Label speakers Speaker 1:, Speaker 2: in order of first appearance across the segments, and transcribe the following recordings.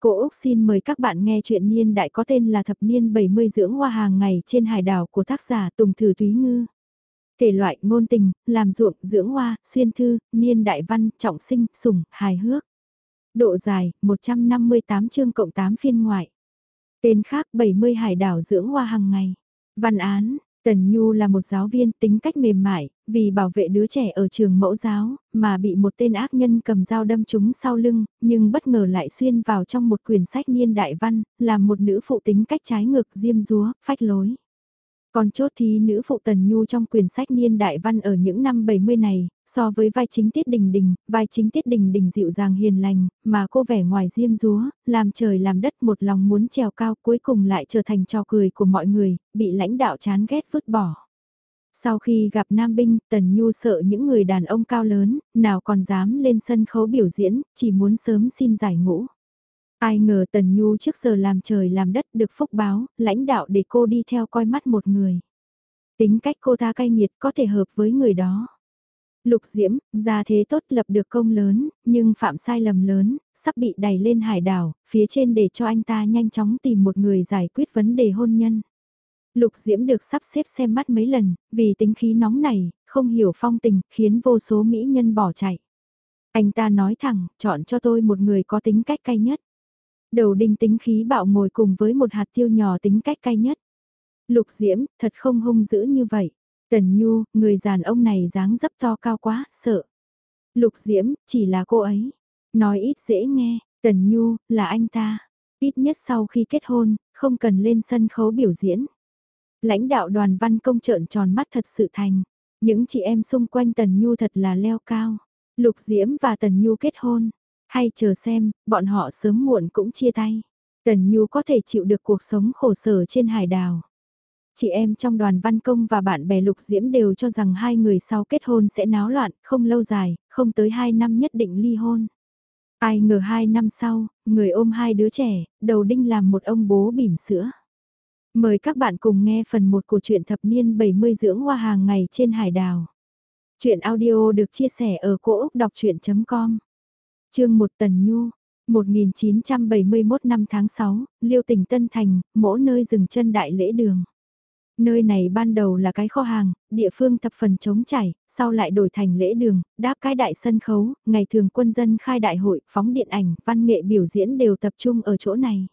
Speaker 1: Cô Úc xin mời các bạn nghe chuyện niên đại có tên là Thập niên 70 dưỡng hoa hàng ngày trên hải đảo của tác giả Tùng Thử Túy Ngư. Thể loại ngôn tình, làm ruộng, dưỡng hoa, xuyên thư, niên đại văn, trọng sinh, sủng, hài hước. Độ dài, 158 chương cộng 8 phiên ngoại. Tên khác 70 hải đảo dưỡng hoa hàng ngày. Văn án, Tần Nhu là một giáo viên tính cách mềm mại, vì bảo vệ đứa trẻ ở trường mẫu giáo, mà bị một tên ác nhân cầm dao đâm trúng sau lưng, nhưng bất ngờ lại xuyên vào trong một quyển sách niên đại văn, làm một nữ phụ tính cách trái ngược diêm dúa, phách lối. Còn chốt thí nữ phụ Tần Nhu trong quyển sách niên đại văn ở những năm 70 này, so với vai chính tiết đình đình, vai chính tiết đình đình dịu dàng hiền lành, mà cô vẻ ngoài diêm rúa, làm trời làm đất một lòng muốn trèo cao cuối cùng lại trở thành trò cười của mọi người, bị lãnh đạo chán ghét vứt bỏ. Sau khi gặp Nam Binh, Tần Nhu sợ những người đàn ông cao lớn, nào còn dám lên sân khấu biểu diễn, chỉ muốn sớm xin giải ngũ. Ai ngờ Tần Nhu trước giờ làm trời làm đất được phúc báo, lãnh đạo để cô đi theo coi mắt một người. Tính cách cô ta cay nghiệt có thể hợp với người đó. Lục Diễm, ra thế tốt lập được công lớn, nhưng phạm sai lầm lớn, sắp bị đẩy lên hải đảo, phía trên để cho anh ta nhanh chóng tìm một người giải quyết vấn đề hôn nhân. Lục Diễm được sắp xếp xem mắt mấy lần, vì tính khí nóng này, không hiểu phong tình, khiến vô số mỹ nhân bỏ chạy. Anh ta nói thẳng, chọn cho tôi một người có tính cách cay nhất. Đầu đinh tính khí bạo ngồi cùng với một hạt tiêu nhỏ tính cách cay nhất. Lục Diễm, thật không hung dữ như vậy. Tần Nhu, người giàn ông này dáng dấp to cao quá, sợ. Lục Diễm, chỉ là cô ấy. Nói ít dễ nghe, Tần Nhu, là anh ta. Ít nhất sau khi kết hôn, không cần lên sân khấu biểu diễn. Lãnh đạo đoàn văn công trợn tròn mắt thật sự thành. Những chị em xung quanh Tần Nhu thật là leo cao. Lục Diễm và Tần Nhu kết hôn. Hay chờ xem, bọn họ sớm muộn cũng chia tay. Tần Nhu có thể chịu được cuộc sống khổ sở trên hải đảo. Chị em trong đoàn văn công và bạn bè Lục Diễm đều cho rằng hai người sau kết hôn sẽ náo loạn, không lâu dài, không tới hai năm nhất định ly hôn. Ai ngờ hai năm sau, người ôm hai đứa trẻ, đầu đinh làm một ông bố bỉm sữa. Mời các bạn cùng nghe phần 1 của truyện thập niên 70 dưỡng hoa hàng ngày trên hải đảo. Chuyện audio được chia sẻ ở cỗ đọc chuyện.com Chương 1 Tần Nhu 1971 năm tháng 6, Liêu tỉnh Tân Thành, mỗi nơi dừng chân đại lễ đường. Nơi này ban đầu là cái kho hàng, địa phương thập phần chống chảy, sau lại đổi thành lễ đường, đáp cái đại sân khấu, ngày thường quân dân khai đại hội, phóng điện ảnh, văn nghệ biểu diễn đều tập trung ở chỗ này.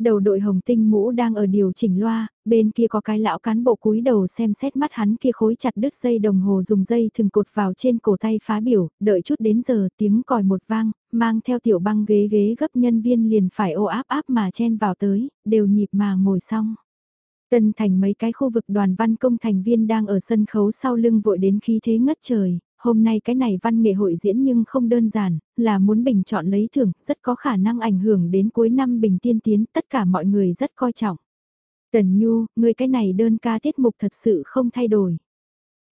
Speaker 1: Đầu đội hồng tinh mũ đang ở điều chỉnh loa, bên kia có cái lão cán bộ cúi đầu xem xét mắt hắn kia khối chặt đứt dây đồng hồ dùng dây thường cột vào trên cổ tay phá biểu, đợi chút đến giờ tiếng còi một vang, mang theo tiểu băng ghế ghế gấp nhân viên liền phải ô áp áp mà chen vào tới, đều nhịp mà ngồi xong. Tân thành mấy cái khu vực đoàn văn công thành viên đang ở sân khấu sau lưng vội đến khí thế ngất trời, hôm nay cái này văn nghệ hội diễn nhưng không đơn giản, là muốn bình chọn lấy thưởng, rất có khả năng ảnh hưởng đến cuối năm bình tiên tiến, tất cả mọi người rất coi trọng. Tần Nhu, người cái này đơn ca tiết mục thật sự không thay đổi.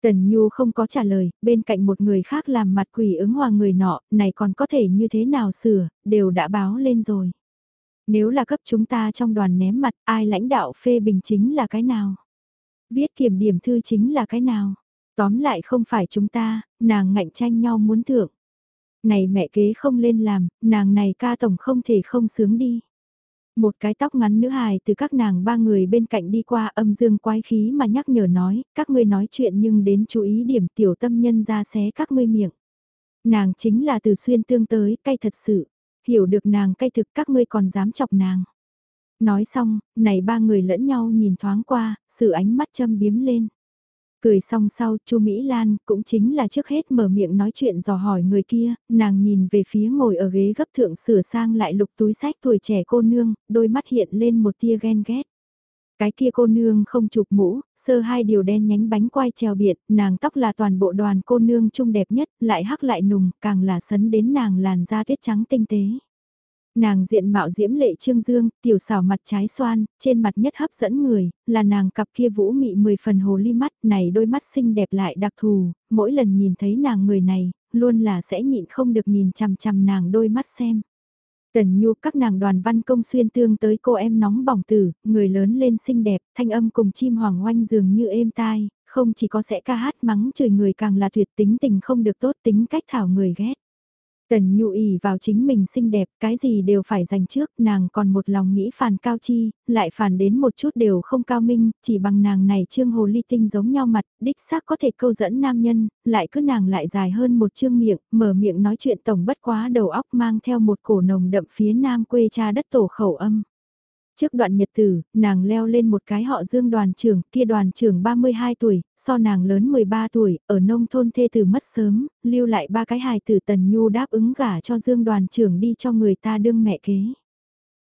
Speaker 1: Tần Nhu không có trả lời, bên cạnh một người khác làm mặt quỷ ứng hòa người nọ, này còn có thể như thế nào sửa, đều đã báo lên rồi. Nếu là cấp chúng ta trong đoàn ném mặt, ai lãnh đạo phê bình chính là cái nào? Viết kiểm điểm thư chính là cái nào? Tóm lại không phải chúng ta, nàng ngạnh tranh nhau muốn thưởng. Này mẹ kế không lên làm, nàng này ca tổng không thể không sướng đi. Một cái tóc ngắn nữ hài từ các nàng ba người bên cạnh đi qua âm dương quái khí mà nhắc nhở nói, các ngươi nói chuyện nhưng đến chú ý điểm tiểu tâm nhân ra xé các ngươi miệng. Nàng chính là từ xuyên tương tới, cay thật sự, hiểu được nàng cay thực các ngươi còn dám chọc nàng. Nói xong, này ba người lẫn nhau nhìn thoáng qua, sự ánh mắt châm biếm lên. Cười xong sau, Chu Mỹ Lan cũng chính là trước hết mở miệng nói chuyện dò hỏi người kia, nàng nhìn về phía ngồi ở ghế gấp thượng sửa sang lại lục túi sách tuổi trẻ cô nương, đôi mắt hiện lên một tia ghen ghét. Cái kia cô nương không chụp mũ, sơ hai điều đen nhánh bánh quai treo biệt, nàng tóc là toàn bộ đoàn cô nương trung đẹp nhất, lại hắc lại nùng, càng là sấn đến nàng làn da tuyết trắng tinh tế. Nàng diện mạo diễm lệ trương dương, tiểu xảo mặt trái xoan, trên mặt nhất hấp dẫn người, là nàng cặp kia vũ mị mười phần hồ ly mắt này đôi mắt xinh đẹp lại đặc thù, mỗi lần nhìn thấy nàng người này, luôn là sẽ nhịn không được nhìn chằm chằm nàng đôi mắt xem. Tần Nhu các nàng đoàn văn công xuyên tương tới cô em nóng bỏng tử, người lớn lên xinh đẹp, thanh âm cùng chim hoàng oanh dường như êm tai, không chỉ có sẽ ca hát mắng chửi người càng là tuyệt tính tình không được tốt tính cách thảo người ghét. Tần Nhu ỉ vào chính mình xinh đẹp, cái gì đều phải dành trước, nàng còn một lòng nghĩ phàn cao chi, lại phàn đến một chút đều không cao minh, chỉ bằng nàng này trương hồ ly tinh giống nhau mặt, đích xác có thể câu dẫn nam nhân, lại cứ nàng lại dài hơn một trương miệng, mở miệng nói chuyện tổng bất quá đầu óc mang theo một cổ nồng đậm phía nam quê cha đất tổ khẩu âm. Trước đoạn nhật tử, nàng leo lên một cái họ dương đoàn trưởng, kia đoàn trưởng 32 tuổi, so nàng lớn 13 tuổi, ở nông thôn thê tử mất sớm, lưu lại ba cái hài tử tần nhu đáp ứng gả cho dương đoàn trưởng đi cho người ta đương mẹ kế.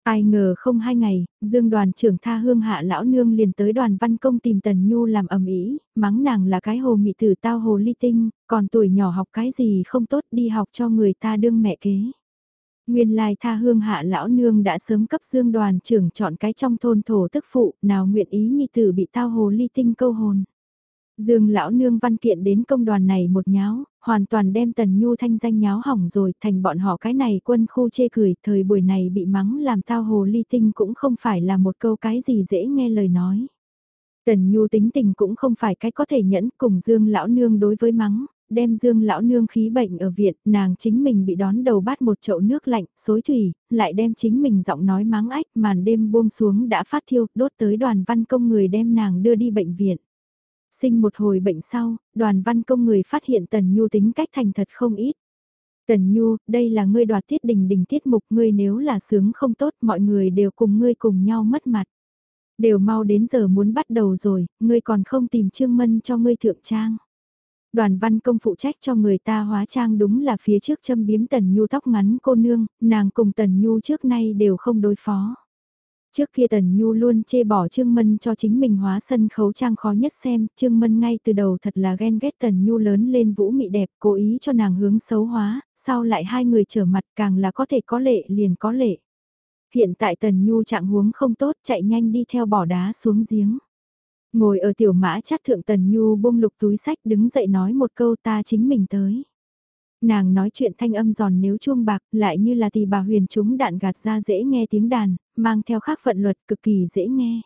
Speaker 1: Ai ngờ không hai ngày, dương đoàn trưởng tha hương hạ lão nương liền tới đoàn văn công tìm tần nhu làm ầm ĩ mắng nàng là cái hồ mị tử tao hồ ly tinh, còn tuổi nhỏ học cái gì không tốt đi học cho người ta đương mẹ kế. Nguyên lai tha hương hạ lão nương đã sớm cấp dương đoàn trưởng chọn cái trong thôn thổ tức phụ, nào nguyện ý nhi tử bị tao hồ ly tinh câu hồn. Dương lão nương văn kiện đến công đoàn này một nháo, hoàn toàn đem tần nhu thanh danh nháo hỏng rồi, thành bọn họ cái này quân khu chê cười, thời buổi này bị mắng làm tao hồ ly tinh cũng không phải là một câu cái gì dễ nghe lời nói. Tần nhu tính tình cũng không phải cái có thể nhẫn cùng dương lão nương đối với mắng, đem dương lão nương khí bệnh ở viện, nàng chính mình bị đón đầu bát một chậu nước lạnh, xối thủy, lại đem chính mình giọng nói mắng ách, màn đêm buông xuống đã phát thiêu, đốt tới đoàn văn công người đem nàng đưa đi bệnh viện. Sinh một hồi bệnh sau, đoàn văn công người phát hiện Tần Nhu tính cách thành thật không ít. Tần Nhu, đây là ngươi đoạt tiết đình đình tiết mục ngươi nếu là sướng không tốt mọi người đều cùng ngươi cùng nhau mất mặt. Đều mau đến giờ muốn bắt đầu rồi, ngươi còn không tìm Trương Mân cho ngươi thượng trang. Đoàn văn công phụ trách cho người ta hóa trang đúng là phía trước châm biếm Tần Nhu tóc ngắn cô nương, nàng cùng Tần Nhu trước nay đều không đối phó. Trước kia Tần Nhu luôn chê bỏ Trương Mân cho chính mình hóa sân khấu trang khó nhất xem, Trương Mân ngay từ đầu thật là ghen ghét Tần Nhu lớn lên vũ mị đẹp, cố ý cho nàng hướng xấu hóa, sau lại hai người trở mặt càng là có thể có lệ liền có lệ. Hiện tại Tần Nhu trạng huống không tốt chạy nhanh đi theo bỏ đá xuống giếng. Ngồi ở tiểu mã chát thượng Tần Nhu buông lục túi sách đứng dậy nói một câu ta chính mình tới. Nàng nói chuyện thanh âm giòn nếu chuông bạc lại như là thì bà huyền chúng đạn gạt ra dễ nghe tiếng đàn, mang theo khác phận luật cực kỳ dễ nghe.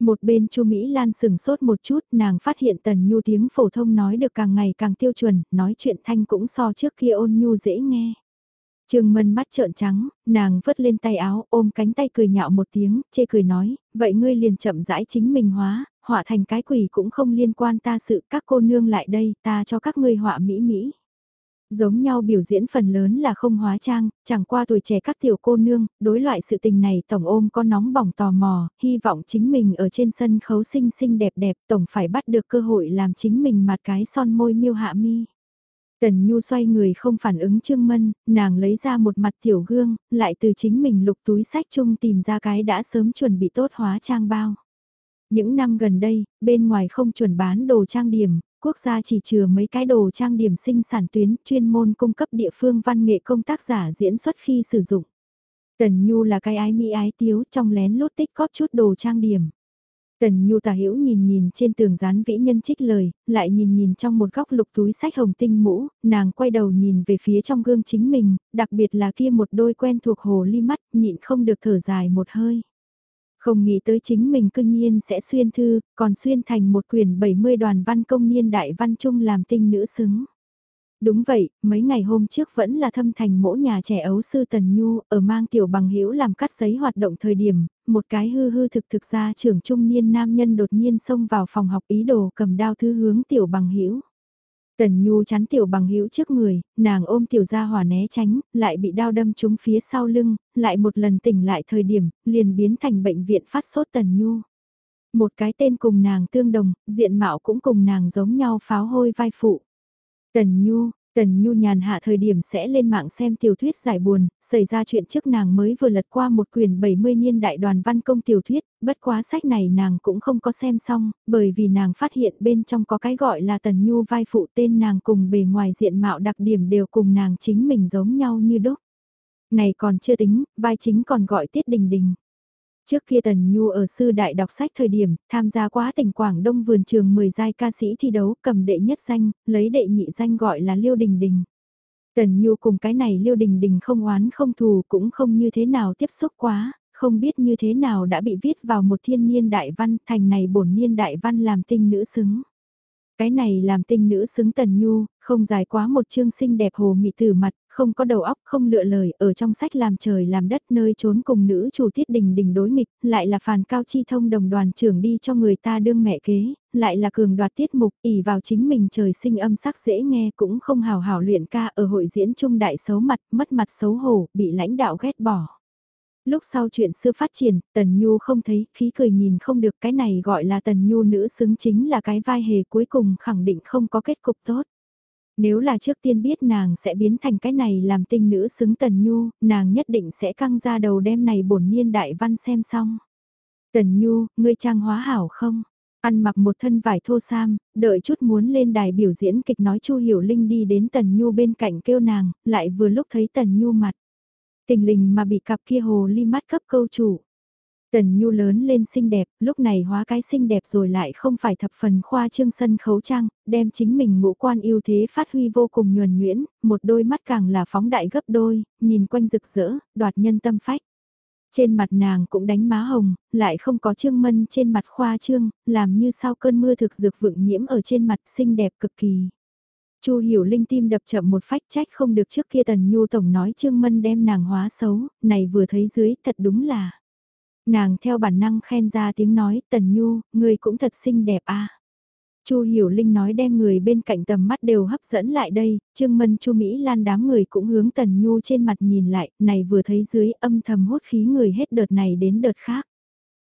Speaker 1: Một bên chu Mỹ Lan sừng sốt một chút nàng phát hiện Tần Nhu tiếng phổ thông nói được càng ngày càng tiêu chuẩn, nói chuyện thanh cũng so trước kia ôn nhu dễ nghe. Trương Mân mắt trợn trắng, nàng vứt lên tay áo, ôm cánh tay cười nhạo một tiếng, chê cười nói, vậy ngươi liền chậm rãi chính mình hóa, họa thành cái quỷ cũng không liên quan ta sự các cô nương lại đây, ta cho các ngươi họa mỹ mỹ. Giống nhau biểu diễn phần lớn là không hóa trang, chẳng qua tuổi trẻ các tiểu cô nương, đối loại sự tình này tổng ôm có nóng bỏng tò mò, hy vọng chính mình ở trên sân khấu xinh xinh đẹp đẹp tổng phải bắt được cơ hội làm chính mình mặt cái son môi miêu hạ mi. Tần Nhu xoay người không phản ứng Trương Mân, nàng lấy ra một mặt tiểu gương, lại từ chính mình lục túi sách chung tìm ra cái đã sớm chuẩn bị tốt hóa trang bao. Những năm gần đây, bên ngoài không chuẩn bán đồ trang điểm, quốc gia chỉ chừa mấy cái đồ trang điểm sinh sản tuyến chuyên môn cung cấp địa phương văn nghệ công tác giả diễn xuất khi sử dụng. Tần Nhu là cái ái mỹ ái tiếu trong lén lút tích góp chút đồ trang điểm. Tần Nhu tà hiểu nhìn nhìn trên tường dán vĩ nhân trích lời, lại nhìn nhìn trong một góc lục túi sách hồng tinh mũ, nàng quay đầu nhìn về phía trong gương chính mình, đặc biệt là kia một đôi quen thuộc hồ ly mắt, nhịn không được thở dài một hơi. Không nghĩ tới chính mình cương nhiên sẽ xuyên thư, còn xuyên thành một quyển 70 đoàn văn công niên đại văn trung làm tinh nữ xứng. Đúng vậy, mấy ngày hôm trước vẫn là thâm thành mỗi nhà trẻ ấu sư Tần Nhu, ở mang tiểu bằng hữu làm cắt giấy hoạt động thời điểm, một cái hư hư thực thực ra trưởng trung niên nam nhân đột nhiên xông vào phòng học ý đồ cầm đao thứ hướng tiểu bằng hữu Tần Nhu chắn tiểu bằng hữu trước người, nàng ôm tiểu gia hỏa né tránh, lại bị đao đâm trúng phía sau lưng, lại một lần tỉnh lại thời điểm, liền biến thành bệnh viện phát sốt Tần Nhu. Một cái tên cùng nàng tương đồng, diện mạo cũng cùng nàng giống nhau pháo hôi vai phụ. Tần Nhu, Tần Nhu nhàn hạ thời điểm sẽ lên mạng xem tiểu thuyết giải buồn, xảy ra chuyện trước nàng mới vừa lật qua một quyển 70 niên đại đoàn văn công tiểu thuyết, bất quá sách này nàng cũng không có xem xong, bởi vì nàng phát hiện bên trong có cái gọi là Tần Nhu vai phụ tên nàng cùng bề ngoài diện mạo đặc điểm đều cùng nàng chính mình giống nhau như đúc. Này còn chưa tính, vai chính còn gọi Tiết Đình Đình. Trước kia Tần Nhu ở sư đại đọc sách thời điểm, tham gia quá tỉnh Quảng Đông vườn trường 10 giai ca sĩ thi đấu cầm đệ nhất danh, lấy đệ nhị danh gọi là Liêu Đình Đình. Tần Nhu cùng cái này Liêu Đình Đình không oán không thù cũng không như thế nào tiếp xúc quá, không biết như thế nào đã bị viết vào một thiên niên đại văn thành này bổn niên đại văn làm tinh nữ xứng. Cái này làm tinh nữ xứng Tần Nhu, không dài quá một chương xinh đẹp hồ mị tử mặt, không có đầu óc, không lựa lời, ở trong sách làm trời làm đất nơi trốn cùng nữ chủ tiết đình đình đối nghịch, lại là phàn cao chi thông đồng đoàn trưởng đi cho người ta đương mẹ kế, lại là cường đoạt tiết mục, ỉ vào chính mình trời sinh âm sắc dễ nghe cũng không hào hào luyện ca ở hội diễn trung đại xấu mặt, mất mặt xấu hổ, bị lãnh đạo ghét bỏ. Lúc sau chuyện xưa phát triển, Tần Nhu không thấy, khí cười nhìn không được cái này gọi là Tần Nhu nữ xứng chính là cái vai hề cuối cùng khẳng định không có kết cục tốt. Nếu là trước tiên biết nàng sẽ biến thành cái này làm tinh nữ xứng Tần Nhu, nàng nhất định sẽ căng ra đầu đêm này bổn niên đại văn xem xong. Tần Nhu, ngươi trang hóa hảo không? Ăn mặc một thân vải thô sam, đợi chút muốn lên đài biểu diễn kịch nói Chu Hiểu Linh đi đến Tần Nhu bên cạnh kêu nàng, lại vừa lúc thấy Tần Nhu mặt. Tình lình mà bị cặp kia hồ ly mắt cấp câu chủ. Tần Nhu lớn lên xinh đẹp, lúc này hóa cái xinh đẹp rồi lại không phải thập phần khoa trương sân khấu trang, đem chính mình ngũ quan ưu thế phát huy vô cùng nhuần nhuyễn, một đôi mắt càng là phóng đại gấp đôi, nhìn quanh rực rỡ, đoạt nhân tâm phách. Trên mặt nàng cũng đánh má hồng, lại không có trương mân trên mặt khoa trương, làm như sau cơn mưa thực dược vượng nhiễm ở trên mặt xinh đẹp cực kỳ. Chu Hiểu Linh tim đập chậm một phách trách không được trước kia Tần Nhu Tổng nói Trương Mân đem nàng hóa xấu, này vừa thấy dưới thật đúng là. Nàng theo bản năng khen ra tiếng nói Tần Nhu, người cũng thật xinh đẹp a. Chu Hiểu Linh nói đem người bên cạnh tầm mắt đều hấp dẫn lại đây, Trương Mân Chu Mỹ Lan đám người cũng hướng Tần Nhu trên mặt nhìn lại, này vừa thấy dưới âm thầm hốt khí người hết đợt này đến đợt khác.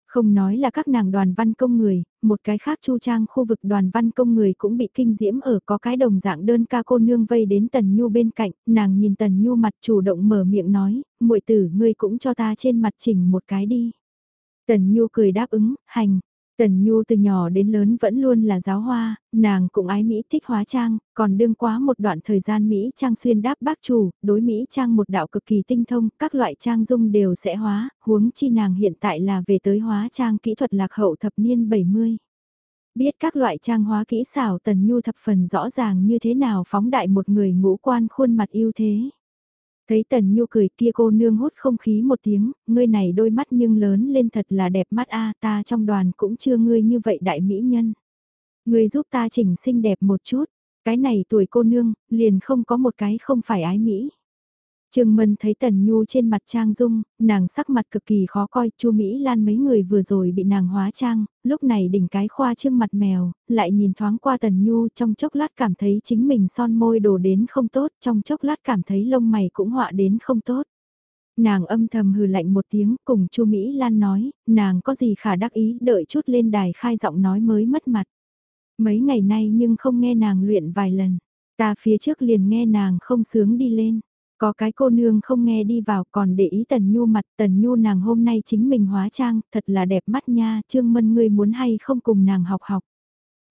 Speaker 1: Không nói là các nàng đoàn văn công người, một cái khác chu trang khu vực đoàn văn công người cũng bị kinh diễm ở có cái đồng dạng đơn ca cô nương vây đến Tần Nhu bên cạnh, nàng nhìn Tần Nhu mặt chủ động mở miệng nói, muội tử ngươi cũng cho ta trên mặt chỉnh một cái đi. Tần Nhu cười đáp ứng, hành, Tần Nhu từ nhỏ đến lớn vẫn luôn là giáo hoa, nàng cũng ái Mỹ thích hóa trang, còn đương quá một đoạn thời gian Mỹ trang xuyên đáp bác chủ, đối Mỹ trang một đạo cực kỳ tinh thông, các loại trang dung đều sẽ hóa, huống chi nàng hiện tại là về tới hóa trang kỹ thuật lạc hậu thập niên 70. Biết các loại trang hóa kỹ xảo Tần Nhu thập phần rõ ràng như thế nào phóng đại một người ngũ quan khuôn mặt ưu thế. Thấy Tần Nhu cười kia cô nương hút không khí một tiếng, ngươi này đôi mắt nhưng lớn lên thật là đẹp mắt a ta trong đoàn cũng chưa ngươi như vậy đại mỹ nhân. Ngươi giúp ta chỉnh xinh đẹp một chút, cái này tuổi cô nương, liền không có một cái không phải ái mỹ. Trương Mân thấy Tần Nhu trên mặt trang dung, nàng sắc mặt cực kỳ khó coi, Chu Mỹ Lan mấy người vừa rồi bị nàng hóa trang, lúc này đỉnh cái khoa trương mặt mèo, lại nhìn thoáng qua Tần Nhu trong chốc lát cảm thấy chính mình son môi đổ đến không tốt, trong chốc lát cảm thấy lông mày cũng họa đến không tốt. Nàng âm thầm hừ lạnh một tiếng cùng Chu Mỹ Lan nói, nàng có gì khả đắc ý đợi chút lên đài khai giọng nói mới mất mặt. Mấy ngày nay nhưng không nghe nàng luyện vài lần, ta phía trước liền nghe nàng không sướng đi lên. Có cái cô nương không nghe đi vào còn để ý Tần Nhu mặt Tần Nhu nàng hôm nay chính mình hóa trang, thật là đẹp mắt nha, Trương Mân ngươi muốn hay không cùng nàng học học.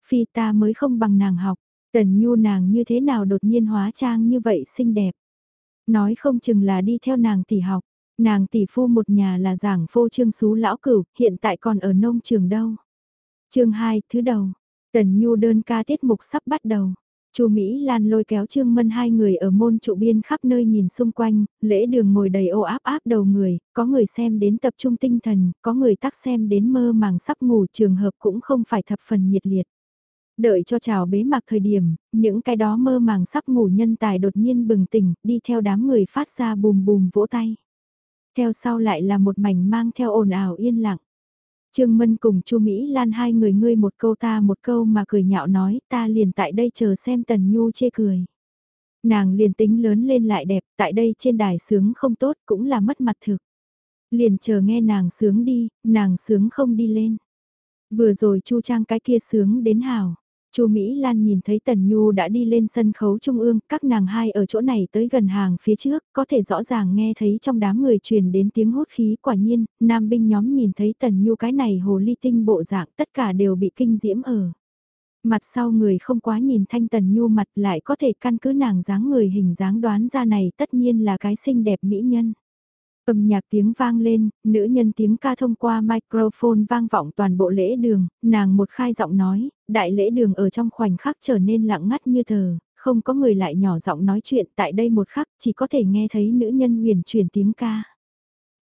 Speaker 1: Phi ta mới không bằng nàng học, Tần Nhu nàng như thế nào đột nhiên hóa trang như vậy xinh đẹp. Nói không chừng là đi theo nàng tỷ học, nàng tỷ phu một nhà là giảng phô trương xú lão cửu, hiện tại còn ở nông trường đâu. chương 2, thứ đầu, Tần Nhu đơn ca tiết mục sắp bắt đầu. Chu Mỹ Lan lôi kéo Trương Mân hai người ở môn trụ biên khắp nơi nhìn xung quanh, lễ đường ngồi đầy ô áp áp đầu người, có người xem đến tập trung tinh thần, có người tắc xem đến mơ màng sắp ngủ trường hợp cũng không phải thập phần nhiệt liệt. Đợi cho chào bế mạc thời điểm, những cái đó mơ màng sắp ngủ nhân tài đột nhiên bừng tỉnh, đi theo đám người phát ra bùm bùm vỗ tay. Theo sau lại là một mảnh mang theo ồn ào yên lặng. Trương Mân cùng Chu Mỹ Lan hai người ngươi một câu ta một câu mà cười nhạo nói ta liền tại đây chờ xem Tần Nhu chê cười. Nàng liền tính lớn lên lại đẹp, tại đây trên đài sướng không tốt cũng là mất mặt thực. Liền chờ nghe nàng sướng đi, nàng sướng không đi lên. Vừa rồi Chu Trang cái kia sướng đến hào. Chu Mỹ Lan nhìn thấy Tần Nhu đã đi lên sân khấu trung ương, các nàng hai ở chỗ này tới gần hàng phía trước, có thể rõ ràng nghe thấy trong đám người truyền đến tiếng hốt khí quả nhiên, nam binh nhóm nhìn thấy Tần Nhu cái này hồ ly tinh bộ dạng tất cả đều bị kinh diễm ở. Mặt sau người không quá nhìn thanh Tần Nhu mặt lại có thể căn cứ nàng dáng người hình dáng đoán ra này tất nhiên là cái xinh đẹp mỹ nhân. Âm nhạc tiếng vang lên, nữ nhân tiếng ca thông qua microphone vang vọng toàn bộ lễ đường, nàng một khai giọng nói, đại lễ đường ở trong khoảnh khắc trở nên lặng ngắt như thờ, không có người lại nhỏ giọng nói chuyện tại đây một khắc chỉ có thể nghe thấy nữ nhân huyền truyền tiếng ca.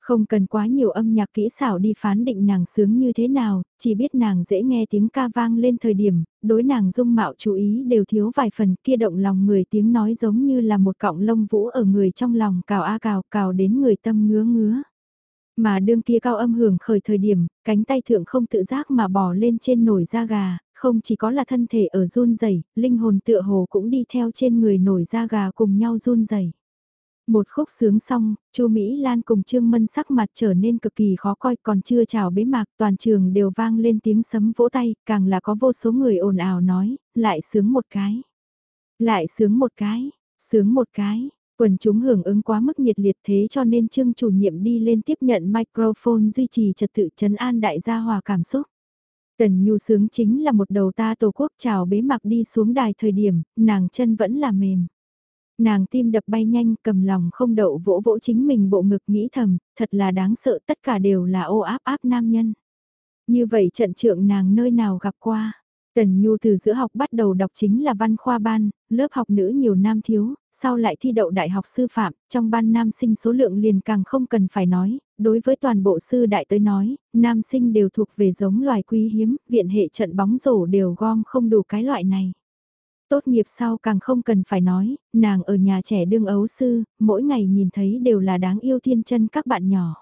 Speaker 1: Không cần quá nhiều âm nhạc kỹ xảo đi phán định nàng sướng như thế nào, chỉ biết nàng dễ nghe tiếng ca vang lên thời điểm, đối nàng dung mạo chú ý đều thiếu vài phần kia động lòng người tiếng nói giống như là một cọng lông vũ ở người trong lòng cào a cào cào đến người tâm ngứa ngứa. Mà đương kia cao âm hưởng khởi thời điểm, cánh tay thượng không tự giác mà bò lên trên nổi da gà, không chỉ có là thân thể ở run rẩy, linh hồn tựa hồ cũng đi theo trên người nổi da gà cùng nhau run rẩy. Một khúc sướng xong, Chu Mỹ Lan cùng Trương Mân sắc mặt trở nên cực kỳ khó coi còn chưa chào bế mạc toàn trường đều vang lên tiếng sấm vỗ tay, càng là có vô số người ồn ào nói, lại sướng một cái. Lại sướng một cái, sướng một cái, quần chúng hưởng ứng quá mức nhiệt liệt thế cho nên Trương chủ nhiệm đi lên tiếp nhận microphone duy trì trật tự trấn an đại gia hòa cảm xúc. Tần Nhu sướng chính là một đầu ta tổ quốc chào bế mạc đi xuống đài thời điểm, nàng chân vẫn là mềm. Nàng tim đập bay nhanh cầm lòng không đậu vỗ vỗ chính mình bộ ngực nghĩ thầm, thật là đáng sợ tất cả đều là ô áp áp nam nhân. Như vậy trận trượng nàng nơi nào gặp qua. Tần Nhu từ giữa học bắt đầu đọc chính là văn khoa ban, lớp học nữ nhiều nam thiếu, sau lại thi đậu đại học sư phạm, trong ban nam sinh số lượng liền càng không cần phải nói, đối với toàn bộ sư đại tới nói, nam sinh đều thuộc về giống loài quý hiếm, viện hệ trận bóng rổ đều gom không đủ cái loại này. Tốt nghiệp sau càng không cần phải nói, nàng ở nhà trẻ đương ấu sư, mỗi ngày nhìn thấy đều là đáng yêu thiên chân các bạn nhỏ.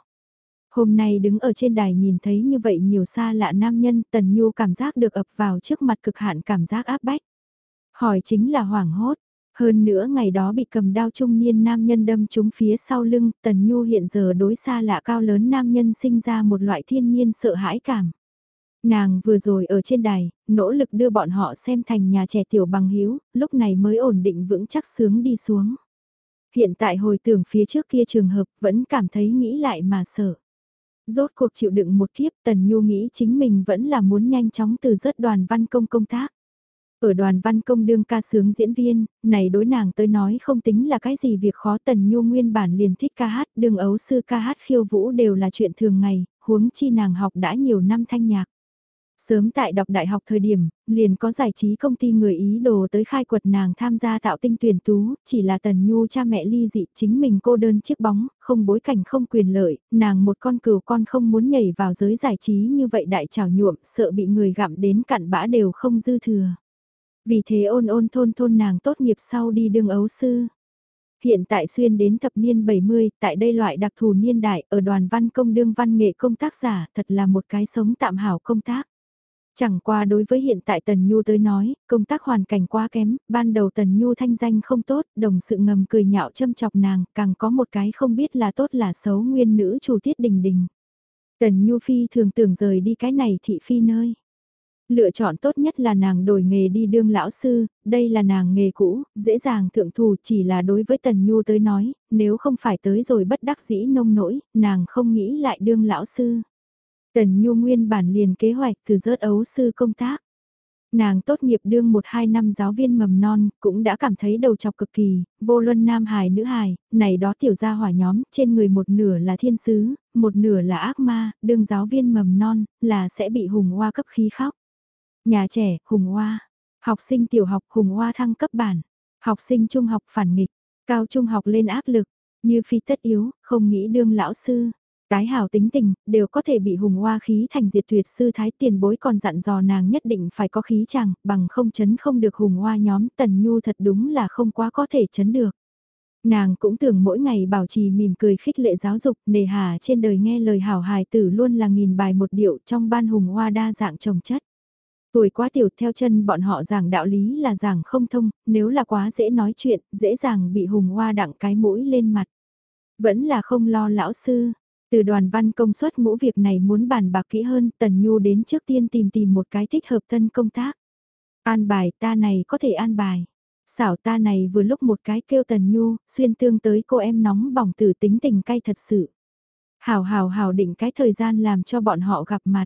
Speaker 1: Hôm nay đứng ở trên đài nhìn thấy như vậy nhiều xa lạ nam nhân, Tần Nhu cảm giác được ập vào trước mặt cực hạn cảm giác áp bách. Hỏi chính là hoảng hốt, hơn nữa ngày đó bị cầm đao trung niên nam nhân đâm trúng phía sau lưng, Tần Nhu hiện giờ đối xa lạ cao lớn nam nhân sinh ra một loại thiên nhiên sợ hãi cảm. Nàng vừa rồi ở trên đài, nỗ lực đưa bọn họ xem thành nhà trẻ tiểu bằng hiếu, lúc này mới ổn định vững chắc sướng đi xuống. Hiện tại hồi tưởng phía trước kia trường hợp vẫn cảm thấy nghĩ lại mà sợ. Rốt cuộc chịu đựng một kiếp Tần Nhu nghĩ chính mình vẫn là muốn nhanh chóng từ rớt đoàn văn công công tác. Ở đoàn văn công đương ca sướng diễn viên, này đối nàng tới nói không tính là cái gì việc khó Tần Nhu nguyên bản liền thích ca hát, đương ấu sư ca hát khiêu vũ đều là chuyện thường ngày, huống chi nàng học đã nhiều năm thanh nhạc. Sớm tại đọc đại học thời điểm, liền có giải trí công ty người Ý đồ tới khai quật nàng tham gia tạo tinh tuyển tú, chỉ là Tần Nhu cha mẹ ly dị chính mình cô đơn chiếc bóng, không bối cảnh không quyền lợi, nàng một con cừu con không muốn nhảy vào giới giải trí như vậy đại trào nhuộm, sợ bị người gặm đến cặn bã đều không dư thừa. Vì thế ôn ôn thôn thôn nàng tốt nghiệp sau đi đương ấu sư. Hiện tại xuyên đến thập niên 70, tại đây loại đặc thù niên đại, ở đoàn văn công đương văn nghệ công tác giả, thật là một cái sống tạm hảo công tác. Chẳng qua đối với hiện tại Tần Nhu tới nói, công tác hoàn cảnh quá kém, ban đầu Tần Nhu thanh danh không tốt, đồng sự ngầm cười nhạo châm chọc nàng, càng có một cái không biết là tốt là xấu nguyên nữ chủ tiết đình đình. Tần Nhu Phi thường tưởng rời đi cái này thị phi nơi. Lựa chọn tốt nhất là nàng đổi nghề đi đương lão sư, đây là nàng nghề cũ, dễ dàng thượng thù chỉ là đối với Tần Nhu tới nói, nếu không phải tới rồi bất đắc dĩ nông nỗi, nàng không nghĩ lại đương lão sư. Tần Nhu nguyên bản liền kế hoạch từ rớt ấu sư công tác. Nàng tốt nghiệp đương một hai năm giáo viên mầm non, cũng đã cảm thấy đầu chọc cực kỳ, vô luân nam hài nữ hài, này đó tiểu gia hỏa nhóm, trên người một nửa là thiên sứ, một nửa là ác ma, đương giáo viên mầm non, là sẽ bị hùng hoa cấp khí khóc. Nhà trẻ, hùng hoa, học sinh tiểu học hùng hoa thăng cấp bản, học sinh trung học phản nghịch, cao trung học lên áp lực, như phi tất yếu, không nghĩ đương lão sư. Tái hào tính tình, đều có thể bị hùng hoa khí thành diệt tuyệt sư thái tiền bối còn dặn dò nàng nhất định phải có khí chàng, bằng không chấn không được hùng hoa nhóm tần nhu thật đúng là không quá có thể chấn được. Nàng cũng tưởng mỗi ngày bảo trì mỉm cười khích lệ giáo dục, nề hà trên đời nghe lời hảo hài tử luôn là nghìn bài một điệu trong ban hùng hoa đa dạng trồng chất. Tuổi quá tiểu theo chân bọn họ giảng đạo lý là giảng không thông, nếu là quá dễ nói chuyện, dễ dàng bị hùng hoa đặng cái mũi lên mặt. Vẫn là không lo lão sư, từ đoàn văn công suất ngũ việc này muốn bàn bạc kỹ hơn, Tần Nhu đến trước tiên tìm tìm một cái thích hợp thân công tác. An bài ta này có thể an bài. Xảo ta này vừa lúc một cái kêu Tần Nhu, xuyên tương tới cô em nóng bỏng tử tính tình cay thật sự. Hào hào hào định cái thời gian làm cho bọn họ gặp mặt.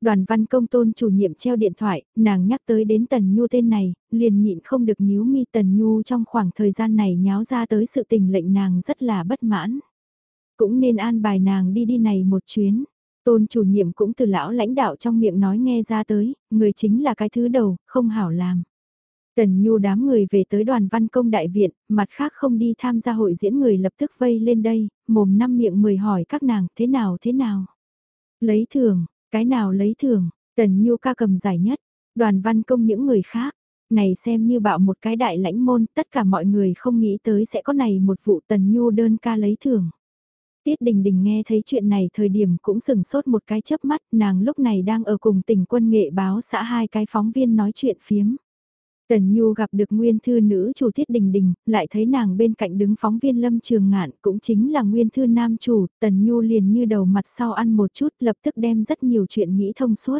Speaker 1: Đoàn văn công tôn chủ nhiệm treo điện thoại, nàng nhắc tới đến Tần Nhu tên này, liền nhịn không được nhíu mi Tần Nhu trong khoảng thời gian này nháo ra tới sự tình lệnh nàng rất là bất mãn. Cũng nên an bài nàng đi đi này một chuyến. Tôn chủ nhiệm cũng từ lão lãnh đạo trong miệng nói nghe ra tới, người chính là cái thứ đầu, không hảo làm. Tần Nhu đám người về tới đoàn văn công đại viện, mặt khác không đi tham gia hội diễn người lập tức vây lên đây, mồm năm miệng mười hỏi các nàng thế nào thế nào. Lấy thưởng, cái nào lấy thưởng, Tần Nhu ca cầm giải nhất, đoàn văn công những người khác, này xem như bạo một cái đại lãnh môn, tất cả mọi người không nghĩ tới sẽ có này một vụ Tần Nhu đơn ca lấy thưởng. Tiết Đình Đình nghe thấy chuyện này thời điểm cũng sừng sốt một cái chớp mắt, nàng lúc này đang ở cùng tỉnh quân nghệ báo xã hai cái phóng viên nói chuyện phiếm. Tần Nhu gặp được nguyên thư nữ chủ Tiết Đình Đình, lại thấy nàng bên cạnh đứng phóng viên Lâm Trường Ngạn cũng chính là nguyên thư nam chủ, Tần Nhu liền như đầu mặt sau ăn một chút lập tức đem rất nhiều chuyện nghĩ thông suốt.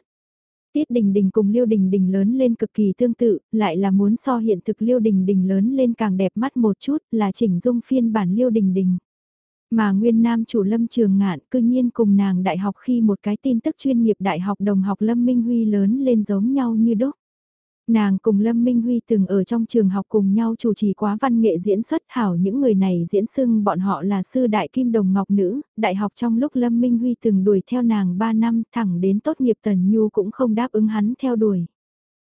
Speaker 1: Tiết Đình Đình cùng Liêu Đình Đình lớn lên cực kỳ tương tự, lại là muốn so hiện thực Liêu Đình Đình lớn lên càng đẹp mắt một chút là chỉnh dung phiên bản Liêu Đình Đình. Mà nguyên nam chủ Lâm Trường Ngạn cư nhiên cùng nàng đại học khi một cái tin tức chuyên nghiệp đại học đồng học Lâm Minh Huy lớn lên giống nhau như đúc. Nàng cùng Lâm Minh Huy từng ở trong trường học cùng nhau chủ trì quá văn nghệ diễn xuất hảo những người này diễn xưng bọn họ là sư đại kim đồng ngọc nữ, đại học trong lúc Lâm Minh Huy từng đuổi theo nàng 3 năm thẳng đến tốt nghiệp Tần Nhu cũng không đáp ứng hắn theo đuổi.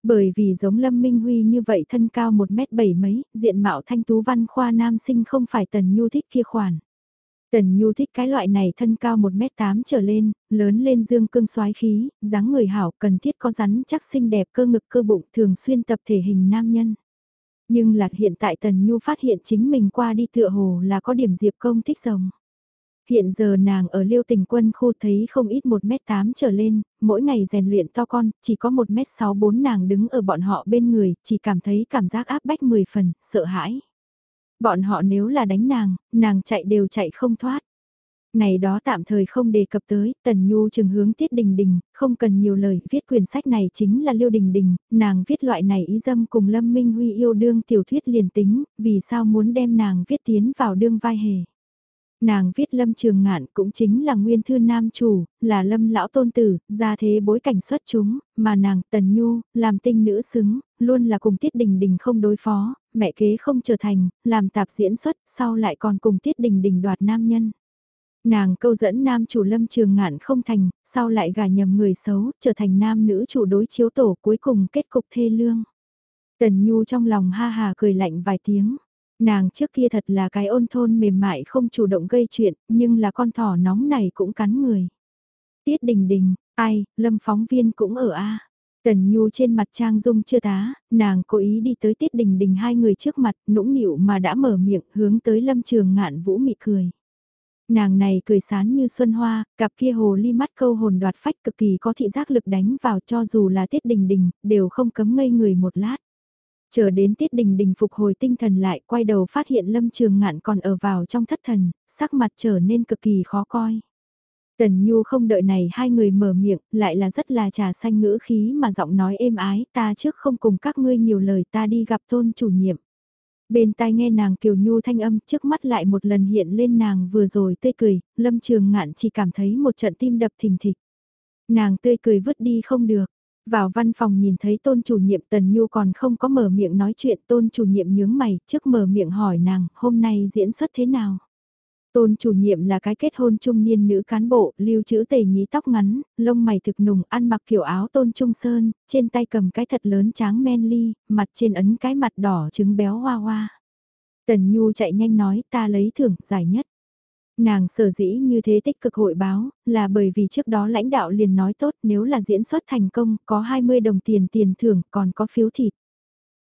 Speaker 1: Bởi vì giống Lâm Minh Huy như vậy thân cao 1 mét 7 mấy, diện mạo thanh tú văn khoa nam sinh không phải Tần Nhu thích kia khoản. Tần Nhu thích cái loại này thân cao 1m8 trở lên, lớn lên dương cương xoái khí, dáng người hảo cần thiết có rắn chắc xinh đẹp cơ ngực cơ bụng thường xuyên tập thể hình nam nhân. Nhưng là hiện tại Tần Nhu phát hiện chính mình qua đi tựa hồ là có điểm diệp công thích rồng. Hiện giờ nàng ở liêu tình quân khu thấy không ít 1m8 trở lên, mỗi ngày rèn luyện to con, chỉ có 1m64 nàng đứng ở bọn họ bên người, chỉ cảm thấy cảm giác áp bách 10 phần, sợ hãi. Bọn họ nếu là đánh nàng, nàng chạy đều chạy không thoát. Này đó tạm thời không đề cập tới, Tần Nhu chừng hướng Tiết Đình Đình, không cần nhiều lời, viết quyển sách này chính là Liêu Đình Đình, nàng viết loại này ý dâm cùng Lâm Minh Huy yêu đương tiểu thuyết liền tính, vì sao muốn đem nàng viết tiến vào đương vai hề. Nàng viết Lâm Trường Ngạn cũng chính là nguyên thư nam chủ, là Lâm lão tôn tử, ra thế bối cảnh xuất chúng, mà nàng Tần Nhu, làm tinh nữ xứng, luôn là cùng Tiết Đình Đình không đối phó, mẹ kế không trở thành, làm tạp diễn xuất, sau lại còn cùng Tiết Đình Đình đoạt nam nhân. Nàng câu dẫn nam chủ Lâm Trường Ngạn không thành, sau lại gả nhầm người xấu, trở thành nam nữ chủ đối chiếu tổ cuối cùng kết cục thê lương. Tần Nhu trong lòng ha hà cười lạnh vài tiếng. Nàng trước kia thật là cái ôn thôn mềm mại không chủ động gây chuyện, nhưng là con thỏ nóng này cũng cắn người. Tiết đình đình, ai, lâm phóng viên cũng ở a Tần Nhu trên mặt Trang Dung chưa tá, nàng cố ý đi tới Tiết Đình Đình hai người trước mặt, nũng nịu mà đã mở miệng hướng tới Lâm Trường Ngạn Vũ mị cười. Nàng này cười sán như xuân hoa, cặp kia hồ ly mắt câu hồn đoạt phách cực kỳ có thị giác lực đánh vào cho dù là Tiết Đình Đình, đều không cấm ngây người một lát. Chờ đến Tiết Đình Đình phục hồi tinh thần lại, quay đầu phát hiện Lâm Trường Ngạn còn ở vào trong thất thần, sắc mặt trở nên cực kỳ khó coi. Tần Nhu không đợi này hai người mở miệng, lại là rất là trà xanh ngữ khí mà giọng nói êm ái, ta trước không cùng các ngươi nhiều lời ta đi gặp tôn chủ nhiệm. Bên tai nghe nàng kiều nhu thanh âm trước mắt lại một lần hiện lên nàng vừa rồi tươi cười, lâm trường ngạn chỉ cảm thấy một trận tim đập thình thịch. Nàng tươi cười vứt đi không được. Vào văn phòng nhìn thấy tôn chủ nhiệm Tần Nhu còn không có mở miệng nói chuyện tôn chủ nhiệm nhướng mày trước mở miệng hỏi nàng hôm nay diễn xuất thế nào. Tôn chủ nhiệm là cái kết hôn trung niên nữ cán bộ, lưu trữ tề nhí tóc ngắn, lông mày thực nùng, ăn mặc kiểu áo tôn trung sơn, trên tay cầm cái thật lớn tráng men ly, mặt trên ấn cái mặt đỏ trứng béo hoa hoa. Tần Nhu chạy nhanh nói ta lấy thưởng giải nhất. Nàng sở dĩ như thế tích cực hội báo, là bởi vì trước đó lãnh đạo liền nói tốt nếu là diễn xuất thành công có 20 đồng tiền tiền thưởng còn có phiếu thịt.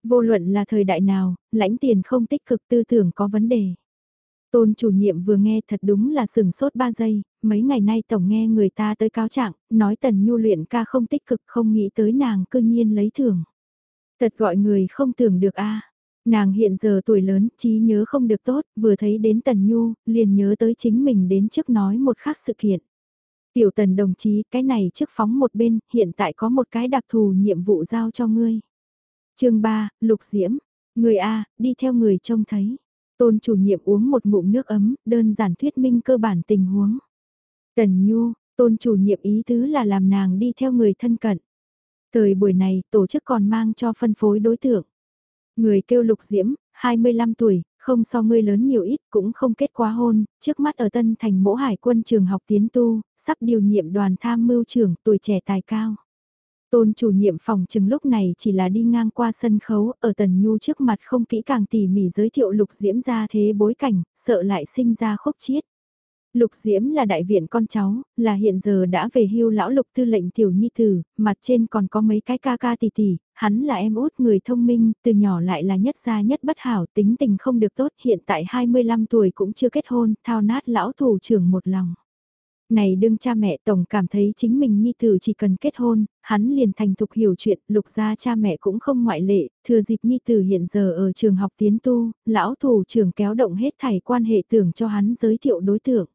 Speaker 1: Vô luận là thời đại nào, lãnh tiền không tích cực tư tưởng có vấn đề. Tôn chủ nhiệm vừa nghe thật đúng là sừng sốt 3 giây, mấy ngày nay tổng nghe người ta tới cáo trạng, nói tần nhu luyện ca không tích cực không nghĩ tới nàng cư nhiên lấy thưởng. Thật gọi người không tưởng được a Nàng hiện giờ tuổi lớn, trí nhớ không được tốt, vừa thấy đến tần nhu, liền nhớ tới chính mình đến trước nói một khác sự kiện. Tiểu tần đồng chí, cái này trước phóng một bên, hiện tại có một cái đặc thù nhiệm vụ giao cho ngươi. chương 3, Lục Diễm, người A, đi theo người trông thấy. Tôn chủ nhiệm uống một ngụm nước ấm, đơn giản thuyết minh cơ bản tình huống. Tần Nhu, tôn chủ nhiệm ý tứ là làm nàng đi theo người thân cận. Thời buổi này, tổ chức còn mang cho phân phối đối tượng. Người kêu lục diễm, 25 tuổi, không so ngươi lớn nhiều ít cũng không kết quá hôn, trước mắt ở Tân Thành mỗ hải quân trường học tiến tu, sắp điều nhiệm đoàn tham mưu trưởng tuổi trẻ tài cao. Tôn chủ nhiệm phòng chừng lúc này chỉ là đi ngang qua sân khấu, ở Tần Nhu trước mặt không kỹ càng tỉ mỉ giới thiệu Lục Diễm ra thế bối cảnh, sợ lại sinh ra khúc chiết. Lục Diễm là đại viện con cháu, là hiện giờ đã về hưu lão lục tư lệnh tiểu nhi tử, mặt trên còn có mấy cái ca ca tỷ tỷ, hắn là em út người thông minh, từ nhỏ lại là nhất gia nhất bất hảo, tính tình không được tốt, hiện tại 25 tuổi cũng chưa kết hôn, thao nát lão thủ trưởng một lòng. Này đương cha mẹ tổng cảm thấy chính mình nhi tử chỉ cần kết hôn, hắn liền thành thục hiểu chuyện, lục gia cha mẹ cũng không ngoại lệ, thừa dịp nhi tử hiện giờ ở trường học tiến tu, lão thủ trưởng kéo động hết thảy quan hệ tưởng cho hắn giới thiệu đối tượng.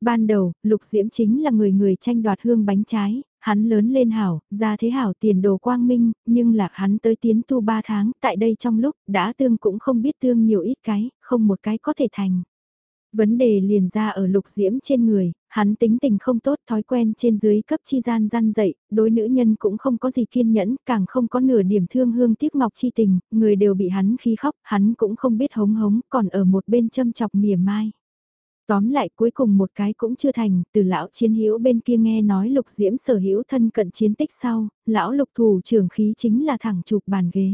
Speaker 1: Ban đầu, Lục Diễm chính là người người tranh đoạt hương bánh trái, hắn lớn lên hảo, ra thế hảo tiền đồ quang minh, nhưng lạc hắn tới tiến tu 3 tháng, tại đây trong lúc, đã tương cũng không biết tương nhiều ít cái, không một cái có thể thành. Vấn đề liền ra ở lục diễm trên người, hắn tính tình không tốt thói quen trên dưới cấp chi gian gian dậy, đối nữ nhân cũng không có gì kiên nhẫn, càng không có nửa điểm thương hương tiếc ngọc chi tình, người đều bị hắn khi khóc, hắn cũng không biết hống hống, còn ở một bên châm chọc mỉa mai. Tóm lại cuối cùng một cái cũng chưa thành, từ lão chiến hữu bên kia nghe nói lục diễm sở hữu thân cận chiến tích sau, lão lục thủ trưởng khí chính là thẳng chụp bàn ghế.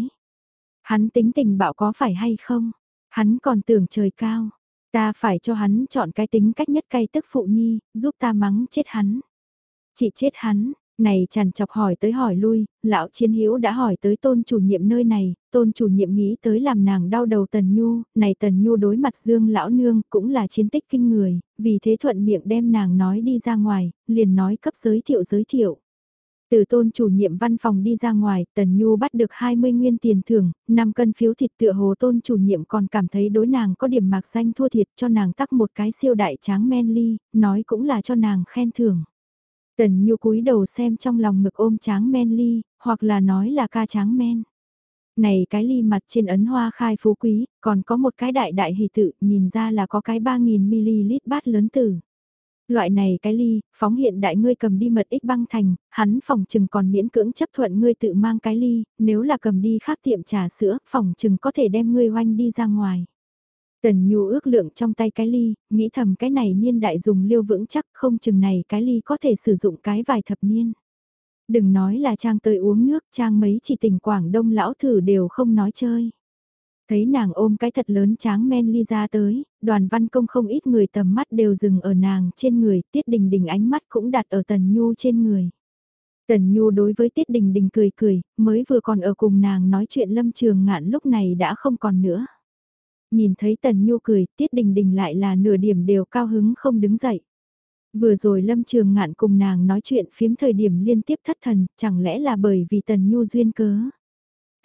Speaker 1: Hắn tính tình bạo có phải hay không? Hắn còn tưởng trời cao. Ta phải cho hắn chọn cái tính cách nhất cay tức phụ nhi, giúp ta mắng chết hắn. Chị chết hắn, này chằn chọc hỏi tới hỏi lui, lão chiến hữu đã hỏi tới tôn chủ nhiệm nơi này, tôn chủ nhiệm nghĩ tới làm nàng đau đầu tần nhu, này tần nhu đối mặt dương lão nương cũng là chiến tích kinh người, vì thế thuận miệng đem nàng nói đi ra ngoài, liền nói cấp giới thiệu giới thiệu. Từ tôn chủ nhiệm văn phòng đi ra ngoài, Tần Nhu bắt được 20 nguyên tiền thưởng, 5 cân phiếu thịt tựa hồ tôn chủ nhiệm còn cảm thấy đối nàng có điểm mạc danh thua thiệt cho nàng tắc một cái siêu đại tráng men ly, nói cũng là cho nàng khen thưởng. Tần Nhu cúi đầu xem trong lòng ngực ôm tráng men ly, hoặc là nói là ca tráng men. Này cái ly mặt trên ấn hoa khai phú quý, còn có một cái đại đại hỷ tự, nhìn ra là có cái 3.000ml bát lớn tử. Loại này cái ly, phóng hiện đại ngươi cầm đi mật ích băng thành, hắn phòng chừng còn miễn cưỡng chấp thuận ngươi tự mang cái ly, nếu là cầm đi khác tiệm trà sữa, phòng chừng có thể đem ngươi oanh đi ra ngoài. Tần Nhu ước lượng trong tay cái ly, nghĩ thầm cái này niên đại dùng liêu vững chắc không chừng này cái ly có thể sử dụng cái vài thập niên. Đừng nói là trang tới uống nước, trang mấy chỉ tình Quảng Đông lão thử đều không nói chơi. Thấy nàng ôm cái thật lớn tráng men ly ra tới, đoàn văn công không ít người tầm mắt đều dừng ở nàng trên người, tiết đình đình ánh mắt cũng đặt ở tần nhu trên người. Tần Nhu đối với Tiết Đình Đình cười cười, mới vừa còn ở cùng nàng nói chuyện lâm trường ngạn lúc này đã không còn nữa. Nhìn thấy Tần Nhu cười, Tiết Đình Đình lại là nửa điểm đều cao hứng không đứng dậy. Vừa rồi Lâm Trường Ngạn cùng nàng nói chuyện phiếm thời điểm liên tiếp thất thần, chẳng lẽ là bởi vì Tần Nhu duyên cớ.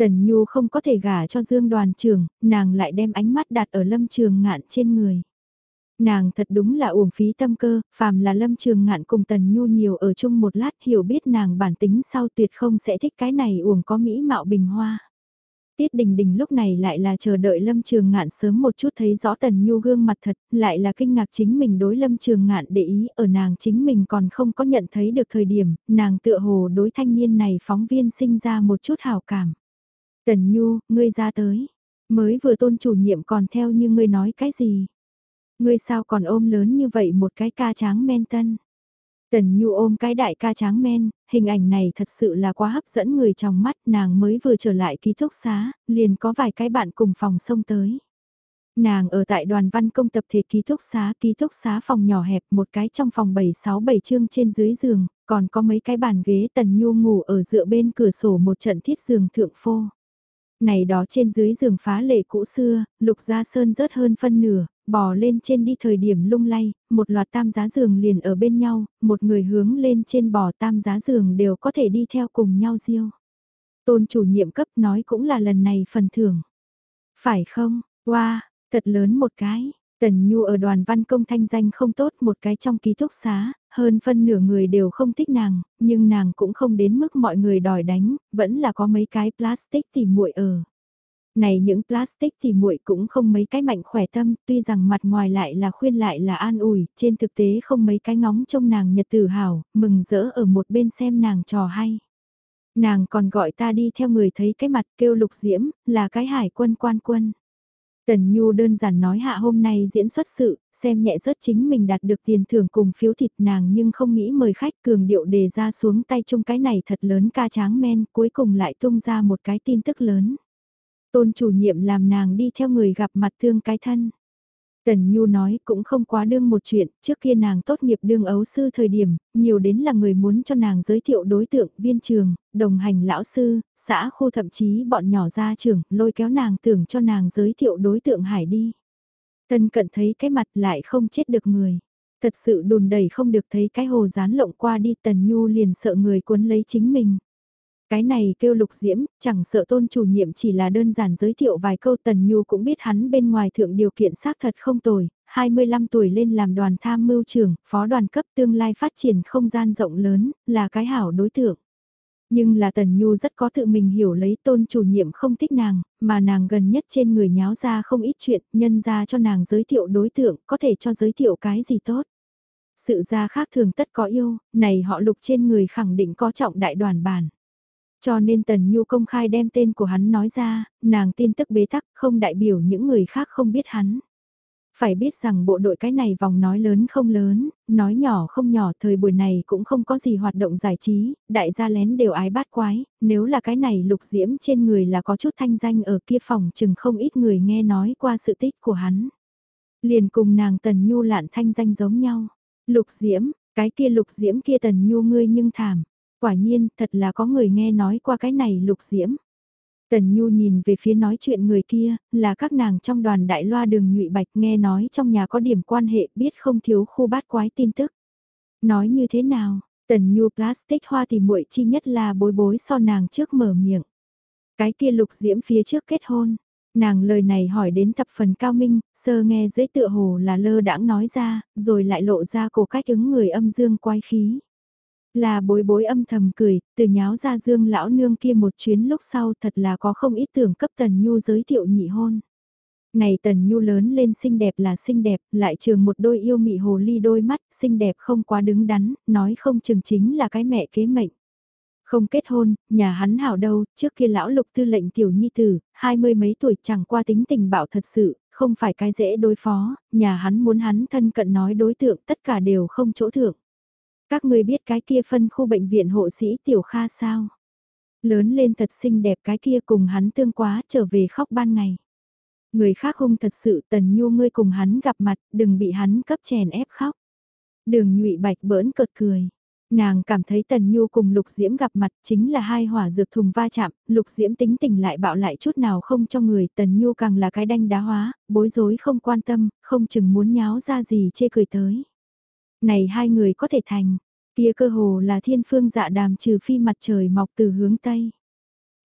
Speaker 1: Tần Nhu không có thể gả cho Dương đoàn trường, nàng lại đem ánh mắt đặt ở Lâm Trường Ngạn trên người. Nàng thật đúng là uổng phí tâm cơ, phàm là Lâm Trường Ngạn cùng Tần Nhu nhiều ở chung một lát hiểu biết nàng bản tính sau tuyệt không sẽ thích cái này uổng có mỹ mạo bình hoa. Tiết Đình Đình lúc này lại là chờ đợi Lâm Trường Ngạn sớm một chút thấy rõ Tần Nhu gương mặt thật, lại là kinh ngạc chính mình đối Lâm Trường Ngạn để ý ở nàng chính mình còn không có nhận thấy được thời điểm, nàng tựa hồ đối thanh niên này phóng viên sinh ra một chút hào cảm. Tần Nhu, ngươi ra tới, mới vừa tôn chủ nhiệm còn theo như ngươi nói cái gì? Ngươi sao còn ôm lớn như vậy một cái ca tráng men tân? Tần Nhu ôm cái đại ca tráng men, hình ảnh này thật sự là quá hấp dẫn người trong mắt nàng mới vừa trở lại ký túc xá, liền có vài cái bạn cùng phòng xông tới. Nàng ở tại đoàn văn công tập thể ký túc xá, ký túc xá phòng nhỏ hẹp, một cái trong phòng 767 chương trên dưới giường, còn có mấy cái bàn ghế tần nhu ngủ ở dựa bên cửa sổ một trận thiết giường thượng phô. Này đó trên dưới giường phá lệ cũ xưa, lục gia sơn rớt hơn phân nửa, bò lên trên đi thời điểm lung lay, một loạt tam giá giường liền ở bên nhau, một người hướng lên trên bò tam giá giường đều có thể đi theo cùng nhau diêu Tôn chủ nhiệm cấp nói cũng là lần này phần thưởng. Phải không, wow, thật lớn một cái. Tần Nhu ở đoàn văn công thanh danh không tốt một cái trong ký túc xá, hơn phân nửa người đều không thích nàng, nhưng nàng cũng không đến mức mọi người đòi đánh, vẫn là có mấy cái plastic thì muội ở. Này những plastic thì muội cũng không mấy cái mạnh khỏe tâm, tuy rằng mặt ngoài lại là khuyên lại là an ủi, trên thực tế không mấy cái ngóng trông nàng nhật tử hào, mừng rỡ ở một bên xem nàng trò hay. Nàng còn gọi ta đi theo người thấy cái mặt kêu lục diễm, là cái hải quân quan quân. Tần Nhu đơn giản nói hạ hôm nay diễn xuất sự, xem nhẹ rớt chính mình đạt được tiền thưởng cùng phiếu thịt nàng nhưng không nghĩ mời khách cường điệu đề ra xuống tay chung cái này thật lớn ca tráng men cuối cùng lại tung ra một cái tin tức lớn. Tôn chủ nhiệm làm nàng đi theo người gặp mặt thương cái thân. Tần Nhu nói cũng không quá đương một chuyện, trước kia nàng tốt nghiệp đương ấu sư thời điểm, nhiều đến là người muốn cho nàng giới thiệu đối tượng, viên trường, đồng hành lão sư, xã khu thậm chí bọn nhỏ ra trường, lôi kéo nàng tưởng cho nàng giới thiệu đối tượng hải đi. Tân cận thấy cái mặt lại không chết được người. Thật sự đùn đẩy không được thấy cái hồ rán lộng qua đi Tần Nhu liền sợ người cuốn lấy chính mình. Cái này kêu lục diễm, chẳng sợ tôn chủ nhiệm chỉ là đơn giản giới thiệu vài câu Tần Nhu cũng biết hắn bên ngoài thượng điều kiện xác thật không tồi, 25 tuổi lên làm đoàn tham mưu trưởng, phó đoàn cấp tương lai phát triển không gian rộng lớn, là cái hảo đối tượng. Nhưng là Tần Nhu rất có tự mình hiểu lấy tôn chủ nhiệm không thích nàng, mà nàng gần nhất trên người nháo ra không ít chuyện, nhân ra cho nàng giới thiệu đối tượng, có thể cho giới thiệu cái gì tốt. Sự ra khác thường tất có yêu, này họ lục trên người khẳng định có trọng đại đoàn bản. Cho nên Tần Nhu công khai đem tên của hắn nói ra, nàng tin tức bế tắc không đại biểu những người khác không biết hắn. Phải biết rằng bộ đội cái này vòng nói lớn không lớn, nói nhỏ không nhỏ thời buổi này cũng không có gì hoạt động giải trí, đại gia lén đều ái bát quái, nếu là cái này lục diễm trên người là có chút thanh danh ở kia phòng chừng không ít người nghe nói qua sự tích của hắn. Liền cùng nàng Tần Nhu lạn thanh danh giống nhau. Lục diễm, cái kia lục diễm kia Tần Nhu ngươi nhưng thảm. Quả nhiên, thật là có người nghe nói qua cái này lục diễm. Tần Nhu nhìn về phía nói chuyện người kia, là các nàng trong đoàn đại loa đường nhụy bạch nghe nói trong nhà có điểm quan hệ biết không thiếu khu bát quái tin tức. Nói như thế nào, Tần Nhu plastic hoa thì muội chi nhất là bối bối so nàng trước mở miệng. Cái kia lục diễm phía trước kết hôn. Nàng lời này hỏi đến thập phần cao minh, sơ nghe dưới tựa hồ là lơ đãng nói ra, rồi lại lộ ra cổ cách ứng người âm dương quái khí. Là bối bối âm thầm cười, từ nháo ra dương lão nương kia một chuyến lúc sau thật là có không ít tưởng cấp Tần Nhu giới thiệu nhị hôn. Này Tần Nhu lớn lên xinh đẹp là xinh đẹp, lại trường một đôi yêu mị hồ ly đôi mắt, xinh đẹp không quá đứng đắn, nói không chừng chính là cái mẹ kế mệnh. Không kết hôn, nhà hắn hảo đâu, trước kia lão lục tư lệnh tiểu nhi tử, hai mươi mấy tuổi chẳng qua tính tình bạo thật sự, không phải cái dễ đối phó, nhà hắn muốn hắn thân cận nói đối tượng tất cả đều không chỗ thượng. Các người biết cái kia phân khu bệnh viện hộ sĩ Tiểu Kha sao? Lớn lên thật xinh đẹp cái kia cùng hắn tương quá trở về khóc ban ngày. Người khác hung thật sự tần nhu ngươi cùng hắn gặp mặt đừng bị hắn cấp chèn ép khóc. Đường nhụy bạch bỡn cợt cười. Nàng cảm thấy Tần Nhu cùng Lục Diễm gặp mặt chính là hai hỏa dược thùng va chạm, Lục Diễm tính tình lại bạo lại chút nào không cho người, Tần Nhu càng là cái đanh đá hóa, bối rối không quan tâm, không chừng muốn nháo ra gì chê cười tới này hai người có thể thành, kia cơ hồ là thiên phương dạ đàm trừ phi mặt trời mọc từ hướng Tây.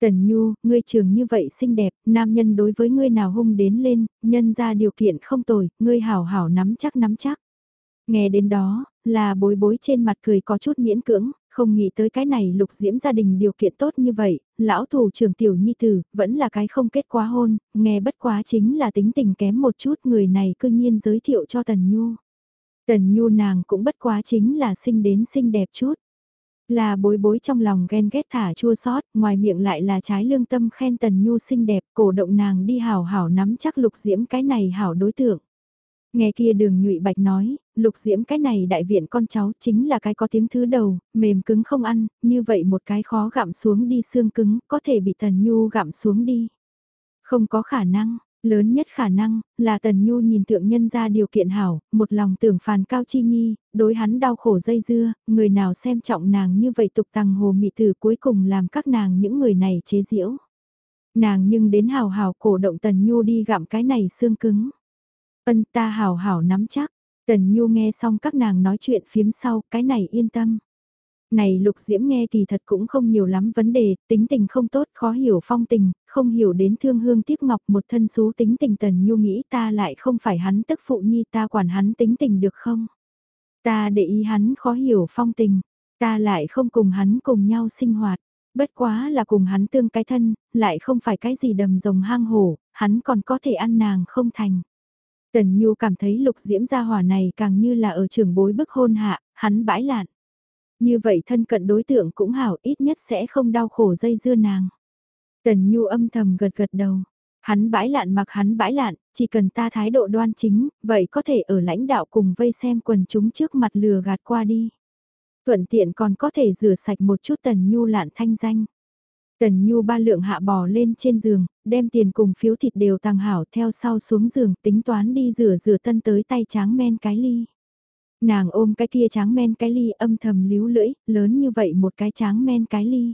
Speaker 1: Tần Nhu, ngươi trường như vậy xinh đẹp, nam nhân đối với ngươi nào hung đến lên, nhân ra điều kiện không tồi, ngươi hảo hảo nắm chắc nắm chắc. Nghe đến đó, là bối bối trên mặt cười có chút miễn cưỡng, không nghĩ tới cái này lục diễm gia đình điều kiện tốt như vậy, lão thủ trưởng tiểu nhi tử, vẫn là cái không kết quá hôn, nghe bất quá chính là tính tình kém một chút người này cư nhiên giới thiệu cho Tần Nhu. Tần Nhu nàng cũng bất quá chính là sinh đến xinh đẹp chút. Là bối bối trong lòng ghen ghét thả chua sót, ngoài miệng lại là trái lương tâm khen Tần Nhu xinh đẹp, cổ động nàng đi hảo hảo nắm chắc lục diễm cái này hảo đối tượng. Nghe kia đường nhụy bạch nói, lục diễm cái này đại viện con cháu chính là cái có tiếng thứ đầu, mềm cứng không ăn, như vậy một cái khó gặm xuống đi xương cứng, có thể bị Tần Nhu gặm xuống đi. Không có khả năng, Lớn nhất khả năng, là Tần Nhu nhìn tượng nhân ra điều kiện hảo, một lòng tưởng phàn cao chi nhi, đối hắn đau khổ dây dưa, người nào xem trọng nàng như vậy tục tăng hồ mị tử cuối cùng làm các nàng những người này chế diễu. Nàng nhưng đến hào hào cổ động Tần Nhu đi gặm cái này xương cứng. Ân ta hào hào nắm chắc, Tần Nhu nghe xong các nàng nói chuyện phiếm sau, cái này yên tâm. Này Lục Diễm nghe kỳ thật cũng không nhiều lắm vấn đề, tính tình không tốt, khó hiểu phong tình, không hiểu đến thương hương tiếc ngọc một thân xú tính tình tần nhu nghĩ ta lại không phải hắn tức phụ nhi ta quản hắn tính tình được không? Ta để ý hắn khó hiểu phong tình, ta lại không cùng hắn cùng nhau sinh hoạt, bất quá là cùng hắn tương cái thân, lại không phải cái gì đầm rồng hang hổ, hắn còn có thể ăn nàng không thành. Tần Nhu cảm thấy lục diễm gia hỏa này càng như là ở trường bối bức hôn hạ, hắn bãi lạn. Như vậy thân cận đối tượng cũng hảo ít nhất sẽ không đau khổ dây dưa nàng. Tần Nhu âm thầm gật gật đầu. Hắn bãi lạn mặc hắn bãi lạn, chỉ cần ta thái độ đoan chính, vậy có thể ở lãnh đạo cùng vây xem quần chúng trước mặt lừa gạt qua đi. Thuận tiện còn có thể rửa sạch một chút tần nhu lạn thanh danh. Tần Nhu ba lượng hạ bò lên trên giường, đem tiền cùng phiếu thịt đều tàng hảo theo sau xuống giường tính toán đi rửa rửa tân tới tay tráng men cái ly. Nàng ôm cái kia tráng men cái ly âm thầm líu lưỡi, lớn như vậy một cái tráng men cái ly.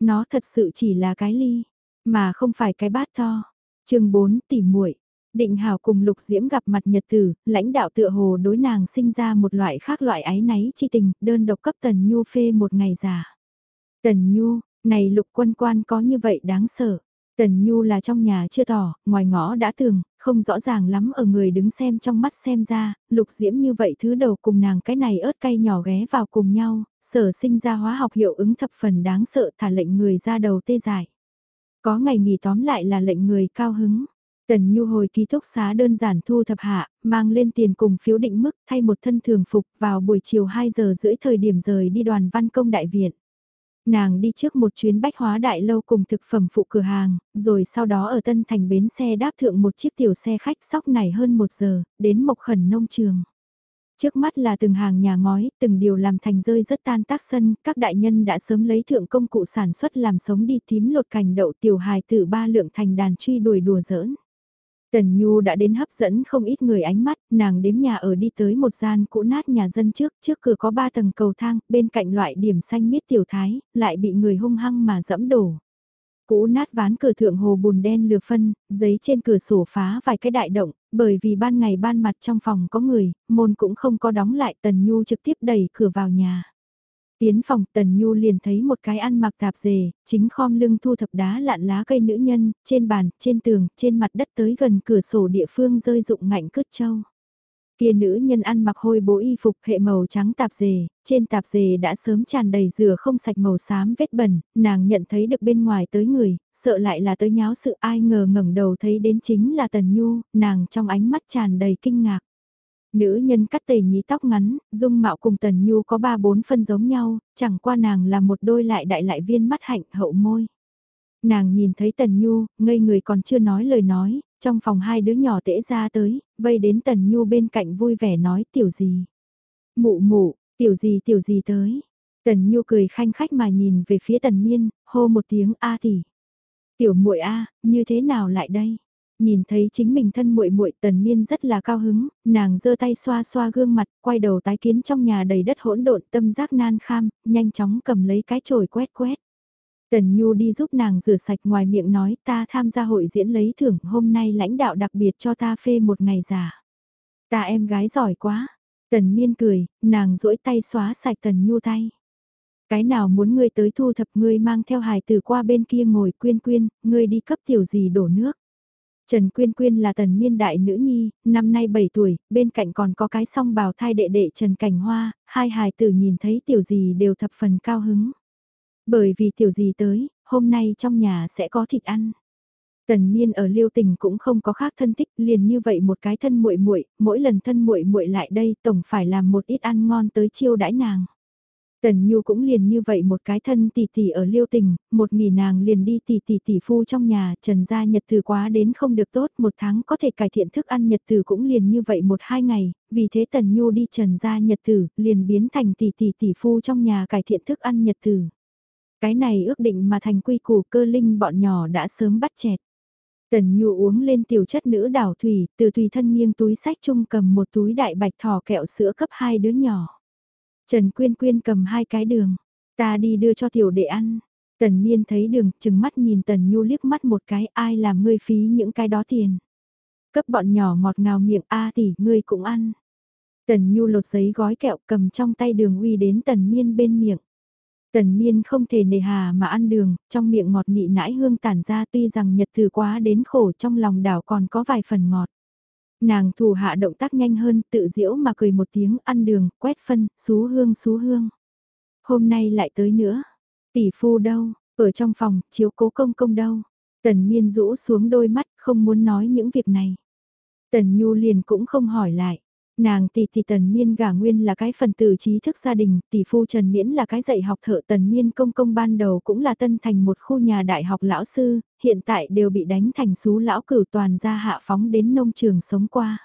Speaker 1: Nó thật sự chỉ là cái ly, mà không phải cái bát to. chương 4 tỉ muội Định Hào cùng Lục Diễm gặp mặt nhật tử, lãnh đạo tựa hồ đối nàng sinh ra một loại khác loại ái náy chi tình, đơn độc cấp Tần Nhu phê một ngày giả. Tần Nhu, này Lục Quân Quan có như vậy đáng sợ. Tần Nhu là trong nhà chưa tỏ, ngoài ngõ đã tường, không rõ ràng lắm ở người đứng xem trong mắt xem ra, lục diễm như vậy thứ đầu cùng nàng cái này ớt cay nhỏ ghé vào cùng nhau, sở sinh ra hóa học hiệu ứng thập phần đáng sợ thả lệnh người ra đầu tê dại. Có ngày nghỉ tóm lại là lệnh người cao hứng. Tần Nhu hồi ký túc xá đơn giản thu thập hạ, mang lên tiền cùng phiếu định mức thay một thân thường phục vào buổi chiều 2 giờ rưỡi thời điểm rời đi đoàn văn công đại viện. Nàng đi trước một chuyến bách hóa đại lâu cùng thực phẩm phụ cửa hàng, rồi sau đó ở Tân Thành bến xe đáp thượng một chiếc tiểu xe khách sóc này hơn một giờ, đến Mộc Khẩn Nông Trường. Trước mắt là từng hàng nhà ngói, từng điều làm thành rơi rất tan tác sân, các đại nhân đã sớm lấy thượng công cụ sản xuất làm sống đi tím lột cành đậu tiểu hài tử ba lượng thành đàn truy đuổi đùa giỡn. Tần Nhu đã đến hấp dẫn không ít người ánh mắt, nàng đếm nhà ở đi tới một gian cũ nát nhà dân trước, trước cửa có ba tầng cầu thang, bên cạnh loại điểm xanh miết tiểu thái, lại bị người hung hăng mà dẫm đổ. Cũ nát ván cửa thượng hồ bùn đen lừa phân, giấy trên cửa sổ phá vài cái đại động, bởi vì ban ngày ban mặt trong phòng có người, môn cũng không có đóng lại Tần Nhu trực tiếp đẩy cửa vào nhà. Tiến phòng Tần Nhu liền thấy một cái ăn mặc tạp dề, chính khom lưng thu thập đá lạn lá cây nữ nhân, trên bàn, trên tường, trên mặt đất tới gần cửa sổ địa phương rơi dụng ngạnh cứt châu. Kia nữ nhân ăn mặc hôi bố y phục hệ màu trắng tạp dề, trên tạp dề đã sớm tràn đầy rửa không sạch màu xám vết bẩn, nàng nhận thấy được bên ngoài tới người, sợ lại là tới nháo sự ai ngờ ngẩng đầu thấy đến chính là Tần Nhu, nàng trong ánh mắt tràn đầy kinh ngạc. Nữ nhân cắt tề nhí tóc ngắn, dung mạo cùng Tần Nhu có ba bốn phân giống nhau, chẳng qua nàng là một đôi lại đại lại viên mắt hạnh hậu môi. Nàng nhìn thấy Tần Nhu, ngây người còn chưa nói lời nói, trong phòng hai đứa nhỏ tễ ra tới, vây đến Tần Nhu bên cạnh vui vẻ nói tiểu gì. Mụ mụ, tiểu gì tiểu gì tới. Tần Nhu cười khanh khách mà nhìn về phía Tần Miên, hô một tiếng A tỷ. Tiểu muội A, như thế nào lại đây? Nhìn thấy chính mình thân muội muội tần miên rất là cao hứng, nàng giơ tay xoa xoa gương mặt, quay đầu tái kiến trong nhà đầy đất hỗn độn tâm giác nan kham, nhanh chóng cầm lấy cái chổi quét quét. Tần Nhu đi giúp nàng rửa sạch ngoài miệng nói ta tham gia hội diễn lấy thưởng hôm nay lãnh đạo đặc biệt cho ta phê một ngày giả. Ta em gái giỏi quá. Tần Miên cười, nàng duỗi tay xóa sạch Tần Nhu tay. Cái nào muốn ngươi tới thu thập ngươi mang theo hài từ qua bên kia ngồi quyên quyên, ngươi đi cấp tiểu gì đổ nước. Trần Quyên Quyên là tần miên đại nữ nhi, năm nay 7 tuổi, bên cạnh còn có cái song bào thai đệ đệ Trần Cảnh Hoa, hai hài tử nhìn thấy tiểu gì đều thập phần cao hứng. Bởi vì tiểu gì tới, hôm nay trong nhà sẽ có thịt ăn. Tần Miên ở Liêu Tỉnh cũng không có khác thân thích, liền như vậy một cái thân muội muội, mỗi lần thân muội muội lại đây, tổng phải làm một ít ăn ngon tới chiêu đãi nàng. Tần Nhu cũng liền như vậy một cái thân tỷ tỷ ở liêu tình, một nghỉ nàng liền đi tỷ tỷ tỷ phu trong nhà, trần gia nhật từ quá đến không được tốt, một tháng có thể cải thiện thức ăn nhật từ cũng liền như vậy một hai ngày, vì thế Tần Nhu đi trần gia nhật Từ liền biến thành tỷ tỷ tỷ phu trong nhà cải thiện thức ăn nhật từ. Cái này ước định mà thành quy củ cơ linh bọn nhỏ đã sớm bắt chẹt. Tần Nhu uống lên tiểu chất nữ đảo thủy, từ tùy thân nghiêng túi sách chung cầm một túi đại bạch thỏ kẹo sữa cấp hai đứa nhỏ. Trần Quyên Quyên cầm hai cái đường, ta đi đưa cho tiểu đệ ăn. Tần Miên thấy đường, chừng mắt nhìn Tần Nhu liếc mắt một cái, ai làm ngươi phí những cái đó tiền. Cấp bọn nhỏ ngọt ngào miệng, a tỷ, ngươi cũng ăn. Tần Nhu lột giấy gói kẹo cầm trong tay đường uy đến Tần Miên bên miệng. Tần Miên không thể nề hà mà ăn đường, trong miệng ngọt nị nãi hương tản ra tuy rằng nhật từ quá đến khổ trong lòng đảo còn có vài phần ngọt. Nàng thủ hạ động tác nhanh hơn, tự diễu mà cười một tiếng ăn đường, quét phân, xú hương xú hương. Hôm nay lại tới nữa. Tỷ phu đâu, ở trong phòng, chiếu cố công công đâu. Tần miên rũ xuống đôi mắt, không muốn nói những việc này. Tần Nhu liền cũng không hỏi lại. Nàng tỷ tỷ Tần Miên gả nguyên là cái phần tử trí thức gia đình, tỷ phu Trần Miễn là cái dạy học thợ Tần Miên công công ban đầu cũng là tân thành một khu nhà đại học lão sư, hiện tại đều bị đánh thành xú lão cửu toàn ra hạ phóng đến nông trường sống qua.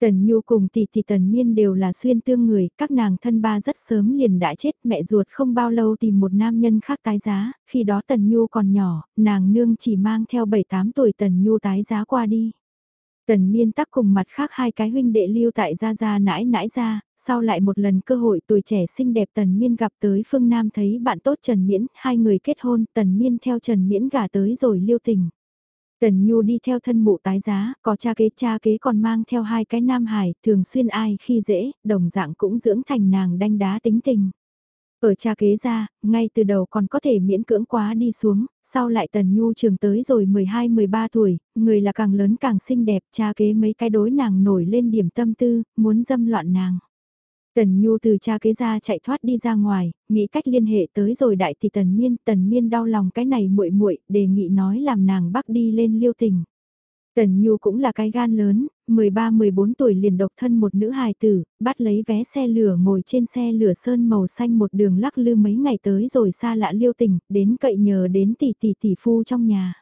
Speaker 1: Tần Nhu cùng tỷ tỷ Tần Miên đều là xuyên tương người, các nàng thân ba rất sớm liền đã chết, mẹ ruột không bao lâu tìm một nam nhân khác tái giá, khi đó Tần Nhu còn nhỏ, nàng nương chỉ mang theo 7-8 tuổi Tần Nhu tái giá qua đi. Tần miên tắc cùng mặt khác hai cái huynh đệ lưu tại gia gia nãi nãi ra, sau lại một lần cơ hội tuổi trẻ xinh đẹp tần miên gặp tới phương Nam thấy bạn tốt Trần Miễn, hai người kết hôn, tần miên theo Trần Miễn gả tới rồi lưu tình. Tần Nhu đi theo thân mụ tái giá, có cha kế cha kế còn mang theo hai cái nam hải, thường xuyên ai khi dễ, đồng dạng cũng dưỡng thành nàng đanh đá tính tình. Ở cha kế ra, ngay từ đầu còn có thể miễn cưỡng quá đi xuống, sau lại Tần Nhu trường tới rồi 12-13 tuổi, người là càng lớn càng xinh đẹp, cha kế mấy cái đối nàng nổi lên điểm tâm tư, muốn dâm loạn nàng. Tần Nhu từ cha kế ra chạy thoát đi ra ngoài, nghĩ cách liên hệ tới rồi đại thì Tần Miên, Tần Miên đau lòng cái này muội muội đề nghị nói làm nàng bắt đi lên liêu tình. Tần Nhu cũng là cái gan lớn, 13-14 tuổi liền độc thân một nữ hài tử, bắt lấy vé xe lửa ngồi trên xe lửa sơn màu xanh một đường lắc lư mấy ngày tới rồi xa lạ liêu tình, đến cậy nhờ đến tỷ tỷ tỷ phu trong nhà.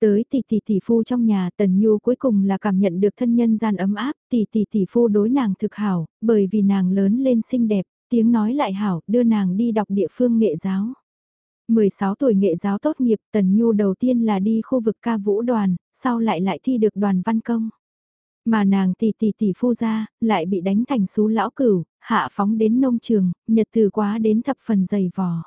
Speaker 1: Tới tỷ tỷ tỷ phu trong nhà Tần Nhu cuối cùng là cảm nhận được thân nhân gian ấm áp, tỷ tỷ tỷ phu đối nàng thực hảo, bởi vì nàng lớn lên xinh đẹp, tiếng nói lại hảo, đưa nàng đi đọc địa phương nghệ giáo. 16 tuổi nghệ giáo tốt nghiệp, Tần Nhu đầu tiên là đi khu vực ca vũ đoàn, sau lại lại thi được đoàn văn công. Mà nàng tỷ tỷ tỷ phu ra, lại bị đánh thành xú lão cửu, hạ phóng đến nông trường, nhật từ quá đến thập phần dày vò.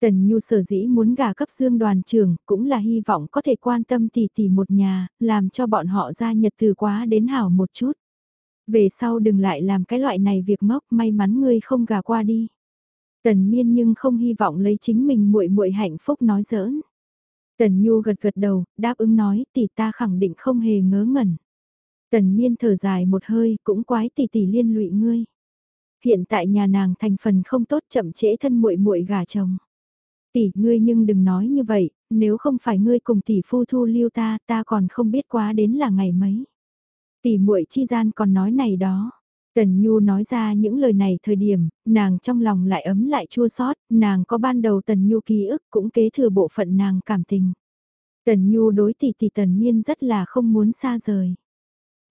Speaker 1: Tần Nhu sở dĩ muốn gả cấp dương đoàn trưởng, cũng là hy vọng có thể quan tâm tỷ tỷ một nhà, làm cho bọn họ ra nhật từ quá đến hảo một chút. Về sau đừng lại làm cái loại này việc ngốc, may mắn ngươi không gả qua đi. Tần Miên nhưng không hy vọng lấy chính mình muội muội hạnh phúc nói giỡn. Tần Nhu gật gật đầu, đáp ứng nói tỷ ta khẳng định không hề ngớ ngẩn. Tần Miên thở dài một hơi, cũng quái tỷ tỷ liên lụy ngươi. Hiện tại nhà nàng thành phần không tốt chậm trễ thân muội muội gả chồng. Tỷ, ngươi nhưng đừng nói như vậy, nếu không phải ngươi cùng tỷ phu thu lưu ta, ta còn không biết quá đến là ngày mấy. Tỷ muội chi gian còn nói này đó. Tần Nhu nói ra những lời này thời điểm, nàng trong lòng lại ấm lại chua xót, nàng có ban đầu Tần Nhu ký ức cũng kế thừa bộ phận nàng cảm tình. Tần Nhu đối tỷ tỷ Tần Miên rất là không muốn xa rời.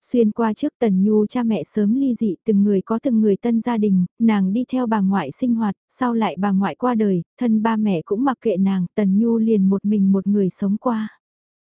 Speaker 1: Xuyên qua trước Tần Nhu cha mẹ sớm ly dị từng người có từng người tân gia đình, nàng đi theo bà ngoại sinh hoạt, sau lại bà ngoại qua đời, thân ba mẹ cũng mặc kệ nàng, Tần Nhu liền một mình một người sống qua.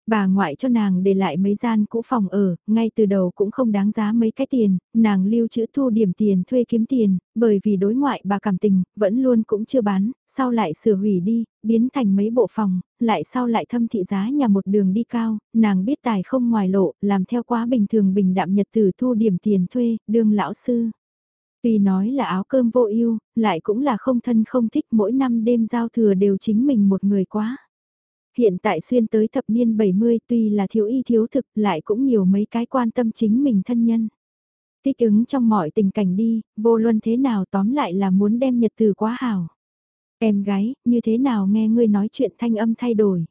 Speaker 1: Bà ngoại cho nàng để lại mấy gian cũ phòng ở, ngay từ đầu cũng không đáng giá mấy cái tiền, nàng lưu trữ thu điểm tiền thuê kiếm tiền, bởi vì đối ngoại bà cảm tình, vẫn luôn cũng chưa bán, sau lại sửa hủy đi, biến thành mấy bộ phòng, lại sau lại thâm thị giá nhà một đường đi cao, nàng biết tài không ngoài lộ, làm theo quá bình thường bình đạm nhật tử thu điểm tiền thuê, đương lão sư. Tuy nói là áo cơm vô ưu lại cũng là không thân không thích mỗi năm đêm giao thừa đều chính mình một người quá. Hiện tại xuyên tới thập niên 70 tuy là thiếu y thiếu thực lại cũng nhiều mấy cái quan tâm chính mình thân nhân. Thích ứng trong mọi tình cảnh đi, vô luân thế nào tóm lại là muốn đem nhật từ quá hảo. Em gái, như thế nào nghe ngươi nói chuyện thanh âm thay đổi.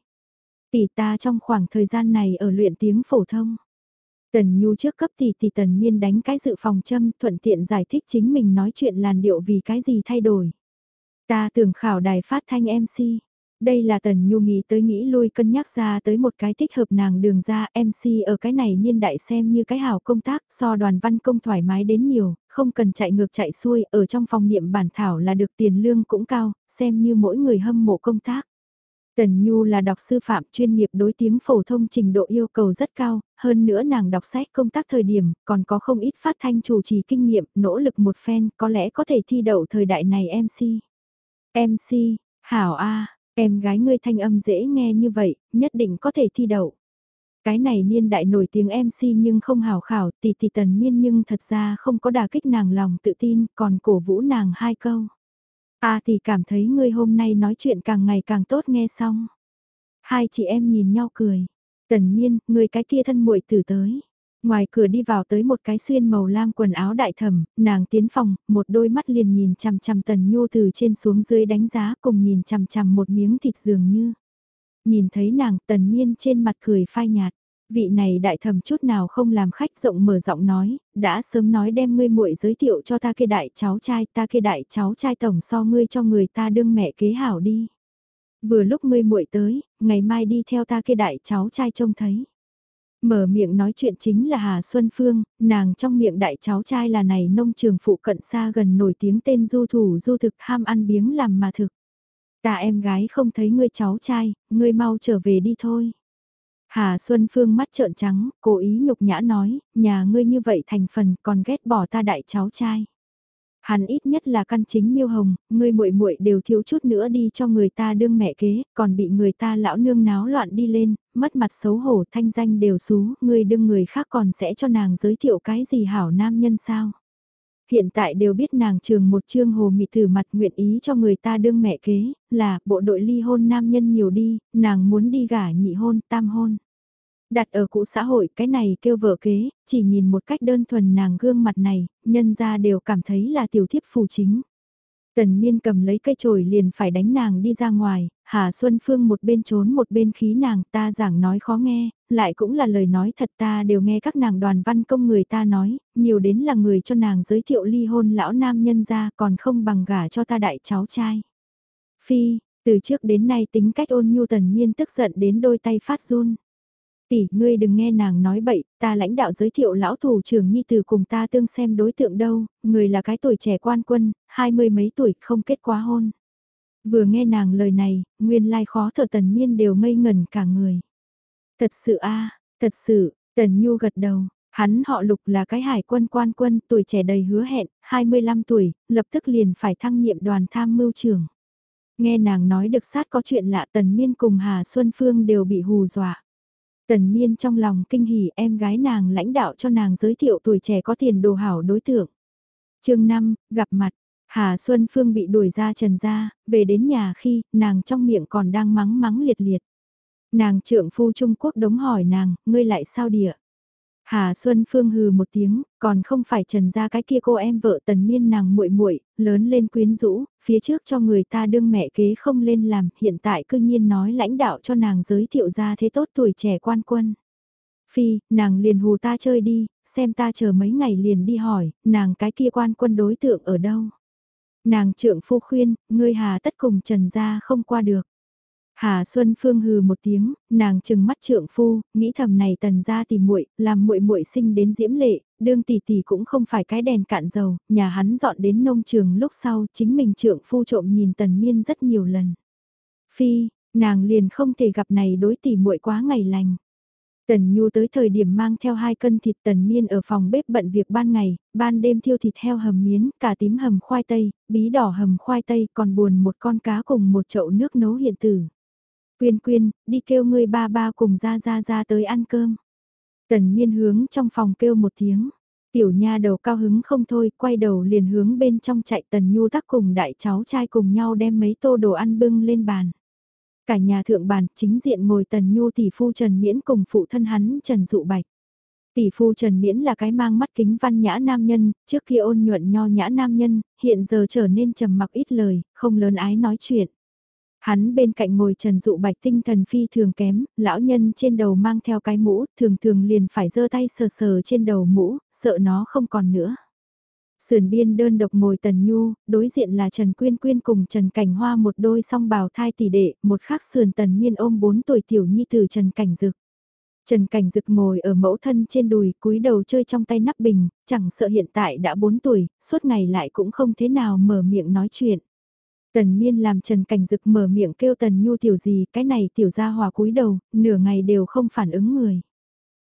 Speaker 1: Tỷ ta trong khoảng thời gian này ở luyện tiếng phổ thông. Tần Nhu trước cấp tỷ tỷ Tần Miên đánh cái dự phòng châm thuận tiện giải thích chính mình nói chuyện làn điệu vì cái gì thay đổi. Ta tưởng khảo đài phát thanh MC. Đây là Tần Nhu nghĩ tới nghĩ lui cân nhắc ra tới một cái thích hợp nàng đường ra MC ở cái này niên đại xem như cái hảo công tác so đoàn văn công thoải mái đến nhiều, không cần chạy ngược chạy xuôi, ở trong phòng niệm bản thảo là được tiền lương cũng cao, xem như mỗi người hâm mộ công tác. Tần Nhu là đọc sư phạm chuyên nghiệp đối tiếng phổ thông trình độ yêu cầu rất cao, hơn nữa nàng đọc sách công tác thời điểm, còn có không ít phát thanh chủ trì kinh nghiệm, nỗ lực một phen, có lẽ có thể thi đậu thời đại này MC. MC, Hảo A, Em gái ngươi thanh âm dễ nghe như vậy, nhất định có thể thi đậu. Cái này niên đại nổi tiếng MC nhưng không hào khảo, tỷ tỷ tần miên nhưng thật ra không có đà kích nàng lòng tự tin, còn cổ vũ nàng hai câu. À thì cảm thấy ngươi hôm nay nói chuyện càng ngày càng tốt nghe xong. Hai chị em nhìn nhau cười. Tần miên, ngươi cái kia thân muội tử tới. Ngoài cửa đi vào tới một cái xuyên màu lam quần áo đại thẩm, nàng tiến phòng, một đôi mắt liền nhìn chằm chằm tần nhu từ trên xuống dưới đánh giá cùng nhìn chằm chằm một miếng thịt dường như. Nhìn thấy nàng tần miên trên mặt cười phai nhạt, Vị này đại thẩm chút nào không làm khách rộng mở giọng nói, đã sớm nói đem ngươi muội giới thiệu cho ta kia đại cháu trai, ta kia đại cháu trai tổng so ngươi cho người ta đương mẹ kế hảo đi. Vừa lúc ngươi muội tới, ngày mai đi theo ta kia đại cháu trai trông thấy. Mở miệng nói chuyện chính là Hà Xuân Phương, nàng trong miệng đại cháu trai là này nông trường phụ cận xa gần nổi tiếng tên du thủ du thực ham ăn biếng làm mà thực. Ta em gái không thấy ngươi cháu trai, ngươi mau trở về đi thôi. Hà Xuân Phương mắt trợn trắng, cố ý nhục nhã nói, nhà ngươi như vậy thành phần còn ghét bỏ ta đại cháu trai. Hắn ít nhất là căn chính miêu hồng, người muội muội đều thiếu chút nữa đi cho người ta đương mẹ kế, còn bị người ta lão nương náo loạn đi lên, mất mặt xấu hổ thanh danh đều xú, người đương người khác còn sẽ cho nàng giới thiệu cái gì hảo nam nhân sao. Hiện tại đều biết nàng trường một trương hồ mị thử mặt nguyện ý cho người ta đương mẹ kế, là bộ đội ly hôn nam nhân nhiều đi, nàng muốn đi gả nhị hôn, tam hôn. Đặt ở cũ xã hội cái này kêu vợ kế, chỉ nhìn một cách đơn thuần nàng gương mặt này, nhân ra đều cảm thấy là tiểu thiếp phù chính. Tần miên cầm lấy cây chổi liền phải đánh nàng đi ra ngoài, Hà Xuân Phương một bên trốn một bên khí nàng ta giảng nói khó nghe, lại cũng là lời nói thật ta đều nghe các nàng đoàn văn công người ta nói, nhiều đến là người cho nàng giới thiệu ly hôn lão nam nhân ra còn không bằng gả cho ta đại cháu trai. Phi, từ trước đến nay tính cách ôn nhu tần miên tức giận đến đôi tay phát run. Tỷ, ngươi đừng nghe nàng nói bậy, ta lãnh đạo giới thiệu lão thủ trưởng nhi từ cùng ta tương xem đối tượng đâu, người là cái tuổi trẻ quan quân, hai mươi mấy tuổi không kết quá hôn. Vừa nghe nàng lời này, nguyên lai khó thở tần miên đều ngây ngẩn cả người. Thật sự a thật sự, tần nhu gật đầu, hắn họ lục là cái hải quân quan quân tuổi trẻ đầy hứa hẹn, 25 tuổi, lập tức liền phải thăng nhiệm đoàn tham mưu trưởng. Nghe nàng nói được sát có chuyện lạ tần miên cùng Hà Xuân Phương đều bị hù dọa. Tần miên trong lòng kinh hỉ em gái nàng lãnh đạo cho nàng giới thiệu tuổi trẻ có tiền đồ hảo đối tượng. chương 5, gặp mặt, Hà Xuân Phương bị đuổi ra trần ra, về đến nhà khi nàng trong miệng còn đang mắng mắng liệt liệt. Nàng trưởng phu Trung Quốc đống hỏi nàng, ngươi lại sao địa? Hà Xuân Phương hừ một tiếng, còn không phải trần ra cái kia cô em vợ tần miên nàng muội muội lớn lên quyến rũ, phía trước cho người ta đương mẹ kế không lên làm, hiện tại cư nhiên nói lãnh đạo cho nàng giới thiệu ra thế tốt tuổi trẻ quan quân. Phi, nàng liền hù ta chơi đi, xem ta chờ mấy ngày liền đi hỏi, nàng cái kia quan quân đối tượng ở đâu. Nàng trưởng phu khuyên, ngươi hà tất cùng trần ra không qua được. Hà Xuân Phương hừ một tiếng, nàng chừng mắt trượng phu, nghĩ thầm này tần gia tìm muội, làm muội muội sinh đến diễm lệ, đương tỷ tỷ cũng không phải cái đèn cạn dầu, nhà hắn dọn đến nông trường lúc sau, chính mình trượng phu trộm nhìn tần miên rất nhiều lần. Phi, nàng liền không thể gặp này đối tỷ muội quá ngày lành. Tần Nhu tới thời điểm mang theo hai cân thịt tần miên ở phòng bếp bận việc ban ngày, ban đêm thiêu thịt heo hầm miến, cả tím hầm khoai tây, bí đỏ hầm khoai tây còn buồn một con cá cùng một chậu nước nấu hiện tử. Quyên quyên, đi kêu người ba ba cùng ra ra ra tới ăn cơm. Tần miên hướng trong phòng kêu một tiếng. Tiểu nha đầu cao hứng không thôi, quay đầu liền hướng bên trong chạy tần nhu tắc cùng đại cháu trai cùng nhau đem mấy tô đồ ăn bưng lên bàn. Cả nhà thượng bàn chính diện ngồi tần nhu tỷ phu Trần Miễn cùng phụ thân hắn Trần Dụ Bạch. Tỷ phu Trần Miễn là cái mang mắt kính văn nhã nam nhân, trước kia ôn nhuận nho nhã nam nhân, hiện giờ trở nên trầm mặc ít lời, không lớn ái nói chuyện. Hắn bên cạnh ngồi Trần Dụ Bạch tinh thần phi thường kém, lão nhân trên đầu mang theo cái mũ, thường thường liền phải giơ tay sờ sờ trên đầu mũ, sợ nó không còn nữa. Sườn biên đơn độc ngồi Tần Nhu, đối diện là Trần Quyên Quyên cùng Trần Cảnh Hoa một đôi song bào thai tỷ đệ, một khác sườn Tần Miên ôm 4 tuổi tiểu nhi từ Trần Cảnh Dực. Trần Cảnh Dực ngồi ở mẫu thân trên đùi cúi đầu chơi trong tay nắp bình, chẳng sợ hiện tại đã 4 tuổi, suốt ngày lại cũng không thế nào mở miệng nói chuyện. Tần miên làm Trần Cảnh Dực mở miệng kêu Tần Nhu tiểu gì, cái này tiểu ra hòa cúi đầu, nửa ngày đều không phản ứng người.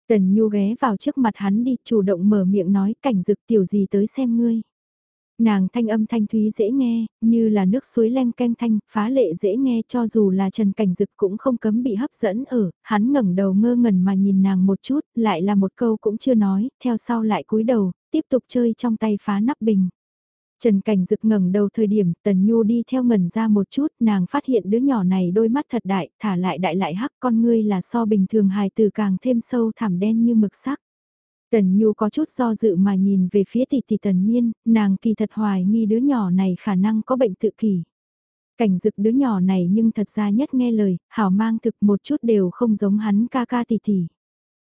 Speaker 1: Tần Nhu ghé vào trước mặt hắn đi, chủ động mở miệng nói Cảnh Dực tiểu gì tới xem ngươi. Nàng thanh âm thanh thúy dễ nghe, như là nước suối len canh thanh, phá lệ dễ nghe cho dù là Trần Cảnh Dực cũng không cấm bị hấp dẫn ở, hắn ngẩng đầu ngơ ngẩn mà nhìn nàng một chút, lại là một câu cũng chưa nói, theo sau lại cúi đầu, tiếp tục chơi trong tay phá nắp bình. Trần Cảnh Dực ngẩng đầu thời điểm Tần Nhu đi theo ngẩn ra một chút, nàng phát hiện đứa nhỏ này đôi mắt thật đại, thả lại đại lại hắc con ngươi là so bình thường hài từ càng thêm sâu thẳm đen như mực sắc. Tần Nhu có chút do dự mà nhìn về phía tỷ tỷ Tần Miên, nàng kỳ thật hoài nghi đứa nhỏ này khả năng có bệnh tự kỷ. Cảnh dực đứa nhỏ này nhưng thật ra nhất nghe lời, hảo mang thực một chút đều không giống hắn ca ca tỷ tỷ.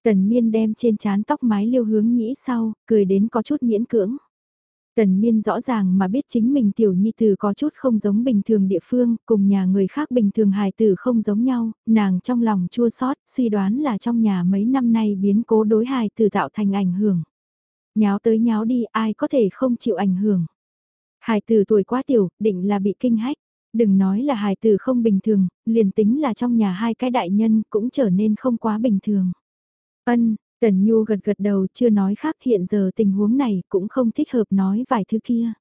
Speaker 1: Tần miên đem trên trán tóc mái liêu hướng nhĩ sau, cười đến có chút miễn cưỡng. Tần miên rõ ràng mà biết chính mình tiểu nhi tử có chút không giống bình thường địa phương, cùng nhà người khác bình thường hài tử không giống nhau, nàng trong lòng chua xót suy đoán là trong nhà mấy năm nay biến cố đối hài tử tạo thành ảnh hưởng. Nháo tới nháo đi ai có thể không chịu ảnh hưởng. Hài tử tuổi quá tiểu, định là bị kinh hách. Đừng nói là hài tử không bình thường, liền tính là trong nhà hai cái đại nhân cũng trở nên không quá bình thường. Ân, Tần Nhu gật gật đầu chưa nói khác hiện giờ tình huống này cũng không thích hợp nói vài thứ kia.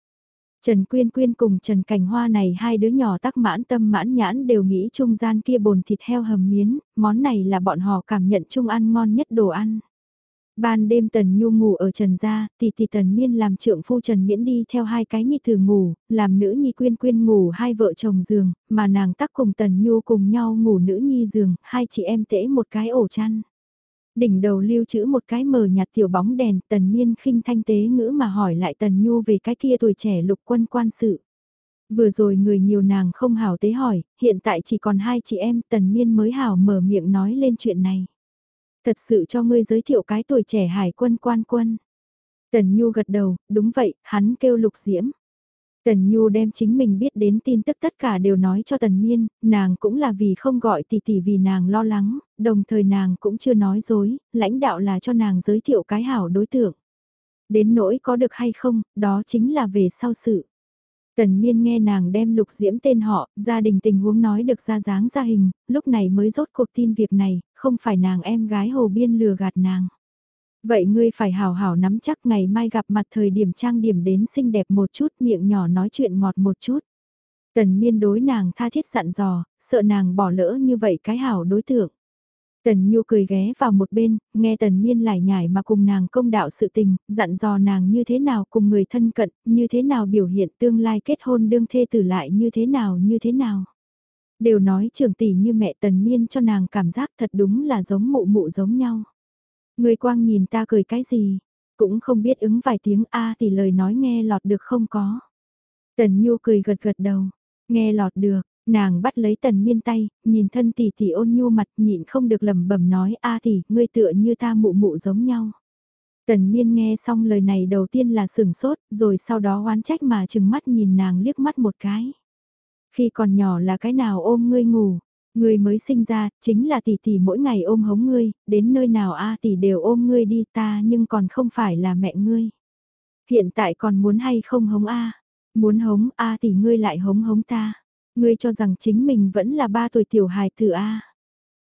Speaker 1: Trần Quyên Quyên cùng Trần Cảnh Hoa này hai đứa nhỏ tắc mãn tâm mãn nhãn đều nghĩ trung gian kia bồn thịt heo hầm miến, món này là bọn họ cảm nhận chung ăn ngon nhất đồ ăn. Ban đêm Tần Nhu ngủ ở Trần gia, tỷ tỷ Tần Miên làm trượng phu Trần Miễn đi theo hai cái nhi tử ngủ, làm nữ nhi Quyên Quyên ngủ hai vợ chồng giường, mà nàng tắc cùng Tần Nhu cùng nhau ngủ nữ nhi giường, hai chị em tễ một cái ổ chăn. Đỉnh đầu lưu trữ một cái mờ nhạt tiểu bóng đèn, Tần Miên khinh thanh tế ngữ mà hỏi lại Tần Nhu về cái kia tuổi trẻ lục quân quan sự. Vừa rồi người nhiều nàng không hảo tế hỏi, hiện tại chỉ còn hai chị em Tần Miên mới hảo mở miệng nói lên chuyện này thật sự cho ngươi giới thiệu cái tuổi trẻ hải quân quan quân. Tần Nhu gật đầu, đúng vậy, hắn kêu lục diễm. Tần Nhu đem chính mình biết đến tin tức tất cả đều nói cho Tần Miên, nàng cũng là vì không gọi tỷ tỷ vì nàng lo lắng, đồng thời nàng cũng chưa nói dối, lãnh đạo là cho nàng giới thiệu cái hảo đối tượng. Đến nỗi có được hay không, đó chính là về sau sự. Tần miên nghe nàng đem lục diễm tên họ, gia đình tình huống nói được ra dáng ra hình, lúc này mới rốt cuộc tin việc này, không phải nàng em gái hồ biên lừa gạt nàng. Vậy ngươi phải hào hảo nắm chắc ngày mai gặp mặt thời điểm trang điểm đến xinh đẹp một chút miệng nhỏ nói chuyện ngọt một chút. Tần miên đối nàng tha thiết dặn dò, sợ nàng bỏ lỡ như vậy cái hảo đối tượng. Tần Nhu cười ghé vào một bên, nghe Tần Miên lải nhải mà cùng nàng công đạo sự tình, dặn dò nàng như thế nào cùng người thân cận, như thế nào biểu hiện tương lai kết hôn đương thê tử lại như thế nào như thế nào. Đều nói trưởng tỷ như mẹ Tần Miên cho nàng cảm giác thật đúng là giống mụ mụ giống nhau. Người quang nhìn ta cười cái gì, cũng không biết ứng vài tiếng A thì lời nói nghe lọt được không có. Tần Nhu cười gật gật đầu, nghe lọt được, Nàng bắt lấy tần miên tay, nhìn thân tỷ tỷ ôn nhu mặt nhịn không được lẩm bẩm nói a tỷ, ngươi tựa như ta mụ mụ giống nhau. Tần miên nghe xong lời này đầu tiên là sừng sốt, rồi sau đó oán trách mà chừng mắt nhìn nàng liếc mắt một cái. Khi còn nhỏ là cái nào ôm ngươi ngủ, ngươi mới sinh ra, chính là tỷ tỷ mỗi ngày ôm hống ngươi, đến nơi nào a tỷ đều ôm ngươi đi ta nhưng còn không phải là mẹ ngươi. Hiện tại còn muốn hay không hống a Muốn hống a tỷ ngươi lại hống hống ta. Ngươi cho rằng chính mình vẫn là ba tuổi tiểu hài tử A.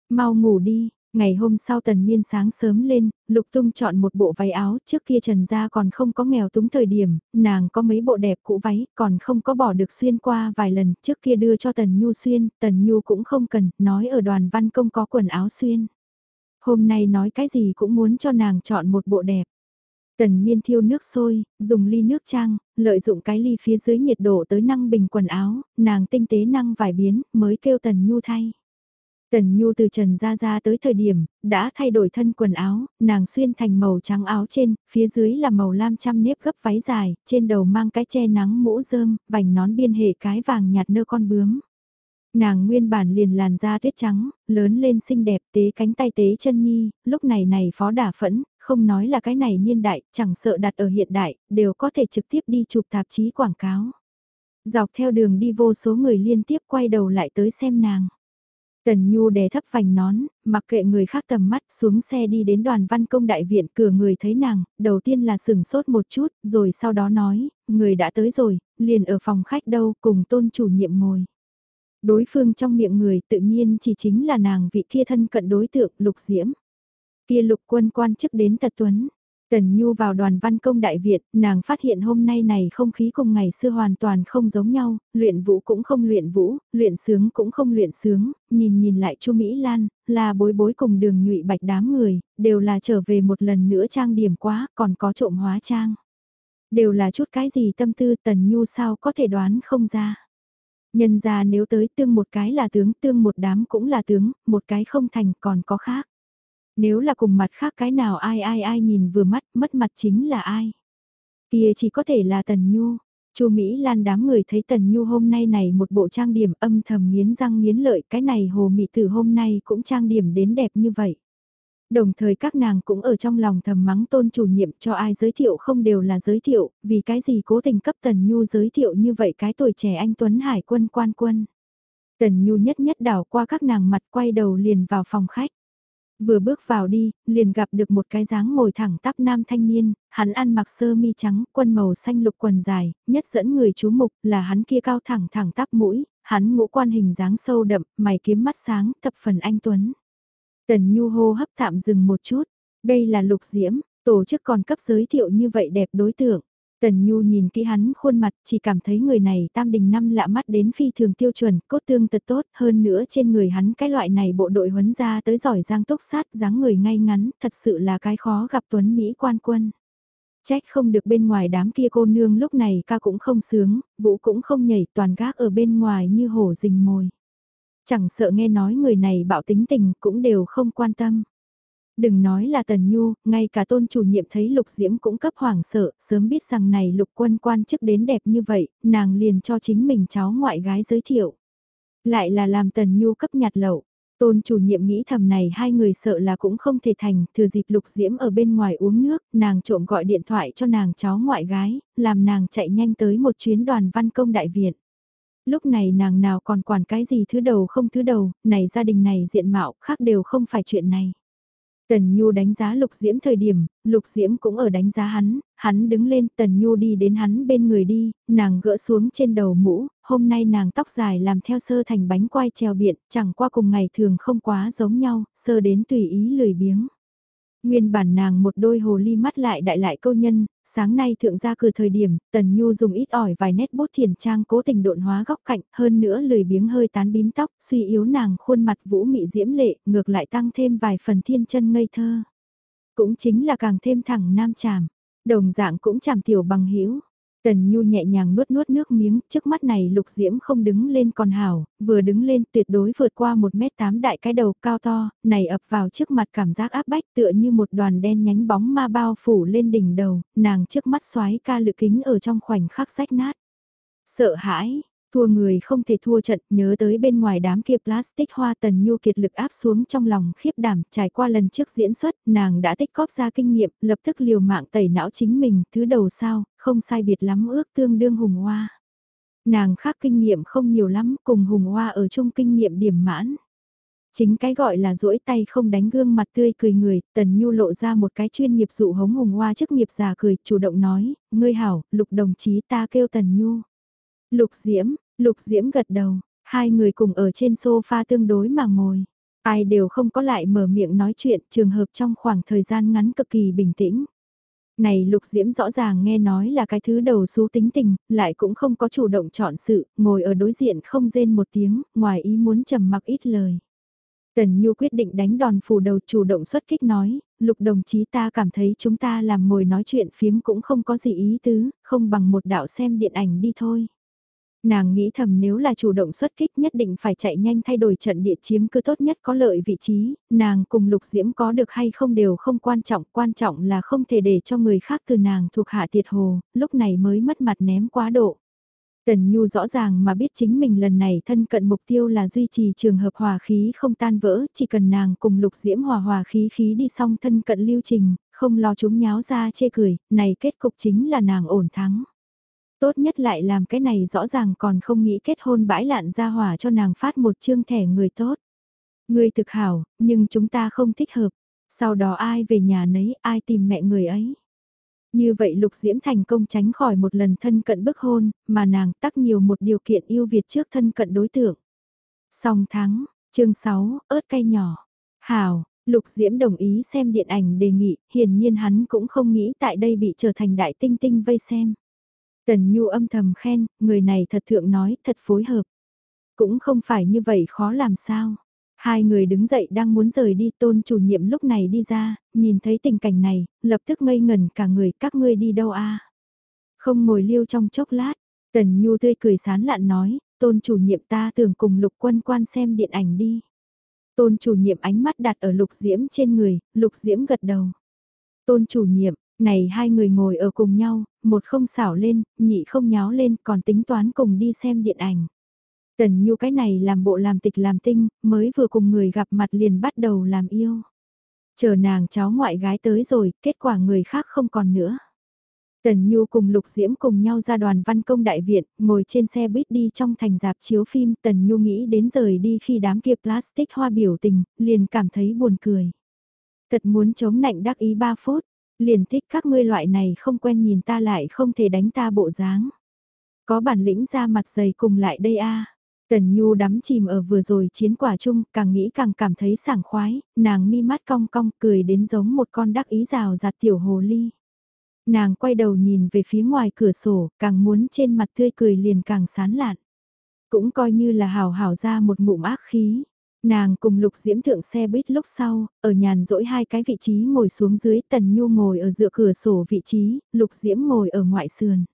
Speaker 1: Mau ngủ đi, ngày hôm sau tần miên sáng sớm lên, lục tung chọn một bộ váy áo, trước kia trần gia còn không có nghèo túng thời điểm, nàng có mấy bộ đẹp cũ váy, còn không có bỏ được xuyên qua vài lần, trước kia đưa cho tần nhu xuyên, tần nhu cũng không cần, nói ở đoàn văn công có quần áo xuyên. Hôm nay nói cái gì cũng muốn cho nàng chọn một bộ đẹp. Tần miên thiêu nước sôi, dùng ly nước trang, lợi dụng cái ly phía dưới nhiệt độ tới năng bình quần áo, nàng tinh tế năng vải biến, mới kêu Tần Nhu thay. Tần Nhu từ trần ra ra tới thời điểm, đã thay đổi thân quần áo, nàng xuyên thành màu trắng áo trên, phía dưới là màu lam trăm nếp gấp váy dài, trên đầu mang cái che nắng mũ rơm, vành nón biên hệ cái vàng nhạt nơ con bướm. Nàng nguyên bản liền làn da tuyết trắng, lớn lên xinh đẹp tế cánh tay tế chân nhi, lúc này này phó đả phẫn, không nói là cái này niên đại, chẳng sợ đặt ở hiện đại, đều có thể trực tiếp đi chụp tạp chí quảng cáo. Dọc theo đường đi vô số người liên tiếp quay đầu lại tới xem nàng. Tần Nhu đè thấp vành nón, mặc kệ người khác tầm mắt xuống xe đi đến đoàn văn công đại viện cửa người thấy nàng, đầu tiên là sừng sốt một chút, rồi sau đó nói, người đã tới rồi, liền ở phòng khách đâu cùng tôn chủ nhiệm ngồi. Đối phương trong miệng người tự nhiên chỉ chính là nàng vị kia thân cận đối tượng lục diễm. Kia lục quân quan chức đến tật tuấn. Tần Nhu vào đoàn văn công đại viện, nàng phát hiện hôm nay này không khí cùng ngày xưa hoàn toàn không giống nhau, luyện vũ cũng không luyện vũ, luyện sướng cũng không luyện sướng, nhìn nhìn lại Chu Mỹ Lan, là bối bối cùng đường nhụy bạch đám người, đều là trở về một lần nữa trang điểm quá, còn có trộm hóa trang. Đều là chút cái gì tâm tư Tần Nhu sao có thể đoán không ra. Nhân ra nếu tới tương một cái là tướng, tương một đám cũng là tướng, một cái không thành còn có khác. Nếu là cùng mặt khác cái nào ai ai ai nhìn vừa mắt, mất mặt chính là ai. Kia chỉ có thể là Tần Nhu. Chu Mỹ Lan đám người thấy Tần Nhu hôm nay này một bộ trang điểm âm thầm nghiến răng nghiến lợi, cái này hồ mị tử hôm nay cũng trang điểm đến đẹp như vậy. Đồng thời các nàng cũng ở trong lòng thầm mắng tôn chủ nhiệm cho ai giới thiệu không đều là giới thiệu, vì cái gì cố tình cấp Tần Nhu giới thiệu như vậy cái tuổi trẻ anh Tuấn Hải quân quan quân. Tần Nhu nhất nhất đảo qua các nàng mặt quay đầu liền vào phòng khách. Vừa bước vào đi, liền gặp được một cái dáng ngồi thẳng tắp nam thanh niên, hắn ăn mặc sơ mi trắng, quân màu xanh lục quần dài, nhất dẫn người chú mục là hắn kia cao thẳng thẳng tắp mũi, hắn ngũ quan hình dáng sâu đậm, mày kiếm mắt sáng, thập phần anh Tuấn. Tần Nhu hô hấp tạm dừng một chút, đây là lục diễm, tổ chức còn cấp giới thiệu như vậy đẹp đối tượng. Tần Nhu nhìn kỹ hắn khuôn mặt chỉ cảm thấy người này tam đình năm lạ mắt đến phi thường tiêu chuẩn, cốt tương tật tốt, hơn nữa trên người hắn cái loại này bộ đội huấn ra tới giỏi giang tốc sát, dáng người ngay ngắn, thật sự là cái khó gặp tuấn Mỹ quan quân. Trách không được bên ngoài đám kia cô nương lúc này ca cũng không sướng, vũ cũng không nhảy toàn gác ở bên ngoài như hổ rình mồi. Chẳng sợ nghe nói người này bạo tính tình cũng đều không quan tâm. Đừng nói là Tần Nhu, ngay cả tôn chủ nhiệm thấy Lục Diễm cũng cấp hoàng sợ, sớm biết rằng này Lục quân quan chức đến đẹp như vậy, nàng liền cho chính mình cháu ngoại gái giới thiệu. Lại là làm Tần Nhu cấp nhạt lậu. Tôn chủ nhiệm nghĩ thầm này hai người sợ là cũng không thể thành, thừa dịp Lục Diễm ở bên ngoài uống nước, nàng trộm gọi điện thoại cho nàng cháu ngoại gái, làm nàng chạy nhanh tới một chuyến đoàn văn công đại viện lúc này nàng nào còn quản cái gì thứ đầu không thứ đầu, này gia đình này diện mạo khác đều không phải chuyện này. Tần Nhu đánh giá Lục Diễm thời điểm, Lục Diễm cũng ở đánh giá hắn, hắn đứng lên Tần Nhu đi đến hắn bên người đi, nàng gỡ xuống trên đầu mũ, hôm nay nàng tóc dài làm theo sơ thành bánh quai treo biện, chẳng qua cùng ngày thường không quá giống nhau, sơ đến tùy ý lười biếng. Nguyên bản nàng một đôi hồ ly mắt lại đại lại câu nhân, sáng nay thượng ra cửa thời điểm, Tần Nhu dùng ít ỏi vài nét bút thiền trang cố tình độn hóa góc cạnh, hơn nữa lười biếng hơi tán bím tóc, suy yếu nàng khuôn mặt vũ mị diễm lệ, ngược lại tăng thêm vài phần thiên chân ngây thơ. Cũng chính là càng thêm thẳng nam chàm, đồng dạng cũng chàm tiểu bằng hữu Tần Nhu nhẹ nhàng nuốt nuốt nước miếng, trước mắt này lục diễm không đứng lên còn hảo, vừa đứng lên tuyệt đối vượt qua 1m8 đại cái đầu cao to, này ập vào trước mặt cảm giác áp bách tựa như một đoàn đen nhánh bóng ma bao phủ lên đỉnh đầu, nàng trước mắt xoáy ca lự kính ở trong khoảnh khắc rách nát. Sợ hãi, thua người không thể thua trận, nhớ tới bên ngoài đám kia plastic hoa tần nhu kiệt lực áp xuống trong lòng khiếp đảm, trải qua lần trước diễn xuất, nàng đã tích góp ra kinh nghiệm, lập tức liều mạng tẩy não chính mình, thứ đầu sao, không sai biệt lắm ước tương đương hùng hoa. Nàng khác kinh nghiệm không nhiều lắm, cùng hùng hoa ở chung kinh nghiệm điểm mãn. Chính cái gọi là duỗi tay không đánh gương mặt tươi cười người, Tần Nhu lộ ra một cái chuyên nghiệp dụ hống hùng hoa chức nghiệp già cười, chủ động nói, ngươi hảo, lục đồng chí ta kêu Tần Nhu. Lục Diễm, Lục Diễm gật đầu, hai người cùng ở trên sofa tương đối mà ngồi. Ai đều không có lại mở miệng nói chuyện, trường hợp trong khoảng thời gian ngắn cực kỳ bình tĩnh. Này Lục Diễm rõ ràng nghe nói là cái thứ đầu xú tính tình, lại cũng không có chủ động chọn sự, ngồi ở đối diện không rên một tiếng, ngoài ý muốn trầm mặc ít lời. Tần Nhu quyết định đánh đòn phủ đầu chủ động xuất kích nói, Lục đồng chí ta cảm thấy chúng ta làm ngồi nói chuyện phiếm cũng không có gì ý tứ, không bằng một đạo xem điện ảnh đi thôi. Nàng nghĩ thầm nếu là chủ động xuất kích nhất định phải chạy nhanh thay đổi trận địa chiếm cứ tốt nhất có lợi vị trí, nàng cùng lục diễm có được hay không đều không quan trọng, quan trọng là không thể để cho người khác từ nàng thuộc hạ tiệt hồ, lúc này mới mất mặt ném quá độ. Tần Nhu rõ ràng mà biết chính mình lần này thân cận mục tiêu là duy trì trường hợp hòa khí không tan vỡ, chỉ cần nàng cùng lục diễm hòa hòa khí khí đi xong thân cận lưu trình, không lo chúng nháo ra chê cười, này kết cục chính là nàng ổn thắng. Tốt nhất lại làm cái này rõ ràng còn không nghĩ kết hôn bãi lạn ra hỏa cho nàng phát một chương thẻ người tốt. Người thực hảo, nhưng chúng ta không thích hợp. Sau đó ai về nhà nấy, ai tìm mẹ người ấy. Như vậy Lục Diễm thành công tránh khỏi một lần thân cận bức hôn, mà nàng tắc nhiều một điều kiện yêu Việt trước thân cận đối tượng. Song thắng, chương 6, ớt cay nhỏ. Hảo, Lục Diễm đồng ý xem điện ảnh đề nghị, hiển nhiên hắn cũng không nghĩ tại đây bị trở thành đại tinh tinh vây xem. Tần Nhu âm thầm khen, người này thật thượng nói, thật phối hợp. Cũng không phải như vậy khó làm sao. Hai người đứng dậy đang muốn rời đi tôn chủ nhiệm lúc này đi ra, nhìn thấy tình cảnh này, lập tức ngây ngẩn cả người các ngươi đi đâu a Không ngồi liêu trong chốc lát, Tần Nhu tươi cười sán lạn nói, tôn chủ nhiệm ta tưởng cùng lục quân quan xem điện ảnh đi. Tôn chủ nhiệm ánh mắt đặt ở lục diễm trên người, lục diễm gật đầu. Tôn chủ nhiệm, này hai người ngồi ở cùng nhau, một không xảo lên, nhị không nháo lên còn tính toán cùng đi xem điện ảnh. Tần Nhu cái này làm bộ làm tịch làm tinh, mới vừa cùng người gặp mặt liền bắt đầu làm yêu. Chờ nàng cháu ngoại gái tới rồi, kết quả người khác không còn nữa. Tần Nhu cùng Lục Diễm cùng nhau ra đoàn văn công đại viện, ngồi trên xe buýt đi trong thành dạp chiếu phim. Tần Nhu nghĩ đến rời đi khi đám kia plastic hoa biểu tình, liền cảm thấy buồn cười. Thật muốn chống nạnh đắc ý 3 phút, liền thích các ngươi loại này không quen nhìn ta lại không thể đánh ta bộ dáng. Có bản lĩnh ra mặt dày cùng lại đây a Tần Nhu đắm chìm ở vừa rồi chiến quả chung, càng nghĩ càng cảm thấy sảng khoái, nàng mi mắt cong cong cười đến giống một con đắc ý rào rạt tiểu hồ ly. Nàng quay đầu nhìn về phía ngoài cửa sổ, càng muốn trên mặt tươi cười liền càng sán lạn. Cũng coi như là hào hào ra một ngụm ác khí. Nàng cùng lục diễm thượng xe buýt lúc sau, ở nhàn rỗi hai cái vị trí ngồi xuống dưới tần nhu ngồi ở dựa cửa sổ vị trí, lục diễm ngồi ở ngoại sườn.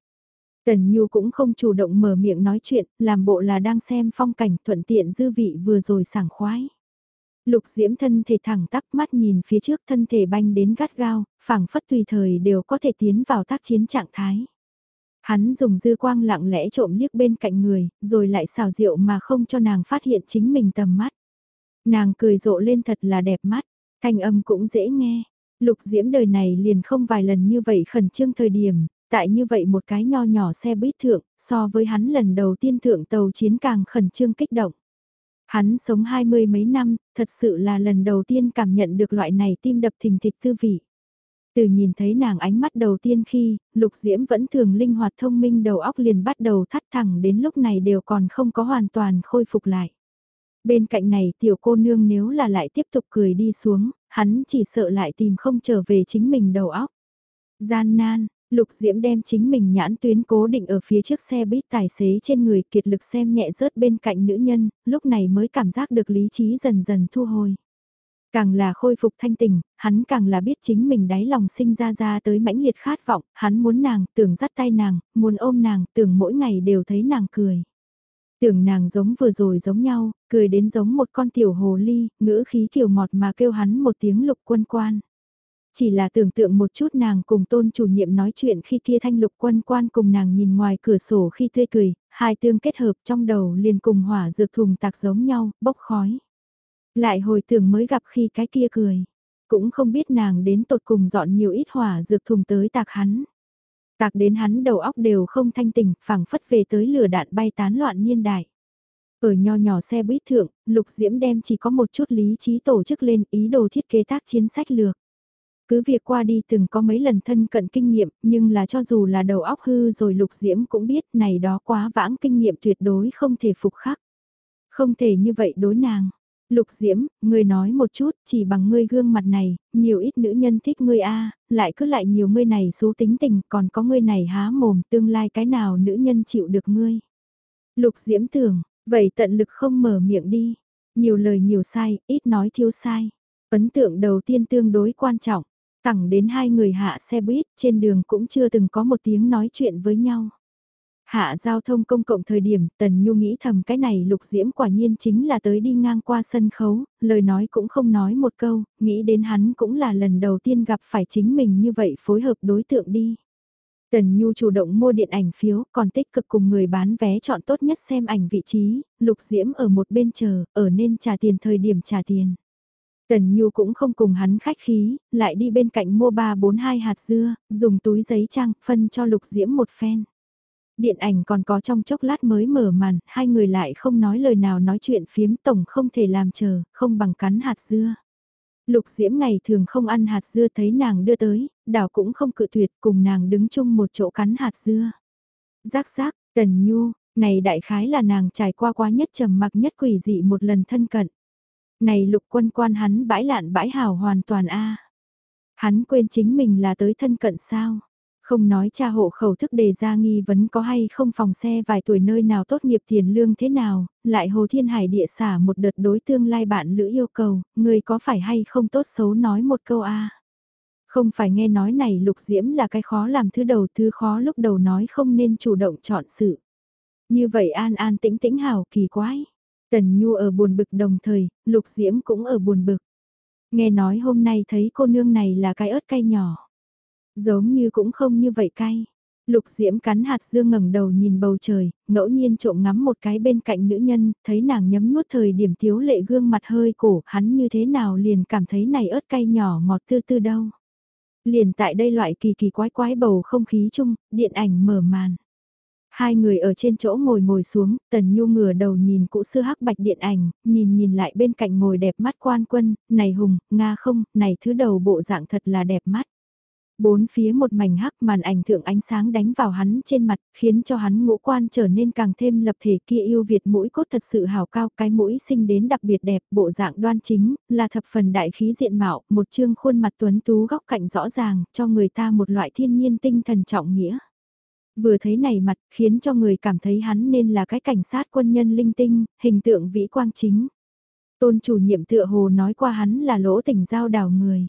Speaker 1: Tần Nhu cũng không chủ động mở miệng nói chuyện, làm bộ là đang xem phong cảnh thuận tiện dư vị vừa rồi sảng khoái. Lục diễm thân thể thẳng tắp mắt nhìn phía trước thân thể banh đến gắt gao, phảng phất tùy thời đều có thể tiến vào tác chiến trạng thái. Hắn dùng dư quang lặng lẽ trộm liếc bên cạnh người, rồi lại xào rượu mà không cho nàng phát hiện chính mình tầm mắt. Nàng cười rộ lên thật là đẹp mắt, thanh âm cũng dễ nghe. Lục diễm đời này liền không vài lần như vậy khẩn trương thời điểm, tại như vậy một cái nho nhỏ xe buýt thượng, so với hắn lần đầu tiên thượng tàu chiến càng khẩn trương kích động. Hắn sống hai mươi mấy năm, thật sự là lần đầu tiên cảm nhận được loại này tim đập thình thịch tư vị. Từ nhìn thấy nàng ánh mắt đầu tiên khi, lục diễm vẫn thường linh hoạt thông minh đầu óc liền bắt đầu thắt thẳng đến lúc này đều còn không có hoàn toàn khôi phục lại. Bên cạnh này tiểu cô nương nếu là lại tiếp tục cười đi xuống, hắn chỉ sợ lại tìm không trở về chính mình đầu óc. Gian nan, Lục Diễm đem chính mình nhãn tuyến cố định ở phía trước xe buýt tài xế trên người kiệt lực xem nhẹ rớt bên cạnh nữ nhân, lúc này mới cảm giác được lý trí dần dần thu hồi. Càng là khôi phục thanh tình, hắn càng là biết chính mình đáy lòng sinh ra ra tới mãnh liệt khát vọng, hắn muốn nàng, tưởng dắt tay nàng, muốn ôm nàng, tưởng mỗi ngày đều thấy nàng cười. Tưởng nàng giống vừa rồi giống nhau, cười đến giống một con tiểu hồ ly, ngữ khí kiều ngọt mà kêu hắn một tiếng lục quân quan. Chỉ là tưởng tượng một chút nàng cùng tôn chủ nhiệm nói chuyện khi kia thanh lục quân quan cùng nàng nhìn ngoài cửa sổ khi tươi cười, hai tương kết hợp trong đầu liền cùng hỏa dược thùng tạc giống nhau, bốc khói. Lại hồi tưởng mới gặp khi cái kia cười, cũng không biết nàng đến tột cùng dọn nhiều ít hỏa dược thùng tới tạc hắn. Tạc đến hắn đầu óc đều không thanh tỉnh, phẳng phất về tới lửa đạn bay tán loạn niên đại. Ở nho nhỏ xe buýt thượng, Lục Diễm đem chỉ có một chút lý trí tổ chức lên ý đồ thiết kế tác chiến sách lược. Cứ việc qua đi từng có mấy lần thân cận kinh nghiệm, nhưng là cho dù là đầu óc hư rồi lục diễm cũng biết này đó quá vãng kinh nghiệm tuyệt đối không thể phục khắc. Không thể như vậy đối nàng. Lục Diễm, ngươi nói một chút, chỉ bằng ngươi gương mặt này, nhiều ít nữ nhân thích ngươi a, lại cứ lại nhiều ngươi này xú tính tình, còn có ngươi này há mồm, tương lai cái nào nữ nhân chịu được ngươi. Lục Diễm tưởng, vậy tận lực không mở miệng đi, nhiều lời nhiều sai, ít nói thiếu sai. Ấn tượng đầu tiên tương đối quan trọng, thẳng đến hai người hạ xe buýt, trên đường cũng chưa từng có một tiếng nói chuyện với nhau. Hạ giao thông công cộng thời điểm, Tần Nhu nghĩ thầm cái này lục diễm quả nhiên chính là tới đi ngang qua sân khấu, lời nói cũng không nói một câu, nghĩ đến hắn cũng là lần đầu tiên gặp phải chính mình như vậy phối hợp đối tượng đi. Tần Nhu chủ động mua điện ảnh phiếu, còn tích cực cùng người bán vé chọn tốt nhất xem ảnh vị trí, lục diễm ở một bên chờ, ở nên trả tiền thời điểm trả tiền. Tần Nhu cũng không cùng hắn khách khí, lại đi bên cạnh mua 3-4-2 hạt dưa, dùng túi giấy trang, phân cho Lục Diễm một phen. Điện ảnh còn có trong chốc lát mới mở màn, hai người lại không nói lời nào nói chuyện phiếm tổng không thể làm chờ, không bằng cắn hạt dưa. Lục Diễm ngày thường không ăn hạt dưa thấy nàng đưa tới, đảo cũng không cự tuyệt cùng nàng đứng chung một chỗ cắn hạt dưa. Giác giác, Tần Nhu, này đại khái là nàng trải qua quá nhất trầm mặc nhất quỷ dị một lần thân cận. Này lục quân quan hắn bãi lạn bãi hảo hoàn toàn a Hắn quên chính mình là tới thân cận sao. Không nói cha hộ khẩu thức đề ra nghi vấn có hay không phòng xe vài tuổi nơi nào tốt nghiệp tiền lương thế nào, lại Hồ Thiên Hải địa xả một đợt đối tương lai bạn lữ yêu cầu, người có phải hay không tốt xấu nói một câu a Không phải nghe nói này lục diễm là cái khó làm thứ đầu thứ khó lúc đầu nói không nên chủ động chọn sự. Như vậy an an tĩnh tĩnh hào kỳ quái. Tần Nhu ở buồn bực đồng thời, Lục Diễm cũng ở buồn bực. Nghe nói hôm nay thấy cô nương này là cái ớt cay nhỏ. Giống như cũng không như vậy cay. Lục Diễm cắn hạt dưa ngẩng đầu nhìn bầu trời, ngẫu nhiên trộm ngắm một cái bên cạnh nữ nhân, thấy nàng nhấm nuốt thời điểm thiếu lệ gương mặt hơi cổ, hắn như thế nào liền cảm thấy này ớt cay nhỏ ngọt tư tư đâu. Liền tại đây loại kỳ kỳ quái quái bầu không khí chung, điện ảnh mở màn. Hai người ở trên chỗ ngồi ngồi xuống, Tần Nhu ngửa đầu nhìn cũ xưa hắc bạch điện ảnh, nhìn nhìn lại bên cạnh ngồi đẹp mắt quan quân, này hùng, nga không, này thứ đầu bộ dạng thật là đẹp mắt. Bốn phía một mảnh hắc màn ảnh thượng ánh sáng đánh vào hắn trên mặt, khiến cho hắn ngũ quan trở nên càng thêm lập thể kia yêu Việt mũi cốt thật sự hào cao, cái mũi sinh đến đặc biệt đẹp, bộ dạng đoan chính, là thập phần đại khí diện mạo, một chương khuôn mặt tuấn tú góc cạnh rõ ràng, cho người ta một loại thiên nhiên tinh thần trọng nghĩa. Vừa thấy này mặt, khiến cho người cảm thấy hắn nên là cái cảnh sát quân nhân linh tinh, hình tượng vĩ quang chính. Tôn chủ nhiệm tựa hồ nói qua hắn là lỗ tỉnh giao đảo người.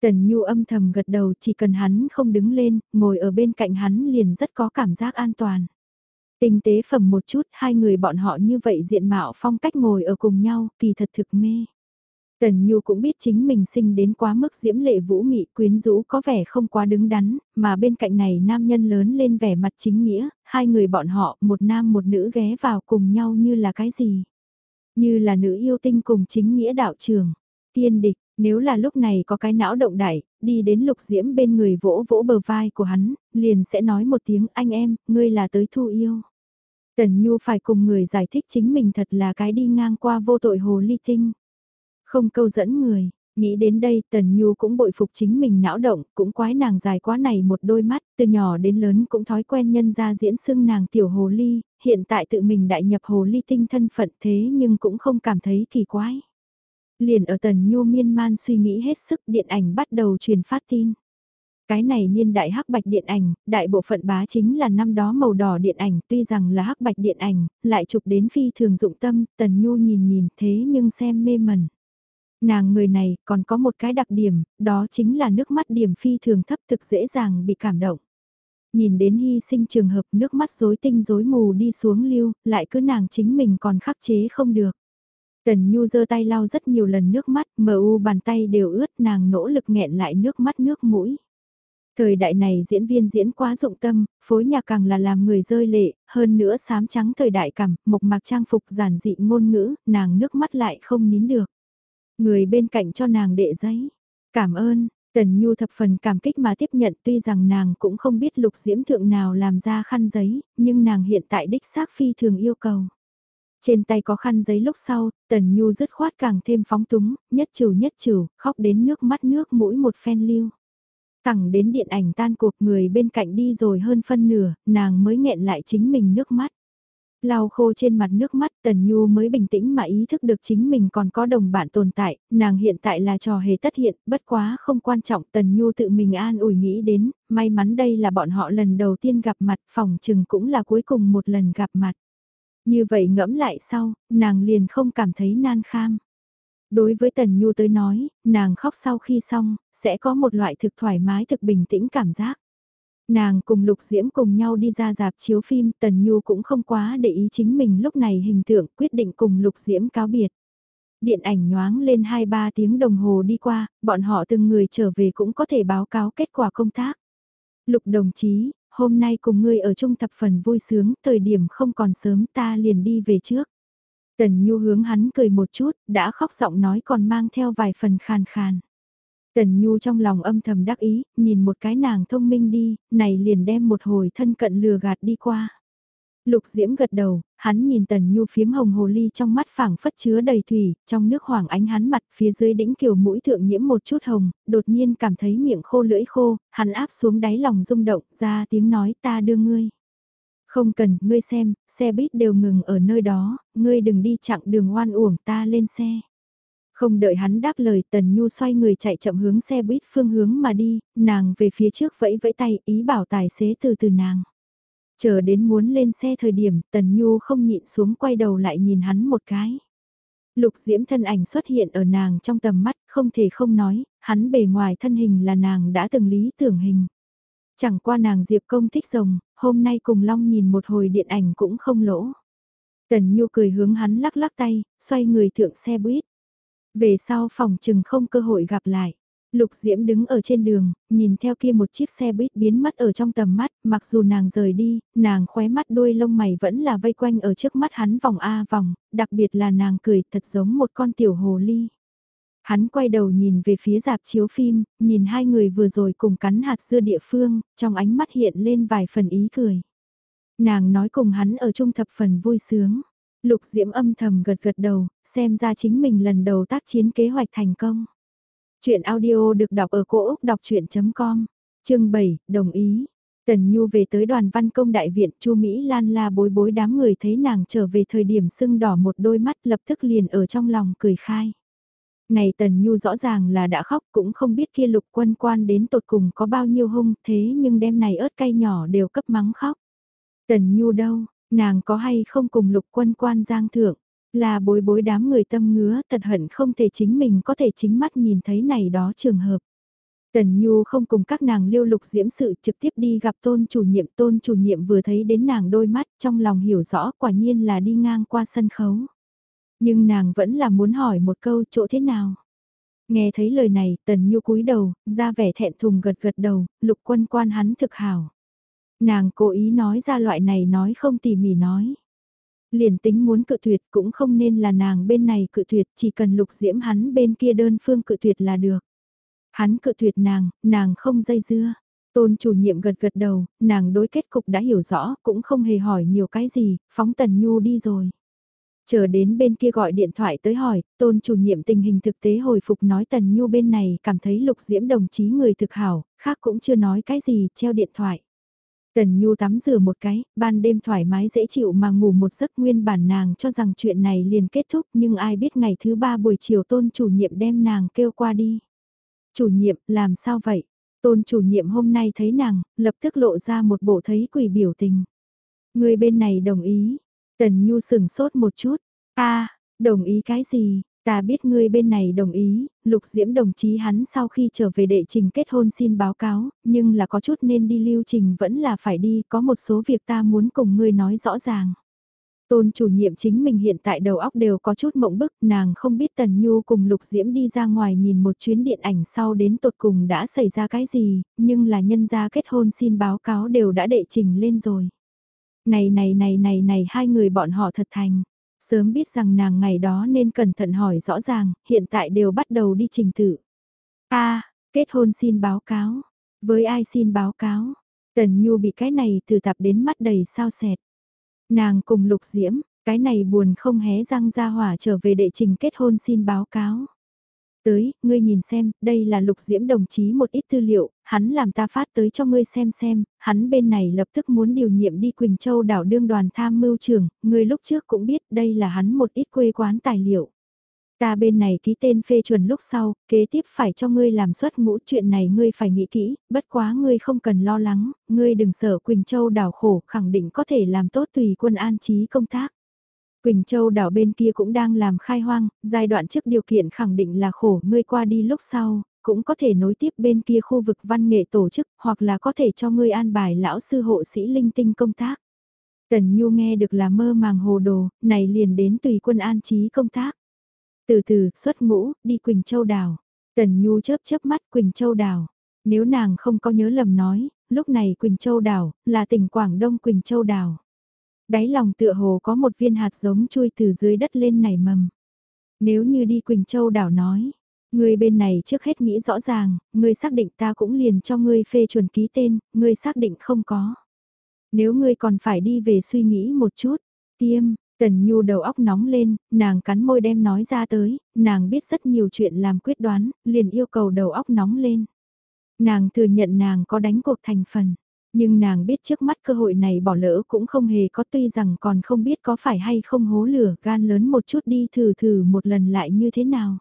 Speaker 1: Tần Nhu âm thầm gật đầu chỉ cần hắn không đứng lên, ngồi ở bên cạnh hắn liền rất có cảm giác an toàn. Tinh tế phẩm một chút, hai người bọn họ như vậy diện mạo phong cách ngồi ở cùng nhau, kỳ thật thực mê. Tần Nhu cũng biết chính mình sinh đến quá mức diễm lệ vũ mị quyến rũ có vẻ không quá đứng đắn, mà bên cạnh này nam nhân lớn lên vẻ mặt chính nghĩa, hai người bọn họ, một nam một nữ ghé vào cùng nhau như là cái gì? Như là nữ yêu tinh cùng chính nghĩa đạo trường, tiên địch, nếu là lúc này có cái não động đại, đi đến lục diễm bên người vỗ vỗ bờ vai của hắn, liền sẽ nói một tiếng anh em, ngươi là tới thu yêu. Tần Nhu phải cùng người giải thích chính mình thật là cái đi ngang qua vô tội hồ ly tinh. Không câu dẫn người, nghĩ đến đây Tần Nhu cũng bội phục chính mình não động, cũng quái nàng dài quá này một đôi mắt, từ nhỏ đến lớn cũng thói quen nhân ra diễn xưng nàng tiểu hồ ly, hiện tại tự mình đại nhập hồ ly tinh thân phận thế nhưng cũng không cảm thấy kỳ quái. Liền ở Tần Nhu miên man suy nghĩ hết sức điện ảnh bắt đầu truyền phát tin. Cái này niên đại hắc bạch điện ảnh, đại bộ phận bá chính là năm đó màu đỏ điện ảnh, tuy rằng là hắc bạch điện ảnh, lại chụp đến phi thường dụng tâm, Tần Nhu nhìn nhìn thế nhưng xem mê mẩn. Nàng người này còn có một cái đặc điểm, đó chính là nước mắt điểm phi thường thấp thực dễ dàng bị cảm động. Nhìn đến hy sinh trường hợp nước mắt rối tinh rối mù đi xuống lưu, lại cứ nàng chính mình còn khắc chế không được. Tần Nhu giơ tay lau rất nhiều lần nước mắt, mờ u bàn tay đều ướt nàng nỗ lực nghẹn lại nước mắt nước mũi. Thời đại này diễn viên diễn quá dụng tâm, phối nhạc càng là làm người rơi lệ, hơn nữa sám trắng thời đại cảm, mộc mạc trang phục giản dị ngôn ngữ, nàng nước mắt lại không nín được. Người bên cạnh cho nàng đệ giấy. Cảm ơn, Tần Nhu thập phần cảm kích mà tiếp nhận tuy rằng nàng cũng không biết lục diễm thượng nào làm ra khăn giấy, nhưng nàng hiện tại đích xác phi thường yêu cầu. Trên tay có khăn giấy lúc sau, Tần Nhu dứt khoát càng thêm phóng túng, nhất trừ nhất trừ, khóc đến nước mắt nước mũi một phen lưu. Thẳng đến điện ảnh tan cuộc người bên cạnh đi rồi hơn phân nửa, nàng mới nghẹn lại chính mình nước mắt. Lau khô trên mặt nước mắt Tần Nhu mới bình tĩnh mà ý thức được chính mình còn có đồng bạn tồn tại, nàng hiện tại là trò hề tất hiện, bất quá không quan trọng Tần Nhu tự mình an ủi nghĩ đến, may mắn đây là bọn họ lần đầu tiên gặp mặt phòng chừng cũng là cuối cùng một lần gặp mặt. Như vậy ngẫm lại sau, nàng liền không cảm thấy nan kham. Đối với Tần Nhu tới nói, nàng khóc sau khi xong, sẽ có một loại thực thoải mái thực bình tĩnh cảm giác. Nàng cùng Lục Diễm cùng nhau đi ra dạp chiếu phim, Tần Nhu cũng không quá để ý chính mình lúc này hình tượng quyết định cùng Lục Diễm cáo biệt. Điện ảnh nhoáng lên 2-3 tiếng đồng hồ đi qua, bọn họ từng người trở về cũng có thể báo cáo kết quả công tác. Lục đồng chí, hôm nay cùng ngươi ở chung thập phần vui sướng, thời điểm không còn sớm ta liền đi về trước. Tần Nhu hướng hắn cười một chút, đã khóc giọng nói còn mang theo vài phần khàn khàn. Tần Nhu trong lòng âm thầm đắc ý, nhìn một cái nàng thông minh đi, này liền đem một hồi thân cận lừa gạt đi qua. Lục Diễm gật đầu, hắn nhìn Tần Nhu phiếm hồng hồ ly trong mắt phảng phất chứa đầy thủy, trong nước hoàng ánh hắn mặt phía dưới đỉnh kiều mũi thượng nhiễm một chút hồng, đột nhiên cảm thấy miệng khô lưỡi khô, hắn áp xuống đáy lòng rung động, ra tiếng nói ta đưa ngươi. Không cần, ngươi xem, xe buýt đều ngừng ở nơi đó, ngươi đừng đi chặng đường oan uổng ta lên xe. Không đợi hắn đáp lời Tần Nhu xoay người chạy chậm hướng xe buýt phương hướng mà đi, nàng về phía trước vẫy vẫy tay ý bảo tài xế từ từ nàng. Chờ đến muốn lên xe thời điểm Tần Nhu không nhịn xuống quay đầu lại nhìn hắn một cái. Lục diễm thân ảnh xuất hiện ở nàng trong tầm mắt không thể không nói, hắn bề ngoài thân hình là nàng đã từng lý tưởng hình. Chẳng qua nàng Diệp công thích rồng, hôm nay cùng Long nhìn một hồi điện ảnh cũng không lỗ. Tần Nhu cười hướng hắn lắc lắc tay, xoay người thượng xe buýt. Về sau phòng chừng không cơ hội gặp lại. Lục Diễm đứng ở trên đường, nhìn theo kia một chiếc xe buýt biến mất ở trong tầm mắt, mặc dù nàng rời đi, nàng khóe mắt đuôi lông mày vẫn là vây quanh ở trước mắt hắn vòng A vòng, đặc biệt là nàng cười thật giống một con tiểu hồ ly. Hắn quay đầu nhìn về phía dạp chiếu phim, nhìn hai người vừa rồi cùng cắn hạt dưa địa phương, trong ánh mắt hiện lên vài phần ý cười. Nàng nói cùng hắn ở trung thập phần vui sướng. Lục Diễm âm thầm gật gật đầu, xem ra chính mình lần đầu tác chiến kế hoạch thành công. Chuyện audio được đọc ở cổ Úc đọc chuyện.com, chương 7, đồng ý. Tần Nhu về tới đoàn văn công đại viện, Chu Mỹ Lan la bối bối đám người thấy nàng trở về thời điểm sưng đỏ một đôi mắt lập tức liền ở trong lòng cười khai. Này Tần Nhu rõ ràng là đã khóc cũng không biết kia lục quân quan đến tột cùng có bao nhiêu hung thế nhưng đêm này ớt cay nhỏ đều cấp mắng khóc. Tần Nhu đâu, nàng có hay không cùng lục quân quan giang thượng, là bối bối đám người tâm ngứa thật hận không thể chính mình có thể chính mắt nhìn thấy này đó trường hợp. Tần Nhu không cùng các nàng liêu lục diễm sự trực tiếp đi gặp tôn chủ nhiệm tôn chủ nhiệm vừa thấy đến nàng đôi mắt trong lòng hiểu rõ quả nhiên là đi ngang qua sân khấu. Nhưng nàng vẫn là muốn hỏi một câu chỗ thế nào. Nghe thấy lời này, Tần Nhu cúi đầu, ra vẻ thẹn thùng gật gật đầu, lục quân quan hắn thực hảo. Nàng cố ý nói ra loại này nói không tỉ mỉ nói. Liền tính muốn cự tuyệt cũng không nên là nàng bên này cự tuyệt, chỉ cần lục diễm hắn bên kia đơn phương cự tuyệt là được. Hắn cự tuyệt nàng, nàng không dây dưa. Tôn chủ nhiệm gật gật đầu, nàng đối kết cục đã hiểu rõ, cũng không hề hỏi nhiều cái gì, phóng Tần Nhu đi rồi. Chờ đến bên kia gọi điện thoại tới hỏi, tôn chủ nhiệm tình hình thực tế hồi phục nói Tần Nhu bên này cảm thấy lục diễm đồng chí người thực hảo, khác cũng chưa nói cái gì, treo điện thoại. Tần Nhu tắm rửa một cái, ban đêm thoải mái dễ chịu mà ngủ một giấc nguyên bản nàng cho rằng chuyện này liền kết thúc nhưng ai biết ngày thứ ba buổi chiều tôn chủ nhiệm đem nàng kêu qua đi. Chủ nhiệm, làm sao vậy? Tôn chủ nhiệm hôm nay thấy nàng, lập tức lộ ra một bộ thấy quỷ biểu tình. Người bên này đồng ý. Tần Nhu sừng sốt một chút. a đồng ý cái gì? Ta biết ngươi bên này đồng ý, lục diễm đồng chí hắn sau khi trở về đệ trình kết hôn xin báo cáo, nhưng là có chút nên đi lưu trình vẫn là phải đi, có một số việc ta muốn cùng ngươi nói rõ ràng. Tôn chủ nhiệm chính mình hiện tại đầu óc đều có chút mộng bức, nàng không biết Tần Nhu cùng Lục Diễm đi ra ngoài nhìn một chuyến điện ảnh sau đến tột cùng đã xảy ra cái gì, nhưng là nhân gia kết hôn xin báo cáo đều đã đệ trình lên rồi. Này này này này này hai người bọn họ thật thành, Sớm biết rằng nàng ngày đó nên cẩn thận hỏi rõ ràng, hiện tại đều bắt đầu đi trình tự. a kết hôn xin báo cáo. Với ai xin báo cáo? Tần Nhu bị cái này từ tập đến mắt đầy sao sẹt. Nàng cùng lục diễm, cái này buồn không hé răng ra hỏa trở về đệ trình kết hôn xin báo cáo. Tới, ngươi nhìn xem, đây là lục diễm đồng chí một ít tư liệu, hắn làm ta phát tới cho ngươi xem xem, hắn bên này lập tức muốn điều nhiệm đi Quỳnh Châu đảo đương đoàn tham mưu trưởng, ngươi lúc trước cũng biết đây là hắn một ít quê quán tài liệu. Ta bên này ký tên phê chuẩn lúc sau, kế tiếp phải cho ngươi làm xuất ngũ chuyện này ngươi phải nghĩ kỹ, bất quá ngươi không cần lo lắng, ngươi đừng sợ Quỳnh Châu đảo khổ khẳng định có thể làm tốt tùy quân an trí công tác. Quỳnh Châu đảo bên kia cũng đang làm khai hoang, giai đoạn trước điều kiện khẳng định là khổ ngươi qua đi lúc sau, cũng có thể nối tiếp bên kia khu vực văn nghệ tổ chức, hoặc là có thể cho ngươi an bài lão sư hộ sĩ linh tinh công tác. Tần Nhu nghe được là mơ màng hồ đồ, này liền đến tùy quân an trí công tác. Từ từ, xuất ngũ, đi Quỳnh Châu đảo. Tần Nhu chớp chớp mắt Quỳnh Châu đảo. Nếu nàng không có nhớ lầm nói, lúc này Quỳnh Châu đảo, là tỉnh Quảng Đông Quỳnh Châu đảo. Đáy lòng tựa hồ có một viên hạt giống chui từ dưới đất lên nảy mầm. Nếu như đi Quỳnh Châu đảo nói, người bên này trước hết nghĩ rõ ràng, người xác định ta cũng liền cho ngươi phê chuẩn ký tên, người xác định không có. Nếu ngươi còn phải đi về suy nghĩ một chút, tiêm, Tần Nhu đầu óc nóng lên, nàng cắn môi đem nói ra tới, nàng biết rất nhiều chuyện làm quyết đoán, liền yêu cầu đầu óc nóng lên. Nàng thừa nhận nàng có đánh cuộc thành phần. Nhưng nàng biết trước mắt cơ hội này bỏ lỡ cũng không hề có tuy rằng còn không biết có phải hay không hố lửa gan lớn một chút đi thử thử một lần lại như thế nào.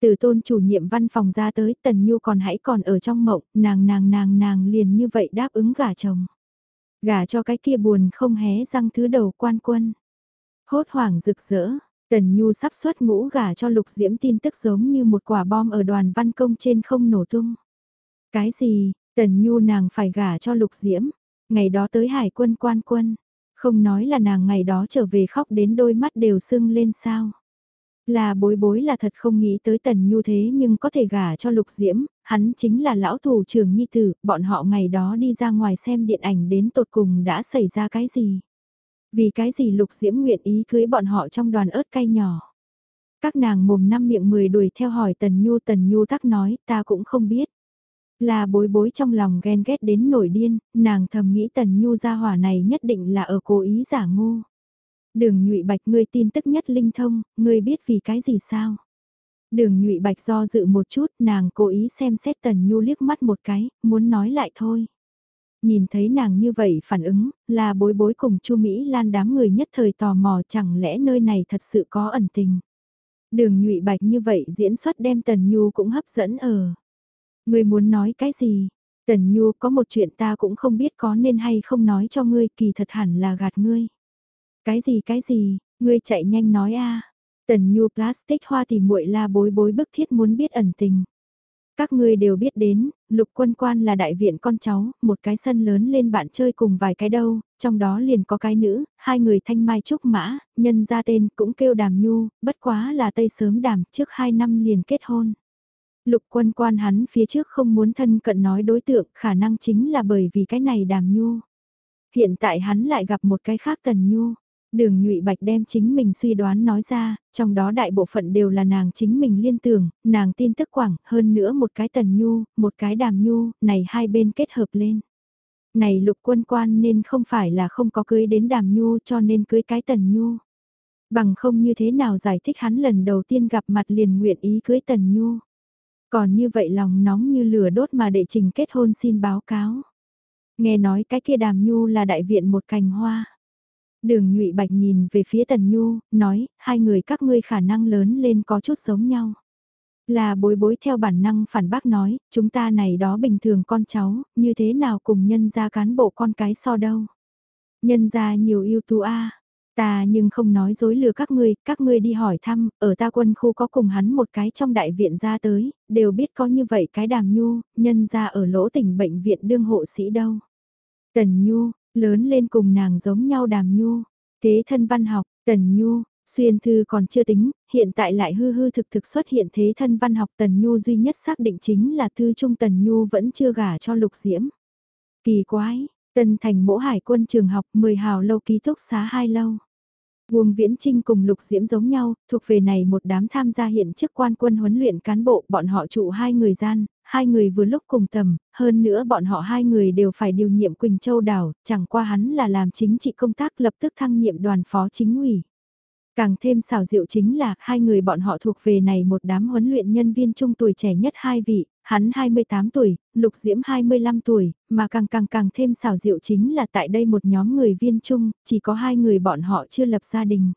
Speaker 1: Từ tôn chủ nhiệm văn phòng ra tới Tần Nhu còn hãy còn ở trong mộng, nàng nàng nàng nàng liền như vậy đáp ứng gả chồng. Gả cho cái kia buồn không hé răng thứ đầu quan quân. Hốt hoảng rực rỡ, Tần Nhu sắp xuất ngũ gả cho lục diễm tin tức giống như một quả bom ở đoàn văn công trên không nổ tung. Cái gì, Tần Nhu nàng phải gả cho Lục Diễm, ngày đó tới hải quân quan quân, không nói là nàng ngày đó trở về khóc đến đôi mắt đều sưng lên sao. Là bối bối là thật không nghĩ tới Tần Nhu thế nhưng có thể gả cho Lục Diễm, hắn chính là lão thủ trưởng nhi tử, bọn họ ngày đó đi ra ngoài xem điện ảnh đến tột cùng đã xảy ra cái gì. Vì cái gì Lục Diễm nguyện ý cưới bọn họ trong đoàn ớt cay nhỏ. Các nàng mồm năm miệng mười đuổi theo hỏi Tần Nhu Tần Nhu tắc nói ta cũng không biết. Là bối bối trong lòng ghen ghét đến nổi điên, nàng thầm nghĩ Tần Nhu gia hỏa này nhất định là ở cố ý giả ngu. Đường nhụy bạch ngươi tin tức nhất linh thông, ngươi biết vì cái gì sao? Đường nhụy bạch do dự một chút, nàng cố ý xem xét Tần Nhu liếc mắt một cái, muốn nói lại thôi. Nhìn thấy nàng như vậy phản ứng, là bối bối cùng chu Mỹ Lan đám người nhất thời tò mò chẳng lẽ nơi này thật sự có ẩn tình. Đường nhụy bạch như vậy diễn xuất đem Tần Nhu cũng hấp dẫn ở. Ngươi muốn nói cái gì? Tần Nhu có một chuyện ta cũng không biết có nên hay không nói cho ngươi kỳ thật hẳn là gạt ngươi. Cái gì cái gì, ngươi chạy nhanh nói a. Tần Nhu plastic hoa thì muội la bối bối bức thiết muốn biết ẩn tình. Các ngươi đều biết đến, lục quân quan là đại viện con cháu, một cái sân lớn lên bạn chơi cùng vài cái đâu, trong đó liền có cái nữ, hai người thanh mai trúc mã, nhân ra tên cũng kêu đàm nhu, bất quá là tây sớm đàm trước hai năm liền kết hôn. Lục quân quan hắn phía trước không muốn thân cận nói đối tượng khả năng chính là bởi vì cái này đàm nhu. Hiện tại hắn lại gặp một cái khác tần nhu. Đường nhụy bạch đem chính mình suy đoán nói ra, trong đó đại bộ phận đều là nàng chính mình liên tưởng, nàng tin tức quảng, hơn nữa một cái tần nhu, một cái đàm nhu, này hai bên kết hợp lên. Này lục quân quan nên không phải là không có cưới đến đàm nhu cho nên cưới cái tần nhu. Bằng không như thế nào giải thích hắn lần đầu tiên gặp mặt liền nguyện ý cưới tần nhu. Còn như vậy lòng nóng như lửa đốt mà đệ trình kết hôn xin báo cáo. Nghe nói cái kia đàm nhu là đại viện một cành hoa. Đường nhụy bạch nhìn về phía tần nhu, nói, hai người các ngươi khả năng lớn lên có chút giống nhau. Là bối bối theo bản năng phản bác nói, chúng ta này đó bình thường con cháu, như thế nào cùng nhân gia cán bộ con cái so đâu. Nhân gia nhiều yêu tú a Ta nhưng không nói dối lừa các ngươi, các ngươi đi hỏi thăm, ở ta quân khu có cùng hắn một cái trong đại viện ra tới, đều biết có như vậy cái đàm nhu, nhân ra ở lỗ tỉnh bệnh viện đương hộ sĩ đâu. Tần nhu, lớn lên cùng nàng giống nhau đàm nhu, thế thân văn học, tần nhu, xuyên thư còn chưa tính, hiện tại lại hư hư thực thực xuất hiện thế thân văn học tần nhu duy nhất xác định chính là thư trung tần nhu vẫn chưa gả cho lục diễm. Kỳ quái, Tân thành mỗ hải quân trường học 10 hào lâu ký túc xá hai lâu. Uông Viễn Trinh cùng Lục Diễm giống nhau, thuộc về này một đám tham gia hiện chức quan quân huấn luyện cán bộ, bọn họ trụ hai người gian, hai người vừa lúc cùng tầm, hơn nữa bọn họ hai người đều phải điều nhiệm Quỳnh Châu đảo, chẳng qua hắn là làm chính trị công tác lập tức thăng nhiệm đoàn phó chính ủy. Càng thêm xào diệu chính là hai người bọn họ thuộc về này một đám huấn luyện nhân viên trung tuổi trẻ nhất hai vị, hắn 28 tuổi, Lục Diễm 25 tuổi, mà càng càng càng thêm xào diệu chính là tại đây một nhóm người viên chung chỉ có hai người bọn họ chưa lập gia đình.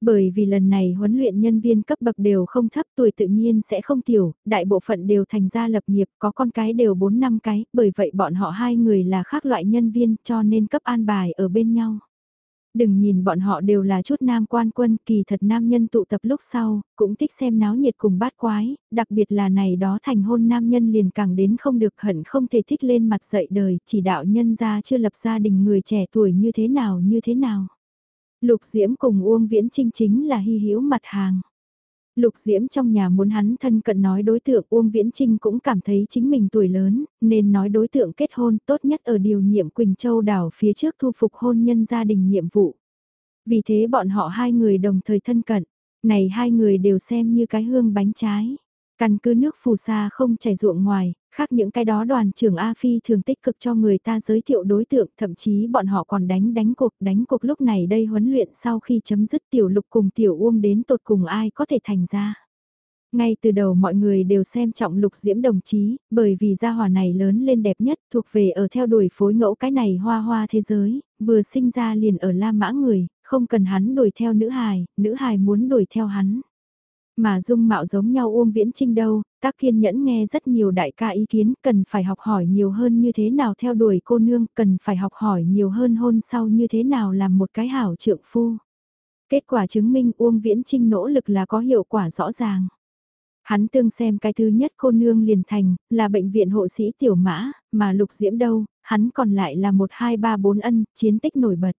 Speaker 1: Bởi vì lần này huấn luyện nhân viên cấp bậc đều không thấp tuổi tự nhiên sẽ không tiểu, đại bộ phận đều thành ra lập nghiệp, có con cái đều 4 năm cái, bởi vậy bọn họ hai người là khác loại nhân viên cho nên cấp an bài ở bên nhau. Đừng nhìn bọn họ đều là chút nam quan quân, kỳ thật nam nhân tụ tập lúc sau, cũng thích xem náo nhiệt cùng bát quái, đặc biệt là này đó thành hôn nam nhân liền càng đến không được hận không thể thích lên mặt dậy đời, chỉ đạo nhân gia chưa lập gia đình người trẻ tuổi như thế nào như thế nào. Lục Diễm cùng Uông Viễn Trinh chính là hy hữu mặt hàng. Lục Diễm trong nhà muốn hắn thân cận nói đối tượng Uông Viễn Trinh cũng cảm thấy chính mình tuổi lớn, nên nói đối tượng kết hôn tốt nhất ở điều nhiệm Quỳnh Châu đảo phía trước thu phục hôn nhân gia đình nhiệm vụ. Vì thế bọn họ hai người đồng thời thân cận, này hai người đều xem như cái hương bánh trái. Căn cứ nước phù sa không chảy ruộng ngoài, khác những cái đó đoàn trưởng A Phi thường tích cực cho người ta giới thiệu đối tượng, thậm chí bọn họ còn đánh đánh cuộc, đánh cuộc lúc này đây huấn luyện sau khi chấm dứt tiểu lục cùng tiểu uông đến tột cùng ai có thể thành ra. Ngay từ đầu mọi người đều xem trọng lục diễm đồng chí, bởi vì gia hỏa này lớn lên đẹp nhất thuộc về ở theo đuổi phối ngẫu cái này hoa hoa thế giới, vừa sinh ra liền ở La Mã người, không cần hắn đuổi theo nữ hài, nữ hài muốn đuổi theo hắn. Mà dung mạo giống nhau Uông Viễn Trinh đâu, tác kiên nhẫn nghe rất nhiều đại ca ý kiến, cần phải học hỏi nhiều hơn như thế nào theo đuổi cô nương, cần phải học hỏi nhiều hơn hôn sau như thế nào làm một cái hảo trượng phu. Kết quả chứng minh Uông Viễn Trinh nỗ lực là có hiệu quả rõ ràng. Hắn tương xem cái thứ nhất cô nương liền thành, là bệnh viện hộ sĩ tiểu mã, mà lục diễm đâu, hắn còn lại là một hai ba bốn ân, chiến tích nổi bật.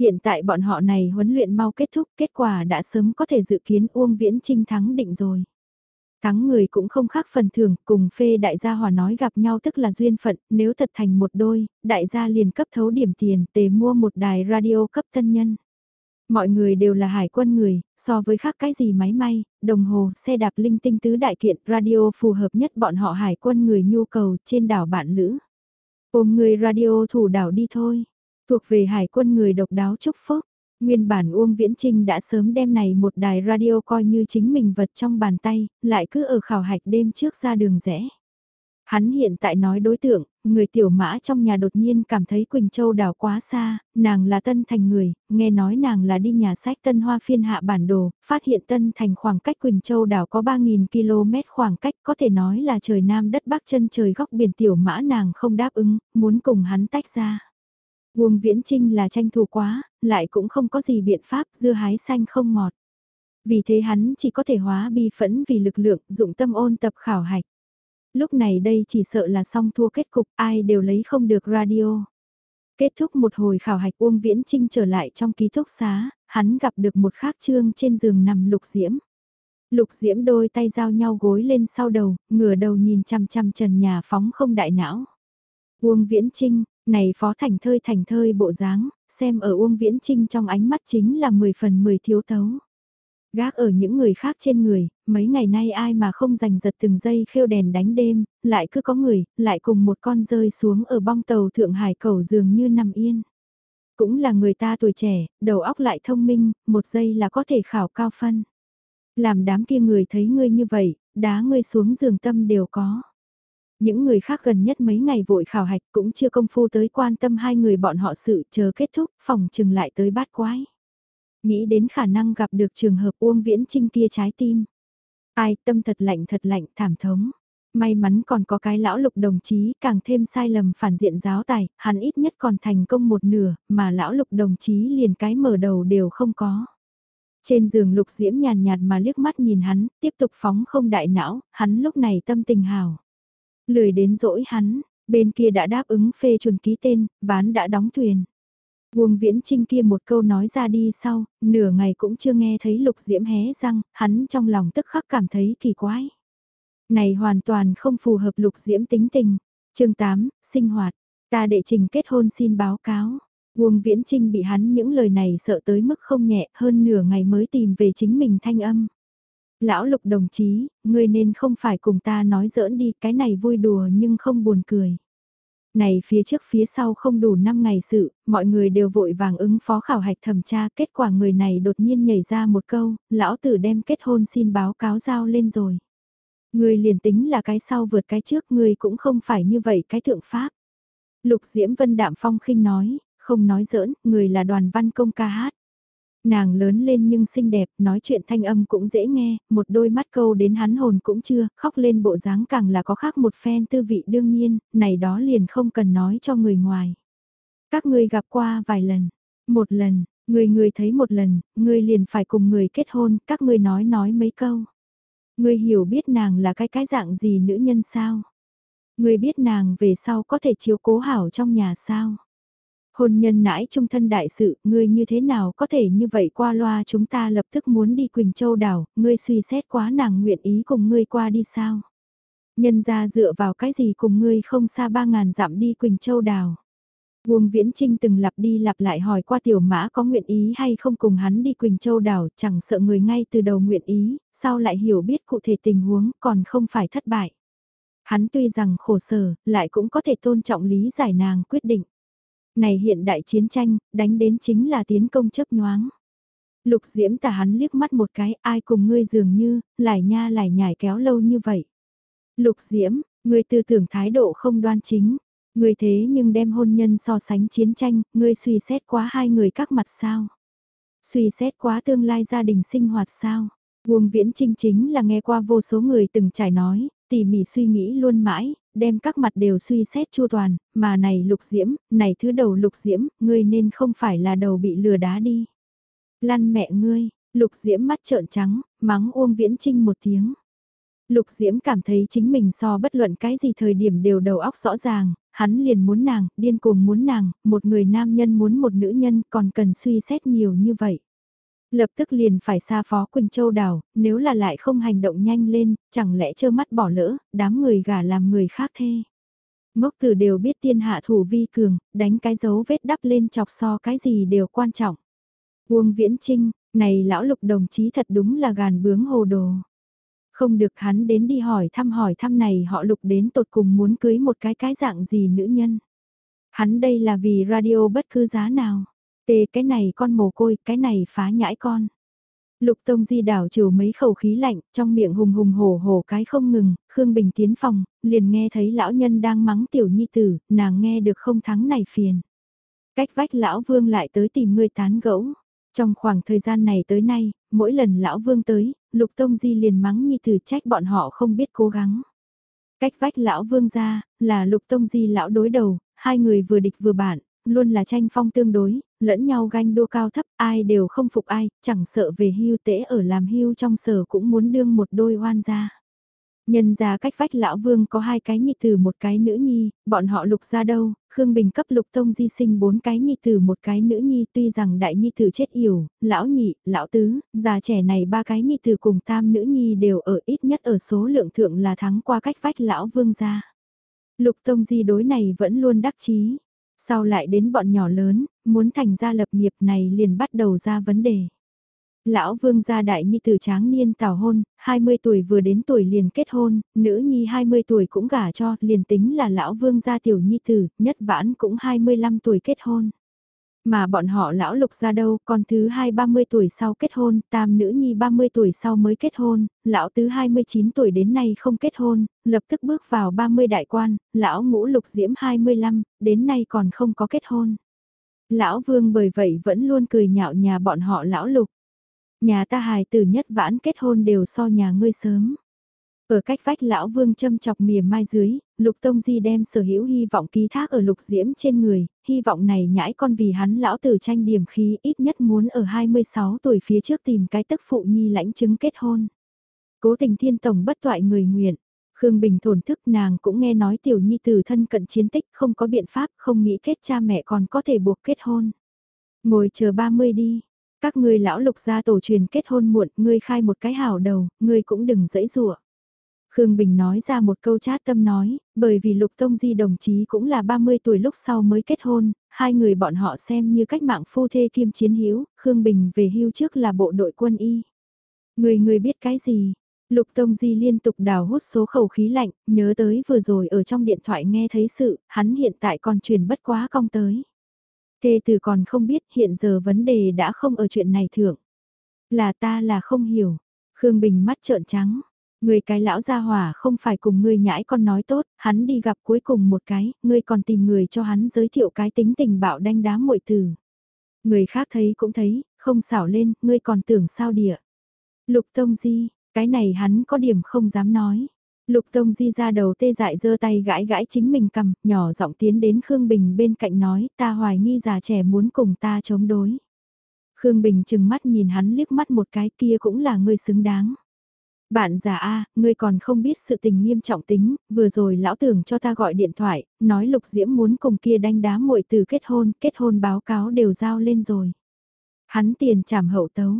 Speaker 1: Hiện tại bọn họ này huấn luyện mau kết thúc, kết quả đã sớm có thể dự kiến Uông Viễn Trinh thắng định rồi. Thắng người cũng không khác phần thưởng, cùng phê đại gia hòa nói gặp nhau tức là duyên phận, nếu thật thành một đôi, đại gia liền cấp thấu điểm tiền tề mua một đài radio cấp thân nhân. Mọi người đều là hải quân người, so với khác cái gì máy may, đồng hồ, xe đạp linh tinh tứ đại kiện, radio phù hợp nhất bọn họ hải quân người nhu cầu trên đảo bạn lữ. Ôm người radio thủ đảo đi thôi, thuộc về hải quân người độc đáo chúc phúc. Nguyên bản Uông Viễn Trinh đã sớm đem này một đài radio coi như chính mình vật trong bàn tay, lại cứ ở khảo hạch đêm trước ra đường rẽ. Hắn hiện tại nói đối tượng, người tiểu mã trong nhà đột nhiên cảm thấy Quỳnh Châu đảo quá xa, nàng là Tân Thành người, nghe nói nàng là đi nhà sách Tân Hoa phiên hạ bản đồ, phát hiện Tân Thành khoảng cách Quỳnh Châu đảo có 3.000 km khoảng cách có thể nói là trời nam đất bắc chân trời góc biển tiểu mã nàng không đáp ứng, muốn cùng hắn tách ra. Uông Viễn Trinh là tranh thủ quá, lại cũng không có gì biện pháp dưa hái xanh không ngọt. Vì thế hắn chỉ có thể hóa bi phẫn vì lực lượng dụng tâm ôn tập khảo hạch. Lúc này đây chỉ sợ là xong thua kết cục ai đều lấy không được radio. Kết thúc một hồi khảo hạch Uông Viễn Trinh trở lại trong ký túc xá, hắn gặp được một khác trương trên giường nằm lục diễm. Lục diễm đôi tay giao nhau gối lên sau đầu, ngửa đầu nhìn chăm chăm trần nhà phóng không đại não. Uông Viễn Trinh, này phó thành thơi thành thơi bộ dáng, xem ở Uông Viễn Trinh trong ánh mắt chính là 10 phần 10 thiếu tấu. Gác ở những người khác trên người, mấy ngày nay ai mà không giành giật từng giây khêu đèn đánh đêm, lại cứ có người, lại cùng một con rơi xuống ở bong tàu Thượng Hải cầu dường như nằm yên. Cũng là người ta tuổi trẻ, đầu óc lại thông minh, một giây là có thể khảo cao phân. Làm đám kia người thấy ngươi như vậy, đá ngươi xuống giường tâm đều có. Những người khác gần nhất mấy ngày vội khảo hạch cũng chưa công phu tới quan tâm hai người bọn họ sự chờ kết thúc, phòng trừng lại tới bát quái. Nghĩ đến khả năng gặp được trường hợp Uông Viễn Trinh kia trái tim. Ai tâm thật lạnh thật lạnh thảm thống. May mắn còn có cái lão lục đồng chí càng thêm sai lầm phản diện giáo tài, hắn ít nhất còn thành công một nửa, mà lão lục đồng chí liền cái mở đầu đều không có. Trên giường lục diễm nhàn nhạt mà liếc mắt nhìn hắn, tiếp tục phóng không đại não, hắn lúc này tâm tình hào. Lười đến dỗi hắn, bên kia đã đáp ứng phê chuẩn ký tên, ván đã đóng thuyền. Uông Viễn Trinh kia một câu nói ra đi sau, nửa ngày cũng chưa nghe thấy lục diễm hé răng, hắn trong lòng tức khắc cảm thấy kỳ quái. Này hoàn toàn không phù hợp lục diễm tính tình. chương 8, sinh hoạt, ta đệ trình kết hôn xin báo cáo. Uông Viễn Trinh bị hắn những lời này sợ tới mức không nhẹ hơn nửa ngày mới tìm về chính mình thanh âm. Lão lục đồng chí, ngươi nên không phải cùng ta nói giỡn đi, cái này vui đùa nhưng không buồn cười. Này phía trước phía sau không đủ 5 ngày sự, mọi người đều vội vàng ứng phó khảo hạch thẩm tra, kết quả người này đột nhiên nhảy ra một câu, lão tử đem kết hôn xin báo cáo giao lên rồi. Người liền tính là cái sau vượt cái trước, người cũng không phải như vậy cái thượng pháp. Lục Diễm Vân Đạm Phong khinh nói, không nói giỡn, người là đoàn văn công ca hát. Nàng lớn lên nhưng xinh đẹp, nói chuyện thanh âm cũng dễ nghe, một đôi mắt câu đến hắn hồn cũng chưa, khóc lên bộ dáng càng là có khác một phen tư vị đương nhiên, này đó liền không cần nói cho người ngoài. Các ngươi gặp qua vài lần, một lần, người người thấy một lần, người liền phải cùng người kết hôn, các ngươi nói nói mấy câu. Người hiểu biết nàng là cái cái dạng gì nữ nhân sao? Người biết nàng về sau có thể chiếu cố hảo trong nhà sao? Hôn nhân nãi trung thân đại sự, ngươi như thế nào có thể như vậy qua loa chúng ta lập tức muốn đi Quỳnh Châu đảo, ngươi suy xét quá nàng nguyện ý cùng ngươi qua đi sao? Nhân ra dựa vào cái gì cùng ngươi không xa ba ngàn dặm đi Quỳnh Châu đảo. Uông Viễn Trinh từng lặp đi lặp lại hỏi qua tiểu mã có nguyện ý hay không cùng hắn đi Quỳnh Châu đảo, chẳng sợ người ngay từ đầu nguyện ý, sau lại hiểu biết cụ thể tình huống còn không phải thất bại. Hắn tuy rằng khổ sở, lại cũng có thể tôn trọng lý giải nàng quyết định. Này hiện đại chiến tranh, đánh đến chính là tiến công chấp nhoáng. Lục diễm tả hắn liếc mắt một cái, ai cùng ngươi dường như, lại nha lại nhảy kéo lâu như vậy. Lục diễm, ngươi tư tưởng thái độ không đoan chính. Ngươi thế nhưng đem hôn nhân so sánh chiến tranh, ngươi suy xét quá hai người các mặt sao? Suy xét quá tương lai gia đình sinh hoạt sao? Vuông Viễn Trinh chính là nghe qua vô số người từng trải nói, tỉ mỉ suy nghĩ luôn mãi, đem các mặt đều suy xét chu toàn, mà này lục diễm, này thứ đầu lục diễm, ngươi nên không phải là đầu bị lừa đá đi. Lăn mẹ ngươi, lục diễm mắt trợn trắng, mắng Uông Viễn Trinh một tiếng. Lục Diễm cảm thấy chính mình so bất luận cái gì thời điểm đều đầu óc rõ ràng, hắn liền muốn nàng, điên cuồng muốn nàng, một người nam nhân muốn một nữ nhân còn cần suy xét nhiều như vậy. Lập tức liền phải xa phó Quỳnh Châu đảo, nếu là lại không hành động nhanh lên, chẳng lẽ trơ mắt bỏ lỡ, đám người gả làm người khác thê. Ngốc tử đều biết tiên hạ thủ vi cường, đánh cái dấu vết đắp lên chọc so cái gì đều quan trọng. Uông Viễn Trinh, này lão lục đồng chí thật đúng là gàn bướng hồ đồ. Không được hắn đến đi hỏi thăm hỏi thăm này họ lục đến tột cùng muốn cưới một cái cái dạng gì nữ nhân. Hắn đây là vì radio bất cứ giá nào. Tê cái này con mồ côi, cái này phá nhãi con. Lục Tông Di đảo chiều mấy khẩu khí lạnh, trong miệng hùng hùng hổ hổ cái không ngừng, Khương Bình tiến phòng, liền nghe thấy lão nhân đang mắng tiểu nhi tử, nàng nghe được không thắng này phiền. Cách vách lão vương lại tới tìm người tán gẫu. Trong khoảng thời gian này tới nay, mỗi lần lão vương tới, Lục Tông Di liền mắng nhi tử trách bọn họ không biết cố gắng. Cách vách lão vương ra, là Lục Tông Di lão đối đầu, hai người vừa địch vừa bạn, luôn là tranh phong tương đối, lẫn nhau ganh đua cao thấp, ai đều không phục ai, chẳng sợ về hưu tễ ở làm hưu trong sở cũng muốn đương một đôi oan gia. Nhân ra cách vách lão vương có hai cái nhị tử một cái nữ nhi, bọn họ lục ra đâu, Khương Bình cấp lục tông di sinh bốn cái nhi tử một cái nữ nhi tuy rằng đại nhi tử chết yểu, lão nhị, lão tứ, già trẻ này ba cái nhi tử cùng tam nữ nhi đều ở ít nhất ở số lượng thượng là thắng qua cách vách lão vương ra. Lục tông di đối này vẫn luôn đắc chí sau lại đến bọn nhỏ lớn, muốn thành gia lập nghiệp này liền bắt đầu ra vấn đề. Lão vương gia đại nhi tử tráng niên tảo hôn, 20 tuổi vừa đến tuổi liền kết hôn, nữ nhi 20 tuổi cũng gả cho, liền tính là lão vương gia tiểu nhi tử, nhất vãn cũng 25 tuổi kết hôn. Mà bọn họ lão lục ra đâu, con thứ hai 30 tuổi sau kết hôn, tam nữ nhi 30 tuổi sau mới kết hôn, lão tứ 29 tuổi đến nay không kết hôn, lập tức bước vào 30 đại quan, lão ngũ lục diễm 25, đến nay còn không có kết hôn. Lão vương bởi vậy vẫn luôn cười nhạo nhà bọn họ lão lục. Nhà ta hài tử nhất vãn kết hôn đều so nhà ngươi sớm. Ở cách vách lão vương châm chọc mỉa mai dưới, lục tông di đem sở hữu hy vọng ký thác ở lục diễm trên người, hy vọng này nhãi con vì hắn lão tử tranh điểm khí ít nhất muốn ở 26 tuổi phía trước tìm cái tức phụ nhi lãnh chứng kết hôn. Cố tình thiên tổng bất toại người nguyện, Khương Bình thổn thức nàng cũng nghe nói tiểu nhi từ thân cận chiến tích không có biện pháp không nghĩ kết cha mẹ còn có thể buộc kết hôn. Ngồi chờ 30 đi, các ngươi lão lục gia tổ truyền kết hôn muộn, ngươi khai một cái hảo đầu, ngươi cũng đừng dẫy rủa. Khương Bình nói ra một câu chát tâm nói, bởi vì Lục Tông Di đồng chí cũng là 30 tuổi lúc sau mới kết hôn, hai người bọn họ xem như cách mạng phu thê kiêm chiến hữu Khương Bình về hưu trước là bộ đội quân y. Người người biết cái gì? Lục Tông Di liên tục đào hút số khẩu khí lạnh, nhớ tới vừa rồi ở trong điện thoại nghe thấy sự, hắn hiện tại còn truyền bất quá cong tới. Tê từ còn không biết hiện giờ vấn đề đã không ở chuyện này thưởng. Là ta là không hiểu. Khương Bình mắt trợn trắng, Người cái lão gia hỏa không phải cùng ngươi nhãi con nói tốt, hắn đi gặp cuối cùng một cái, ngươi còn tìm người cho hắn giới thiệu cái tính tình bạo đanh đá muội từ. Người khác thấy cũng thấy, không xảo lên, ngươi còn tưởng sao địa. Lục Tông Di, cái này hắn có điểm không dám nói. Lục Tông Di ra đầu tê dại giơ tay gãi gãi chính mình cầm, nhỏ giọng tiến đến Khương Bình bên cạnh nói, ta hoài nghi già trẻ muốn cùng ta chống đối. Khương Bình chừng mắt nhìn hắn liếc mắt một cái kia cũng là người xứng đáng. Bạn già A, ngươi còn không biết sự tình nghiêm trọng tính, vừa rồi lão tưởng cho ta gọi điện thoại, nói Lục Diễm muốn cùng kia đánh đá muội từ kết hôn, kết hôn báo cáo đều giao lên rồi. Hắn tiền trảm hậu tấu,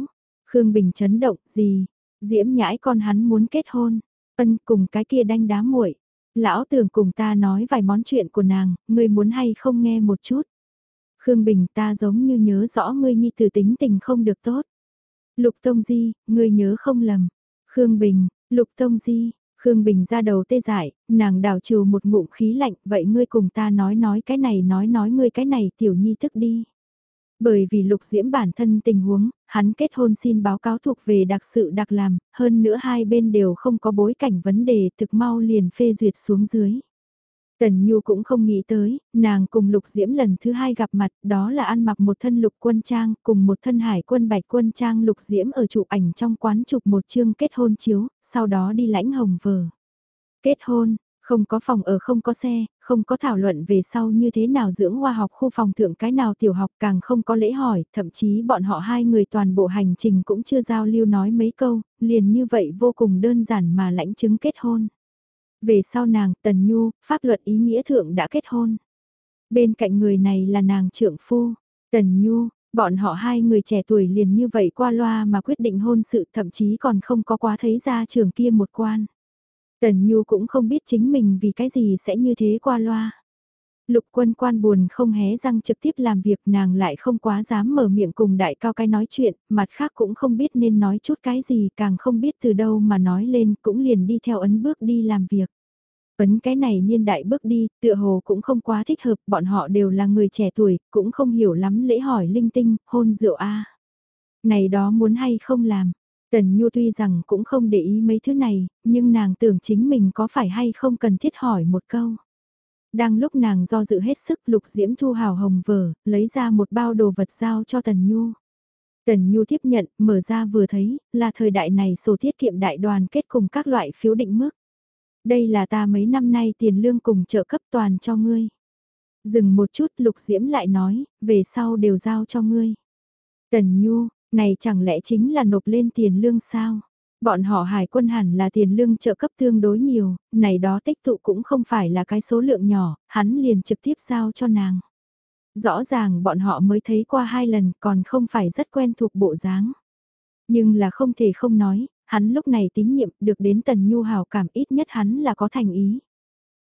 Speaker 1: Khương Bình chấn động, gì, Diễm nhãi con hắn muốn kết hôn, ân cùng cái kia đánh đá muội Lão tưởng cùng ta nói vài món chuyện của nàng, ngươi muốn hay không nghe một chút. Khương Bình ta giống như nhớ rõ ngươi nhi từ tính tình không được tốt. Lục Tông Di, ngươi nhớ không lầm, Khương Bình, Lục Tông Di, Khương Bình ra đầu tê dại, nàng đào trừ một ngụm khí lạnh, vậy ngươi cùng ta nói nói cái này nói nói ngươi cái này tiểu nhi thức đi. Bởi vì lục diễm bản thân tình huống, hắn kết hôn xin báo cáo thuộc về đặc sự đặc làm, hơn nữa hai bên đều không có bối cảnh vấn đề thực mau liền phê duyệt xuống dưới. Tần Nhu cũng không nghĩ tới, nàng cùng Lục Diễm lần thứ hai gặp mặt, đó là ăn mặc một thân lục quân trang, cùng một thân hải quân bạch quân trang Lục Diễm ở chụp ảnh trong quán chụp một chương kết hôn chiếu, sau đó đi lãnh hồng vờ. Kết hôn, Không có phòng ở không có xe, không có thảo luận về sau như thế nào dưỡng hoa học khu phòng thượng cái nào tiểu học càng không có lễ hỏi, thậm chí bọn họ hai người toàn bộ hành trình cũng chưa giao lưu nói mấy câu, liền như vậy vô cùng đơn giản mà lãnh chứng kết hôn. Về sau nàng, Tần Nhu, pháp luật ý nghĩa thượng đã kết hôn. Bên cạnh người này là nàng trượng phu, Tần Nhu, bọn họ hai người trẻ tuổi liền như vậy qua loa mà quyết định hôn sự thậm chí còn không có quá thấy ra trường kia một quan. Tần Nhu cũng không biết chính mình vì cái gì sẽ như thế qua loa. Lục quân quan buồn không hé răng trực tiếp làm việc nàng lại không quá dám mở miệng cùng đại cao cái nói chuyện, mặt khác cũng không biết nên nói chút cái gì càng không biết từ đâu mà nói lên cũng liền đi theo ấn bước đi làm việc. Ấn cái này niên đại bước đi, tựa hồ cũng không quá thích hợp, bọn họ đều là người trẻ tuổi, cũng không hiểu lắm lễ hỏi linh tinh, hôn rượu a Này đó muốn hay không làm, Tần Nhu tuy rằng cũng không để ý mấy thứ này, nhưng nàng tưởng chính mình có phải hay không cần thiết hỏi một câu. Đang lúc nàng do dự hết sức lục diễm thu hào hồng vở, lấy ra một bao đồ vật giao cho Tần Nhu. Tần Nhu tiếp nhận, mở ra vừa thấy, là thời đại này sổ tiết kiệm đại đoàn kết cùng các loại phiếu định mức. Đây là ta mấy năm nay tiền lương cùng trợ cấp toàn cho ngươi. Dừng một chút lục diễm lại nói, về sau đều giao cho ngươi. Tần Nhu, này chẳng lẽ chính là nộp lên tiền lương sao? Bọn họ hải quân hẳn là tiền lương trợ cấp tương đối nhiều, này đó tích tụ cũng không phải là cái số lượng nhỏ, hắn liền trực tiếp giao cho nàng. Rõ ràng bọn họ mới thấy qua hai lần còn không phải rất quen thuộc bộ dáng. Nhưng là không thể không nói, hắn lúc này tín nhiệm được đến Tần Nhu hào cảm ít nhất hắn là có thành ý.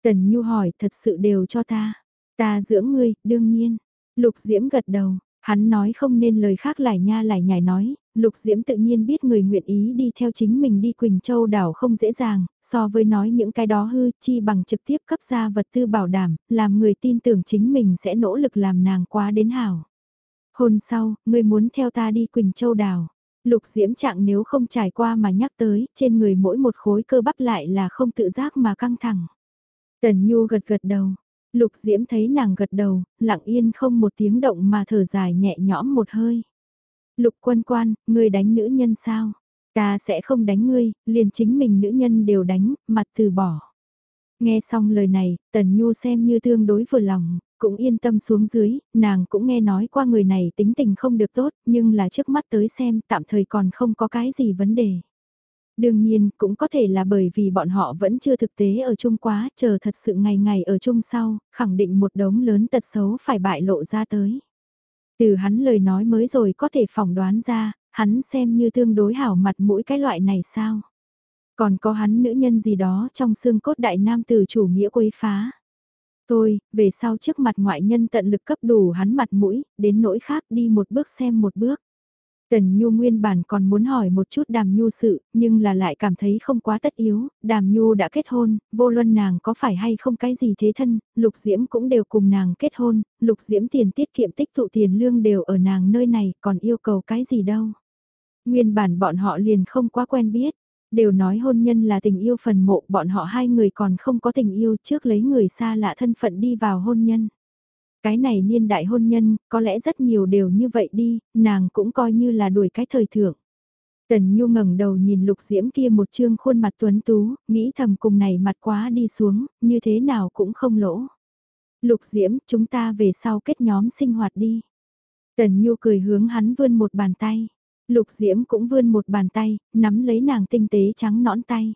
Speaker 1: Tần Nhu hỏi thật sự đều cho ta, ta dưỡng ngươi, đương nhiên. Lục Diễm gật đầu, Hắn nói không nên lời khác lại nha lại nhảy nói, Lục Diễm tự nhiên biết người nguyện ý đi theo chính mình đi Quỳnh Châu đảo không dễ dàng, so với nói những cái đó hư chi bằng trực tiếp cấp ra vật tư bảo đảm, làm người tin tưởng chính mình sẽ nỗ lực làm nàng quá đến hảo. Hôn sau, người muốn theo ta đi Quỳnh Châu đảo. Lục Diễm trạng nếu không trải qua mà nhắc tới, trên người mỗi một khối cơ bắp lại là không tự giác mà căng thẳng. Tần Nhu gật gật đầu, Lục Diễm thấy nàng gật đầu, lặng yên không một tiếng động mà thở dài nhẹ nhõm một hơi. Lục quân quan, ngươi đánh nữ nhân sao? Ta sẽ không đánh ngươi, liền chính mình nữ nhân đều đánh, mặt từ bỏ. Nghe xong lời này, Tần Nhu xem như tương đối vừa lòng, cũng yên tâm xuống dưới, nàng cũng nghe nói qua người này tính tình không được tốt, nhưng là trước mắt tới xem tạm thời còn không có cái gì vấn đề. Đương nhiên, cũng có thể là bởi vì bọn họ vẫn chưa thực tế ở chung quá, chờ thật sự ngày ngày ở chung sau, khẳng định một đống lớn tật xấu phải bại lộ ra tới. Từ hắn lời nói mới rồi có thể phỏng đoán ra, hắn xem như tương đối hảo mặt mũi cái loại này sao. Còn có hắn nữ nhân gì đó trong xương cốt đại nam từ chủ nghĩa quấy phá. Tôi, về sau trước mặt ngoại nhân tận lực cấp đủ hắn mặt mũi, đến nỗi khác đi một bước xem một bước. Tần Nhu nguyên bản còn muốn hỏi một chút đàm nhu sự, nhưng là lại cảm thấy không quá tất yếu, đàm nhu đã kết hôn, vô luân nàng có phải hay không cái gì thế thân, lục diễm cũng đều cùng nàng kết hôn, lục diễm tiền tiết kiệm tích tụ tiền lương đều ở nàng nơi này, còn yêu cầu cái gì đâu. Nguyên bản bọn họ liền không quá quen biết, đều nói hôn nhân là tình yêu phần mộ, bọn họ hai người còn không có tình yêu trước lấy người xa lạ thân phận đi vào hôn nhân. Cái này niên đại hôn nhân, có lẽ rất nhiều đều như vậy đi, nàng cũng coi như là đuổi cái thời thượng. Tần Nhu ngẩng đầu nhìn Lục Diễm kia một trương khuôn mặt tuấn tú, nghĩ thầm cùng này mặt quá đi xuống, như thế nào cũng không lỗ. Lục Diễm, chúng ta về sau kết nhóm sinh hoạt đi. Tần Nhu cười hướng hắn vươn một bàn tay. Lục Diễm cũng vươn một bàn tay, nắm lấy nàng tinh tế trắng nõn tay.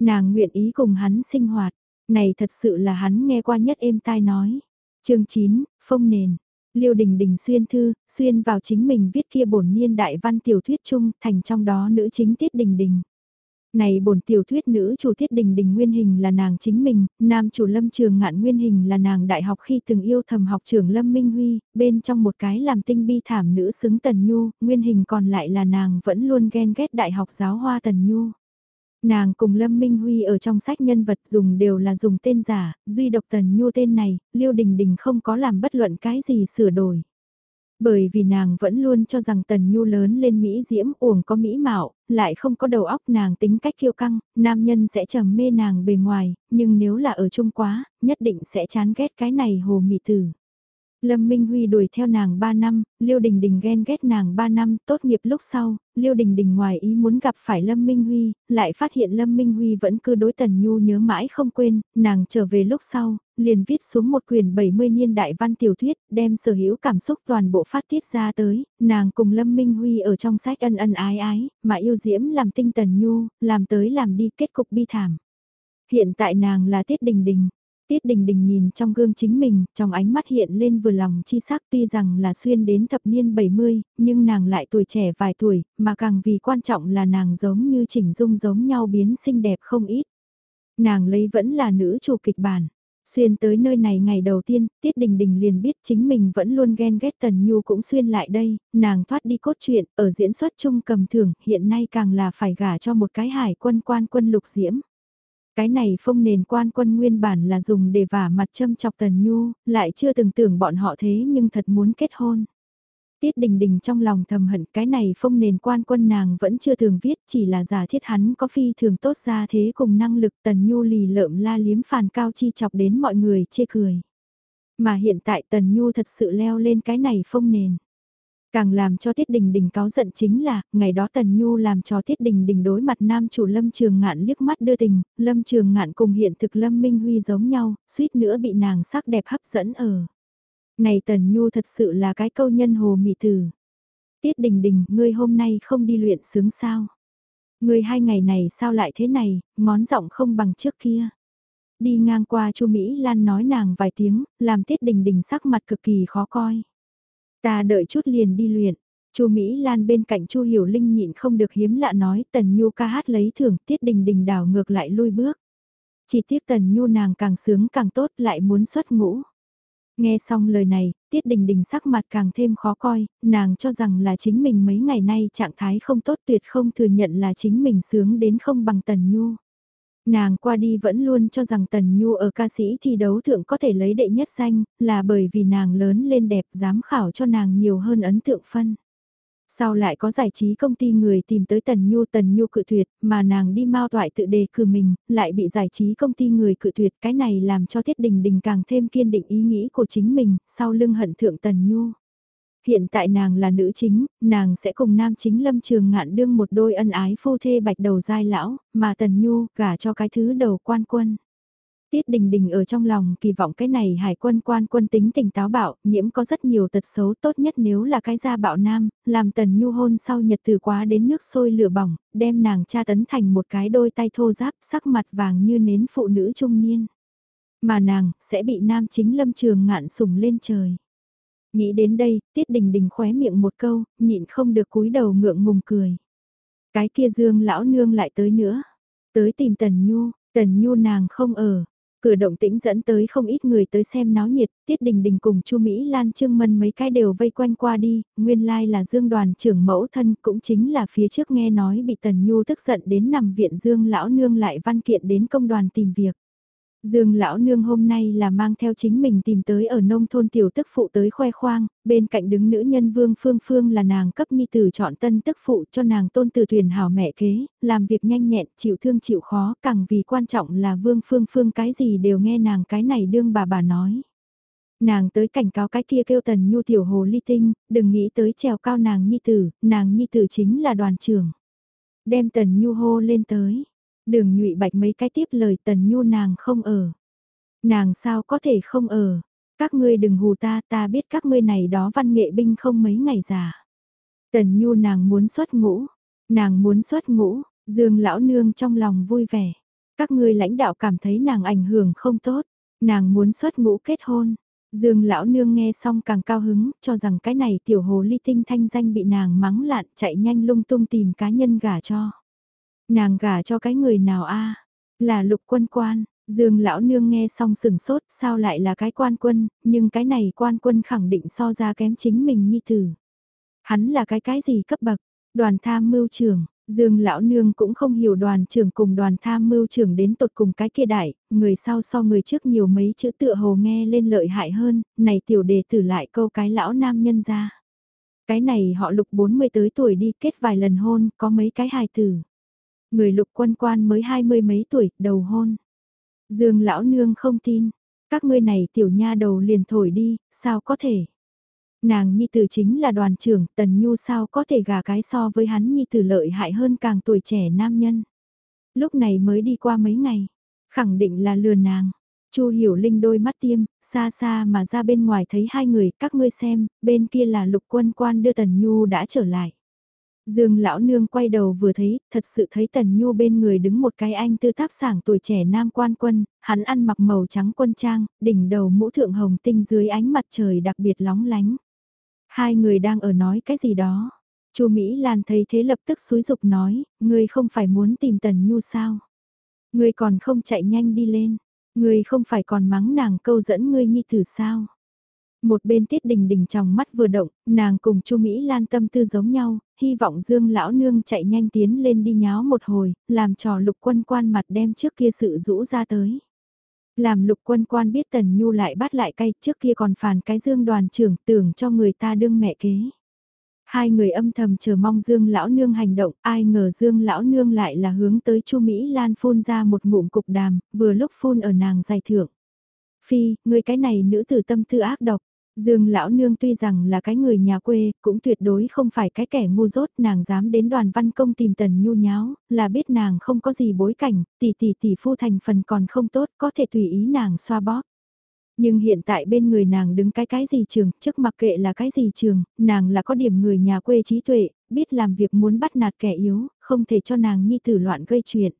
Speaker 1: Nàng nguyện ý cùng hắn sinh hoạt, này thật sự là hắn nghe qua nhất êm tai nói chương 9, Phong nền. Liêu Đình Đình xuyên thư, xuyên vào chính mình viết kia bổn niên đại văn tiểu thuyết chung, thành trong đó nữ chính Tiết Đình Đình. Này bổn tiểu thuyết nữ chủ Tiết Đình Đình nguyên hình là nàng chính mình, nam chủ Lâm Trường Ngạn nguyên hình là nàng đại học khi từng yêu thầm học trưởng Lâm Minh Huy, bên trong một cái làm tinh bi thảm nữ xứng Tần Nhu, nguyên hình còn lại là nàng vẫn luôn ghen ghét đại học giáo hoa Tần Nhu. Nàng cùng Lâm Minh Huy ở trong sách nhân vật dùng đều là dùng tên giả, duy độc Tần Nhu tên này, Liêu Đình Đình không có làm bất luận cái gì sửa đổi. Bởi vì nàng vẫn luôn cho rằng Tần Nhu lớn lên Mỹ diễm uổng có Mỹ mạo, lại không có đầu óc nàng tính cách kiêu căng, nam nhân sẽ trầm mê nàng bề ngoài, nhưng nếu là ở chung quá, nhất định sẽ chán ghét cái này hồ mị tử. Lâm Minh Huy đuổi theo nàng 3 năm, Liêu Đình Đình ghen ghét nàng 3 năm, tốt nghiệp lúc sau, Liêu Đình Đình ngoài ý muốn gặp phải Lâm Minh Huy, lại phát hiện Lâm Minh Huy vẫn cứ đối Tần Nhu nhớ mãi không quên, nàng trở về lúc sau, liền viết xuống một quyển 70 niên đại văn tiểu thuyết, đem sở hữu cảm xúc toàn bộ phát tiết ra tới, nàng cùng Lâm Minh Huy ở trong sách ân ân ái ái, mà yêu diễm làm tinh Tần Nhu, làm tới làm đi kết cục bi thảm. Hiện tại nàng là Tiết Đình Đình. Tiết Đình Đình nhìn trong gương chính mình, trong ánh mắt hiện lên vừa lòng chi sắc tuy rằng là xuyên đến thập niên 70, nhưng nàng lại tuổi trẻ vài tuổi, mà càng vì quan trọng là nàng giống như chỉnh dung giống nhau biến xinh đẹp không ít. Nàng lấy vẫn là nữ chủ kịch bản. Xuyên tới nơi này ngày đầu tiên, Tiết Đình Đình liền biết chính mình vẫn luôn ghen ghét Tần Nhu cũng xuyên lại đây, nàng thoát đi cốt truyện, ở diễn xuất chung cầm thưởng, hiện nay càng là phải gả cho một cái hải quân quan quân lục diễm. Cái này phong nền quan quân nguyên bản là dùng để vả mặt châm chọc Tần Nhu, lại chưa từng tưởng bọn họ thế nhưng thật muốn kết hôn. Tiết đình đình trong lòng thầm hận cái này phong nền quan quân nàng vẫn chưa thường viết chỉ là giả thiết hắn có phi thường tốt ra thế cùng năng lực Tần Nhu lì lợm la liếm phàn cao chi chọc đến mọi người chê cười. Mà hiện tại Tần Nhu thật sự leo lên cái này phong nền. Càng làm cho Tiết Đình Đình cáo giận chính là, ngày đó Tần Nhu làm cho Tiết Đình Đình đối mặt nam chủ Lâm Trường Ngạn liếc mắt đưa tình, Lâm Trường Ngạn cùng hiện thực Lâm Minh Huy giống nhau, suýt nữa bị nàng sắc đẹp hấp dẫn ở. Này Tần Nhu thật sự là cái câu nhân hồ mị tử. Tiết Đình Đình, ngươi hôm nay không đi luyện sướng sao? Ngươi hai ngày này sao lại thế này, ngón giọng không bằng trước kia. Đi ngang qua Chu Mỹ Lan nói nàng vài tiếng, làm Tiết Đình Đình sắc mặt cực kỳ khó coi. Ta đợi chút liền đi luyện. Chu Mỹ Lan bên cạnh Chu Hiểu Linh nhịn không được hiếm lạ nói Tần Nhu ca hát lấy thưởng Tiết Đình Đình đảo ngược lại lui bước. Chỉ tiếc Tần Nhu nàng càng sướng càng tốt lại muốn xuất ngũ. Nghe xong lời này, Tiết Đình Đình sắc mặt càng thêm khó coi, nàng cho rằng là chính mình mấy ngày nay trạng thái không tốt tuyệt không thừa nhận là chính mình sướng đến không bằng Tần Nhu. Nàng qua đi vẫn luôn cho rằng Tần Nhu ở ca sĩ thi đấu thượng có thể lấy đệ nhất danh, là bởi vì nàng lớn lên đẹp dám khảo cho nàng nhiều hơn ấn tượng phân. Sau lại có giải trí công ty người tìm tới Tần Nhu Tần Nhu cự tuyệt, mà nàng đi mau toại tự đề cử mình, lại bị giải trí công ty người cự tuyệt. Cái này làm cho Thiết Đình Đình càng thêm kiên định ý nghĩ của chính mình, sau lưng hận thượng Tần Nhu. Hiện tại nàng là nữ chính, nàng sẽ cùng nam chính lâm trường ngạn đương một đôi ân ái phu thê bạch đầu dai lão, mà Tần Nhu gả cho cái thứ đầu quan quân. Tiết Đình Đình ở trong lòng kỳ vọng cái này hải quân quan quân tính tình táo bạo, nhiễm có rất nhiều tật xấu tốt nhất nếu là cái gia bạo nam, làm tần nhu hôn sau nhật từ quá đến nước sôi lửa bỏng, đem nàng cha tấn thành một cái đôi tay thô giáp sắc mặt vàng như nến phụ nữ trung niên. Mà nàng sẽ bị nam chính lâm trường ngạn sủng lên trời. Nghĩ đến đây, Tiết Đình Đình khóe miệng một câu, nhịn không được cúi đầu ngượng ngùng cười. Cái kia dương lão nương lại tới nữa. Tới tìm Tần Nhu, Tần Nhu nàng không ở, Cửa động tĩnh dẫn tới không ít người tới xem náo nhiệt, Tiết Đình Đình cùng Chu Mỹ Lan Trương Mân mấy cái đều vây quanh qua đi, nguyên lai là Dương đoàn trưởng mẫu thân cũng chính là phía trước nghe nói bị Tần Nhu tức giận đến nằm viện Dương lão nương lại văn kiện đến công đoàn tìm việc. Dương lão nương hôm nay là mang theo chính mình tìm tới ở nông thôn tiểu tức phụ tới khoe khoang, bên cạnh đứng nữ nhân Vương Phương Phương là nàng cấp nhi tử chọn tân tức phụ cho nàng tôn từ thuyền hảo mẹ kế, làm việc nhanh nhẹn, chịu thương chịu khó, càng vì quan trọng là Vương Phương Phương cái gì đều nghe nàng cái này đương bà bà nói. Nàng tới cảnh cáo cái kia kêu tần nhu tiểu hồ ly tinh, đừng nghĩ tới trèo cao nàng nhi tử, nàng nhi tử chính là đoàn trưởng. Đem tần nhu hô lên tới Đường nhụy bạch mấy cái tiếp lời tần nhu nàng không ở. Nàng sao có thể không ở. Các ngươi đừng hù ta, ta biết các ngươi này đó văn nghệ binh không mấy ngày già. Tần nhu nàng muốn xuất ngũ. Nàng muốn xuất ngũ, dương lão nương trong lòng vui vẻ. Các ngươi lãnh đạo cảm thấy nàng ảnh hưởng không tốt. Nàng muốn xuất ngũ kết hôn. Dương lão nương nghe xong càng cao hứng, cho rằng cái này tiểu hồ ly tinh thanh danh bị nàng mắng lạn chạy nhanh lung tung tìm cá nhân gả cho. Nàng gả cho cái người nào a Là lục quân quan, Dương lão nương nghe xong sừng sốt, sao lại là cái quan quân, nhưng cái này quan quân khẳng định so ra kém chính mình nhi tử. Hắn là cái cái gì cấp bậc, đoàn tham mưu trưởng, Dương lão nương cũng không hiểu đoàn trưởng cùng đoàn tham mưu trưởng đến tột cùng cái kia đại, người sau so người trước nhiều mấy chữ tựa hồ nghe lên lợi hại hơn, này tiểu đề tử lại câu cái lão nam nhân ra. Cái này họ lục 40 tới tuổi đi kết vài lần hôn, có mấy cái hài tử. Người lục quân quan mới hai mươi mấy tuổi, đầu hôn. Dương lão nương không tin. Các ngươi này tiểu nha đầu liền thổi đi, sao có thể? Nàng nhi tử chính là đoàn trưởng, tần nhu sao có thể gà cái so với hắn nhi tử lợi hại hơn càng tuổi trẻ nam nhân. Lúc này mới đi qua mấy ngày, khẳng định là lừa nàng. Chu Hiểu Linh đôi mắt tiêm, xa xa mà ra bên ngoài thấy hai người, các ngươi xem, bên kia là lục quân quan đưa Tần Nhu đã trở lại. Dương lão nương quay đầu vừa thấy, thật sự thấy Tần Nhu bên người đứng một cái anh tư tháp sảng tuổi trẻ nam quan quân, hắn ăn mặc màu trắng quân trang, đỉnh đầu mũ thượng hồng tinh dưới ánh mặt trời đặc biệt lóng lánh. Hai người đang ở nói cái gì đó. Chu Mỹ Lan thấy thế lập tức xúi dục nói, ngươi không phải muốn tìm Tần Nhu sao? Ngươi còn không chạy nhanh đi lên, ngươi không phải còn mắng nàng câu dẫn ngươi nhi tử sao? Một bên Tiết Đình Đình trong mắt vừa động, nàng cùng Chu Mỹ Lan tâm tư giống nhau, hy vọng Dương lão nương chạy nhanh tiến lên đi nháo một hồi, làm trò Lục Quân Quan mặt đem trước kia sự rũ ra tới. Làm Lục Quân Quan biết Tần Nhu lại bắt lại cay, trước kia còn phản cái Dương đoàn trưởng, tưởng cho người ta đương mẹ kế. Hai người âm thầm chờ mong Dương lão nương hành động, ai ngờ Dương lão nương lại là hướng tới Chu Mỹ Lan phun ra một ngụm cục đàm, vừa lúc phun ở nàng dài thượng. Phi, người cái này nữ tử tâm tư ác độc, Dương lão nương tuy rằng là cái người nhà quê, cũng tuyệt đối không phải cái kẻ ngu dốt, nàng dám đến đoàn văn công tìm tần nhu nháo, là biết nàng không có gì bối cảnh, tỷ tỷ tỷ phu thành phần còn không tốt, có thể tùy ý nàng xoa bóp. Nhưng hiện tại bên người nàng đứng cái cái gì trường, trước mặc kệ là cái gì trường, nàng là có điểm người nhà quê trí tuệ, biết làm việc muốn bắt nạt kẻ yếu, không thể cho nàng nhi tử loạn gây chuyện.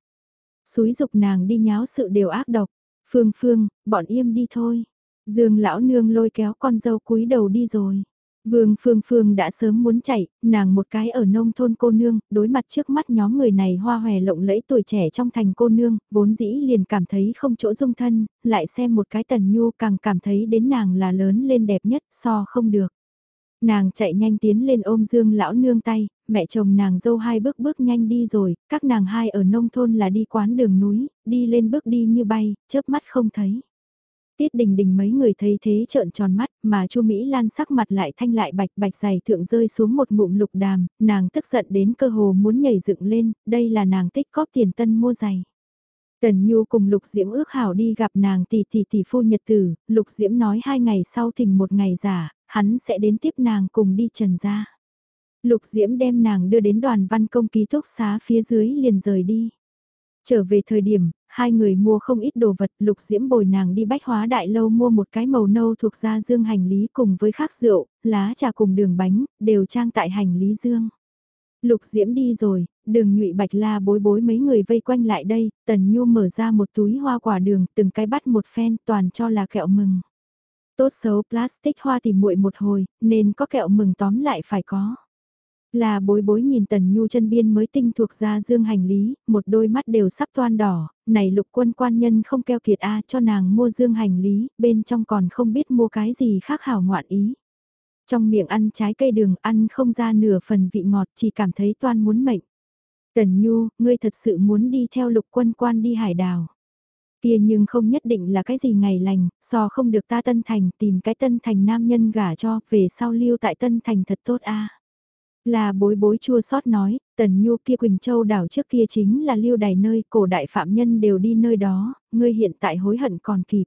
Speaker 1: Xúi dục nàng đi nháo sự đều ác độc, phương phương, bọn im đi thôi. Dương lão nương lôi kéo con dâu cúi đầu đi rồi. Vương Phương Phương đã sớm muốn chạy, nàng một cái ở nông thôn cô nương, đối mặt trước mắt nhóm người này hoa hòe lộng lẫy tuổi trẻ trong thành cô nương, vốn dĩ liền cảm thấy không chỗ dung thân, lại xem một cái tần nhu càng cảm thấy đến nàng là lớn lên đẹp nhất so không được. Nàng chạy nhanh tiến lên ôm Dương lão nương tay, mẹ chồng nàng dâu hai bước bước nhanh đi rồi, các nàng hai ở nông thôn là đi quán đường núi, đi lên bước đi như bay, chớp mắt không thấy. Tiết đình đình mấy người thấy thế trợn tròn mắt, mà chu Mỹ Lan sắc mặt lại thanh lại bạch bạch dày thượng rơi xuống một ngụm lục đàm, nàng tức giận đến cơ hồ muốn nhảy dựng lên, đây là nàng tích cóp tiền tân mua giày. Tần Nhu cùng Lục Diễm ước hảo đi gặp nàng tỷ tỷ tỷ phu nhật tử, Lục Diễm nói hai ngày sau thỉnh một ngày giả, hắn sẽ đến tiếp nàng cùng đi trần ra. Lục Diễm đem nàng đưa đến đoàn văn công ký túc xá phía dưới liền rời đi. Trở về thời điểm, hai người mua không ít đồ vật, lục diễm bồi nàng đi bách hóa đại lâu mua một cái màu nâu thuộc ra dương hành lý cùng với khác rượu, lá trà cùng đường bánh, đều trang tại hành lý dương. Lục diễm đi rồi, đường nhụy bạch la bối bối mấy người vây quanh lại đây, tần nhu mở ra một túi hoa quả đường, từng cái bắt một phen, toàn cho là kẹo mừng. Tốt xấu plastic hoa tìm muội một hồi, nên có kẹo mừng tóm lại phải có. Là bối bối nhìn tần nhu chân biên mới tinh thuộc ra dương hành lý, một đôi mắt đều sắp toan đỏ, này lục quân quan nhân không keo kiệt a cho nàng mua dương hành lý, bên trong còn không biết mua cái gì khác hảo ngoạn ý. Trong miệng ăn trái cây đường ăn không ra nửa phần vị ngọt chỉ cảm thấy toan muốn mệnh. Tần Nhu, ngươi thật sự muốn đi theo lục quân quan đi hải đảo. Kia nhưng không nhất định là cái gì ngày lành, so không được ta tân thành tìm cái tân thành nam nhân gả cho, về sau lưu tại tân thành thật tốt a là bối bối chua sót nói, tần nhu kia Quỳnh Châu đảo trước kia chính là lưu đài nơi cổ đại phạm nhân đều đi nơi đó, ngươi hiện tại hối hận còn kịp.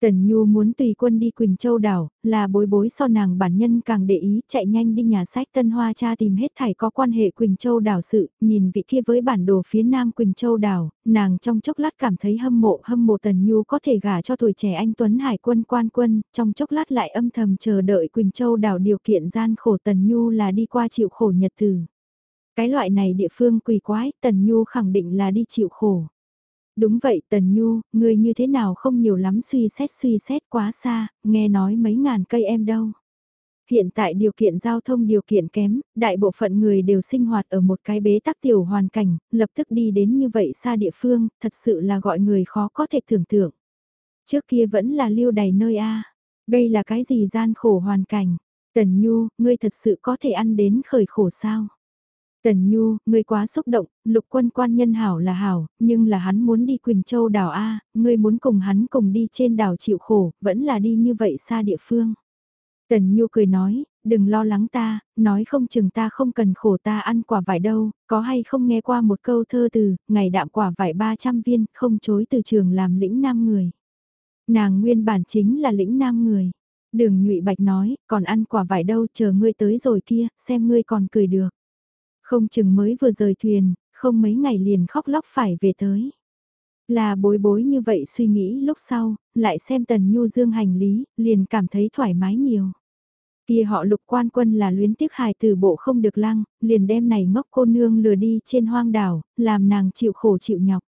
Speaker 1: Tần Nhu muốn tùy quân đi Quỳnh Châu đảo, là bối bối so nàng bản nhân càng để ý chạy nhanh đi nhà sách Tân Hoa cha tìm hết thảy có quan hệ Quỳnh Châu đảo sự, nhìn vị kia với bản đồ phía nam Quỳnh Châu đảo, nàng trong chốc lát cảm thấy hâm mộ hâm mộ Tần Nhu có thể gả cho tuổi trẻ anh Tuấn Hải quân quan quân, trong chốc lát lại âm thầm chờ đợi Quỳnh Châu đảo điều kiện gian khổ Tần Nhu là đi qua chịu khổ nhật từ. Cái loại này địa phương quỳ quái, Tần Nhu khẳng định là đi chịu khổ. Đúng vậy Tần Nhu, người như thế nào không nhiều lắm suy xét suy xét quá xa, nghe nói mấy ngàn cây em đâu. Hiện tại điều kiện giao thông điều kiện kém, đại bộ phận người đều sinh hoạt ở một cái bế tắc tiểu hoàn cảnh, lập tức đi đến như vậy xa địa phương, thật sự là gọi người khó có thể tưởng tượng. Trước kia vẫn là lưu đầy nơi A, đây là cái gì gian khổ hoàn cảnh. Tần Nhu, ngươi thật sự có thể ăn đến khởi khổ sao? Tần Nhu, ngươi quá xúc động, lục quân quan nhân hảo là hảo, nhưng là hắn muốn đi Quỳnh Châu đảo A, ngươi muốn cùng hắn cùng đi trên đảo chịu khổ, vẫn là đi như vậy xa địa phương. Tần Nhu cười nói, đừng lo lắng ta, nói không chừng ta không cần khổ ta ăn quả vải đâu, có hay không nghe qua một câu thơ từ, ngày đạm quả vải 300 viên, không chối từ trường làm lĩnh nam người. Nàng nguyên bản chính là lĩnh nam người. Đường nhụy bạch nói, còn ăn quả vải đâu chờ ngươi tới rồi kia, xem ngươi còn cười được. Không chừng mới vừa rời thuyền, không mấy ngày liền khóc lóc phải về tới. Là bối bối như vậy suy nghĩ lúc sau, lại xem tần nhu dương hành lý, liền cảm thấy thoải mái nhiều. Kia họ lục quan quân là luyến tiếc hài từ bộ không được lăng, liền đem này ngốc cô nương lừa đi trên hoang đảo, làm nàng chịu khổ chịu nhọc.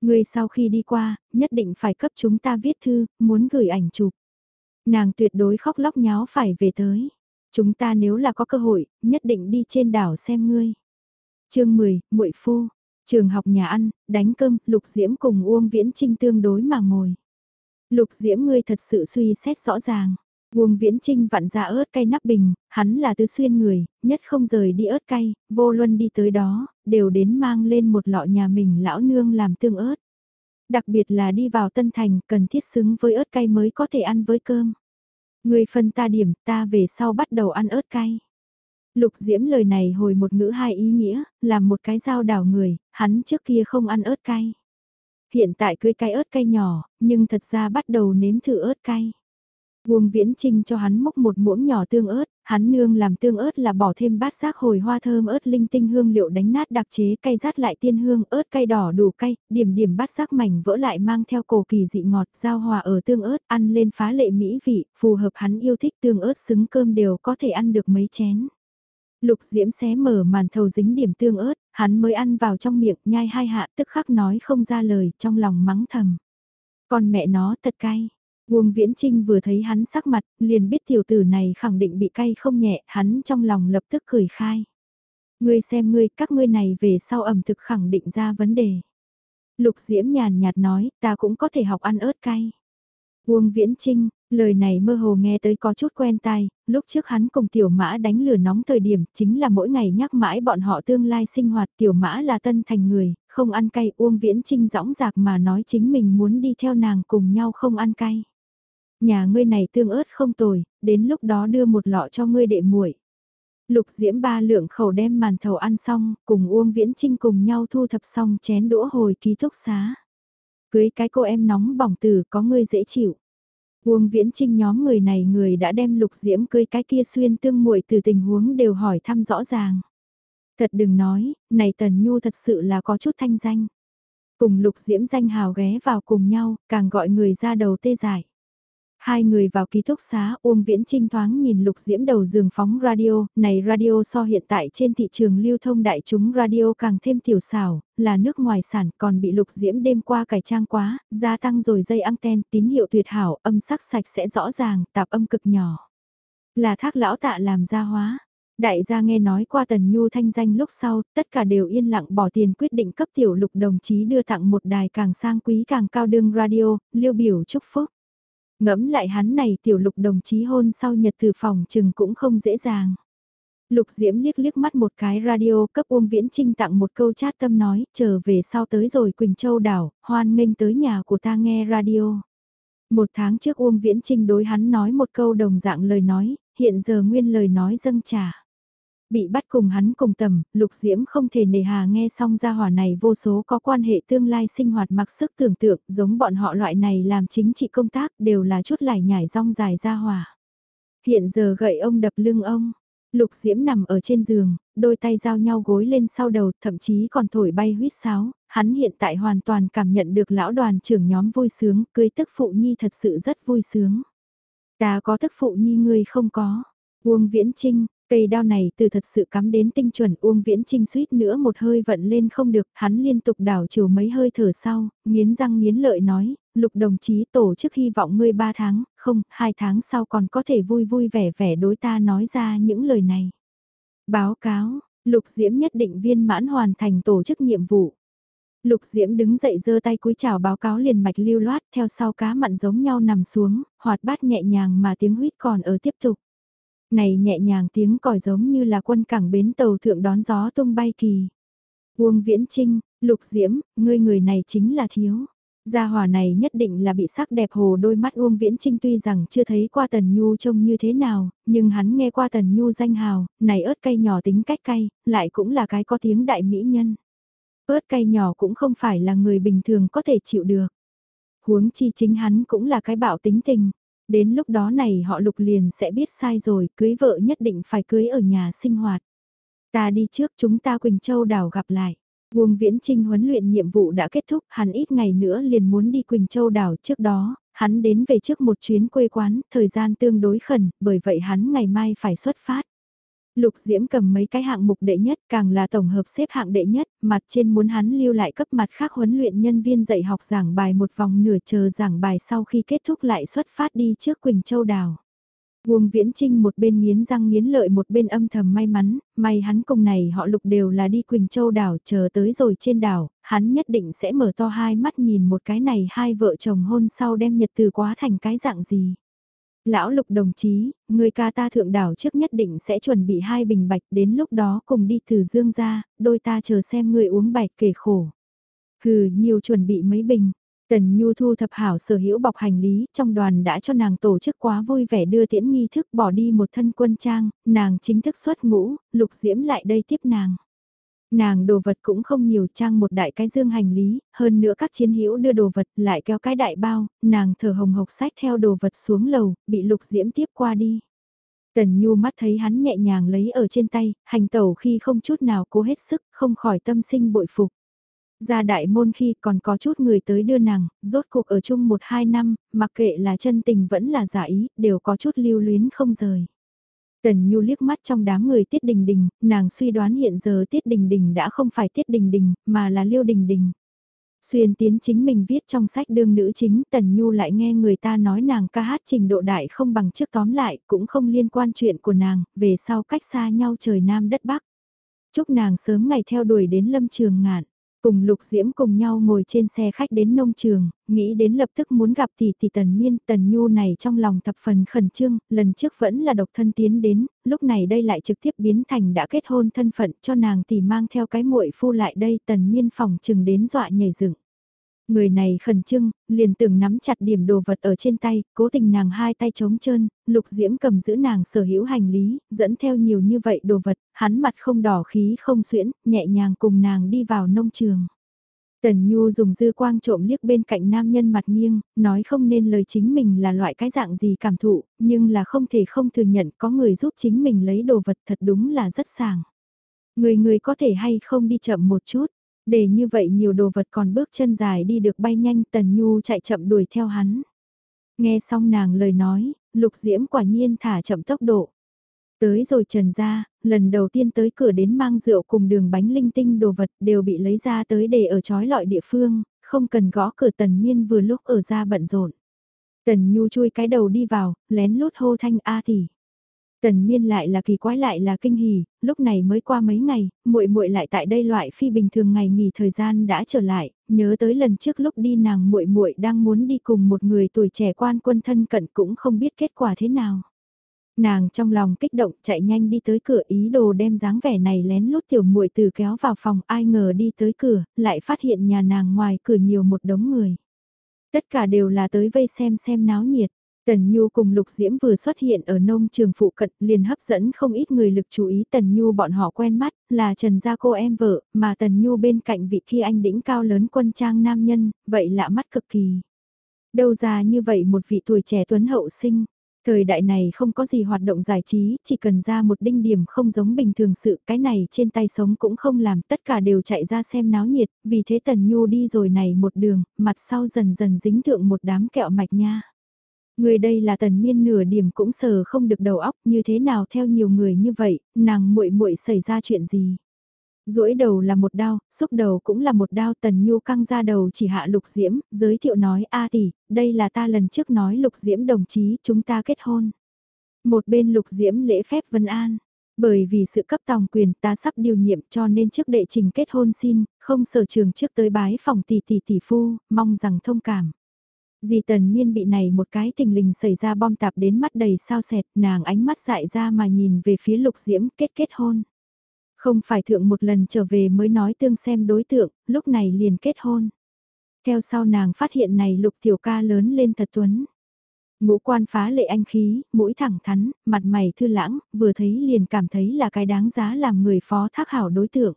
Speaker 1: Người sau khi đi qua, nhất định phải cấp chúng ta viết thư, muốn gửi ảnh chụp. Nàng tuyệt đối khóc lóc nháo phải về tới. Chúng ta nếu là có cơ hội, nhất định đi trên đảo xem ngươi. chương 10, muội Phu. Trường học nhà ăn, đánh cơm, Lục Diễm cùng Uông Viễn Trinh tương đối mà ngồi. Lục Diễm ngươi thật sự suy xét rõ ràng. Uông Viễn Trinh vặn ra ớt cay nắp bình, hắn là tứ xuyên người, nhất không rời đi ớt cay, vô luân đi tới đó, đều đến mang lên một lọ nhà mình lão nương làm tương ớt. Đặc biệt là đi vào Tân Thành, cần thiết xứng với ớt cay mới có thể ăn với cơm. Người phân ta điểm, ta về sau bắt đầu ăn ớt cay. Lục Diễm lời này hồi một ngữ hai ý nghĩa, làm một cái dao đảo người, hắn trước kia không ăn ớt cay. Hiện tại cưới cay ớt cay nhỏ, nhưng thật ra bắt đầu nếm thử ớt cay. Vuông Viễn Trinh cho hắn múc một muỗng nhỏ tương ớt, hắn nương làm tương ớt là bỏ thêm bát giác hồi hoa thơm ớt linh tinh hương liệu đánh nát đặc chế cay rát lại tiên hương ớt cay đỏ đủ cay, điểm điểm bát giác mảnh vỡ lại mang theo cổ kỳ dị ngọt giao hòa ở tương ớt ăn lên phá lệ mỹ vị, phù hợp hắn yêu thích tương ớt xứng cơm đều có thể ăn được mấy chén. Lục Diễm xé mở màn thầu dính điểm tương ớt, hắn mới ăn vào trong miệng nhai hai hạ tức khắc nói không ra lời trong lòng mắng thầm. Còn mẹ nó thật cay. Uông Viễn Trinh vừa thấy hắn sắc mặt, liền biết tiểu tử này khẳng định bị cay không nhẹ, hắn trong lòng lập tức cười khai. Ngươi xem ngươi, các ngươi này về sau ẩm thực khẳng định ra vấn đề. Lục Diễm nhàn nhạt nói, ta cũng có thể học ăn ớt cay. Uông Viễn Trinh, lời này mơ hồ nghe tới có chút quen tai, lúc trước hắn cùng tiểu mã đánh lửa nóng thời điểm, chính là mỗi ngày nhắc mãi bọn họ tương lai sinh hoạt tiểu mã là tân thành người, không ăn cay Uông Viễn Trinh dõng dạc mà nói chính mình muốn đi theo nàng cùng nhau không ăn cay. Nhà ngươi này tương ớt không tồi, đến lúc đó đưa một lọ cho ngươi đệ muội. Lục Diễm ba lượng khẩu đem màn thầu ăn xong, cùng Uông Viễn Trinh cùng nhau thu thập xong chén đũa hồi ký túc xá. Cưới cái cô em nóng bỏng từ có ngươi dễ chịu. Uông Viễn Trinh nhóm người này người đã đem Lục Diễm cưới cái kia xuyên tương muội từ tình huống đều hỏi thăm rõ ràng. Thật đừng nói, này Tần Nhu thật sự là có chút thanh danh. Cùng Lục Diễm danh hào ghé vào cùng nhau, càng gọi người ra đầu tê giải. Hai người vào ký túc xá, Uông Viễn Trinh thoáng nhìn lục diễm đầu giường phóng radio, này radio so hiện tại trên thị trường lưu thông đại chúng radio càng thêm tiểu xảo, là nước ngoài sản còn bị lục diễm đêm qua cải trang quá, gia tăng rồi dây anten tín hiệu tuyệt hảo, âm sắc sạch sẽ rõ ràng, tạp âm cực nhỏ. Là thác lão tạ làm gia hóa. Đại gia nghe nói qua Tần Nhu thanh danh lúc sau, tất cả đều yên lặng bỏ tiền quyết định cấp tiểu lục đồng chí đưa tặng một đài càng sang quý càng cao đương radio, liêu biểu chúc phúc. Ngẫm lại hắn này tiểu lục đồng chí hôn sau nhật từ phòng chừng cũng không dễ dàng. Lục Diễm liếc liếc mắt một cái radio cấp Uông Viễn Trinh tặng một câu chat tâm nói, trở về sau tới rồi Quỳnh Châu đảo, hoan nghênh tới nhà của ta nghe radio. Một tháng trước Uông Viễn Trinh đối hắn nói một câu đồng dạng lời nói, hiện giờ nguyên lời nói dâng trả. Bị bắt cùng hắn cùng tầm, lục diễm không thể nề hà nghe xong ra hỏa này vô số có quan hệ tương lai sinh hoạt mặc sức tưởng tượng giống bọn họ loại này làm chính trị công tác đều là chút lải nhải rong dài ra hỏa. Hiện giờ gậy ông đập lưng ông, lục diễm nằm ở trên giường, đôi tay giao nhau gối lên sau đầu thậm chí còn thổi bay huyết sáo, hắn hiện tại hoàn toàn cảm nhận được lão đoàn trưởng nhóm vui sướng, cưới tức phụ nhi thật sự rất vui sướng. Ta có tức phụ nhi ngươi không có. Uông Viễn Trinh, Cây đao này từ thật sự cắm đến tinh chuẩn Uông Viễn Trinh suýt nữa một hơi vận lên không được, hắn liên tục đảo chiều mấy hơi thở sau, nghiến răng nghiến lợi nói, lục đồng chí tổ chức hy vọng ngươi ba tháng, không, hai tháng sau còn có thể vui vui vẻ vẻ đối ta nói ra những lời này. Báo cáo, lục diễm nhất định viên mãn hoàn thành tổ chức nhiệm vụ. Lục Diễm đứng dậy giơ tay cúi chào báo cáo liền mạch lưu loát theo sau cá mặn giống nhau nằm xuống, hoạt bát nhẹ nhàng mà tiếng huyết còn ở tiếp tục. Này nhẹ nhàng tiếng còi giống như là quân cảng bến tàu thượng đón gió tung bay kỳ. Uông Viễn Trinh, Lục Diễm, ngươi người này chính là thiếu. Gia hỏa này nhất định là bị sắc đẹp hồ đôi mắt Uông Viễn Trinh tuy rằng chưa thấy qua Tần Nhu trông như thế nào, nhưng hắn nghe qua Tần Nhu danh hào, này ớt cay nhỏ tính cách cay, lại cũng là cái có tiếng đại mỹ nhân. ớt cay nhỏ cũng không phải là người bình thường có thể chịu được. huống chi chính hắn cũng là cái bạo tính tình. Đến lúc đó này họ lục liền sẽ biết sai rồi, cưới vợ nhất định phải cưới ở nhà sinh hoạt. Ta đi trước chúng ta Quỳnh Châu đảo gặp lại. Uông Viễn Trinh huấn luyện nhiệm vụ đã kết thúc, hắn ít ngày nữa liền muốn đi Quỳnh Châu đảo trước đó, hắn đến về trước một chuyến quê quán, thời gian tương đối khẩn, bởi vậy hắn ngày mai phải xuất phát. Lục Diễm cầm mấy cái hạng mục đệ nhất càng là tổng hợp xếp hạng đệ nhất, mặt trên muốn hắn lưu lại cấp mặt khác huấn luyện nhân viên dạy học giảng bài một vòng nửa chờ giảng bài sau khi kết thúc lại xuất phát đi trước Quỳnh Châu Đào. Vuông Viễn Trinh một bên nghiến răng nghiến lợi một bên âm thầm may mắn, may hắn cùng này họ lục đều là đi Quỳnh Châu đảo chờ tới rồi trên đảo, hắn nhất định sẽ mở to hai mắt nhìn một cái này hai vợ chồng hôn sau đem nhật từ quá thành cái dạng gì. Lão lục đồng chí, người ca ta thượng đảo trước nhất định sẽ chuẩn bị hai bình bạch đến lúc đó cùng đi từ dương ra, đôi ta chờ xem người uống bạch kể khổ. Hừ, nhiều chuẩn bị mấy bình. Tần Nhu thu thập hảo sở hữu bọc hành lý, trong đoàn đã cho nàng tổ chức quá vui vẻ đưa tiễn nghi thức bỏ đi một thân quân trang, nàng chính thức xuất ngũ, lục diễm lại đây tiếp nàng. Nàng đồ vật cũng không nhiều trang một đại cái dương hành lý, hơn nữa các chiến hữu đưa đồ vật lại kéo cái đại bao, nàng thở hồng hộc sách theo đồ vật xuống lầu, bị lục diễm tiếp qua đi. Tần Nhu mắt thấy hắn nhẹ nhàng lấy ở trên tay, hành tẩu khi không chút nào cố hết sức, không khỏi tâm sinh bội phục. Ra đại môn khi còn có chút người tới đưa nàng, rốt cuộc ở chung một hai năm, mặc kệ là chân tình vẫn là giả ý, đều có chút lưu luyến không rời. Tần Nhu liếc mắt trong đám người Tiết Đình Đình, nàng suy đoán hiện giờ Tiết Đình Đình đã không phải Tiết Đình Đình, mà là Liêu Đình Đình. Xuyên tiến chính mình viết trong sách đương nữ chính, Tần Nhu lại nghe người ta nói nàng ca hát trình độ đại không bằng trước tóm lại, cũng không liên quan chuyện của nàng, về sau cách xa nhau trời Nam đất Bắc. Chúc nàng sớm ngày theo đuổi đến lâm trường ngạn. Cùng Lục Diễm cùng nhau ngồi trên xe khách đến nông trường, nghĩ đến lập tức muốn gặp tỷ tỷ Tần Miên, Tần Nhu này trong lòng thập phần khẩn trương, lần trước vẫn là độc thân tiến đến, lúc này đây lại trực tiếp biến thành đã kết hôn thân phận cho nàng tỷ mang theo cái muội phu lại đây Tần Miên phòng chừng đến dọa nhảy dựng. Người này khẩn trương, liền tưởng nắm chặt điểm đồ vật ở trên tay, cố tình nàng hai tay trống trơn, lục diễm cầm giữ nàng sở hữu hành lý, dẫn theo nhiều như vậy đồ vật, hắn mặt không đỏ khí không xuyễn, nhẹ nhàng cùng nàng đi vào nông trường. Tần Nhu dùng dư quang trộm liếc bên cạnh nam nhân mặt nghiêng, nói không nên lời chính mình là loại cái dạng gì cảm thụ, nhưng là không thể không thừa nhận có người giúp chính mình lấy đồ vật thật đúng là rất sàng. Người người có thể hay không đi chậm một chút, để như vậy nhiều đồ vật còn bước chân dài đi được bay nhanh Tần Nhu chạy chậm đuổi theo hắn. Nghe xong nàng lời nói, Lục Diễm quả nhiên thả chậm tốc độ. Tới rồi trần ra, lần đầu tiên tới cửa đến mang rượu cùng đường bánh linh tinh đồ vật đều bị lấy ra tới để ở chói lọi địa phương, không cần gõ cửa tần miên vừa lúc ở ra bận rộn. Tần Nhu chui cái đầu đi vào, lén lút hô thanh A tỷ. Tần Miên lại là kỳ quái lại là kinh hỉ, lúc này mới qua mấy ngày, muội muội lại tại đây loại phi bình thường ngày nghỉ thời gian đã trở lại, nhớ tới lần trước lúc đi nàng muội muội đang muốn đi cùng một người tuổi trẻ quan quân thân cận cũng không biết kết quả thế nào. Nàng trong lòng kích động chạy nhanh đi tới cửa ý đồ đem dáng vẻ này lén lút tiểu muội từ kéo vào phòng ai ngờ đi tới cửa, lại phát hiện nhà nàng ngoài cửa nhiều một đống người. Tất cả đều là tới vây xem xem náo nhiệt. Tần Nhu cùng Lục Diễm vừa xuất hiện ở nông trường phụ cận liền hấp dẫn không ít người lực chú ý Tần Nhu bọn họ quen mắt là Trần Gia cô em vợ mà Tần Nhu bên cạnh vị kia anh đĩnh cao lớn quân trang nam nhân, vậy lạ mắt cực kỳ. Đâu ra như vậy một vị tuổi trẻ tuấn hậu sinh, Thời đại này không có gì hoạt động giải trí, chỉ cần ra một đinh điểm không giống bình thường sự, cái này trên tay sống cũng không làm, tất cả đều chạy ra xem náo nhiệt, vì thế Tần Nhu đi rồi này một đường, mặt sau dần dần dính thượng một đám kẹo mạch nha. Người đây là tần miên nửa điểm cũng sờ không được đầu óc như thế nào theo nhiều người như vậy, nàng muội muội xảy ra chuyện gì. duỗi đầu là một đao, xúc đầu cũng là một đao tần nhu căng ra đầu chỉ hạ lục diễm, giới thiệu nói a tỷ, đây là ta lần trước nói lục diễm đồng chí chúng ta kết hôn. Một bên lục diễm lễ phép vân an. Bởi vì sự cấp tòng quyền ta sắp điều nhiệm cho nên trước đệ trình kết hôn xin, không sở trường trước tới bái phòng tỷ tỷ tỷ phu, mong rằng thông cảm. Dì tần miên bị này một cái tình lình xảy ra bom tạp đến mắt đầy sao sẹt, nàng ánh mắt dại ra mà nhìn về phía lục diễm kết kết hôn. Không phải thượng một lần trở về mới nói tương xem đối tượng, lúc này liền kết hôn. Theo sau nàng phát hiện này lục tiểu ca lớn lên thật tuấn. Ngũ quan phá lệ anh khí, mũi thẳng thắn, mặt mày thư lãng, vừa thấy liền cảm thấy là cái đáng giá làm người phó thác hảo đối tượng.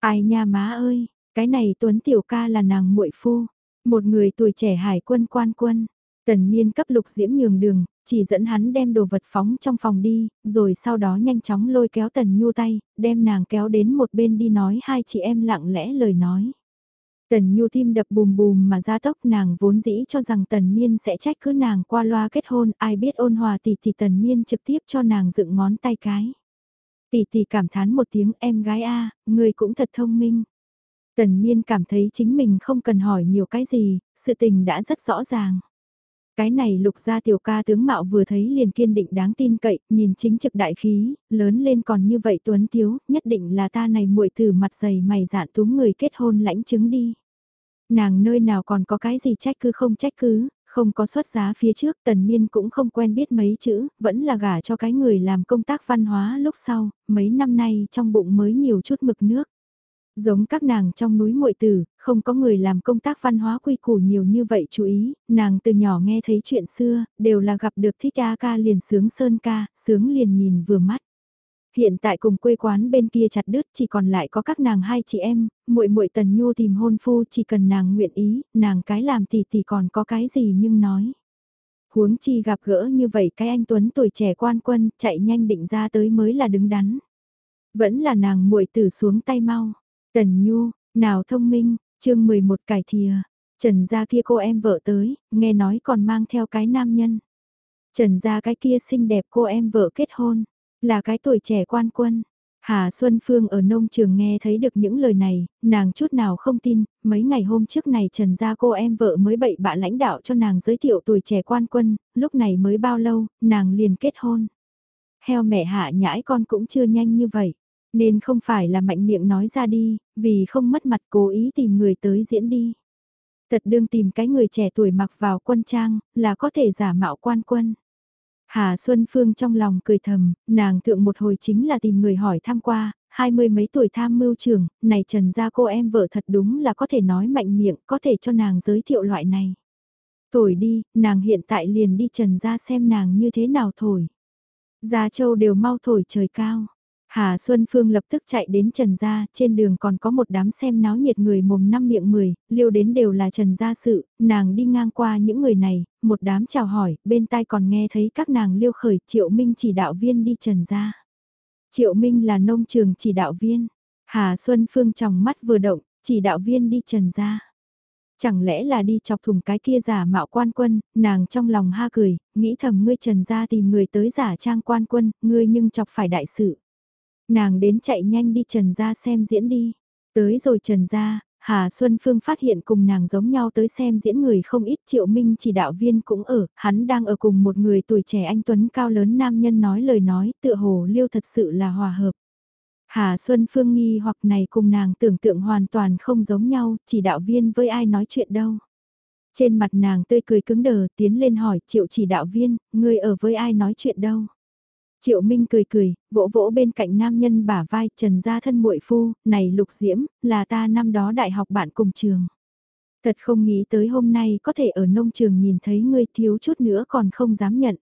Speaker 1: Ai nha má ơi, cái này tuấn tiểu ca là nàng muội phu. Một người tuổi trẻ hải quân quan quân, tần miên cấp lục diễm nhường đường, chỉ dẫn hắn đem đồ vật phóng trong phòng đi, rồi sau đó nhanh chóng lôi kéo tần nhu tay, đem nàng kéo đến một bên đi nói hai chị em lặng lẽ lời nói. Tần Nhu tim đập bùm bùm mà ra tốc nàng vốn dĩ cho rằng Tần Miên sẽ trách cứ nàng qua loa kết hôn, ai biết ôn hòa tỷ tỷ Tần Miên trực tiếp cho nàng dựng ngón tay cái. Tỷ tỷ cảm thán một tiếng em gái a, người cũng thật thông minh. Tần Miên cảm thấy chính mình không cần hỏi nhiều cái gì, sự tình đã rất rõ ràng. Cái này lục gia tiểu ca tướng mạo vừa thấy liền kiên định đáng tin cậy, nhìn chính trực đại khí, lớn lên còn như vậy tuấn tiếu, nhất định là ta này muội từ mặt dày mày dạn túm người kết hôn lãnh chứng đi. Nàng nơi nào còn có cái gì trách cứ không trách cứ, không có xuất giá phía trước tần miên cũng không quen biết mấy chữ, vẫn là gả cho cái người làm công tác văn hóa lúc sau, mấy năm nay trong bụng mới nhiều chút mực nước. Giống các nàng trong núi muội tử, không có người làm công tác văn hóa quy củ nhiều như vậy chú ý, nàng từ nhỏ nghe thấy chuyện xưa, đều là gặp được thích ca ca liền sướng sơn ca, sướng liền nhìn vừa mắt. Hiện tại cùng quê quán bên kia chặt đứt chỉ còn lại có các nàng hai chị em, muội muội Tần Nhu tìm hôn phu chỉ cần nàng nguyện ý, nàng cái làm thì thì còn có cái gì nhưng nói. Huống chi gặp gỡ như vậy cái anh Tuấn tuổi trẻ quan quân chạy nhanh định ra tới mới là đứng đắn. Vẫn là nàng muội tử xuống tay mau. Tần Nhu, nào thông minh, chương 11 cải thìa. Trần gia kia cô em vợ tới, nghe nói còn mang theo cái nam nhân. Trần gia cái kia xinh đẹp cô em vợ kết hôn. Là cái tuổi trẻ quan quân. Hà Xuân Phương ở nông trường nghe thấy được những lời này, nàng chút nào không tin, mấy ngày hôm trước này trần gia cô em vợ mới bậy bạ lãnh đạo cho nàng giới thiệu tuổi trẻ quan quân, lúc này mới bao lâu, nàng liền kết hôn. Heo mẹ hạ nhãi con cũng chưa nhanh như vậy, nên không phải là mạnh miệng nói ra đi, vì không mất mặt cố ý tìm người tới diễn đi. Tật đương tìm cái người trẻ tuổi mặc vào quân trang, là có thể giả mạo quan quân. Hà Xuân Phương trong lòng cười thầm, nàng thượng một hồi chính là tìm người hỏi tham qua, hai mươi mấy tuổi tham mưu trưởng, này trần gia cô em vợ thật đúng là có thể nói mạnh miệng, có thể cho nàng giới thiệu loại này. Thổi đi, nàng hiện tại liền đi trần gia xem nàng như thế nào thổi. Gia châu đều mau thổi trời cao. Hà Xuân Phương lập tức chạy đến Trần Gia, trên đường còn có một đám xem náo nhiệt người mồm năm miệng mười, liêu đến đều là Trần Gia sự, nàng đi ngang qua những người này, một đám chào hỏi, bên tai còn nghe thấy các nàng liêu khởi Triệu Minh chỉ đạo viên đi Trần Gia. Triệu Minh là nông trường chỉ đạo viên, Hà Xuân Phương trong mắt vừa động, chỉ đạo viên đi Trần Gia. Chẳng lẽ là đi chọc thùng cái kia giả mạo quan quân, nàng trong lòng ha cười, nghĩ thầm ngươi Trần Gia tìm người tới giả trang quan quân, ngươi nhưng chọc phải đại sự. Nàng đến chạy nhanh đi Trần Gia xem diễn đi. Tới rồi Trần Gia, Hà Xuân Phương phát hiện cùng nàng giống nhau tới xem diễn người không ít triệu minh chỉ đạo viên cũng ở, hắn đang ở cùng một người tuổi trẻ anh Tuấn cao lớn nam nhân nói lời nói tựa hồ liêu thật sự là hòa hợp. Hà Xuân Phương nghi hoặc này cùng nàng tưởng tượng hoàn toàn không giống nhau, chỉ đạo viên với ai nói chuyện đâu. Trên mặt nàng tươi cười cứng đờ tiến lên hỏi triệu chỉ đạo viên, người ở với ai nói chuyện đâu. Triệu Minh cười cười, vỗ vỗ bên cạnh nam nhân bả vai trần gia thân muội phu, này lục diễm, là ta năm đó đại học bạn cùng trường. Thật không nghĩ tới hôm nay có thể ở nông trường nhìn thấy ngươi thiếu chút nữa còn không dám nhận.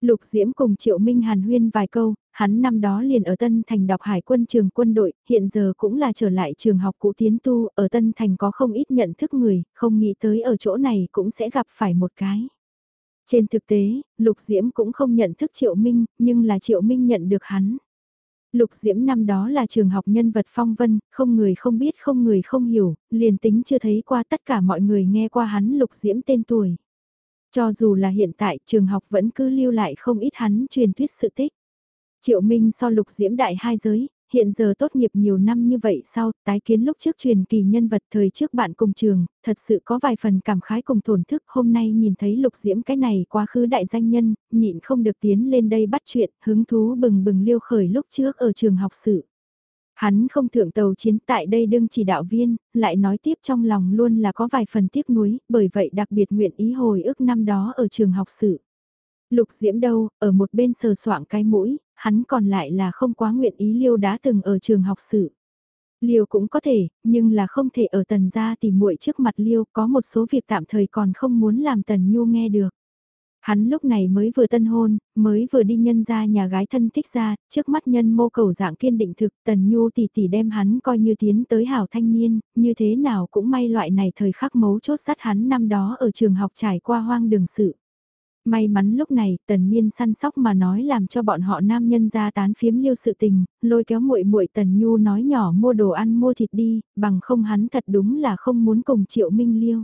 Speaker 1: Lục Diễm cùng Triệu Minh hàn huyên vài câu, hắn năm đó liền ở Tân Thành đọc hải quân trường quân đội, hiện giờ cũng là trở lại trường học cũ tiến tu, ở Tân Thành có không ít nhận thức người, không nghĩ tới ở chỗ này cũng sẽ gặp phải một cái. Trên thực tế, Lục Diễm cũng không nhận thức Triệu Minh, nhưng là Triệu Minh nhận được hắn. Lục Diễm năm đó là trường học nhân vật phong vân, không người không biết không người không hiểu, liền tính chưa thấy qua tất cả mọi người nghe qua hắn Lục Diễm tên tuổi. Cho dù là hiện tại trường học vẫn cứ lưu lại không ít hắn truyền thuyết sự tích. Triệu Minh so Lục Diễm đại hai giới, Hiện giờ tốt nghiệp nhiều năm như vậy sau, tái kiến lúc trước truyền kỳ nhân vật thời trước bạn cùng trường, thật sự có vài phần cảm khái cùng thổn thức hôm nay nhìn thấy lục diễm cái này quá khứ đại danh nhân, nhịn không được tiến lên đây bắt chuyện, hứng thú bừng bừng liêu khởi lúc trước ở trường học sự. Hắn không thượng tàu chiến tại đây đương chỉ đạo viên, lại nói tiếp trong lòng luôn là có vài phần tiếc nuối, bởi vậy đặc biệt nguyện ý hồi ức năm đó ở trường học sự. Lục Diễm đâu, ở một bên sờ soạng cái mũi, hắn còn lại là không quá nguyện ý Liêu đã từng ở trường học sự. Liêu cũng có thể, nhưng là không thể ở tần gia tìm muội trước mặt Liêu có một số việc tạm thời còn không muốn làm tần nhu nghe được. Hắn lúc này mới vừa tân hôn, mới vừa đi nhân ra nhà gái thân thích ra, trước mắt nhân mô cầu dạng kiên định thực tần nhu tỷ tỷ đem hắn coi như tiến tới hảo thanh niên, như thế nào cũng may loại này thời khắc mấu chốt sắt hắn năm đó ở trường học trải qua hoang đường sự. May mắn lúc này tần miên săn sóc mà nói làm cho bọn họ nam nhân ra tán phiếm liêu sự tình, lôi kéo muội muội tần nhu nói nhỏ mua đồ ăn mua thịt đi, bằng không hắn thật đúng là không muốn cùng triệu minh liêu.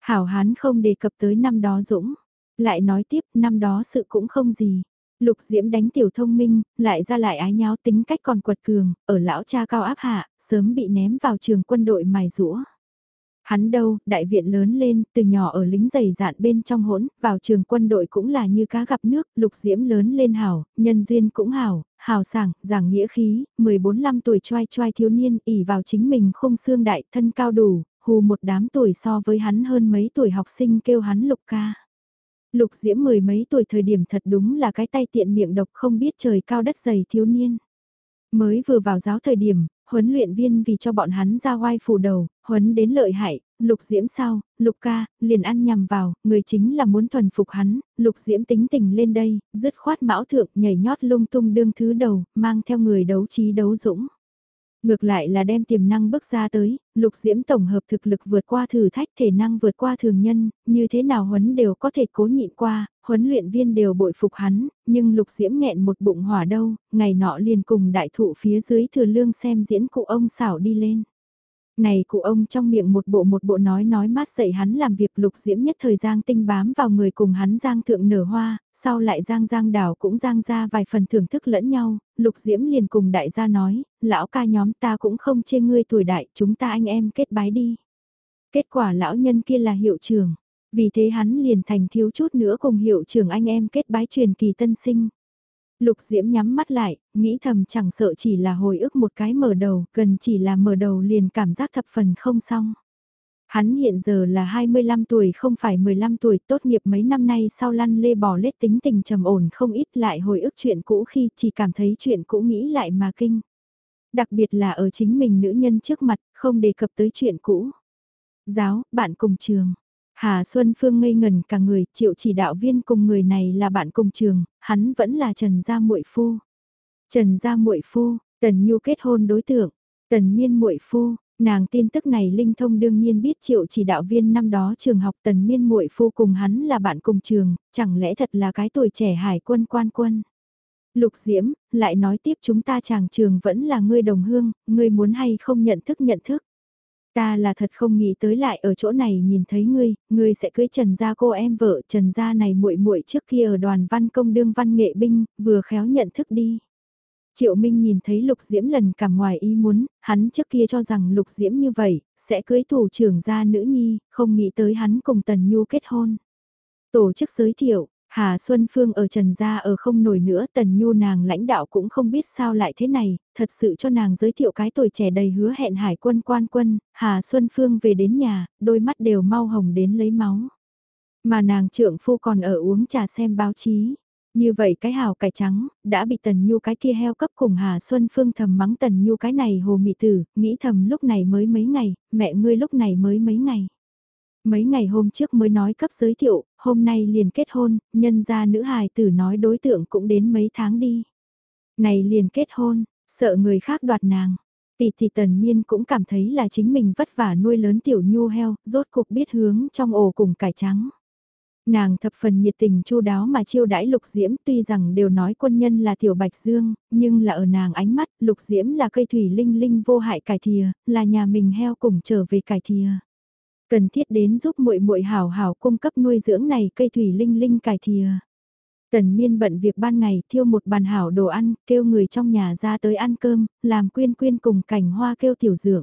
Speaker 1: Hảo hán không đề cập tới năm đó dũng lại nói tiếp, năm đó sự cũng không gì. Lục Diễm đánh tiểu thông minh, lại ra lại ái nháo tính cách còn quật cường, ở lão cha cao áp hạ, sớm bị ném vào trường quân đội mài rũa. Hắn đâu, đại viện lớn lên, từ nhỏ ở lính dày dạn bên trong hỗn, vào trường quân đội cũng là như cá gặp nước, lục diễm lớn lên hảo, nhân duyên cũng hảo, hào sảng, giảng nghĩa khí, 14-15 tuổi choai choai thiếu niên, ỉ vào chính mình không xương đại, thân cao đủ, hù một đám tuổi so với hắn hơn mấy tuổi học sinh kêu hắn lục ca. Lục diễm mười mấy tuổi thời điểm thật đúng là cái tay tiện miệng độc không biết trời cao đất dày thiếu niên. Mới vừa vào giáo thời điểm, huấn luyện viên vì cho bọn hắn ra oai phủ đầu, huấn đến lợi hại, lục diễm sao, lục ca, liền ăn nhằm vào, người chính là muốn thuần phục hắn, lục diễm tính tình lên đây, dứt khoát mão thượng nhảy nhót lung tung đương thứ đầu, mang theo người đấu trí đấu dũng. Ngược lại là đem tiềm năng bước ra tới, lục diễm tổng hợp thực lực vượt qua thử thách thể năng vượt qua thường nhân, như thế nào huấn đều có thể cố nhịn qua, huấn luyện viên đều bội phục hắn, nhưng lục diễm nghẹn một bụng hỏa đâu, ngày nọ liền cùng đại thụ phía dưới thừa lương xem diễn cụ ông xảo đi lên. Này cụ ông trong miệng một bộ một bộ nói nói mát dậy hắn làm việc lục diễm nhất thời giang tinh bám vào người cùng hắn giang thượng nở hoa, sau lại giang giang đảo cũng giang ra vài phần thưởng thức lẫn nhau, lục diễm liền cùng đại gia nói, lão ca nhóm ta cũng không chê ngươi tuổi đại, chúng ta anh em kết bái đi. Kết quả lão nhân kia là hiệu trưởng, vì thế hắn liền thành thiếu chút nữa cùng hiệu trưởng anh em kết bái truyền kỳ tân sinh. Lục Diễm nhắm mắt lại, nghĩ thầm chẳng sợ chỉ là hồi ức một cái mở đầu, gần chỉ là mở đầu liền cảm giác thập phần không xong. Hắn hiện giờ là 25 tuổi không phải 15 tuổi tốt nghiệp mấy năm nay sau lăn lê bò lết tính tình trầm ổn không ít lại hồi ức chuyện cũ khi chỉ cảm thấy chuyện cũ nghĩ lại mà kinh. Đặc biệt là ở chính mình nữ nhân trước mặt không đề cập tới chuyện cũ. Giáo, bạn cùng trường, Hà Xuân Phương ngây ngần cả người, triệu chỉ đạo viên cùng người này là bạn cùng trường, hắn vẫn là Trần Gia muội Phu. Trần Gia muội Phu, Tần Nhu kết hôn đối tượng, Tần Miên muội Phu, nàng tin tức này linh thông đương nhiên biết triệu chỉ đạo viên năm đó trường học Tần Miên muội Phu cùng hắn là bạn cùng trường, chẳng lẽ thật là cái tuổi trẻ hải quân quan quân. Lục Diễm, lại nói tiếp chúng ta chàng trường vẫn là ngươi đồng hương, ngươi muốn hay không nhận thức nhận thức. Ta là thật không nghĩ tới lại ở chỗ này nhìn thấy ngươi, ngươi sẽ cưới Trần gia cô em vợ, Trần gia này muội muội trước kia ở đoàn văn công đương văn nghệ binh, vừa khéo nhận thức đi. Triệu Minh nhìn thấy Lục Diễm lần cảm ngoài ý muốn, hắn trước kia cho rằng Lục Diễm như vậy, sẽ cưới thủ trưởng gia nữ nhi, không nghĩ tới hắn cùng Tần Nhu kết hôn. Tổ chức giới thiệu, Hà Xuân Phương ở Trần Gia ở không nổi nữa Tần Nhu nàng lãnh đạo cũng không biết sao lại thế này, thật sự cho nàng giới thiệu cái tuổi trẻ đầy hứa hẹn hải quân quan quân, Hà Xuân Phương về đến nhà, đôi mắt đều mau hồng đến lấy máu. Mà nàng trượng phu còn ở uống trà xem báo chí. Như vậy cái hào cải trắng, đã bị Tần Nhu cái kia heo cấp cùng Hà Xuân Phương thầm mắng Tần Nhu cái này hồ mị tử, nghĩ thầm lúc này mới mấy ngày, mẹ ngươi lúc này mới mấy ngày. Mấy ngày hôm trước mới nói cấp giới thiệu, hôm nay liền kết hôn, nhân ra nữ hài tử nói đối tượng cũng đến mấy tháng đi. Này liền kết hôn, sợ người khác đoạt nàng. Tỷ tỷ tần miên cũng cảm thấy là chính mình vất vả nuôi lớn tiểu nhu heo, rốt cục biết hướng trong ổ cùng cải trắng. Nàng thập phần nhiệt tình chu đáo mà chiêu đãi lục diễm tuy rằng đều nói quân nhân là tiểu bạch dương, nhưng là ở nàng ánh mắt, lục diễm là cây thủy linh linh vô hại cải thìa, là nhà mình heo cùng trở về cải thìa. Cần thiết đến giúp muội muội hảo hảo cung cấp nuôi dưỡng này cây thủy linh linh cải thìa. Tần miên bận việc ban ngày thiêu một bàn hảo đồ ăn, kêu người trong nhà ra tới ăn cơm, làm quyên quyên cùng cảnh hoa kêu tiểu dưỡng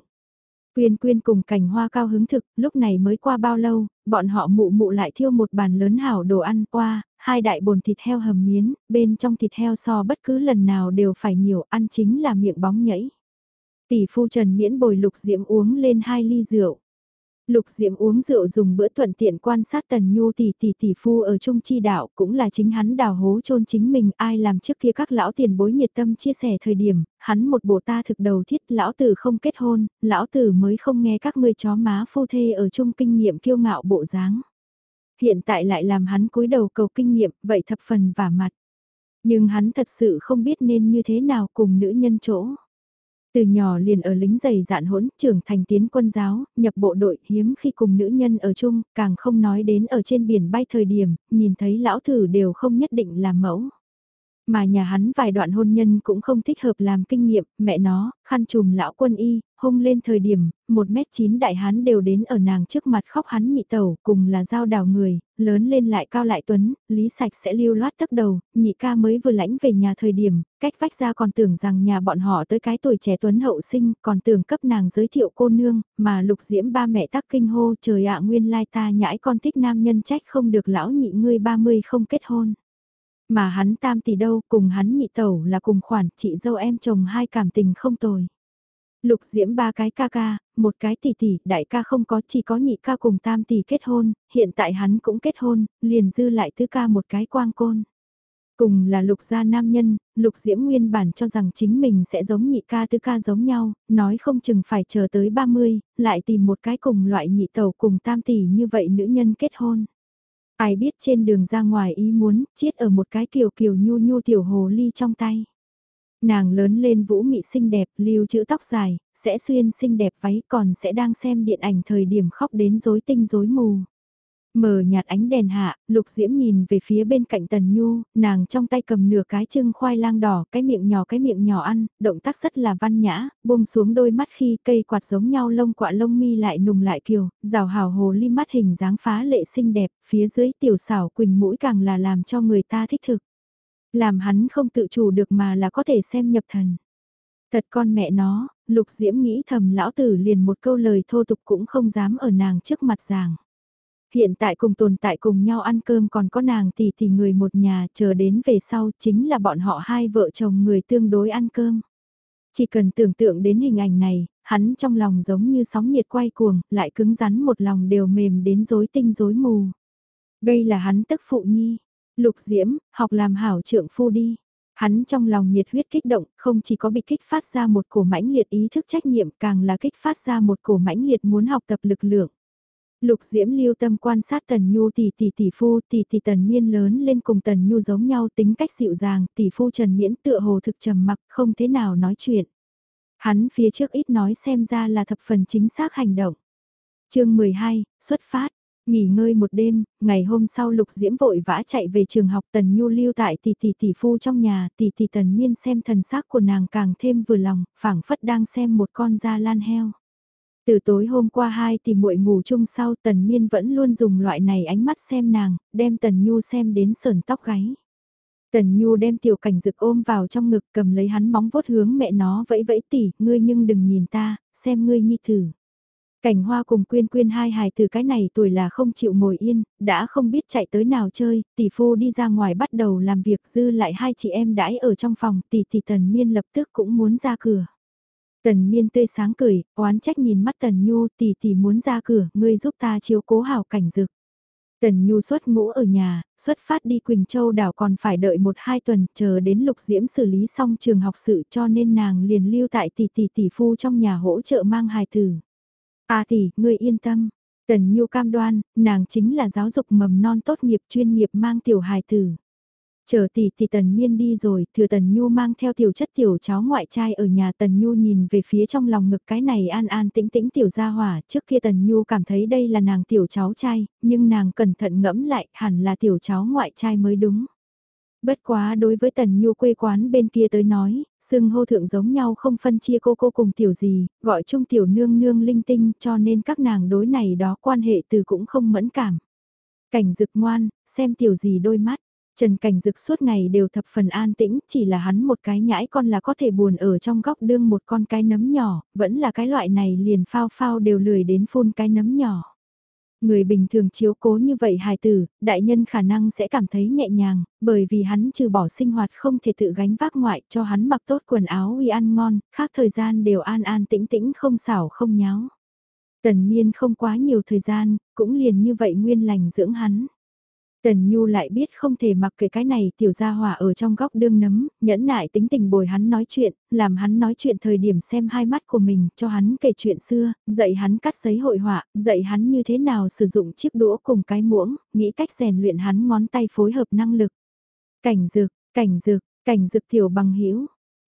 Speaker 1: Quyên quyên cùng cảnh hoa cao hứng thực, lúc này mới qua bao lâu, bọn họ mụ mụ lại thiêu một bàn lớn hảo đồ ăn qua, hai đại bồn thịt heo hầm miến, bên trong thịt heo so bất cứ lần nào đều phải nhiều, ăn chính là miệng bóng nhảy. Tỷ phu Trần Miễn bồi lục diễm uống lên hai ly rượu. Lục Diệm uống rượu dùng bữa thuận tiện quan sát Tần Nhu tỷ tỷ tỷ phu ở trung chi đạo cũng là chính hắn đào hố chôn chính mình ai làm trước kia các lão tiền bối nhiệt tâm chia sẻ thời điểm, hắn một bộ ta thực đầu thiết lão tử không kết hôn, lão tử mới không nghe các ngươi chó má phu thê ở trung kinh nghiệm kiêu ngạo bộ dáng. hiện tại lại làm hắn cúi đầu cầu kinh nghiệm, vậy thập phần vả mặt. Nhưng hắn thật sự không biết nên như thế nào cùng nữ nhân chỗ. Từ nhỏ liền ở lính dày dạn hỗn, trưởng thành tiến quân giáo, nhập bộ đội hiếm khi cùng nữ nhân ở chung, càng không nói đến ở trên biển bay thời điểm, nhìn thấy lão thử đều không nhất định làm mẫu. Mà nhà hắn vài đoạn hôn nhân cũng không thích hợp làm kinh nghiệm, mẹ nó, khăn trùm lão quân y, hung lên thời điểm, một mét chín đại hán đều đến ở nàng trước mặt khóc hắn nhị tẩu, cùng là giao đào người, lớn lên lại cao lại tuấn, lý sạch sẽ lưu loát thấp đầu, nhị ca mới vừa lãnh về nhà thời điểm, cách vách ra còn tưởng rằng nhà bọn họ tới cái tuổi trẻ tuấn hậu sinh, còn tưởng cấp nàng giới thiệu cô nương, mà lục diễm ba mẹ tắc kinh hô trời ạ nguyên lai ta nhãi con thích nam nhân trách không được lão nhị ngươi ba mươi không kết hôn. Mà hắn tam tỷ đâu cùng hắn nhị tẩu là cùng khoản chị dâu em chồng hai cảm tình không tồi. Lục diễm ba cái ca ca, một cái tỷ tỷ, đại ca không có chỉ có nhị ca cùng tam tỷ kết hôn, hiện tại hắn cũng kết hôn, liền dư lại tứ ca một cái quang côn. Cùng là lục gia nam nhân, lục diễm nguyên bản cho rằng chính mình sẽ giống nhị ca tứ ca giống nhau, nói không chừng phải chờ tới 30, lại tìm một cái cùng loại nhị tẩu cùng tam tỷ như vậy nữ nhân kết hôn. Ai biết trên đường ra ngoài ý muốn, chiết ở một cái kiều kiều nhu nhu tiểu hồ ly trong tay. Nàng lớn lên vũ mị xinh đẹp, lưu chữ tóc dài, sẽ xuyên xinh đẹp váy còn sẽ đang xem điện ảnh thời điểm khóc đến rối tinh rối mù. Mờ nhạt ánh đèn hạ, lục diễm nhìn về phía bên cạnh tần nhu, nàng trong tay cầm nửa cái trưng khoai lang đỏ, cái miệng nhỏ cái miệng nhỏ ăn, động tác rất là văn nhã, buông xuống đôi mắt khi cây quạt giống nhau lông quạ lông mi lại nùng lại kiều, rào hào hồ ly mắt hình dáng phá lệ xinh đẹp, phía dưới tiểu xảo quỳnh mũi càng là làm cho người ta thích thực. Làm hắn không tự chủ được mà là có thể xem nhập thần. Thật con mẹ nó, lục diễm nghĩ thầm lão tử liền một câu lời thô tục cũng không dám ở nàng trước mặt giảng. Hiện tại cùng tồn tại cùng nhau ăn cơm còn có nàng tỷ tỷ người một nhà chờ đến về sau chính là bọn họ hai vợ chồng người tương đối ăn cơm. Chỉ cần tưởng tượng đến hình ảnh này, hắn trong lòng giống như sóng nhiệt quay cuồng, lại cứng rắn một lòng đều mềm đến rối tinh rối mù. Đây là hắn tức phụ nhi. Lục diễm, học làm hảo trượng phu đi. Hắn trong lòng nhiệt huyết kích động, không chỉ có bị kích phát ra một cổ mãnh liệt ý thức trách nhiệm càng là kích phát ra một cổ mãnh liệt muốn học tập lực lượng. Lục Diễm lưu tâm quan sát Tần Nhu tỷ tỷ tỷ phu tỷ tỷ Tần Miên lớn lên cùng Tần Nhu giống nhau tính cách dịu dàng, tỷ phu Trần Miễn tựa hồ thực trầm mặc không thế nào nói chuyện. Hắn phía trước ít nói xem ra là thập phần chính xác hành động. chương 12, xuất phát. Nghỉ ngơi một đêm, ngày hôm sau Lục Diễm vội vã chạy về trường học Tần Nhu lưu tại tỷ tỷ tỷ phu trong nhà, tỷ tỷ Tần Miên xem thần sắc của nàng càng thêm vừa lòng, phảng phất đang xem một con da lan heo. Từ tối hôm qua hai thì muội ngủ chung sau Tần Miên vẫn luôn dùng loại này ánh mắt xem nàng, đem Tần Nhu xem đến sờn tóc gáy. Tần Nhu đem tiểu cảnh rực ôm vào trong ngực cầm lấy hắn móng vuốt hướng mẹ nó vẫy vẫy tỉ, ngươi nhưng đừng nhìn ta, xem ngươi nhi thử. Cảnh hoa cùng quyên quyên hai hài từ cái này tuổi là không chịu ngồi yên, đã không biết chạy tới nào chơi, tỷ phu đi ra ngoài bắt đầu làm việc dư lại hai chị em đãi ở trong phòng, tỷ tỷ tần miên lập tức cũng muốn ra cửa. Tần miên tươi sáng cười, oán trách nhìn mắt tần nhu tỷ tỷ muốn ra cửa, ngươi giúp ta chiếu cố hảo cảnh dực. Tần Nhu xuất ngũ ở nhà, xuất phát đi Quỳnh Châu đảo còn phải đợi một hai tuần chờ đến Lục Diễm xử lý xong trường học sự cho nên nàng liền lưu tại tỷ tỷ tỷ phu trong nhà hỗ trợ mang hài tử. À tỷ, ngươi yên tâm. Tần Nhu cam đoan, nàng chính là giáo dục mầm non tốt nghiệp chuyên nghiệp mang tiểu hài tử. Chờ tỷ tỷ Tần Miên đi rồi, thừa Tần Nhu mang theo tiểu chất tiểu cháu ngoại trai ở nhà Tần Nhu nhìn về phía trong lòng ngực cái này an an tĩnh tĩnh tiểu gia hỏa, trước kia Tần Nhu cảm thấy đây là nàng tiểu cháu trai, nhưng nàng cẩn thận ngẫm lại hẳn là tiểu cháu ngoại trai mới đúng. Bất quá đối với Tần Nhu quê quán bên kia tới nói, xưng hô thượng giống nhau không phân chia cô cô cùng tiểu gì, gọi chung tiểu nương nương linh tinh cho nên các nàng đối này đó quan hệ từ cũng không mẫn cảm. Cảnh dực ngoan, xem tiểu gì đôi mắt, Trần Cảnh Dực suốt ngày đều thập phần an tĩnh, chỉ là hắn một cái nhãi con là có thể buồn ở trong góc đương một con cái nấm nhỏ, vẫn là cái loại này liền phao phao đều lười đến phun cái nấm nhỏ. Người bình thường chiếu cố như vậy hài tử, đại nhân khả năng sẽ cảm thấy nhẹ nhàng, bởi vì hắn trừ bỏ sinh hoạt không thể tự gánh vác ngoại cho hắn mặc tốt quần áo uy ăn ngon, khác thời gian đều an an tĩnh tĩnh không xảo không nháo. Tần miên không quá nhiều thời gian, cũng liền như vậy nguyên lành dưỡng hắn. Tần Nhu lại biết không thể mặc kệ cái này tiểu gia hỏa ở trong góc đương nấm, nhẫn nại tính tình bồi hắn nói chuyện, làm hắn nói chuyện thời điểm xem hai mắt của mình, cho hắn kể chuyện xưa, dạy hắn cắt giấy hội họa, dạy hắn như thế nào sử dụng chiếc đũa cùng cái muỗng, nghĩ cách rèn luyện hắn ngón tay phối hợp năng lực. Cảnh dược, cảnh dược, cảnh dược tiểu bằng hữu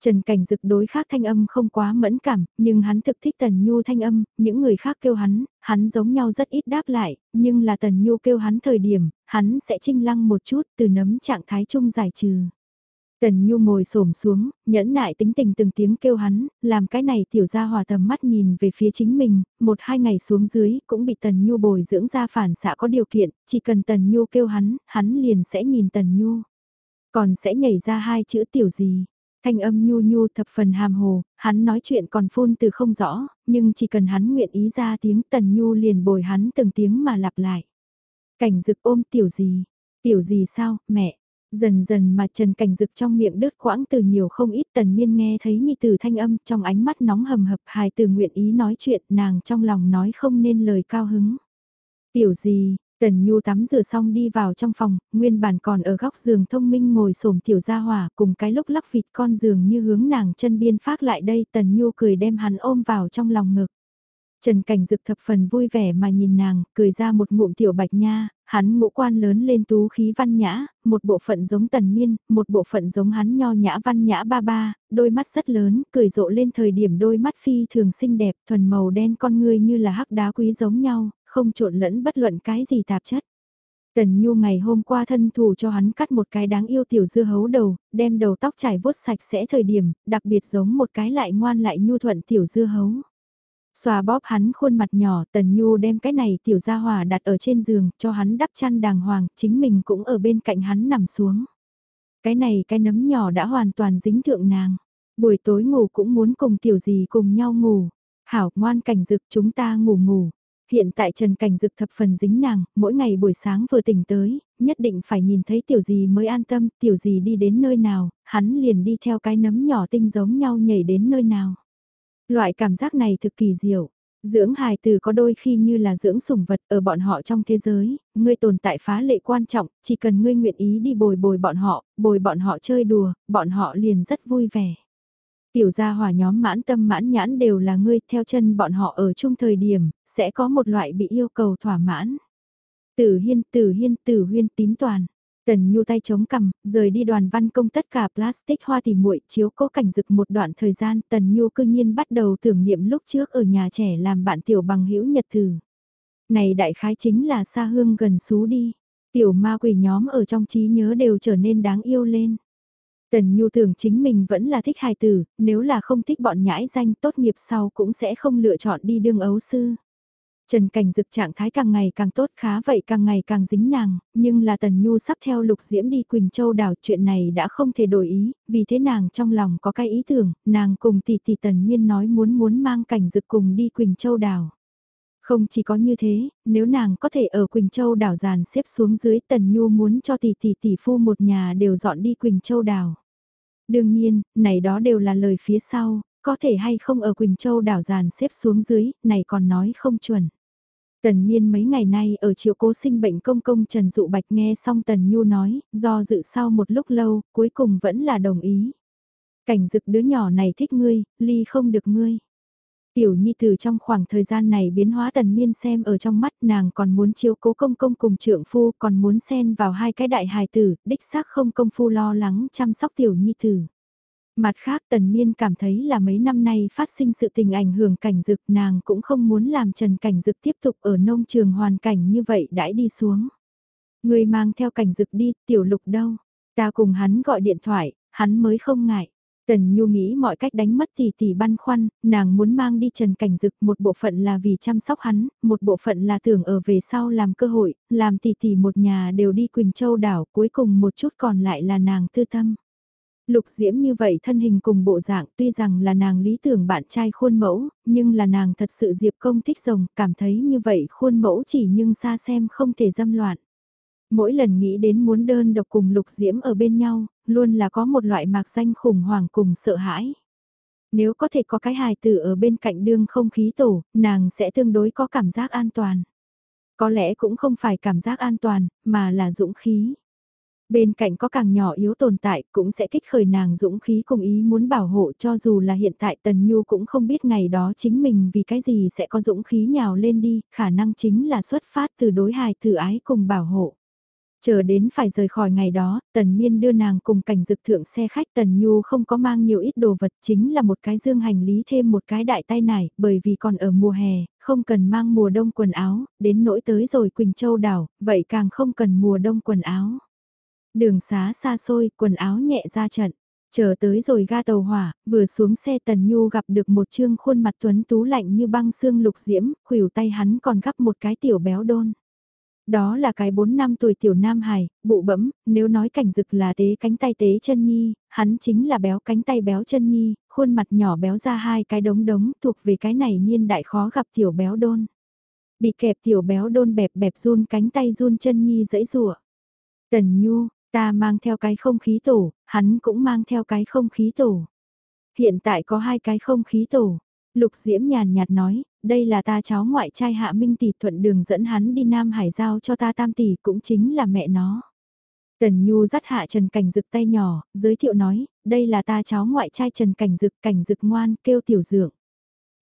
Speaker 1: Trần Cảnh Dực đối khác thanh âm không quá mẫn cảm, nhưng hắn thực thích Tần Nhu thanh âm, những người khác kêu hắn, hắn giống nhau rất ít đáp lại, nhưng là Tần Nhu kêu hắn thời điểm, hắn sẽ trinh lăng một chút từ nấm trạng thái chung giải trừ. Tần Nhu ngồi xổm xuống, nhẫn nại tính tình từng tiếng kêu hắn, làm cái này tiểu ra hòa tầm mắt nhìn về phía chính mình, một hai ngày xuống dưới cũng bị Tần Nhu bồi dưỡng ra phản xạ có điều kiện, chỉ cần Tần Nhu kêu hắn, hắn liền sẽ nhìn Tần Nhu. Còn sẽ nhảy ra hai chữ tiểu gì, Thanh âm nhu nhu thập phần hàm hồ, hắn nói chuyện còn phun từ không rõ, nhưng chỉ cần hắn nguyện ý ra tiếng tần nhu liền bồi hắn từng tiếng mà lặp lại. Cảnh dực ôm tiểu gì, tiểu gì sao, mẹ. Dần dần mà Trần Cảnh Dực trong miệng đứt quãng từ nhiều không ít tần miên nghe thấy như từ thanh âm trong ánh mắt nóng hầm hập hài từ nguyện ý nói chuyện nàng trong lòng nói không nên lời cao hứng. Tiểu gì, Tần Nhu tắm rửa xong đi vào trong phòng, nguyên bản còn ở góc giường thông minh ngồi xổm tiểu gia hỏa cùng cái lúc lắc vịt con giường như hướng nàng chân biên phát lại đây Tần Nhu cười đem hắn ôm vào trong lòng ngực. Trần Cảnh Dực thập phần vui vẻ mà nhìn nàng, cười ra một ngụm tiểu bạch nha, hắn ngũ quan lớn lên tú khí văn nhã, một bộ phận giống tần miên, một bộ phận giống hắn nho nhã văn nhã ba ba, đôi mắt rất lớn, cười rộ lên thời điểm đôi mắt phi thường xinh đẹp, thuần màu đen con người như là hắc đá quý giống nhau, không trộn lẫn bất luận cái gì tạp chất. Tần Nhu ngày hôm qua thân thủ cho hắn cắt một cái đáng yêu tiểu dưa hấu đầu, đem đầu tóc trải vuốt sạch sẽ thời điểm, đặc biệt giống một cái lại ngoan lại nhu thuận tiểu dưa hấu. Xòa bóp hắn khuôn mặt nhỏ, Tần Nhu đem cái này tiểu gia hòa đặt ở trên giường, cho hắn đắp chăn đàng hoàng, chính mình cũng ở bên cạnh hắn nằm xuống. Cái này cái nấm nhỏ đã hoàn toàn dính thượng nàng. Buổi tối ngủ cũng muốn cùng tiểu gì cùng nhau ngủ. Hảo ngoan cảnh dực chúng ta ngủ ngủ. Hiện tại Trần Cảnh Dực thập phần dính nàng, mỗi ngày buổi sáng vừa tỉnh tới, nhất định phải nhìn thấy tiểu gì mới an tâm, tiểu gì đi đến nơi nào, hắn liền đi theo cái nấm nhỏ tinh giống nhau nhảy đến nơi nào. Loại cảm giác này thực kỳ diệu. Dưỡng hài từ có đôi khi như là dưỡng sủng vật ở bọn họ trong thế giới, ngươi tồn tại phá lệ quan trọng, chỉ cần ngươi nguyện ý đi bồi bồi bọn họ, bồi bọn họ chơi đùa, bọn họ liền rất vui vẻ. Tiểu gia hỏa nhóm mãn tâm mãn nhãn đều là ngươi theo chân bọn họ ở chung thời điểm, sẽ có một loại bị yêu cầu thỏa mãn. Tử hiên, tử hiên, tử huyên tím toàn. Tần Nhu tay chống cằm, rời đi đoàn văn công tất cả plastic hoa tỉ muội chiếu cố cảnh dực một đoạn thời gian Tần Nhu cư nhiên bắt đầu tưởng niệm lúc trước ở nhà trẻ làm bạn tiểu bằng hữu nhật thử. Này đại khái chính là xa hương gần xú đi. Tiểu ma quỷ nhóm ở trong trí nhớ đều trở nên đáng yêu lên. Tần Nhu tưởng chính mình vẫn là thích hài tử, nếu là không thích bọn nhãi danh tốt nghiệp sau cũng sẽ không lựa chọn đi đương ấu sư. Trần Cảnh Dực trạng thái càng ngày càng tốt khá vậy càng ngày càng dính nàng, nhưng là Tần Nhu sắp theo Lục Diễm đi Quỳnh Châu đảo chuyện này đã không thể đổi ý, vì thế nàng trong lòng có cái ý tưởng, nàng cùng tỷ tỷ Tần Nhiên nói muốn muốn mang Cảnh Dực cùng đi Quỳnh Châu đảo. Không chỉ có như thế, nếu nàng có thể ở Quỳnh Châu đảo giàn xếp xuống dưới Tần Nhu muốn cho tỷ tỷ tỷ phu một nhà đều dọn đi Quỳnh Châu đảo. Đương nhiên, này đó đều là lời phía sau, có thể hay không ở Quỳnh Châu đảo giàn xếp xuống dưới, này còn nói không chuẩn. Tần Miên mấy ngày nay ở triệu cố sinh bệnh công công Trần Dụ Bạch nghe xong Tần Nhu nói, do dự sau một lúc lâu, cuối cùng vẫn là đồng ý. Cảnh dực đứa nhỏ này thích ngươi, ly không được ngươi. Tiểu Nhi từ trong khoảng thời gian này biến hóa Tần Miên xem ở trong mắt nàng còn muốn chiếu cố công công cùng trượng phu còn muốn xen vào hai cái đại hài tử, đích xác không công phu lo lắng chăm sóc Tiểu Nhi tử. Mặt khác Tần Miên cảm thấy là mấy năm nay phát sinh sự tình ảnh hưởng cảnh dực nàng cũng không muốn làm Trần Cảnh Dực tiếp tục ở nông trường hoàn cảnh như vậy đãi đi xuống. Người mang theo cảnh dực đi, tiểu lục đâu? Ta cùng hắn gọi điện thoại, hắn mới không ngại. Tần Nhu nghĩ mọi cách đánh mất tỷ tỷ băn khoăn, nàng muốn mang đi Trần Cảnh Dực một bộ phận là vì chăm sóc hắn, một bộ phận là tưởng ở về sau làm cơ hội, làm tỷ tỷ một nhà đều đi Quỳnh Châu đảo, cuối cùng một chút còn lại là nàng tư tâm. Lục Diễm như vậy thân hình cùng bộ dạng tuy rằng là nàng lý tưởng bạn trai khuôn mẫu, nhưng là nàng thật sự diệp công thích rồng, cảm thấy như vậy khuôn mẫu chỉ nhưng xa xem không thể dâm loạn. Mỗi lần nghĩ đến muốn đơn độc cùng Lục Diễm ở bên nhau, luôn là có một loại mạc danh khủng hoảng cùng sợ hãi. Nếu có thể có cái hài tử ở bên cạnh đương không khí tổ, nàng sẽ tương đối có cảm giác an toàn. Có lẽ cũng không phải cảm giác an toàn, mà là dũng khí. Bên cạnh có càng nhỏ yếu tồn tại cũng sẽ kích khởi nàng dũng khí cùng ý muốn bảo hộ cho dù là hiện tại Tần Nhu cũng không biết ngày đó chính mình vì cái gì sẽ có dũng khí nhào lên đi, khả năng chính là xuất phát từ đối hài tử ái cùng bảo hộ. Chờ đến phải rời khỏi ngày đó, Tần Miên đưa nàng cùng cảnh dực thượng xe khách Tần Nhu không có mang nhiều ít đồ vật chính là một cái dương hành lý thêm một cái đại tay nải, bởi vì còn ở mùa hè, không cần mang mùa đông quần áo, đến nỗi tới rồi Quỳnh Châu đảo, vậy càng không cần mùa đông quần áo. Đường xá xa xôi, quần áo nhẹ ra trận. Chờ tới rồi ga tàu hỏa, vừa xuống xe Tần Nhu gặp được một trương khuôn mặt tuấn tú lạnh như băng xương lục diễm, khuỷu tay hắn còn gắp một cái tiểu béo đôn. Đó là cái 4 năm tuổi tiểu nam hài, bụ bẫm, nếu nói cảnh dực là tế cánh tay tế chân nhi, hắn chính là béo cánh tay béo chân nhi, khuôn mặt nhỏ béo ra hai cái đống đống thuộc về cái này niên đại khó gặp tiểu béo đôn. Bị kẹp tiểu béo đôn bẹp bẹp run cánh tay run chân nhi dẫy rùa. Tần Nhu, ta mang theo cái không khí tổ, hắn cũng mang theo cái không khí tổ. Hiện tại có hai cái không khí tổ. Lục Diễm nhàn nhạt nói, đây là ta cháu ngoại trai Hạ Minh tỷ thuận đường dẫn hắn đi Nam Hải giao cho ta tam tỷ cũng chính là mẹ nó. Tần Nhu dắt hạ Trần Cảnh Dực tay nhỏ, giới thiệu nói, đây là ta cháu ngoại trai Trần Cảnh Dực, Cảnh Dực ngoan, kêu tiểu dượng.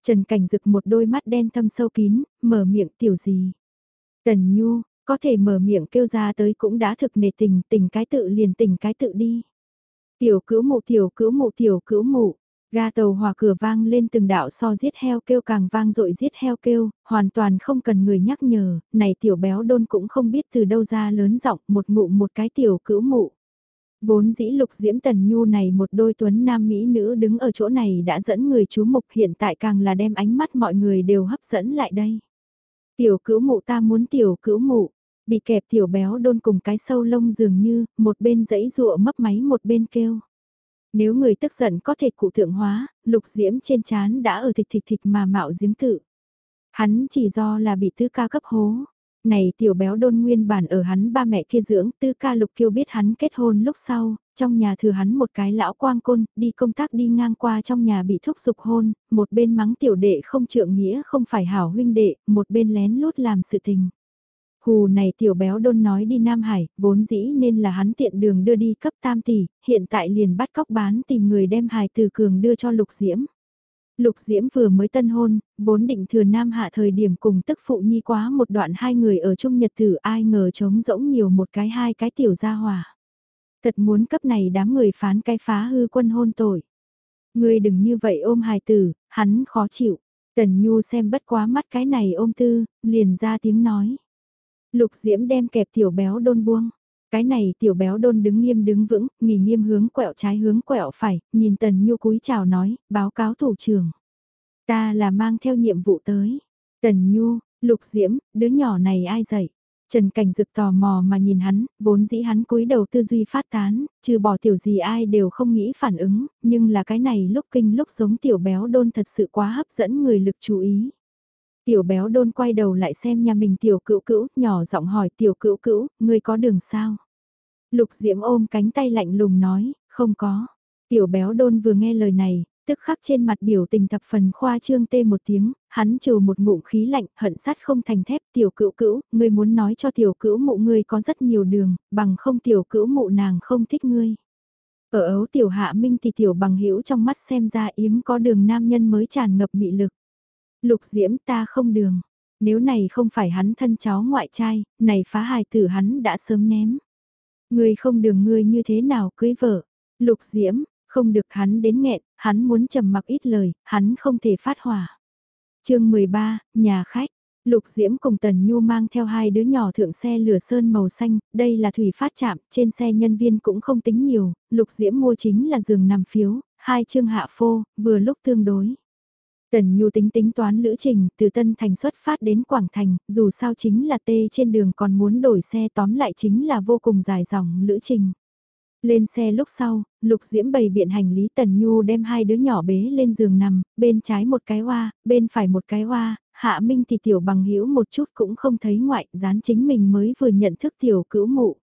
Speaker 1: Trần Cảnh Dực một đôi mắt đen thâm sâu kín, mở miệng tiểu gì. Tần Nhu, có thể mở miệng kêu ra tới cũng đã thực nề tình, tình cái tự liền tình cái tự đi. Tiểu cữu mụ tiểu cữu mụ tiểu cữu mụ, Ga tàu hòa cửa vang lên từng đạo so giết heo kêu càng vang dội giết heo kêu, hoàn toàn không cần người nhắc nhở, này tiểu béo đôn cũng không biết từ đâu ra lớn giọng một ngụ một cái tiểu cữu mụ. Vốn dĩ lục diễm tần nhu này một đôi tuấn nam mỹ nữ đứng ở chỗ này đã dẫn người chú mục hiện tại càng là đem ánh mắt mọi người đều hấp dẫn lại đây. Tiểu cữu mụ ta muốn tiểu cữu mụ, bị kẹp tiểu béo đôn cùng cái sâu lông dường như, một bên dãy rụa mấp máy một bên kêu. Nếu người tức giận có thể cụ thượng hóa, lục diễm trên chán đã ở thịt thịt thịt mà mạo diễm tự. Hắn chỉ do là bị tư ca cấp hố. Này tiểu béo đôn nguyên bản ở hắn ba mẹ kia dưỡng, tư ca lục kiêu biết hắn kết hôn lúc sau, trong nhà thừa hắn một cái lão quang côn, đi công tác đi ngang qua trong nhà bị thúc giục hôn, một bên mắng tiểu đệ không trượng nghĩa không phải hảo huynh đệ, một bên lén lút làm sự tình. Hù này tiểu béo đôn nói đi Nam Hải, vốn dĩ nên là hắn tiện đường đưa đi cấp tam tỷ, hiện tại liền bắt cóc bán tìm người đem hài từ cường đưa cho Lục Diễm. Lục Diễm vừa mới tân hôn, vốn định thừa Nam Hạ thời điểm cùng tức phụ nhi quá một đoạn hai người ở chung nhật tử ai ngờ trống rỗng nhiều một cái hai cái tiểu gia hòa. Thật muốn cấp này đám người phán cái phá hư quân hôn tội. Người đừng như vậy ôm hài tử, hắn khó chịu. Tần Nhu xem bất quá mắt cái này ôm tư, liền ra tiếng nói. Lục Diễm đem kẹp tiểu béo đôn buông. Cái này tiểu béo đôn đứng nghiêm đứng vững, nghỉ nghiêm hướng quẹo trái hướng quẹo phải, nhìn Tần Nhu cúi chào nói, báo cáo thủ trưởng. Ta là mang theo nhiệm vụ tới. Tần Nhu, Lục Diễm, đứa nhỏ này ai dạy? Trần Cảnh Dực tò mò mà nhìn hắn, vốn dĩ hắn cúi đầu tư duy phát tán, trừ bỏ tiểu gì ai đều không nghĩ phản ứng, nhưng là cái này lúc kinh lúc giống tiểu béo đôn thật sự quá hấp dẫn người lực chú ý. Tiểu béo đôn quay đầu lại xem nhà mình tiểu cữu cữu, nhỏ giọng hỏi tiểu cữu cữu, ngươi có đường sao? Lục Diễm ôm cánh tay lạnh lùng nói, không có. Tiểu béo đôn vừa nghe lời này, tức khắc trên mặt biểu tình thập phần khoa trương tê một tiếng, hắn trừ một ngụm khí lạnh, hận sắt không thành thép, tiểu cữu cữu, ngươi muốn nói cho tiểu cữu mụ ngươi có rất nhiều đường, bằng không tiểu cữu mụ nàng không thích ngươi. Ở ấu tiểu hạ minh thì tiểu bằng hữu trong mắt xem ra yếm có đường nam nhân mới tràn ngập mị lực. Lục diễm ta không đường. Nếu này không phải hắn thân cháu ngoại trai, này phá hài tử hắn đã sớm ném. Ngươi không đường ngươi như thế nào cưới vợ. Lục diễm, không được hắn đến nghẹn, hắn muốn trầm mặc ít lời, hắn không thể phát hỏa. chương 13, nhà khách. Lục Diễm cùng Tần Nhu mang theo hai đứa nhỏ thượng xe lửa sơn màu xanh, đây là thủy phát chạm, trên xe nhân viên cũng không tính nhiều, Lục Diễm mua chính là giường nằm phiếu, hai chương hạ phô, vừa lúc tương đối. Tần Nhu tính tính toán lữ trình từ Tân Thành xuất phát đến Quảng Thành, dù sao chính là tê trên đường còn muốn đổi xe tóm lại chính là vô cùng dài dòng lữ trình. Lên xe lúc sau, Lục Diễm bày biện hành lý Tần Nhu đem hai đứa nhỏ bế lên giường nằm, bên trái một cái hoa, bên phải một cái hoa, Hạ Minh thì tiểu bằng hữu một chút cũng không thấy ngoại, dán chính mình mới vừa nhận thức tiểu cữu mụ.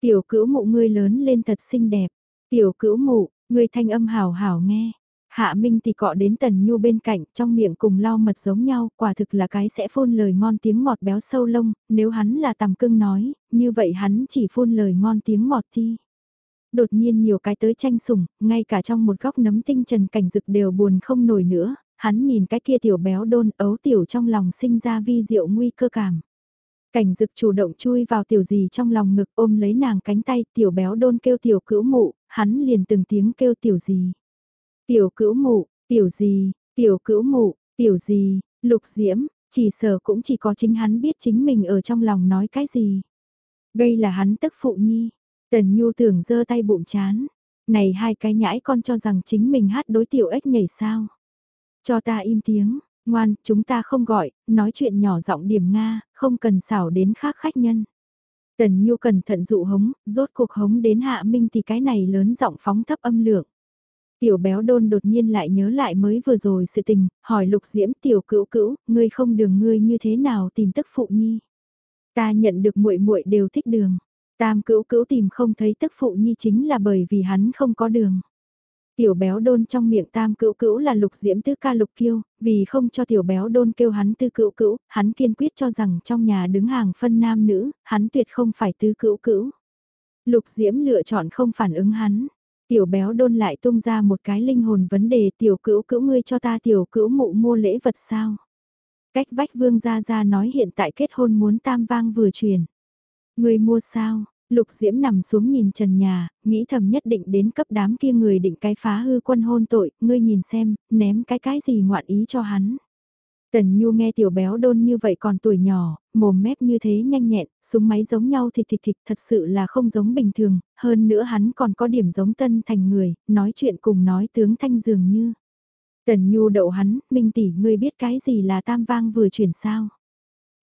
Speaker 1: Tiểu cữu mụ ngươi lớn lên thật xinh đẹp, tiểu cữu mụ, ngươi thanh âm hảo hảo nghe, Hạ Minh thì cọ đến Tần Nhu bên cạnh, trong miệng cùng lau mật giống nhau, quả thực là cái sẽ phun lời ngon tiếng ngọt béo sâu lông, nếu hắn là tầm cưng nói, như vậy hắn chỉ phun lời ngon tiếng ngọt thi. Đột nhiên nhiều cái tới tranh sủng, ngay cả trong một góc nấm tinh trần cảnh rực đều buồn không nổi nữa, hắn nhìn cái kia tiểu béo đôn ấu tiểu trong lòng sinh ra vi diệu nguy cơ cảm. Cảnh dực chủ động chui vào tiểu gì trong lòng ngực ôm lấy nàng cánh tay tiểu béo đôn kêu tiểu cữu mụ, hắn liền từng tiếng kêu tiểu gì. Tiểu cữu mụ, tiểu gì, tiểu cữu mụ, tiểu gì, lục diễm, chỉ sở cũng chỉ có chính hắn biết chính mình ở trong lòng nói cái gì. Đây là hắn tức phụ nhi. Tần Nhu tưởng giơ tay bụng chán. Này hai cái nhãi con cho rằng chính mình hát đối tiểu ếch nhảy sao. Cho ta im tiếng, ngoan, chúng ta không gọi, nói chuyện nhỏ giọng điểm Nga, không cần xảo đến khác khách nhân. Tần Nhu cẩn thận dụ hống, rốt cuộc hống đến hạ minh thì cái này lớn giọng phóng thấp âm lượng. Tiểu béo đôn đột nhiên lại nhớ lại mới vừa rồi sự tình, hỏi lục diễm tiểu cữu cữu, ngươi không đường ngươi như thế nào tìm tức phụ nhi. Ta nhận được muội muội đều thích đường. Tam cữu cữu tìm không thấy tức phụ nhi chính là bởi vì hắn không có đường. Tiểu béo đôn trong miệng tam cữu cữu là lục diễm tứ ca lục kiêu, vì không cho tiểu béo đôn kêu hắn tư cữu cữu, hắn kiên quyết cho rằng trong nhà đứng hàng phân nam nữ, hắn tuyệt không phải tư cữu cữu. Lục diễm lựa chọn không phản ứng hắn. Tiểu béo đôn lại tung ra một cái linh hồn vấn đề tiểu cữu cữu ngươi cho ta tiểu cữu mụ mua lễ vật sao. Cách vách vương gia gia nói hiện tại kết hôn muốn tam vang vừa truyền. Ngươi mua sao, Lục Diễm nằm xuống nhìn trần nhà, nghĩ thầm nhất định đến cấp đám kia người định cái phá hư quân hôn tội, ngươi nhìn xem, ném cái cái gì ngoạn ý cho hắn. Tần Nhu nghe tiểu béo đôn như vậy còn tuổi nhỏ, mồm mép như thế nhanh nhẹn, súng máy giống nhau thịt thịt thịt thật sự là không giống bình thường, hơn nữa hắn còn có điểm giống tân thành người, nói chuyện cùng nói tướng thanh dường như. Tần Nhu đậu hắn, Minh tỷ ngươi biết cái gì là tam vang vừa chuyển sao?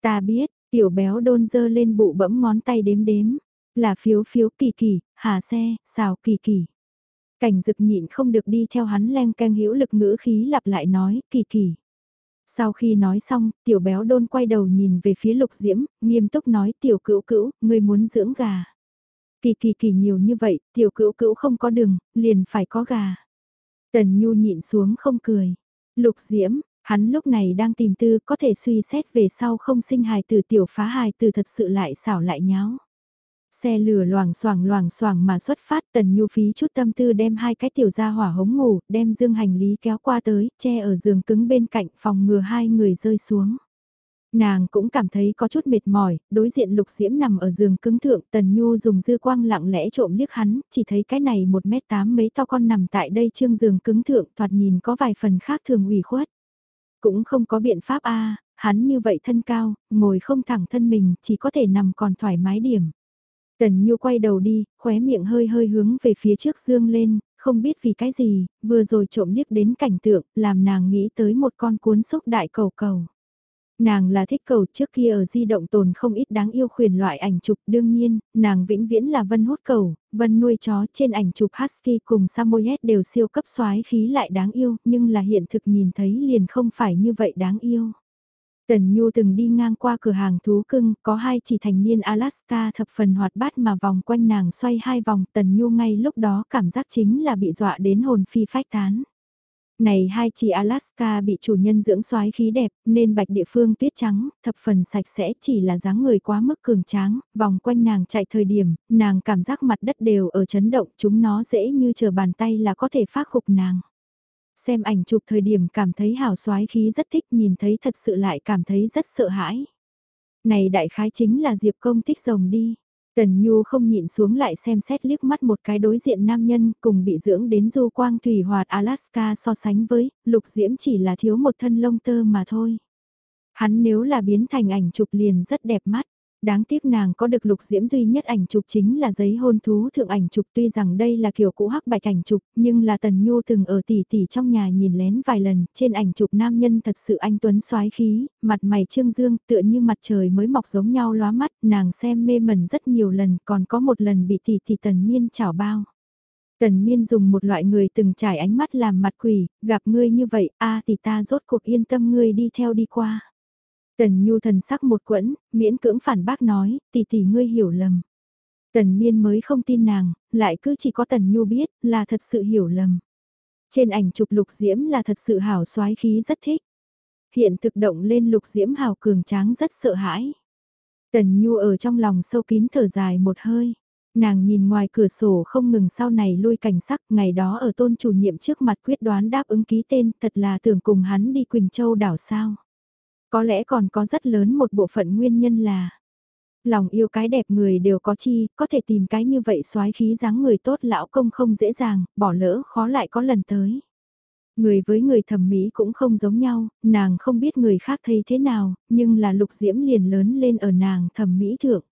Speaker 1: Ta biết, tiểu béo đôn dơ lên bụ bẫm ngón tay đếm đếm. Là phiếu phiếu kỳ kỳ, hà xe, xào kỳ kỳ. Cảnh dực nhịn không được đi theo hắn len canh hữu lực ngữ khí lặp lại nói, kỳ kỳ. Sau khi nói xong, tiểu béo đôn quay đầu nhìn về phía lục diễm, nghiêm túc nói tiểu cữu cữu, ngươi muốn dưỡng gà. Kỳ kỳ kỳ nhiều như vậy, tiểu cữu cữu không có đường, liền phải có gà. Tần Nhu nhịn xuống không cười. Lục diễm, hắn lúc này đang tìm tư có thể suy xét về sau không sinh hài từ tiểu phá hài từ thật sự lại xảo lại nháo. Xe lửa loảng xoảng loảng xoảng mà xuất phát tần nhu phí chút tâm tư đem hai cái tiểu ra hỏa hống ngủ, đem dương hành lý kéo qua tới, che ở giường cứng bên cạnh phòng ngừa hai người rơi xuống. Nàng cũng cảm thấy có chút mệt mỏi, đối diện lục diễm nằm ở giường cứng thượng tần nhu dùng dư quang lặng lẽ trộm liếc hắn, chỉ thấy cái này một mét tám mấy to con nằm tại đây trương giường cứng thượng thoạt nhìn có vài phần khác thường ủy khuất. Cũng không có biện pháp a hắn như vậy thân cao, ngồi không thẳng thân mình, chỉ có thể nằm còn thoải mái điểm. Tần Nhu quay đầu đi, khóe miệng hơi hơi hướng về phía trước dương lên, không biết vì cái gì, vừa rồi trộm liếc đến cảnh tượng, làm nàng nghĩ tới một con cuốn xúc đại cầu cầu. Nàng là thích cầu trước kia ở di động tồn không ít đáng yêu khuyển loại ảnh chụp đương nhiên, nàng vĩnh viễn là vân hút cầu, vân nuôi chó trên ảnh chụp Husky cùng Samoyed đều siêu cấp xoái khí lại đáng yêu, nhưng là hiện thực nhìn thấy liền không phải như vậy đáng yêu. Tần Nhu từng đi ngang qua cửa hàng thú cưng, có hai chỉ thành niên Alaska thập phần hoạt bát mà vòng quanh nàng xoay hai vòng, Tần Nhu ngay lúc đó cảm giác chính là bị dọa đến hồn phi phách tán. Này hai chỉ Alaska bị chủ nhân dưỡng soái khí đẹp, nên bạch địa phương tuyết trắng, thập phần sạch sẽ chỉ là dáng người quá mức cường tráng, vòng quanh nàng chạy thời điểm, nàng cảm giác mặt đất đều ở chấn động, chúng nó dễ như chờ bàn tay là có thể phát khục nàng. Xem ảnh chụp thời điểm cảm thấy hào xoái khí rất thích nhìn thấy thật sự lại cảm thấy rất sợ hãi. Này đại khái chính là Diệp công thích rồng đi. Tần Nhu không nhịn xuống lại xem xét liếc mắt một cái đối diện nam nhân cùng bị dưỡng đến du quang thủy hoạt Alaska so sánh với, lục diễm chỉ là thiếu một thân lông tơ mà thôi. Hắn nếu là biến thành ảnh chụp liền rất đẹp mắt. Đáng tiếc nàng có được lục diễm duy nhất ảnh chụp chính là giấy hôn thú thượng ảnh chụp tuy rằng đây là kiểu cũ hắc bạch ảnh chụp nhưng là Tần Nhu từng ở tỉ tỉ trong nhà nhìn lén vài lần trên ảnh chụp nam nhân thật sự anh tuấn soái khí, mặt mày trương dương tựa như mặt trời mới mọc giống nhau lóa mắt nàng xem mê mẩn rất nhiều lần còn có một lần bị tỉ tỉ Tần Miên chảo bao. Tần Miên dùng một loại người từng trải ánh mắt làm mặt quỷ, gặp ngươi như vậy, a thì ta rốt cuộc yên tâm ngươi đi theo đi qua. Tần Nhu thần sắc một quẫn, miễn cưỡng phản bác nói, tỷ tỷ ngươi hiểu lầm. Tần Miên mới không tin nàng, lại cứ chỉ có Tần Nhu biết, là thật sự hiểu lầm. Trên ảnh chụp lục diễm là thật sự hảo soái khí rất thích. Hiện thực động lên lục diễm hào cường tráng rất sợ hãi. Tần Nhu ở trong lòng sâu kín thở dài một hơi. Nàng nhìn ngoài cửa sổ không ngừng sau này lui cảnh sắc ngày đó ở tôn chủ nhiệm trước mặt quyết đoán đáp ứng ký tên thật là tưởng cùng hắn đi Quỳnh Châu đảo sao. Có lẽ còn có rất lớn một bộ phận nguyên nhân là lòng yêu cái đẹp người đều có chi, có thể tìm cái như vậy soái khí dáng người tốt lão công không dễ dàng, bỏ lỡ khó lại có lần tới. Người với người thẩm mỹ cũng không giống nhau, nàng không biết người khác thấy thế nào, nhưng là lục diễm liền lớn lên ở nàng thẩm mỹ thượng.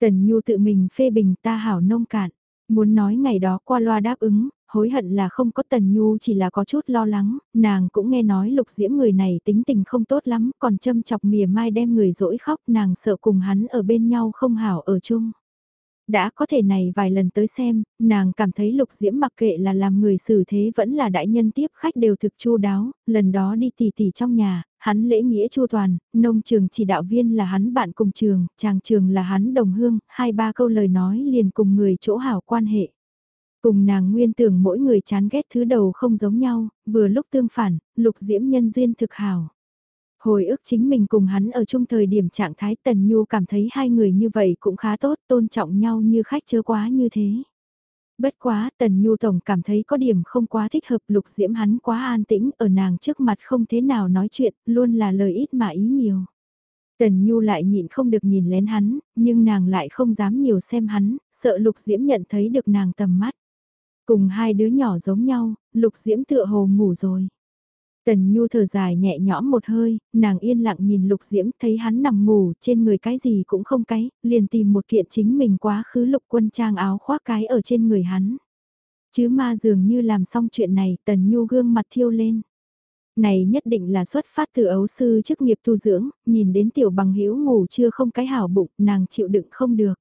Speaker 1: Tần Nhu tự mình phê bình ta hảo nông cạn, muốn nói ngày đó qua loa đáp ứng, hối hận là không có Tần Nhu chỉ là có chút lo lắng, nàng cũng nghe nói lục diễm người này tính tình không tốt lắm, còn châm chọc mỉa mai đem người dỗi khóc nàng sợ cùng hắn ở bên nhau không hảo ở chung. Đã có thể này vài lần tới xem, nàng cảm thấy lục diễm mặc kệ là làm người xử thế vẫn là đại nhân tiếp khách đều thực chu đáo, lần đó đi tỉ tỉ trong nhà, hắn lễ nghĩa chu toàn, nông trường chỉ đạo viên là hắn bạn cùng trường, chàng trường là hắn đồng hương, hai ba câu lời nói liền cùng người chỗ hảo quan hệ. Cùng nàng nguyên tưởng mỗi người chán ghét thứ đầu không giống nhau, vừa lúc tương phản, lục diễm nhân duyên thực hảo. Hồi ức chính mình cùng hắn ở chung thời điểm trạng thái Tần Nhu cảm thấy hai người như vậy cũng khá tốt, tôn trọng nhau như khách chớ quá như thế. Bất quá, Tần Nhu Tổng cảm thấy có điểm không quá thích hợp lục diễm hắn quá an tĩnh ở nàng trước mặt không thế nào nói chuyện, luôn là lời ít mà ý nhiều. Tần Nhu lại nhịn không được nhìn lén hắn, nhưng nàng lại không dám nhiều xem hắn, sợ lục diễm nhận thấy được nàng tầm mắt. Cùng hai đứa nhỏ giống nhau, lục diễm tựa hồ ngủ rồi. Tần Nhu thở dài nhẹ nhõm một hơi, nàng yên lặng nhìn Lục Diễm thấy hắn nằm ngủ trên người cái gì cũng không cái, liền tìm một kiện chính mình quá khứ lục quân trang áo khoác cái ở trên người hắn. Chứ ma dường như làm xong chuyện này Tần Nhu gương mặt thiêu lên. Này nhất định là xuất phát từ ấu sư chức nghiệp tu dưỡng, nhìn đến tiểu bằng hữu ngủ chưa không cái hảo bụng, nàng chịu đựng không được.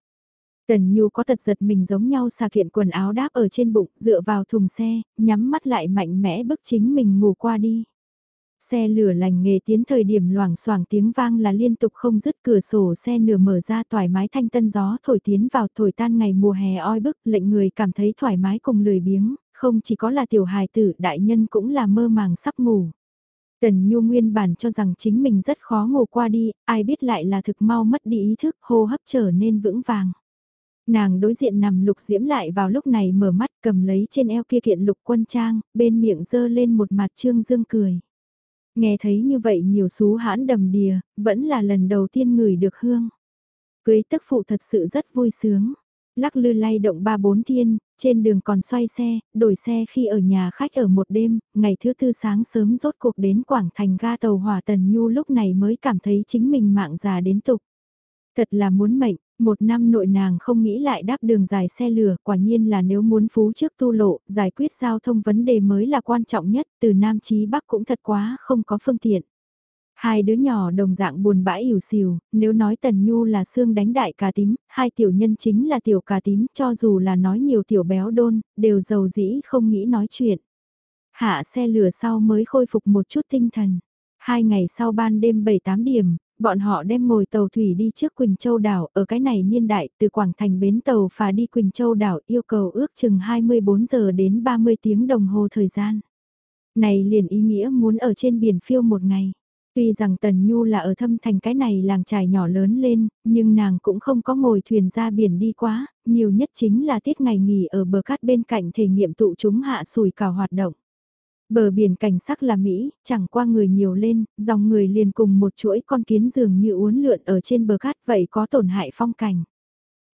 Speaker 1: Tần Nhu có tật giật mình giống nhau xà kiện quần áo đáp ở trên bụng, dựa vào thùng xe, nhắm mắt lại mạnh mẽ bức chính mình ngủ qua đi. Xe lửa lành nghề tiến thời điểm loảng xoảng tiếng vang là liên tục không dứt cửa sổ xe nửa mở ra thoải mái thanh tân gió thổi tiến vào thổi tan ngày mùa hè oi bức lệnh người cảm thấy thoải mái cùng lười biếng, không chỉ có là tiểu hài tử đại nhân cũng là mơ màng sắp ngủ. Tần Nhu nguyên bản cho rằng chính mình rất khó ngủ qua đi, ai biết lại là thực mau mất đi ý thức hô hấp trở nên vững vàng. Nàng đối diện nằm lục diễm lại vào lúc này mở mắt cầm lấy trên eo kia kiện lục quân trang, bên miệng dơ lên một mặt trương dương cười. Nghe thấy như vậy nhiều xú hãn đầm đìa, vẫn là lần đầu tiên ngửi được hương. Cưới tức phụ thật sự rất vui sướng. Lắc lư lay động ba bốn thiên, trên đường còn xoay xe, đổi xe khi ở nhà khách ở một đêm, ngày thứ tư sáng sớm rốt cuộc đến Quảng Thành ga tàu hỏa Tần Nhu lúc này mới cảm thấy chính mình mạng già đến tục. Thật là muốn mệnh, một năm nội nàng không nghĩ lại đáp đường dài xe lửa, quả nhiên là nếu muốn phú trước tu lộ, giải quyết giao thông vấn đề mới là quan trọng nhất, từ Nam chí Bắc cũng thật quá không có phương tiện. Hai đứa nhỏ đồng dạng buồn bã ỉu xìu, nếu nói Tần Nhu là xương đánh đại cà tím, hai tiểu nhân chính là tiểu cà tím, cho dù là nói nhiều tiểu béo đôn, đều giàu dĩ không nghĩ nói chuyện. Hạ xe lửa sau mới khôi phục một chút tinh thần. Hai ngày sau ban đêm 7-8 điểm, bọn họ đem ngồi tàu thủy đi trước Quỳnh Châu đảo, ở cái này niên đại, từ Quảng Thành bến tàu phà đi Quỳnh Châu đảo yêu cầu ước chừng 24 giờ đến 30 tiếng đồng hồ thời gian. Này liền ý nghĩa muốn ở trên biển phiêu một ngày. Tuy rằng Tần Nhu là ở thâm thành cái này làng trài nhỏ lớn lên, nhưng nàng cũng không có ngồi thuyền ra biển đi quá, nhiều nhất chính là tiết ngày nghỉ ở bờ cát bên cạnh thể nghiệm tụ chúng hạ sùi cào hoạt động. Bờ biển cảnh sắc là Mỹ, chẳng qua người nhiều lên, dòng người liền cùng một chuỗi con kiến dường như uốn lượn ở trên bờ cát vậy có tổn hại phong cảnh.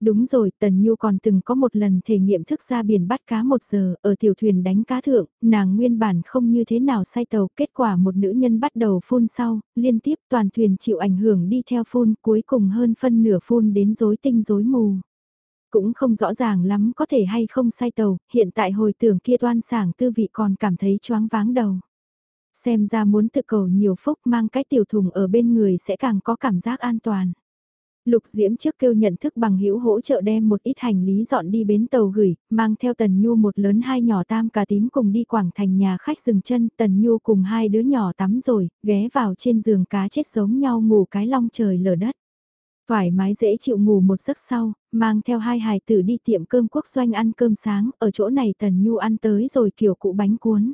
Speaker 1: Đúng rồi, Tần Nhu còn từng có một lần thể nghiệm thức ra biển bắt cá một giờ, ở tiểu thuyền đánh cá thượng, nàng nguyên bản không như thế nào say tàu, kết quả một nữ nhân bắt đầu phun sau, liên tiếp toàn thuyền chịu ảnh hưởng đi theo phun, cuối cùng hơn phân nửa phun đến rối tinh rối mù. Cũng không rõ ràng lắm có thể hay không sai tàu, hiện tại hồi tưởng kia toan sảng tư vị còn cảm thấy choáng váng đầu. Xem ra muốn tự cầu nhiều phúc mang cái tiểu thùng ở bên người sẽ càng có cảm giác an toàn. Lục Diễm trước kêu nhận thức bằng hữu hỗ trợ đem một ít hành lý dọn đi bến tàu gửi, mang theo Tần Nhu một lớn hai nhỏ tam cà tím cùng đi quảng thành nhà khách dừng chân, Tần Nhu cùng hai đứa nhỏ tắm rồi, ghé vào trên giường cá chết giống nhau ngủ cái long trời lở đất. Thoải mái dễ chịu ngủ một giấc sau, mang theo hai hài tử đi tiệm cơm quốc doanh ăn cơm sáng, ở chỗ này Tần Nhu ăn tới rồi kiểu cụ bánh cuốn.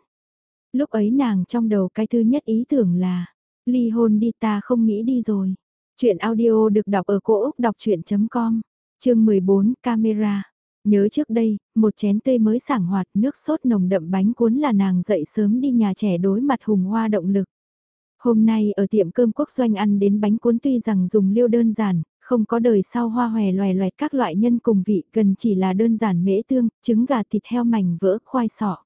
Speaker 1: Lúc ấy nàng trong đầu cái thứ nhất ý tưởng là, ly hôn đi ta không nghĩ đi rồi. Chuyện audio được đọc ở cổ Úc đọc chuyện.com, chương 14, camera. Nhớ trước đây, một chén tươi mới sảng hoạt nước sốt nồng đậm bánh cuốn là nàng dậy sớm đi nhà trẻ đối mặt hùng hoa động lực. Hôm nay ở tiệm cơm quốc doanh ăn đến bánh cuốn tuy rằng dùng liêu đơn giản, không có đời sau hoa hòe loè loẹt các loại nhân cùng vị gần chỉ là đơn giản mễ tương, trứng gà thịt heo mảnh vỡ khoai sọ.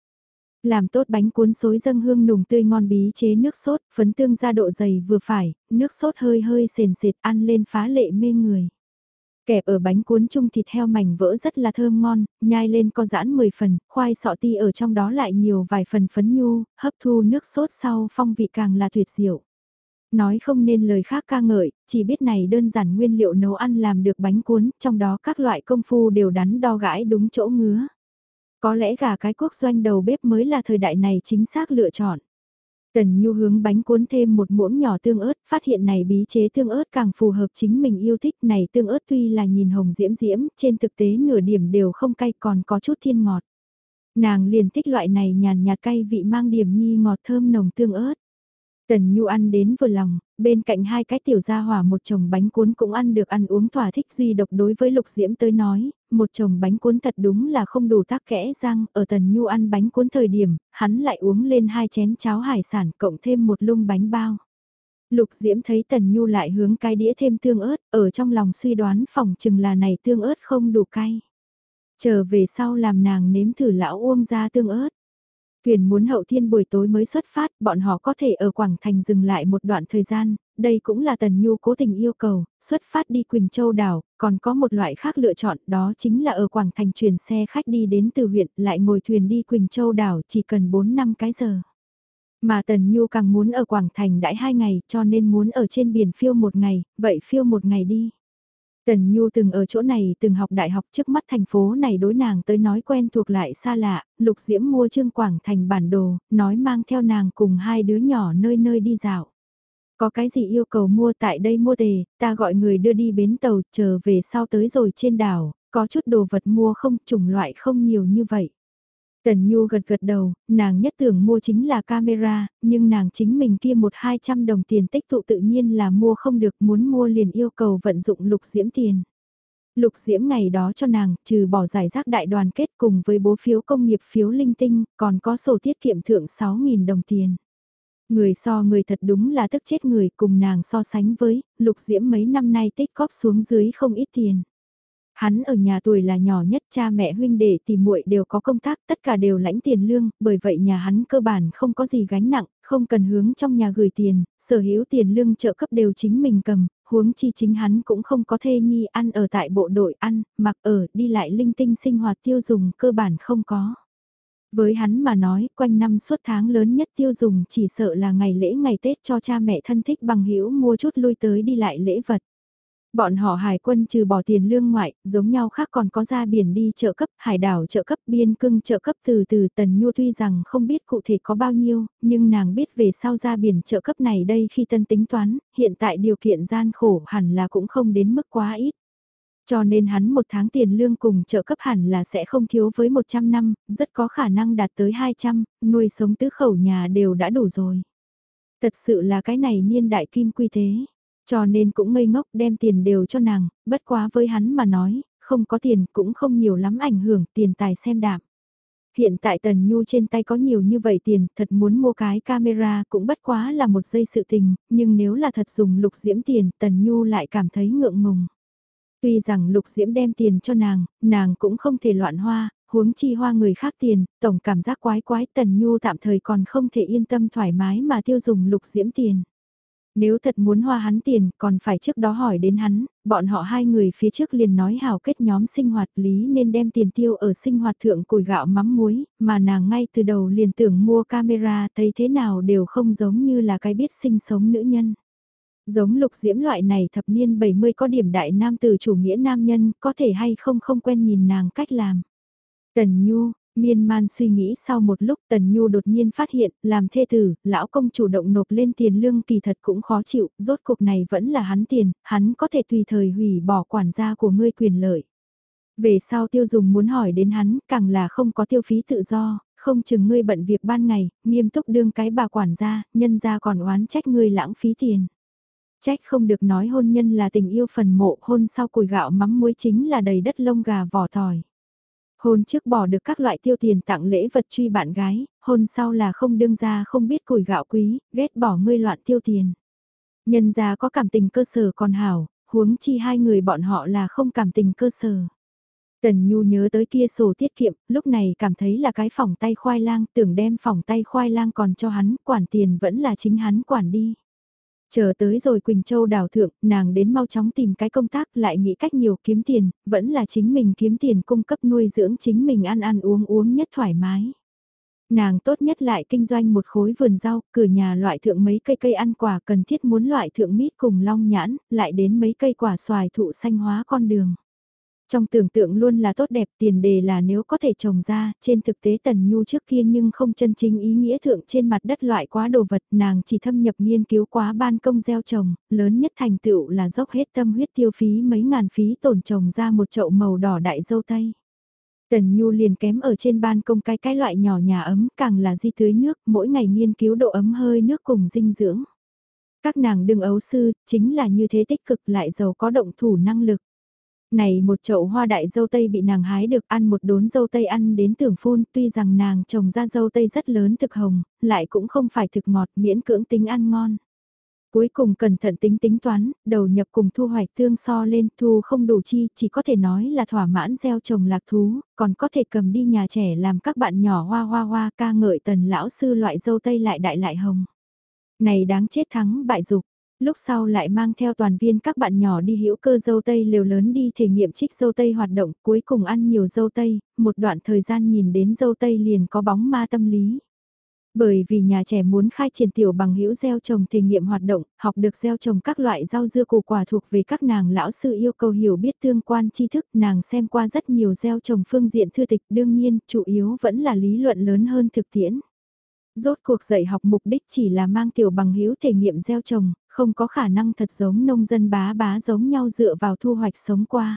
Speaker 1: Làm tốt bánh cuốn xối dâng hương nùng tươi ngon bí chế nước sốt, phấn tương ra độ dày vừa phải, nước sốt hơi hơi sền sệt ăn lên phá lệ mê người. Kẹp ở bánh cuốn chung thịt heo mảnh vỡ rất là thơm ngon, nhai lên có giãn 10 phần, khoai sọ ti ở trong đó lại nhiều vài phần phấn nhu, hấp thu nước sốt sau phong vị càng là tuyệt diệu. Nói không nên lời khác ca ngợi, chỉ biết này đơn giản nguyên liệu nấu ăn làm được bánh cuốn, trong đó các loại công phu đều đắn đo gãi đúng chỗ ngứa. Có lẽ gà cái quốc doanh đầu bếp mới là thời đại này chính xác lựa chọn. Tần Nhu hướng bánh cuốn thêm một muỗng nhỏ tương ớt, phát hiện này bí chế tương ớt càng phù hợp chính mình yêu thích này tương ớt tuy là nhìn hồng diễm diễm, trên thực tế nửa điểm đều không cay còn có chút thiên ngọt. Nàng liền thích loại này nhàn nhạt cay vị mang điểm nhi ngọt thơm nồng tương ớt. Tần Nhu ăn đến vừa lòng, bên cạnh hai cái tiểu gia hỏa một chồng bánh cuốn cũng ăn được ăn uống thỏa thích duy độc đối với Lục Diễm tới nói, một chồng bánh cuốn thật đúng là không đủ tác kẽ răng, ở Tần Nhu ăn bánh cuốn thời điểm, hắn lại uống lên hai chén cháo hải sản cộng thêm một lung bánh bao. Lục Diễm thấy Tần Nhu lại hướng cái đĩa thêm tương ớt, ở trong lòng suy đoán phòng chừng là này tương ớt không đủ cay. Chờ về sau làm nàng nếm thử lão uông ra tương ớt. Thuyền muốn hậu thiên buổi tối mới xuất phát, bọn họ có thể ở Quảng Thành dừng lại một đoạn thời gian, đây cũng là Tần Nhu cố tình yêu cầu, xuất phát đi Quỳnh Châu đảo, còn có một loại khác lựa chọn, đó chính là ở Quảng Thành chuyển xe khách đi đến từ huyện, lại ngồi thuyền đi Quỳnh Châu đảo chỉ cần 4 năm cái giờ. Mà Tần Nhu càng muốn ở Quảng Thành đãi hai ngày cho nên muốn ở trên biển phiêu một ngày, vậy phiêu một ngày đi. Tần Nhu từng ở chỗ này từng học đại học trước mắt thành phố này đối nàng tới nói quen thuộc lại xa lạ, Lục Diễm mua Trương Quảng thành bản đồ, nói mang theo nàng cùng hai đứa nhỏ nơi nơi đi dạo. Có cái gì yêu cầu mua tại đây mua tề, ta gọi người đưa đi bến tàu, chờ về sau tới rồi trên đảo, có chút đồ vật mua không, chủng loại không nhiều như vậy. Tần Nhu gật gật đầu, nàng nhất tưởng mua chính là camera, nhưng nàng chính mình kia một hai trăm đồng tiền tích tụ tự nhiên là mua không được muốn mua liền yêu cầu vận dụng lục diễm tiền. Lục diễm ngày đó cho nàng, trừ bỏ giải rác đại đoàn kết cùng với bố phiếu công nghiệp phiếu linh tinh, còn có sổ tiết kiệm thượng 6.000 đồng tiền. Người so người thật đúng là tức chết người cùng nàng so sánh với, lục diễm mấy năm nay tích góp xuống dưới không ít tiền. Hắn ở nhà tuổi là nhỏ nhất cha mẹ huynh đệ tìm muội đều có công tác, tất cả đều lãnh tiền lương, bởi vậy nhà hắn cơ bản không có gì gánh nặng, không cần hướng trong nhà gửi tiền, sở hữu tiền lương trợ cấp đều chính mình cầm, huống chi chính hắn cũng không có thê nhi ăn ở tại bộ đội ăn, mặc ở, đi lại linh tinh sinh hoạt tiêu dùng cơ bản không có. Với hắn mà nói, quanh năm suốt tháng lớn nhất tiêu dùng chỉ sợ là ngày lễ ngày Tết cho cha mẹ thân thích bằng hữu mua chút lui tới đi lại lễ vật. Bọn họ hải quân trừ bỏ tiền lương ngoại, giống nhau khác còn có ra biển đi trợ cấp, hải đảo trợ cấp, biên cưng trợ cấp từ từ tần nhu tuy rằng không biết cụ thể có bao nhiêu, nhưng nàng biết về sau ra biển trợ cấp này đây khi tân tính toán, hiện tại điều kiện gian khổ hẳn là cũng không đến mức quá ít. Cho nên hắn một tháng tiền lương cùng trợ cấp hẳn là sẽ không thiếu với 100 năm, rất có khả năng đạt tới 200, nuôi sống tứ khẩu nhà đều đã đủ rồi. Thật sự là cái này niên đại kim quy thế cho nên cũng ngây ngốc đem tiền đều cho nàng, bất quá với hắn mà nói, không có tiền cũng không nhiều lắm ảnh hưởng tiền tài xem đạm. Hiện tại Tần Nhu trên tay có nhiều như vậy tiền, thật muốn mua cái camera cũng bất quá là một giây sự tình, nhưng nếu là thật dùng lục diễm tiền, Tần Nhu lại cảm thấy ngượng ngùng. Tuy rằng lục diễm đem tiền cho nàng, nàng cũng không thể loạn hoa, huống chi hoa người khác tiền, tổng cảm giác quái quái Tần Nhu tạm thời còn không thể yên tâm thoải mái mà tiêu dùng lục diễm tiền. Nếu thật muốn hoa hắn tiền, còn phải trước đó hỏi đến hắn, bọn họ hai người phía trước liền nói hào kết nhóm sinh hoạt lý nên đem tiền tiêu ở sinh hoạt thượng củi gạo mắm muối, mà nàng ngay từ đầu liền tưởng mua camera thấy thế nào đều không giống như là cái biết sinh sống nữ nhân. Giống lục diễm loại này thập niên 70 có điểm đại nam từ chủ nghĩa nam nhân, có thể hay không không quen nhìn nàng cách làm. Tần Nhu, Miên man suy nghĩ sau một lúc Tần Nhu đột nhiên phát hiện, làm thê tử, lão công chủ động nộp lên tiền lương kỳ thật cũng khó chịu, rốt cuộc này vẫn là hắn tiền, hắn có thể tùy thời hủy bỏ quản gia của ngươi quyền lợi. Về sau tiêu dùng muốn hỏi đến hắn, càng là không có tiêu phí tự do, không chừng ngươi bận việc ban ngày, nghiêm túc đương cái bà quản gia, nhân gia còn oán trách ngươi lãng phí tiền. Trách không được nói hôn nhân là tình yêu phần mộ, hôn sau cùi gạo mắm muối chính là đầy đất lông gà vỏ tỏi. Hôn trước bỏ được các loại tiêu tiền tặng lễ vật truy bạn gái, hôn sau là không đương ra không biết cùi gạo quý, ghét bỏ ngươi loạn tiêu tiền. Nhân gia có cảm tình cơ sở còn hảo, huống chi hai người bọn họ là không cảm tình cơ sở. Tần Nhu nhớ tới kia sổ tiết kiệm, lúc này cảm thấy là cái phòng tay khoai lang, tưởng đem phòng tay khoai lang còn cho hắn, quản tiền vẫn là chính hắn quản đi. Chờ tới rồi Quỳnh Châu đào thượng, nàng đến mau chóng tìm cái công tác lại nghĩ cách nhiều kiếm tiền, vẫn là chính mình kiếm tiền cung cấp nuôi dưỡng chính mình ăn ăn uống uống nhất thoải mái. Nàng tốt nhất lại kinh doanh một khối vườn rau, cửa nhà loại thượng mấy cây cây ăn quả cần thiết muốn loại thượng mít cùng long nhãn, lại đến mấy cây quả xoài thụ xanh hóa con đường. Trong tưởng tượng luôn là tốt đẹp tiền đề là nếu có thể trồng ra, trên thực tế Tần Nhu trước kia nhưng không chân chính ý nghĩa thượng trên mặt đất loại quá đồ vật nàng chỉ thâm nhập nghiên cứu quá ban công gieo trồng, lớn nhất thành tựu là dốc hết tâm huyết tiêu phí mấy ngàn phí tổn trồng ra một chậu màu đỏ đại dâu tây. Tần Nhu liền kém ở trên ban công cái cái loại nhỏ nhà ấm càng là di tưới nước mỗi ngày nghiên cứu độ ấm hơi nước cùng dinh dưỡng. Các nàng đừng ấu sư, chính là như thế tích cực lại giàu có động thủ năng lực. Này một chậu hoa đại dâu tây bị nàng hái được ăn một đốn dâu tây ăn đến tưởng phun tuy rằng nàng trồng ra dâu tây rất lớn thực hồng, lại cũng không phải thực ngọt miễn cưỡng tính ăn ngon. Cuối cùng cẩn thận tính tính toán, đầu nhập cùng thu hoạch tương so lên thu không đủ chi, chỉ có thể nói là thỏa mãn gieo trồng lạc thú, còn có thể cầm đi nhà trẻ làm các bạn nhỏ hoa hoa hoa ca ngợi tần lão sư loại dâu tây lại đại lại hồng. Này đáng chết thắng bại dục lúc sau lại mang theo toàn viên các bạn nhỏ đi hữu cơ dâu tây liều lớn đi thể nghiệm trích dâu tây hoạt động, cuối cùng ăn nhiều dâu tây, một đoạn thời gian nhìn đến dâu tây liền có bóng ma tâm lý. Bởi vì nhà trẻ muốn khai triển tiểu bằng hữu gieo trồng thể nghiệm hoạt động, học được gieo trồng các loại rau dưa củ quả thuộc về các nàng lão sư yêu cầu hiểu biết tương quan tri thức, nàng xem qua rất nhiều gieo trồng phương diện thư tịch, đương nhiên, chủ yếu vẫn là lý luận lớn hơn thực tiễn. Rốt cuộc dạy học mục đích chỉ là mang tiểu bằng hữu thể nghiệm gieo trồng, không có khả năng thật giống nông dân bá bá giống nhau dựa vào thu hoạch sống qua.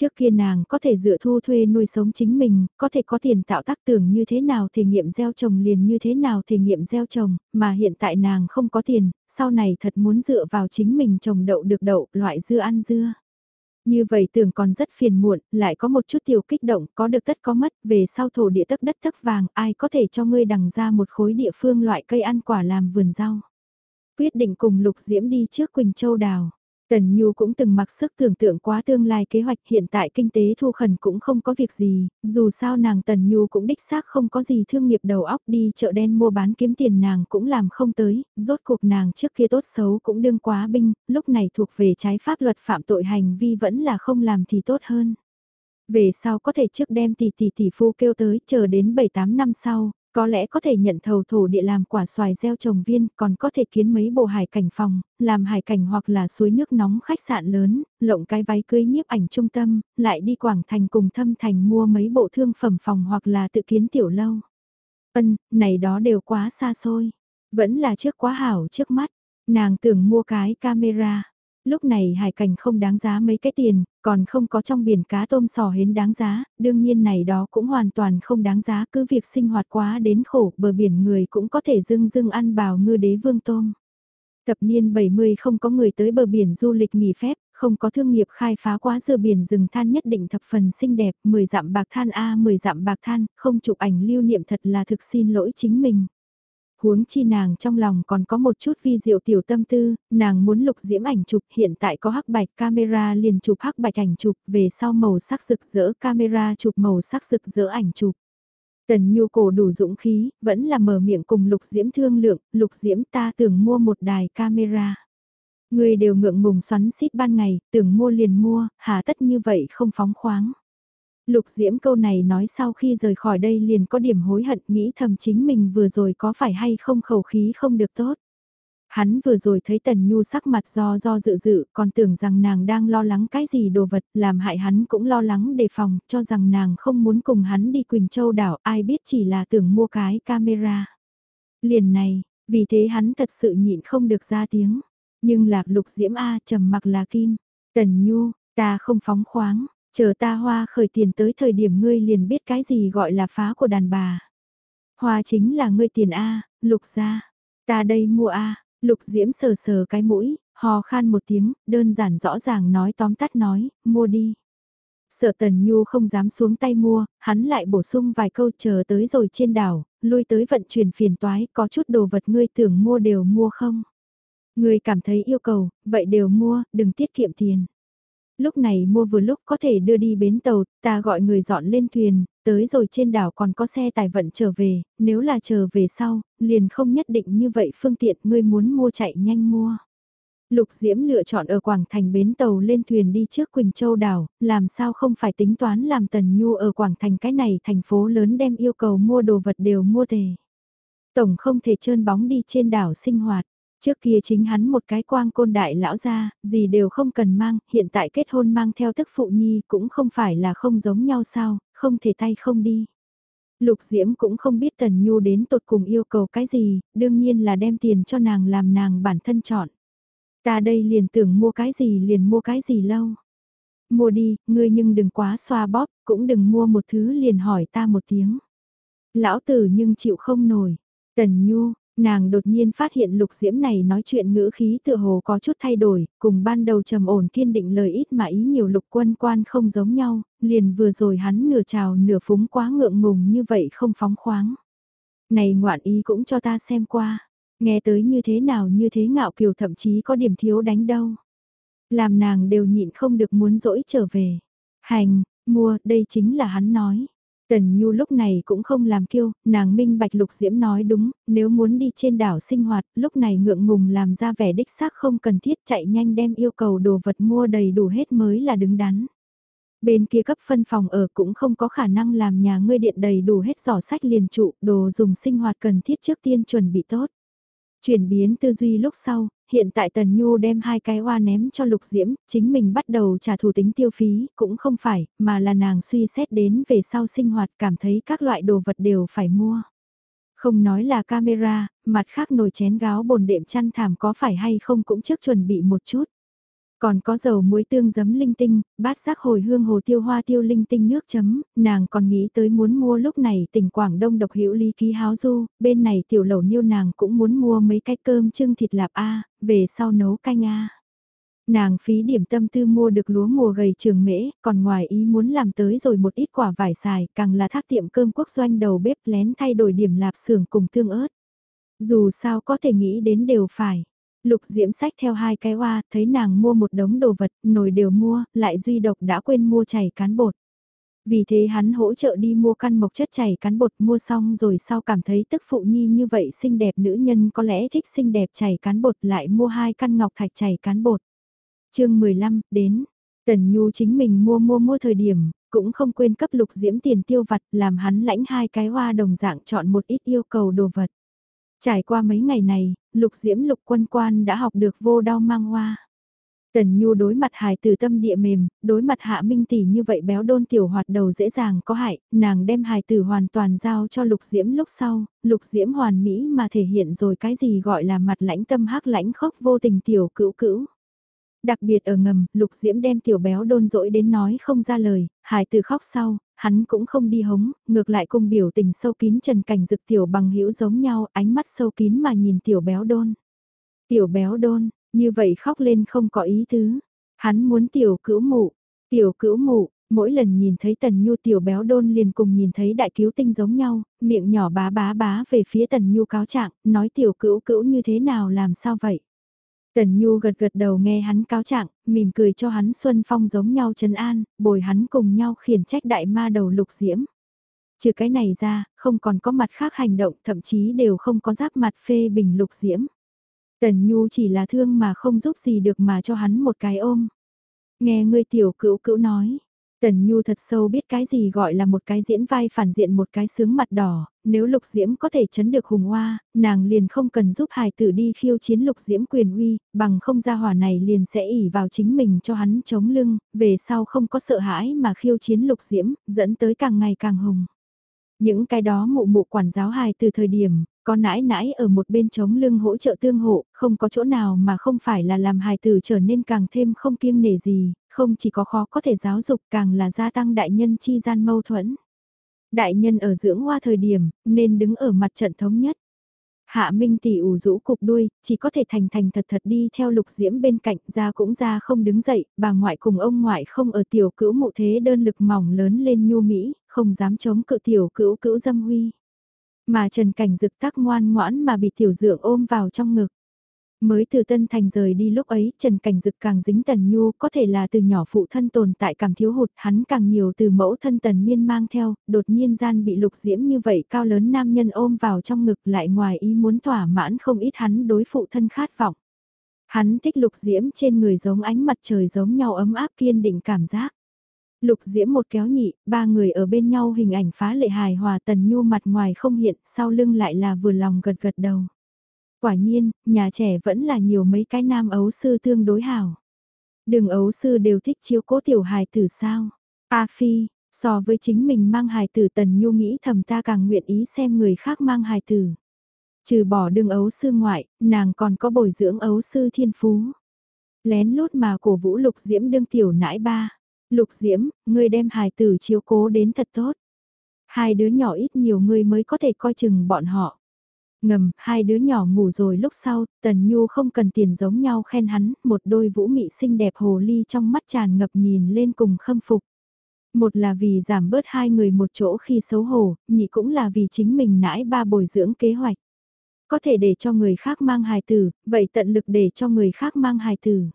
Speaker 1: Trước kia nàng có thể dựa thu thuê nuôi sống chính mình, có thể có tiền tạo tác tưởng như thế nào thể nghiệm gieo trồng liền như thế nào thể nghiệm gieo trồng, mà hiện tại nàng không có tiền, sau này thật muốn dựa vào chính mình trồng đậu được đậu, loại dưa ăn dưa. Như vậy tưởng còn rất phiền muộn, lại có một chút tiểu kích động, có được tất có mất, về sau thổ địa tất đất thấp vàng, ai có thể cho ngươi đằng ra một khối địa phương loại cây ăn quả làm vườn rau. Quyết định cùng Lục Diễm đi trước Quỳnh Châu Đào. Tần Nhu cũng từng mặc sức tưởng tượng quá tương lai kế hoạch hiện tại kinh tế thu khẩn cũng không có việc gì, dù sao nàng Tần Nhu cũng đích xác không có gì thương nghiệp đầu óc đi chợ đen mua bán kiếm tiền nàng cũng làm không tới, rốt cuộc nàng trước kia tốt xấu cũng đương quá binh, lúc này thuộc về trái pháp luật phạm tội hành vi vẫn là không làm thì tốt hơn. Về sau có thể trước đem tỷ tỷ tỷ phu kêu tới chờ đến 7-8 năm sau, có lẽ có thể nhận thầu thổ địa làm quả xoài gieo trồng viên, còn có thể kiến mấy bộ hải cảnh phòng, làm hải cảnh hoặc là suối nước nóng khách sạn lớn, lộng cái váy cưới nhiếp ảnh trung tâm, lại đi Quảng Thành cùng thâm thành mua mấy bộ thương phẩm phòng hoặc là tự kiến tiểu lâu. Ân, này đó đều quá xa xôi. Vẫn là trước quá hảo trước mắt. Nàng tưởng mua cái camera lúc này hải cảnh không đáng giá mấy cái tiền, còn không có trong biển cá tôm sò hến đáng giá, đương nhiên này đó cũng hoàn toàn không đáng giá cứ việc sinh hoạt quá đến khổ bờ biển người cũng có thể dưng dưng ăn bào ngư đế vương tôm. Tập niên 70 không có người tới bờ biển du lịch nghỉ phép, không có thương nghiệp khai phá quá dừa biển rừng than nhất định thập phần xinh đẹp, 10 dặm bạc than A 10 dặm bạc than, không chụp ảnh lưu niệm thật là thực xin lỗi chính mình huống chi nàng trong lòng còn có một chút vi diệu tiểu tâm tư, nàng muốn lục diễm ảnh chụp hiện tại có hắc bạch camera liền chụp hắc bạch ảnh chụp về sau màu sắc rực rỡ camera chụp màu sắc rực rỡ ảnh chụp. Tần Nhu cổ đủ dũng khí, vẫn là mở miệng cùng Lục Diễm thương lượng, Lục Diễm ta tưởng mua một đài camera. Người đều ngượng ngùng xoắn xít ban ngày, tưởng mua liền mua, hà tất như vậy không phóng khoáng. Lục Diễm câu này nói sau khi rời khỏi đây liền có điểm hối hận nghĩ thầm chính mình vừa rồi có phải hay không khẩu khí không được tốt. Hắn vừa rồi thấy Tần Nhu sắc mặt do do dự dự, còn tưởng rằng nàng đang lo lắng cái gì đồ vật, làm hại hắn cũng lo lắng đề phòng, cho rằng nàng không muốn cùng hắn đi Quỳnh Châu đảo, ai biết chỉ là tưởng mua cái camera. Liền này, vì thế hắn thật sự nhịn không được ra tiếng. Nhưng lạc lục diễm A trầm mặc là kim. Tần Nhu, ta không phóng khoáng, Chờ ta hoa khởi tiền tới thời điểm ngươi liền biết cái gì gọi là phá của đàn bà. Hoa chính là ngươi tiền A, lục ra. Ta đây mua A, lục diễm sờ sờ cái mũi, hò khan một tiếng, đơn giản rõ ràng nói tóm tắt nói, mua đi. Sợ Tần Nhu không dám xuống tay mua, hắn lại bổ sung vài câu chờ tới rồi trên đảo, lui tới vận chuyển phiền toái, có chút đồ vật ngươi tưởng mua đều mua không. Ngươi cảm thấy yêu cầu, vậy đều mua, đừng tiết kiệm tiền. Lúc này mua vừa lúc có thể đưa đi bến tàu, ta gọi người dọn lên thuyền, tới rồi trên đảo còn có xe tài vận trở về, nếu là trở về sau, liền không nhất định như vậy phương tiện ngươi muốn mua chạy nhanh mua. Lục Diễm lựa chọn ở Quảng Thành bến tàu lên thuyền đi trước Quỳnh Châu đảo, làm sao không phải tính toán làm Tần Nhu ở Quảng Thành cái này thành phố lớn đem yêu cầu mua đồ vật đều mua tề. Tổng không thể trơn bóng đi trên đảo sinh hoạt. Trước kia chính hắn một cái quang côn đại lão ra, gì đều không cần mang, hiện tại kết hôn mang theo tức phụ nhi cũng không phải là không giống nhau sao, không thể tay không đi. Lục Diễm cũng không biết Tần Nhu đến tột cùng yêu cầu cái gì, đương nhiên là đem tiền cho nàng làm nàng bản thân chọn. Ta đây liền tưởng mua cái gì liền mua cái gì lâu. Mua đi, ngươi nhưng đừng quá xoa bóp, cũng đừng mua một thứ liền hỏi ta một tiếng. Lão tử nhưng chịu không nổi. Tần Nhu, nàng đột nhiên phát hiện lục diễm này nói chuyện ngữ khí tựa hồ có chút thay đổi, cùng ban đầu trầm ổn kiên định lời ít mà ý nhiều lục quân quan không giống nhau, liền vừa rồi hắn nửa trào nửa phúng quá ngượng ngùng như vậy không phóng khoáng. Này ngoạn ý cũng cho ta xem qua. Nghe tới như thế nào như thế ngạo kiều thậm chí có điểm thiếu đánh đâu. Làm nàng đều nhịn không được muốn dỗi trở về. Hành, mua, đây chính là hắn nói. Tần Nhu lúc này cũng không làm kiêu, nàng minh bạch lục diễm nói đúng, nếu muốn đi trên đảo sinh hoạt, lúc này ngượng ngùng làm ra vẻ đích xác không cần thiết chạy nhanh đem yêu cầu đồ vật mua đầy đủ hết mới là đứng đắn. Bên kia cấp phân phòng ở cũng không có khả năng làm nhà ngươi điện đầy đủ hết giỏ sách liền trụ, đồ dùng sinh hoạt cần thiết trước tiên chuẩn bị tốt. Chuyển biến tư duy lúc sau, hiện tại Tần Nhu đem hai cái hoa ném cho Lục Diễm, chính mình bắt đầu trả thù tính tiêu phí, cũng không phải, mà là nàng suy xét đến về sau sinh hoạt cảm thấy các loại đồ vật đều phải mua. Không nói là camera, mặt khác nồi chén gáo bồn đệm chăn thảm có phải hay không cũng trước chuẩn bị một chút. Còn có dầu muối tương giấm linh tinh, bát giác hồi hương hồ tiêu hoa tiêu linh tinh nước chấm, nàng còn nghĩ tới muốn mua lúc này tỉnh Quảng Đông độc hữu lý ký háo du, bên này tiểu lẩu niêu nàng cũng muốn mua mấy cái cơm trưng thịt lạp A, về sau nấu canh A. Nàng phí điểm tâm tư mua được lúa mùa gầy trường mễ, còn ngoài ý muốn làm tới rồi một ít quả vải xài, càng là thác tiệm cơm quốc doanh đầu bếp lén thay đổi điểm lạp xưởng cùng tương ớt. Dù sao có thể nghĩ đến đều phải. Lục diễm sách theo hai cái hoa, thấy nàng mua một đống đồ vật, nồi đều mua, lại duy độc đã quên mua chảy cán bột. Vì thế hắn hỗ trợ đi mua căn mộc chất chảy cán bột mua xong rồi sau cảm thấy tức phụ nhi như vậy xinh đẹp nữ nhân có lẽ thích xinh đẹp chảy cán bột lại mua hai căn ngọc thạch chảy cán bột. chương 15, đến. Tần Nhu chính mình mua mua mua thời điểm, cũng không quên cấp lục diễm tiền tiêu vặt làm hắn lãnh hai cái hoa đồng dạng chọn một ít yêu cầu đồ vật. Trải qua mấy ngày này, lục diễm lục quân quan đã học được vô đau mang hoa. Tần Nhu đối mặt hài từ tâm địa mềm, đối mặt hạ minh tỷ như vậy béo đôn tiểu hoạt đầu dễ dàng có hại, nàng đem hài tử hoàn toàn giao cho lục diễm lúc sau, lục diễm hoàn mỹ mà thể hiện rồi cái gì gọi là mặt lãnh tâm hắc lãnh khóc vô tình tiểu cữu cữu. Đặc biệt ở ngầm, lục diễm đem tiểu béo đôn dỗi đến nói không ra lời, hài tử khóc sau, hắn cũng không đi hống, ngược lại cùng biểu tình sâu kín trần cảnh dực tiểu bằng hữu giống nhau, ánh mắt sâu kín mà nhìn tiểu béo đôn. Tiểu béo đôn, như vậy khóc lên không có ý tứ. Hắn muốn tiểu cữu mụ, tiểu cữu mụ, mỗi lần nhìn thấy tần nhu tiểu béo đôn liền cùng nhìn thấy đại cứu tinh giống nhau, miệng nhỏ bá bá bá về phía tần nhu cáo trạng, nói tiểu cữu cữu như thế nào làm sao vậy. Tần Nhu gật gật đầu nghe hắn cáo trạng, mỉm cười cho hắn Xuân Phong giống nhau trấn an, bồi hắn cùng nhau khiển trách đại ma đầu lục diễm. Trừ cái này ra, không còn có mặt khác hành động, thậm chí đều không có giáp mặt phê bình lục diễm. Tần Nhu chỉ là thương mà không giúp gì được mà cho hắn một cái ôm. Nghe người tiểu cữu cữu nói, Tần Nhu thật sâu biết cái gì gọi là một cái diễn vai phản diện một cái sướng mặt đỏ, nếu Lục Diễm có thể chấn được hùng hoa, nàng liền không cần giúp hài tử đi khiêu chiến Lục Diễm quyền uy, bằng không ra hỏa này liền sẽ ỉ vào chính mình cho hắn chống lưng, về sau không có sợ hãi mà khiêu chiến Lục Diễm, dẫn tới càng ngày càng hùng. Những cái đó mụ mụ quản giáo hài từ thời điểm, có nãi nãi ở một bên chống lưng hỗ trợ tương hộ, không có chỗ nào mà không phải là làm hài tử trở nên càng thêm không kiêng nể gì, không chỉ có khó có thể giáo dục càng là gia tăng đại nhân chi gian mâu thuẫn. Đại nhân ở dưỡng hoa thời điểm, nên đứng ở mặt trận thống nhất. Hạ Minh tỷ ủ rũ cục đuôi, chỉ có thể thành thành thật thật đi theo lục diễm bên cạnh, ra cũng ra không đứng dậy, bà ngoại cùng ông ngoại không ở tiểu cữu mụ thế đơn lực mỏng lớn lên nhu Mỹ, không dám chống cự tiểu cữu cữu dâm huy. Mà Trần Cảnh Dực tắc ngoan ngoãn mà bị tiểu dượng ôm vào trong ngực. Mới từ Tân Thành rời đi lúc ấy, Trần Cảnh Dực càng dính Tần Nhu, có thể là từ nhỏ phụ thân tồn tại cảm thiếu hụt, hắn càng nhiều từ mẫu thân Tần Miên mang theo, đột nhiên gian bị lục diễm như vậy cao lớn nam nhân ôm vào trong ngực lại ngoài ý muốn thỏa mãn không ít hắn đối phụ thân khát vọng. Hắn thích lục diễm trên người giống ánh mặt trời giống nhau ấm áp kiên định cảm giác. Lục diễm một kéo nhị, ba người ở bên nhau hình ảnh phá lệ hài hòa Tần Nhu mặt ngoài không hiện, sau lưng lại là vừa lòng gật gật đầu. Quả nhiên, nhà trẻ vẫn là nhiều mấy cái nam ấu sư tương đối hảo. Đường ấu sư đều thích chiếu cố tiểu hài tử sao. A Phi, so với chính mình mang hài tử tần nhu nghĩ thầm ta càng nguyện ý xem người khác mang hài tử. Trừ bỏ đường ấu sư ngoại, nàng còn có bồi dưỡng ấu sư thiên phú. Lén lút mà cổ vũ lục diễm đương tiểu nãi ba. Lục diễm, ngươi đem hài tử chiếu cố đến thật tốt. Hai đứa nhỏ ít nhiều ngươi mới có thể coi chừng bọn họ. Ngầm, hai đứa nhỏ ngủ rồi lúc sau, Tần Nhu không cần tiền giống nhau khen hắn, một đôi vũ mị xinh đẹp hồ ly trong mắt tràn ngập nhìn lên cùng khâm phục. Một là vì giảm bớt hai người một chỗ khi xấu hổ, nhị cũng là vì chính mình nãi ba bồi dưỡng kế hoạch. Có thể để cho người khác mang hài tử, vậy tận lực để cho người khác mang hài tử.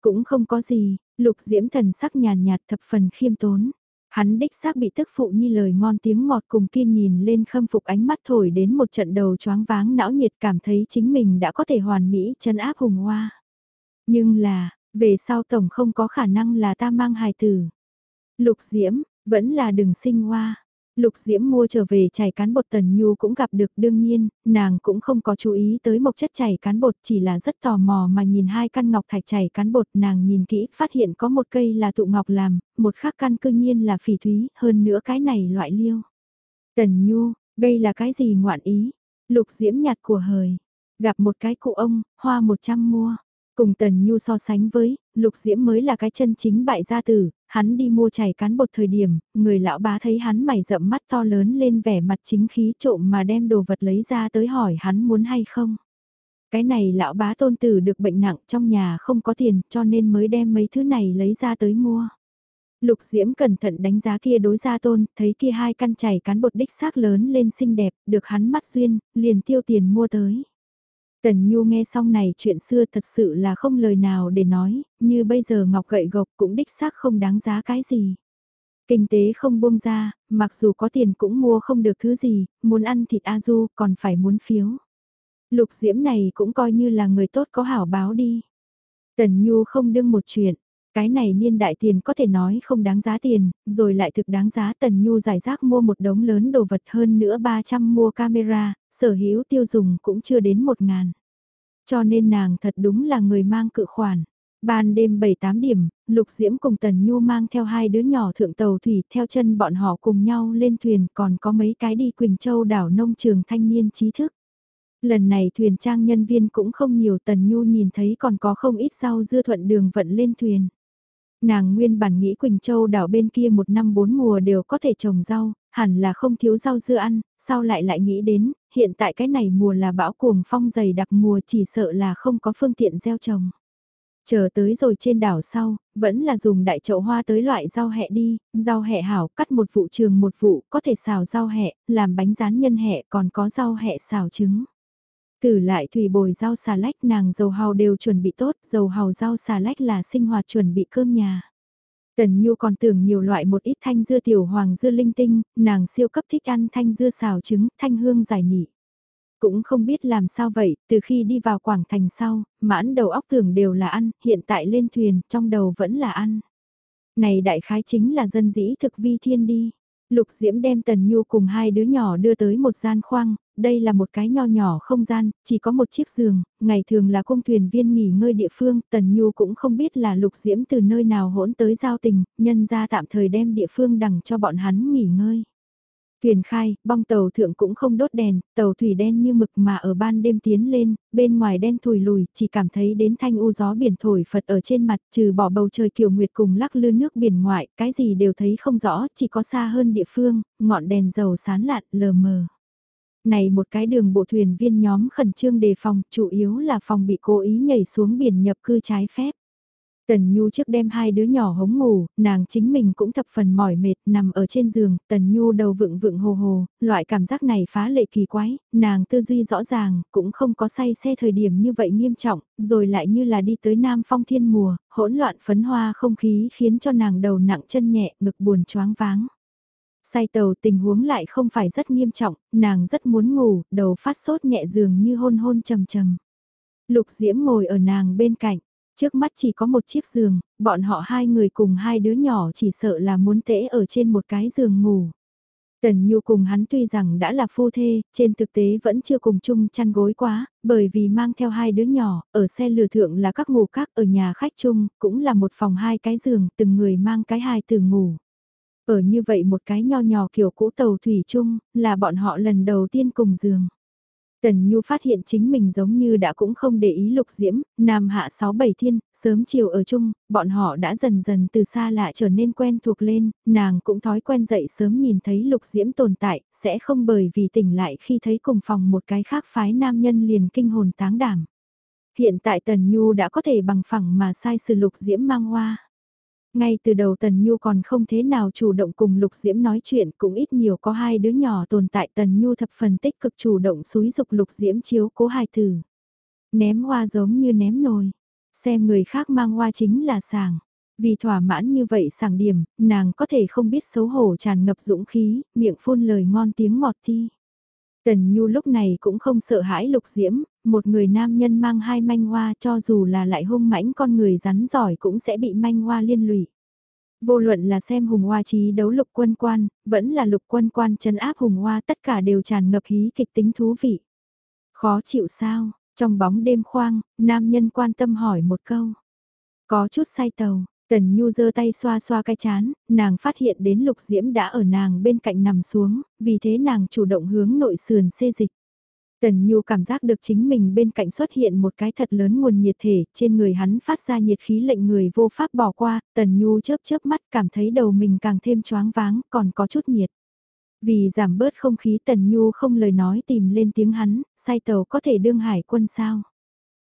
Speaker 1: Cũng không có gì, lục diễm thần sắc nhàn nhạt thập phần khiêm tốn. Hắn đích xác bị tức phụ như lời ngon tiếng ngọt cùng kia nhìn lên khâm phục ánh mắt thổi đến một trận đầu choáng váng não nhiệt cảm thấy chính mình đã có thể hoàn mỹ chân áp hùng hoa. Nhưng là, về sau tổng không có khả năng là ta mang hài tử. Lục diễm, vẫn là đừng sinh hoa. Lục Diễm mua trở về chảy cán bột Tần Nhu cũng gặp được đương nhiên, nàng cũng không có chú ý tới mộc chất chảy cán bột chỉ là rất tò mò mà nhìn hai căn ngọc thạch chảy cán bột nàng nhìn kỹ phát hiện có một cây là tụ ngọc làm, một khác căn cư nhiên là phỉ thúy, hơn nữa cái này loại liêu. Tần Nhu, đây là cái gì ngoạn ý? Lục Diễm nhạt của hời, gặp một cái cụ ông, hoa một trăm mua. Cùng Tần Nhu so sánh với, Lục Diễm mới là cái chân chính bại gia tử, hắn đi mua chảy cán bột thời điểm, người lão bá thấy hắn mày rậm mắt to lớn lên vẻ mặt chính khí trộm mà đem đồ vật lấy ra tới hỏi hắn muốn hay không. Cái này lão bá tôn tử được bệnh nặng trong nhà không có tiền cho nên mới đem mấy thứ này lấy ra tới mua. Lục Diễm cẩn thận đánh giá kia đối gia tôn, thấy kia hai căn chảy cán bột đích xác lớn lên xinh đẹp, được hắn mắt duyên, liền tiêu tiền mua tới. Tần Nhu nghe xong này chuyện xưa thật sự là không lời nào để nói, như bây giờ ngọc gậy gộc cũng đích xác không đáng giá cái gì. Kinh tế không buông ra, mặc dù có tiền cũng mua không được thứ gì, muốn ăn thịt A Du còn phải muốn phiếu. Lục diễm này cũng coi như là người tốt có hảo báo đi. Tần Nhu không đương một chuyện, cái này niên đại tiền có thể nói không đáng giá tiền, rồi lại thực đáng giá Tần Nhu giải rác mua một đống lớn đồ vật hơn nữa 300 mua camera, sở hữu tiêu dùng cũng chưa đến một ngàn. Cho nên nàng thật đúng là người mang cự khoản. Ban đêm 7-8 điểm, Lục Diễm cùng Tần Nhu mang theo hai đứa nhỏ thượng tàu thủy theo chân bọn họ cùng nhau lên thuyền còn có mấy cái đi Quỳnh Châu đảo nông trường thanh niên trí thức. Lần này thuyền trang nhân viên cũng không nhiều Tần Nhu nhìn thấy còn có không ít rau dưa thuận đường vận lên thuyền. Nàng nguyên bản nghĩ Quỳnh Châu đảo bên kia một năm bốn mùa đều có thể trồng rau, hẳn là không thiếu rau dưa ăn, sau lại lại nghĩ đến, hiện tại cái này mùa là bão cuồng phong dày đặc mùa chỉ sợ là không có phương tiện gieo trồng. Chờ tới rồi trên đảo sau, vẫn là dùng đại chậu hoa tới loại rau hẹ đi, rau hẹ hảo cắt một vụ trường một vụ có thể xào rau hẹ, làm bánh rán nhân hẹ còn có rau hẹ xào trứng. Tử lại thủy bồi rau xà lách nàng dầu hào đều chuẩn bị tốt, dầu hào rau xà lách là sinh hoạt chuẩn bị cơm nhà. Tần Nhu còn tưởng nhiều loại một ít thanh dưa tiểu hoàng dưa linh tinh, nàng siêu cấp thích ăn thanh dưa xào trứng, thanh hương giải nỉ Cũng không biết làm sao vậy, từ khi đi vào Quảng Thành sau, mãn đầu óc tưởng đều là ăn, hiện tại lên thuyền, trong đầu vẫn là ăn. Này đại khái chính là dân dĩ thực vi thiên đi. Lục Diễm đem Tần Nhu cùng hai đứa nhỏ đưa tới một gian khoang, đây là một cái nho nhỏ không gian, chỉ có một chiếc giường, ngày thường là cung thuyền viên nghỉ ngơi địa phương, Tần Nhu cũng không biết là Lục Diễm từ nơi nào hỗn tới giao tình, nhân ra tạm thời đem địa phương đằng cho bọn hắn nghỉ ngơi. Thuyền khai, bong tàu thượng cũng không đốt đèn, tàu thủy đen như mực mà ở ban đêm tiến lên, bên ngoài đen thùi lùi, chỉ cảm thấy đến thanh u gió biển thổi phật ở trên mặt, trừ bỏ bầu trời kiều nguyệt cùng lắc lư nước biển ngoại, cái gì đều thấy không rõ, chỉ có xa hơn địa phương, ngọn đèn dầu sán lạn, lờ mờ. Này một cái đường bộ thuyền viên nhóm khẩn trương đề phòng, chủ yếu là phòng bị cố ý nhảy xuống biển nhập cư trái phép. Tần Nhu trước đem hai đứa nhỏ hống ngủ, nàng chính mình cũng thập phần mỏi mệt nằm ở trên giường, Tần Nhu đầu vựng vựng hồ hồ, loại cảm giác này phá lệ kỳ quái, nàng tư duy rõ ràng, cũng không có say xe thời điểm như vậy nghiêm trọng, rồi lại như là đi tới Nam Phong Thiên mùa, hỗn loạn phấn hoa không khí khiến cho nàng đầu nặng chân nhẹ, ngực buồn choáng váng. Say tàu tình huống lại không phải rất nghiêm trọng, nàng rất muốn ngủ, đầu phát sốt nhẹ giường như hôn hôn trầm trầm. Lục Diễm ngồi ở nàng bên cạnh, Trước mắt chỉ có một chiếc giường, bọn họ hai người cùng hai đứa nhỏ chỉ sợ là muốn tễ ở trên một cái giường ngủ. Tần Nhu cùng hắn tuy rằng đã là phu thê, trên thực tế vẫn chưa cùng chung chăn gối quá, bởi vì mang theo hai đứa nhỏ, ở xe lừa thượng là các ngủ các ở nhà khách chung, cũng là một phòng hai cái giường, từng người mang cái hai từ ngủ. Ở như vậy một cái nho nhỏ kiểu cũ tàu thủy chung, là bọn họ lần đầu tiên cùng giường. Tần Nhu phát hiện chính mình giống như đã cũng không để ý lục diễm, nam hạ sáu bảy thiên, sớm chiều ở chung, bọn họ đã dần dần từ xa lạ trở nên quen thuộc lên, nàng cũng thói quen dậy sớm nhìn thấy lục diễm tồn tại, sẽ không bởi vì tỉnh lại khi thấy cùng phòng một cái khác phái nam nhân liền kinh hồn táng đảm. Hiện tại Tần Nhu đã có thể bằng phẳng mà sai sự lục diễm mang hoa. Ngay từ đầu Tần Nhu còn không thế nào chủ động cùng Lục Diễm nói chuyện cũng ít nhiều có hai đứa nhỏ tồn tại Tần Nhu thập phần tích cực chủ động xúi dục Lục Diễm chiếu cố hài tử. Ném hoa giống như ném nồi. Xem người khác mang hoa chính là sàng. Vì thỏa mãn như vậy sàng điểm, nàng có thể không biết xấu hổ tràn ngập dũng khí, miệng phun lời ngon tiếng ngọt thi. Tần Nhu lúc này cũng không sợ hãi lục diễm, một người nam nhân mang hai manh hoa cho dù là lại hung mãnh con người rắn giỏi cũng sẽ bị manh hoa liên lụy. Vô luận là xem hùng hoa trí đấu lục quân quan, vẫn là lục quân quan chấn áp hùng hoa tất cả đều tràn ngập hí kịch tính thú vị. Khó chịu sao, trong bóng đêm khoang, nam nhân quan tâm hỏi một câu. Có chút say tàu, Tần Nhu giơ tay xoa xoa cái chán, nàng phát hiện đến Lục Diễm đã ở nàng bên cạnh nằm xuống, vì thế nàng chủ động hướng nội sườn xê dịch. Tần Nhu cảm giác được chính mình bên cạnh xuất hiện một cái thật lớn nguồn nhiệt thể, trên người hắn phát ra nhiệt khí lệnh người vô pháp bỏ qua, Tần Nhu chớp chớp mắt cảm thấy đầu mình càng thêm choáng váng, còn có chút nhiệt. Vì giảm bớt không khí Tần Nhu không lời nói tìm lên tiếng hắn, sai tàu có thể đương hải quân sao.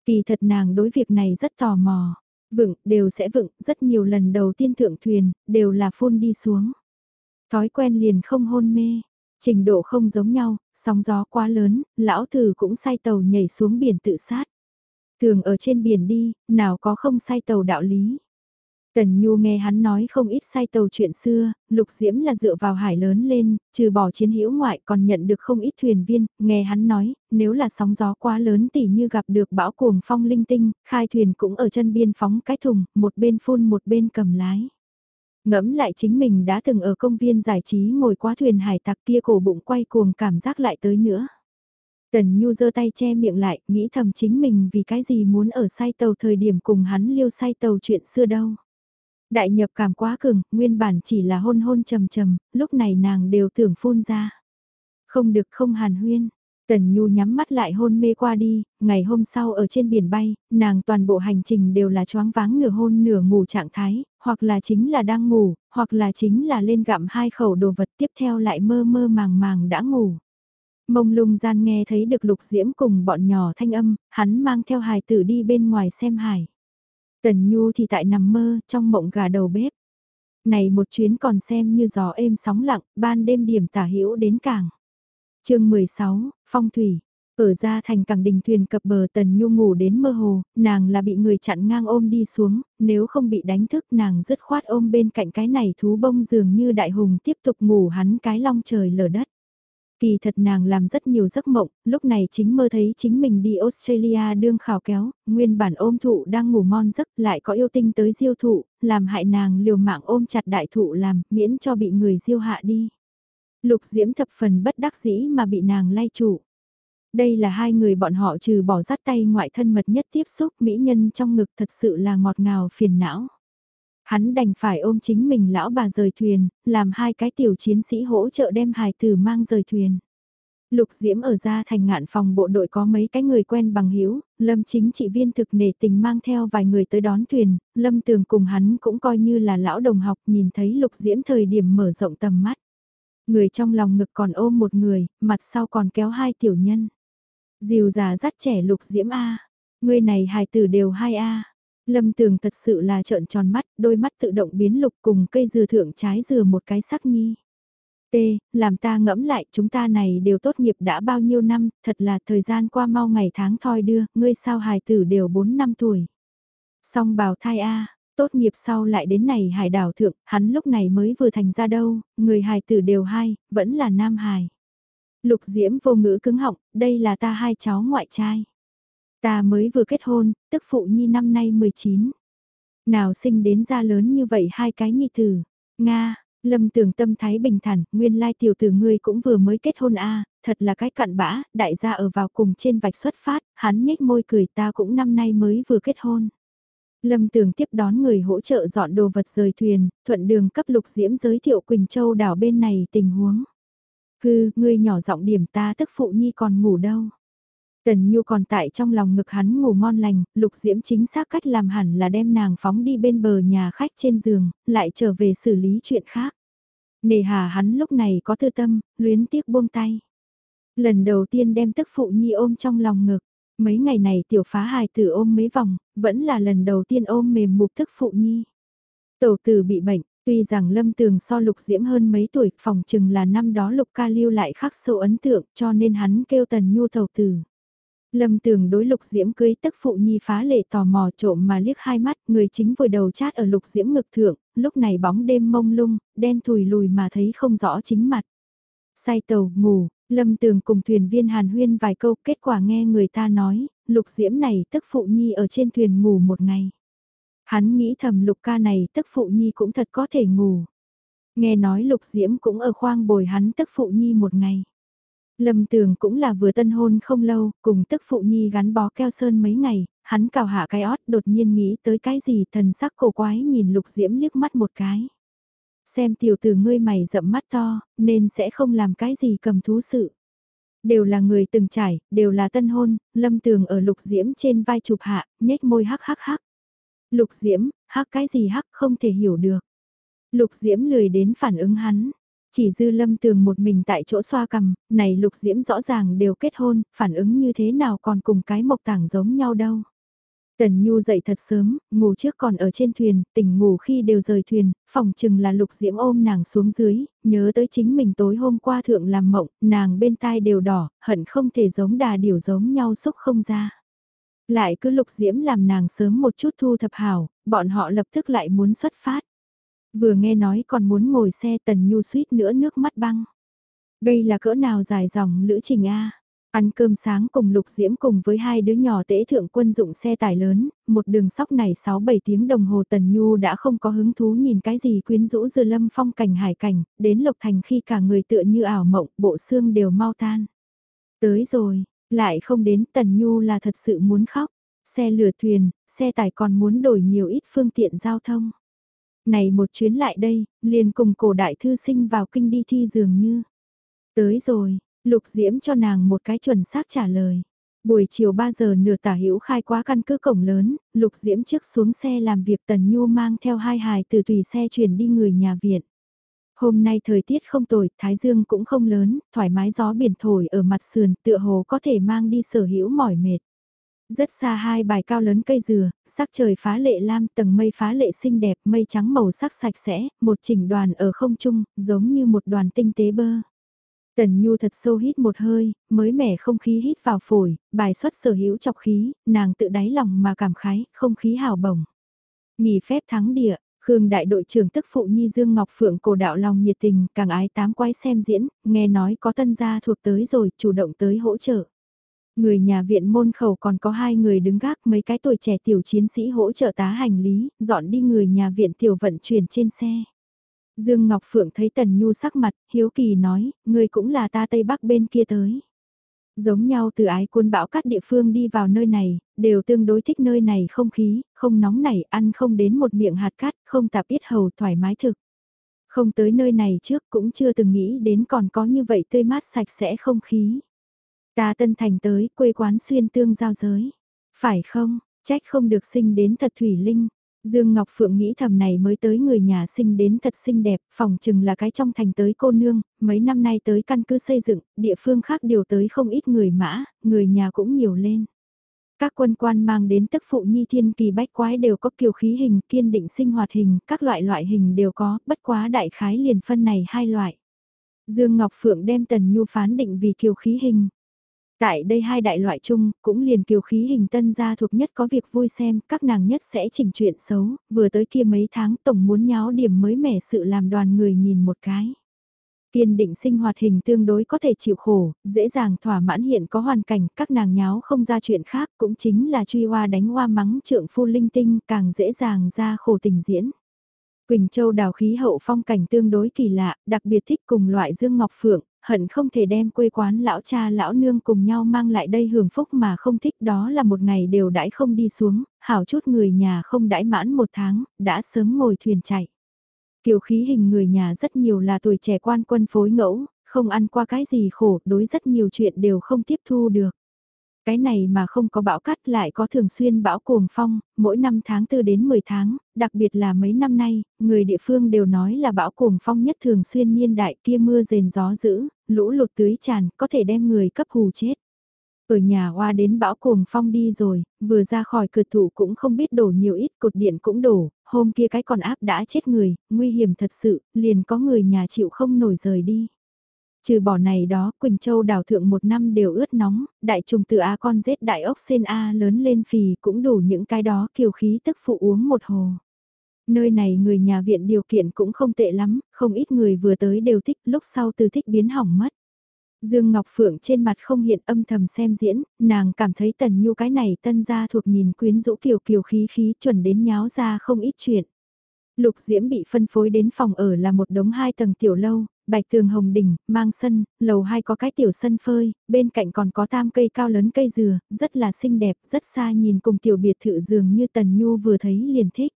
Speaker 1: Kỳ thật nàng đối việc này rất tò mò. Vựng, đều sẽ vựng, rất nhiều lần đầu tiên thượng thuyền, đều là phun đi xuống. Thói quen liền không hôn mê, trình độ không giống nhau, sóng gió quá lớn, lão thử cũng say tàu nhảy xuống biển tự sát. Thường ở trên biển đi, nào có không say tàu đạo lý. Tần Nhu nghe hắn nói không ít sai tàu chuyện xưa, Lục Diễm là dựa vào hải lớn lên, trừ bỏ chiến hữu ngoại còn nhận được không ít thuyền viên, nghe hắn nói, nếu là sóng gió quá lớn tỉ như gặp được bão cuồng phong linh tinh, khai thuyền cũng ở chân biên phóng cái thùng, một bên phun một bên cầm lái. Ngẫm lại chính mình đã từng ở công viên giải trí ngồi quá thuyền hải tặc kia cổ bụng quay cuồng cảm giác lại tới nữa. Tần Nhu giơ tay che miệng lại, nghĩ thầm chính mình vì cái gì muốn ở say tàu thời điểm cùng hắn liêu say tàu chuyện xưa đâu. Đại nhập cảm quá cường, nguyên bản chỉ là hôn hôn trầm trầm, lúc này nàng đều tưởng phun ra. Không được không hàn huyên. Tần Nhu nhắm mắt lại hôn mê qua đi, ngày hôm sau ở trên biển bay, nàng toàn bộ hành trình đều là choáng váng nửa hôn nửa ngủ trạng thái, hoặc là chính là đang ngủ, hoặc là chính là lên gặm hai khẩu đồ vật tiếp theo lại mơ mơ màng màng đã ngủ. Mông lung gian nghe thấy được lục diễm cùng bọn nhỏ thanh âm, hắn mang theo hài tử đi bên ngoài xem hải. Tần Nhu thì tại nằm mơ, trong mộng gà đầu bếp. Này một chuyến còn xem như gió êm sóng lặng, ban đêm điểm tả hữu đến cảng. chương 16, Phong Thủy. Ở ra thành cảng đình thuyền cập bờ Tần Nhu ngủ đến mơ hồ, nàng là bị người chặn ngang ôm đi xuống, nếu không bị đánh thức nàng dứt khoát ôm bên cạnh cái này thú bông dường như đại hùng tiếp tục ngủ hắn cái long trời lở đất. Kỳ thật nàng làm rất nhiều giấc mộng, lúc này chính mơ thấy chính mình đi Australia đương khảo kéo, nguyên bản ôm thụ đang ngủ ngon giấc lại có yêu tinh tới diêu thụ, làm hại nàng liều mạng ôm chặt đại thụ làm, miễn cho bị người diêu hạ đi. Lục diễm thập phần bất đắc dĩ mà bị nàng lay trụ. Đây là hai người bọn họ trừ bỏ rắt tay ngoại thân mật nhất tiếp xúc mỹ nhân trong ngực thật sự là ngọt ngào phiền não. Hắn đành phải ôm chính mình lão bà rời thuyền, làm hai cái tiểu chiến sĩ hỗ trợ đem hài tử mang rời thuyền. Lục Diễm ở ra thành ngạn phòng bộ đội có mấy cái người quen bằng hữu Lâm chính trị viên thực nể tình mang theo vài người tới đón thuyền, Lâm tường cùng hắn cũng coi như là lão đồng học nhìn thấy Lục Diễm thời điểm mở rộng tầm mắt. Người trong lòng ngực còn ôm một người, mặt sau còn kéo hai tiểu nhân diều già dắt trẻ Lục Diễm A, người này hài tử đều hai A. Lâm tường thật sự là trợn tròn mắt, đôi mắt tự động biến lục cùng cây dừa thượng trái dừa một cái sắc nhi. T, làm ta ngẫm lại chúng ta này đều tốt nghiệp đã bao nhiêu năm, thật là thời gian qua mau ngày tháng thoi đưa, ngươi sao hài tử đều 4 năm tuổi. Song bào thai A, tốt nghiệp sau lại đến này hải đảo thượng, hắn lúc này mới vừa thành ra đâu, người hài tử đều hai, vẫn là nam hài. Lục diễm vô ngữ cứng họng, đây là ta hai cháu ngoại trai. Ta mới vừa kết hôn, tức phụ nhi năm nay 19. Nào sinh đến ra lớn như vậy hai cái nhi tử. Nga, Lâm tưởng tâm thái bình thản, nguyên lai tiểu tử ngươi cũng vừa mới kết hôn a thật là cái cặn bã, đại gia ở vào cùng trên vạch xuất phát, hắn nhếch môi cười ta cũng năm nay mới vừa kết hôn. Lâm tưởng tiếp đón người hỗ trợ dọn đồ vật rời thuyền, thuận đường cấp lục diễm giới thiệu Quỳnh Châu đảo bên này tình huống. Hư, ngươi nhỏ giọng điểm ta tức phụ nhi còn ngủ đâu. Tần Nhu còn tại trong lòng ngực hắn ngủ ngon lành, Lục Diễm chính xác cách làm hẳn là đem nàng phóng đi bên bờ nhà khách trên giường, lại trở về xử lý chuyện khác. Nề hà hắn lúc này có tư tâm, luyến tiếc buông tay. Lần đầu tiên đem tức phụ nhi ôm trong lòng ngực, mấy ngày này tiểu phá hài tử ôm mấy vòng, vẫn là lần đầu tiên ôm mềm mục tức phụ nhi. Tổ tử bị bệnh, tuy rằng lâm tường so lục diễm hơn mấy tuổi, phòng chừng là năm đó lục ca lưu lại khắc sâu ấn tượng cho nên hắn kêu tần nhu tàu tử. Lâm tường đối lục diễm cưới tức phụ nhi phá lệ tò mò trộm mà liếc hai mắt, người chính vừa đầu chát ở lục diễm ngực thượng, lúc này bóng đêm mông lung, đen thùi lùi mà thấy không rõ chính mặt. Say tàu, ngủ, lâm tường cùng thuyền viên hàn huyên vài câu, kết quả nghe người ta nói, lục diễm này tức phụ nhi ở trên thuyền ngủ một ngày. Hắn nghĩ thầm lục ca này tức phụ nhi cũng thật có thể ngủ. Nghe nói lục diễm cũng ở khoang bồi hắn tức phụ nhi một ngày. Lâm Tường cũng là vừa tân hôn không lâu, cùng tức phụ nhi gắn bó keo sơn mấy ngày, hắn cào hạ cái ót đột nhiên nghĩ tới cái gì thần sắc cổ quái nhìn lục diễm liếc mắt một cái. Xem tiểu tử ngươi mày rậm mắt to, nên sẽ không làm cái gì cầm thú sự. Đều là người từng trải, đều là tân hôn, lâm tường ở lục diễm trên vai chụp hạ, nhếch môi hắc hắc hắc. Lục diễm, hắc cái gì hắc không thể hiểu được. Lục diễm lười đến phản ứng hắn, chỉ dư lâm tường một mình tại chỗ xoa cầm, này lục diễm rõ ràng đều kết hôn, phản ứng như thế nào còn cùng cái mộc tảng giống nhau đâu. Tần Nhu dậy thật sớm, ngủ trước còn ở trên thuyền, tỉnh ngủ khi đều rời thuyền, phòng chừng là lục diễm ôm nàng xuống dưới, nhớ tới chính mình tối hôm qua thượng làm mộng, nàng bên tai đều đỏ, hận không thể giống đà điểu giống nhau xúc không ra. Lại cứ lục diễm làm nàng sớm một chút thu thập hảo, bọn họ lập tức lại muốn xuất phát. Vừa nghe nói còn muốn ngồi xe tần nhu suýt nữa nước mắt băng. Đây là cỡ nào dài dòng lữ trình A. Ăn cơm sáng cùng Lục Diễm cùng với hai đứa nhỏ tễ thượng quân dụng xe tải lớn, một đường sóc này 6-7 tiếng đồng hồ Tần Nhu đã không có hứng thú nhìn cái gì quyến rũ dư lâm phong cảnh hải cảnh, đến Lộc Thành khi cả người tựa như ảo mộng, bộ xương đều mau tan. Tới rồi, lại không đến Tần Nhu là thật sự muốn khóc, xe lửa thuyền, xe tải còn muốn đổi nhiều ít phương tiện giao thông. Này một chuyến lại đây, liền cùng cổ đại thư sinh vào kinh đi thi dường như. Tới rồi, lục diễm cho nàng một cái chuẩn xác trả lời. Buổi chiều 3 giờ nửa tả hữu khai quá căn cứ cổng lớn, lục diễm trước xuống xe làm việc tần nhu mang theo hai hài từ tùy xe chuyển đi người nhà viện. Hôm nay thời tiết không tồi, thái dương cũng không lớn, thoải mái gió biển thổi ở mặt sườn tựa hồ có thể mang đi sở hữu mỏi mệt. Rất xa hai bài cao lớn cây dừa, sắc trời phá lệ lam tầng mây phá lệ xinh đẹp, mây trắng màu sắc sạch sẽ, một chỉnh đoàn ở không trung, giống như một đoàn tinh tế bơ. Tần Nhu thật sâu hít một hơi, mới mẻ không khí hít vào phổi, bài xuất sở hữu chọc khí, nàng tự đáy lòng mà cảm khái, không khí hào bổng. Nghỉ phép thắng địa, Khương đại đội trưởng tức phụ nhi Dương Ngọc Phượng cổ đạo lòng nhiệt tình, càng ái tám quái xem diễn, nghe nói có tân gia thuộc tới rồi, chủ động tới hỗ trợ. Người nhà viện môn khẩu còn có hai người đứng gác mấy cái tuổi trẻ tiểu chiến sĩ hỗ trợ tá hành lý, dọn đi người nhà viện tiểu vận chuyển trên xe. Dương Ngọc Phượng thấy Tần Nhu sắc mặt, hiếu kỳ nói, người cũng là ta Tây Bắc bên kia tới. Giống nhau từ ái cuốn bão các địa phương đi vào nơi này, đều tương đối thích nơi này không khí, không nóng nảy, ăn không đến một miệng hạt cát, không tạp ít hầu thoải mái thực. Không tới nơi này trước cũng chưa từng nghĩ đến còn có như vậy tươi mát sạch sẽ không khí. Ta tân thành tới quê quán xuyên tương giao giới. Phải không, trách không được sinh đến thật thủy linh. Dương Ngọc Phượng nghĩ thầm này mới tới người nhà sinh đến thật xinh đẹp, phòng chừng là cái trong thành tới cô nương, mấy năm nay tới căn cứ xây dựng, địa phương khác điều tới không ít người mã, người nhà cũng nhiều lên. Các quân quan mang đến tức phụ nhi thiên kỳ bách quái đều có kiều khí hình, kiên định sinh hoạt hình, các loại loại hình đều có, bất quá đại khái liền phân này hai loại. Dương Ngọc Phượng đem Tần Nhu phán định vì kiều khí hình. Tại đây hai đại loại chung, cũng liền kiều khí hình tân gia thuộc nhất có việc vui xem, các nàng nhất sẽ chỉnh chuyện xấu, vừa tới kia mấy tháng tổng muốn nháo điểm mới mẻ sự làm đoàn người nhìn một cái. Kiên định sinh hoạt hình tương đối có thể chịu khổ, dễ dàng thỏa mãn hiện có hoàn cảnh, các nàng nháo không ra chuyện khác cũng chính là truy hoa đánh hoa mắng trượng phu linh tinh càng dễ dàng ra khổ tình diễn. Quỳnh Châu đào khí hậu phong cảnh tương đối kỳ lạ, đặc biệt thích cùng loại dương ngọc phượng, hận không thể đem quê quán lão cha lão nương cùng nhau mang lại đây hưởng phúc mà không thích đó là một ngày đều đãi không đi xuống, hảo chút người nhà không đãi mãn một tháng, đã sớm ngồi thuyền chạy. Kiều khí hình người nhà rất nhiều là tuổi trẻ quan quân phối ngẫu, không ăn qua cái gì khổ, đối rất nhiều chuyện đều không tiếp thu được. Cái này mà không có bão cắt lại có thường xuyên bão cuồng phong, mỗi năm tháng 4 đến 10 tháng, đặc biệt là mấy năm nay, người địa phương đều nói là bão cuồng phong nhất thường xuyên niên đại kia mưa rền gió dữ, lũ lụt tưới tràn, có thể đem người cấp hù chết. Ở nhà hoa đến bão cuồng phong đi rồi, vừa ra khỏi cửa thủ cũng không biết đổ nhiều ít, cột điện cũng đổ, hôm kia cái con áp đã chết người, nguy hiểm thật sự, liền có người nhà chịu không nổi rời đi. Trừ bỏ này đó, Quỳnh Châu đào thượng một năm đều ướt nóng, đại trùng từ A con rết đại ốc sen A lớn lên phì cũng đủ những cái đó kiều khí tức phụ uống một hồ. Nơi này người nhà viện điều kiện cũng không tệ lắm, không ít người vừa tới đều thích lúc sau từ thích biến hỏng mất. Dương Ngọc Phượng trên mặt không hiện âm thầm xem diễn, nàng cảm thấy tần nhu cái này tân gia thuộc nhìn quyến rũ kiều kiều khí khí chuẩn đến nháo ra không ít chuyện. Lục Diễm bị phân phối đến phòng ở là một đống hai tầng tiểu lâu, bạch tường hồng đỉnh, mang sân, lầu hai có cái tiểu sân phơi, bên cạnh còn có tam cây cao lớn cây dừa, rất là xinh đẹp, rất xa nhìn cùng tiểu biệt thự dường như Tần Nhu vừa thấy liền thích.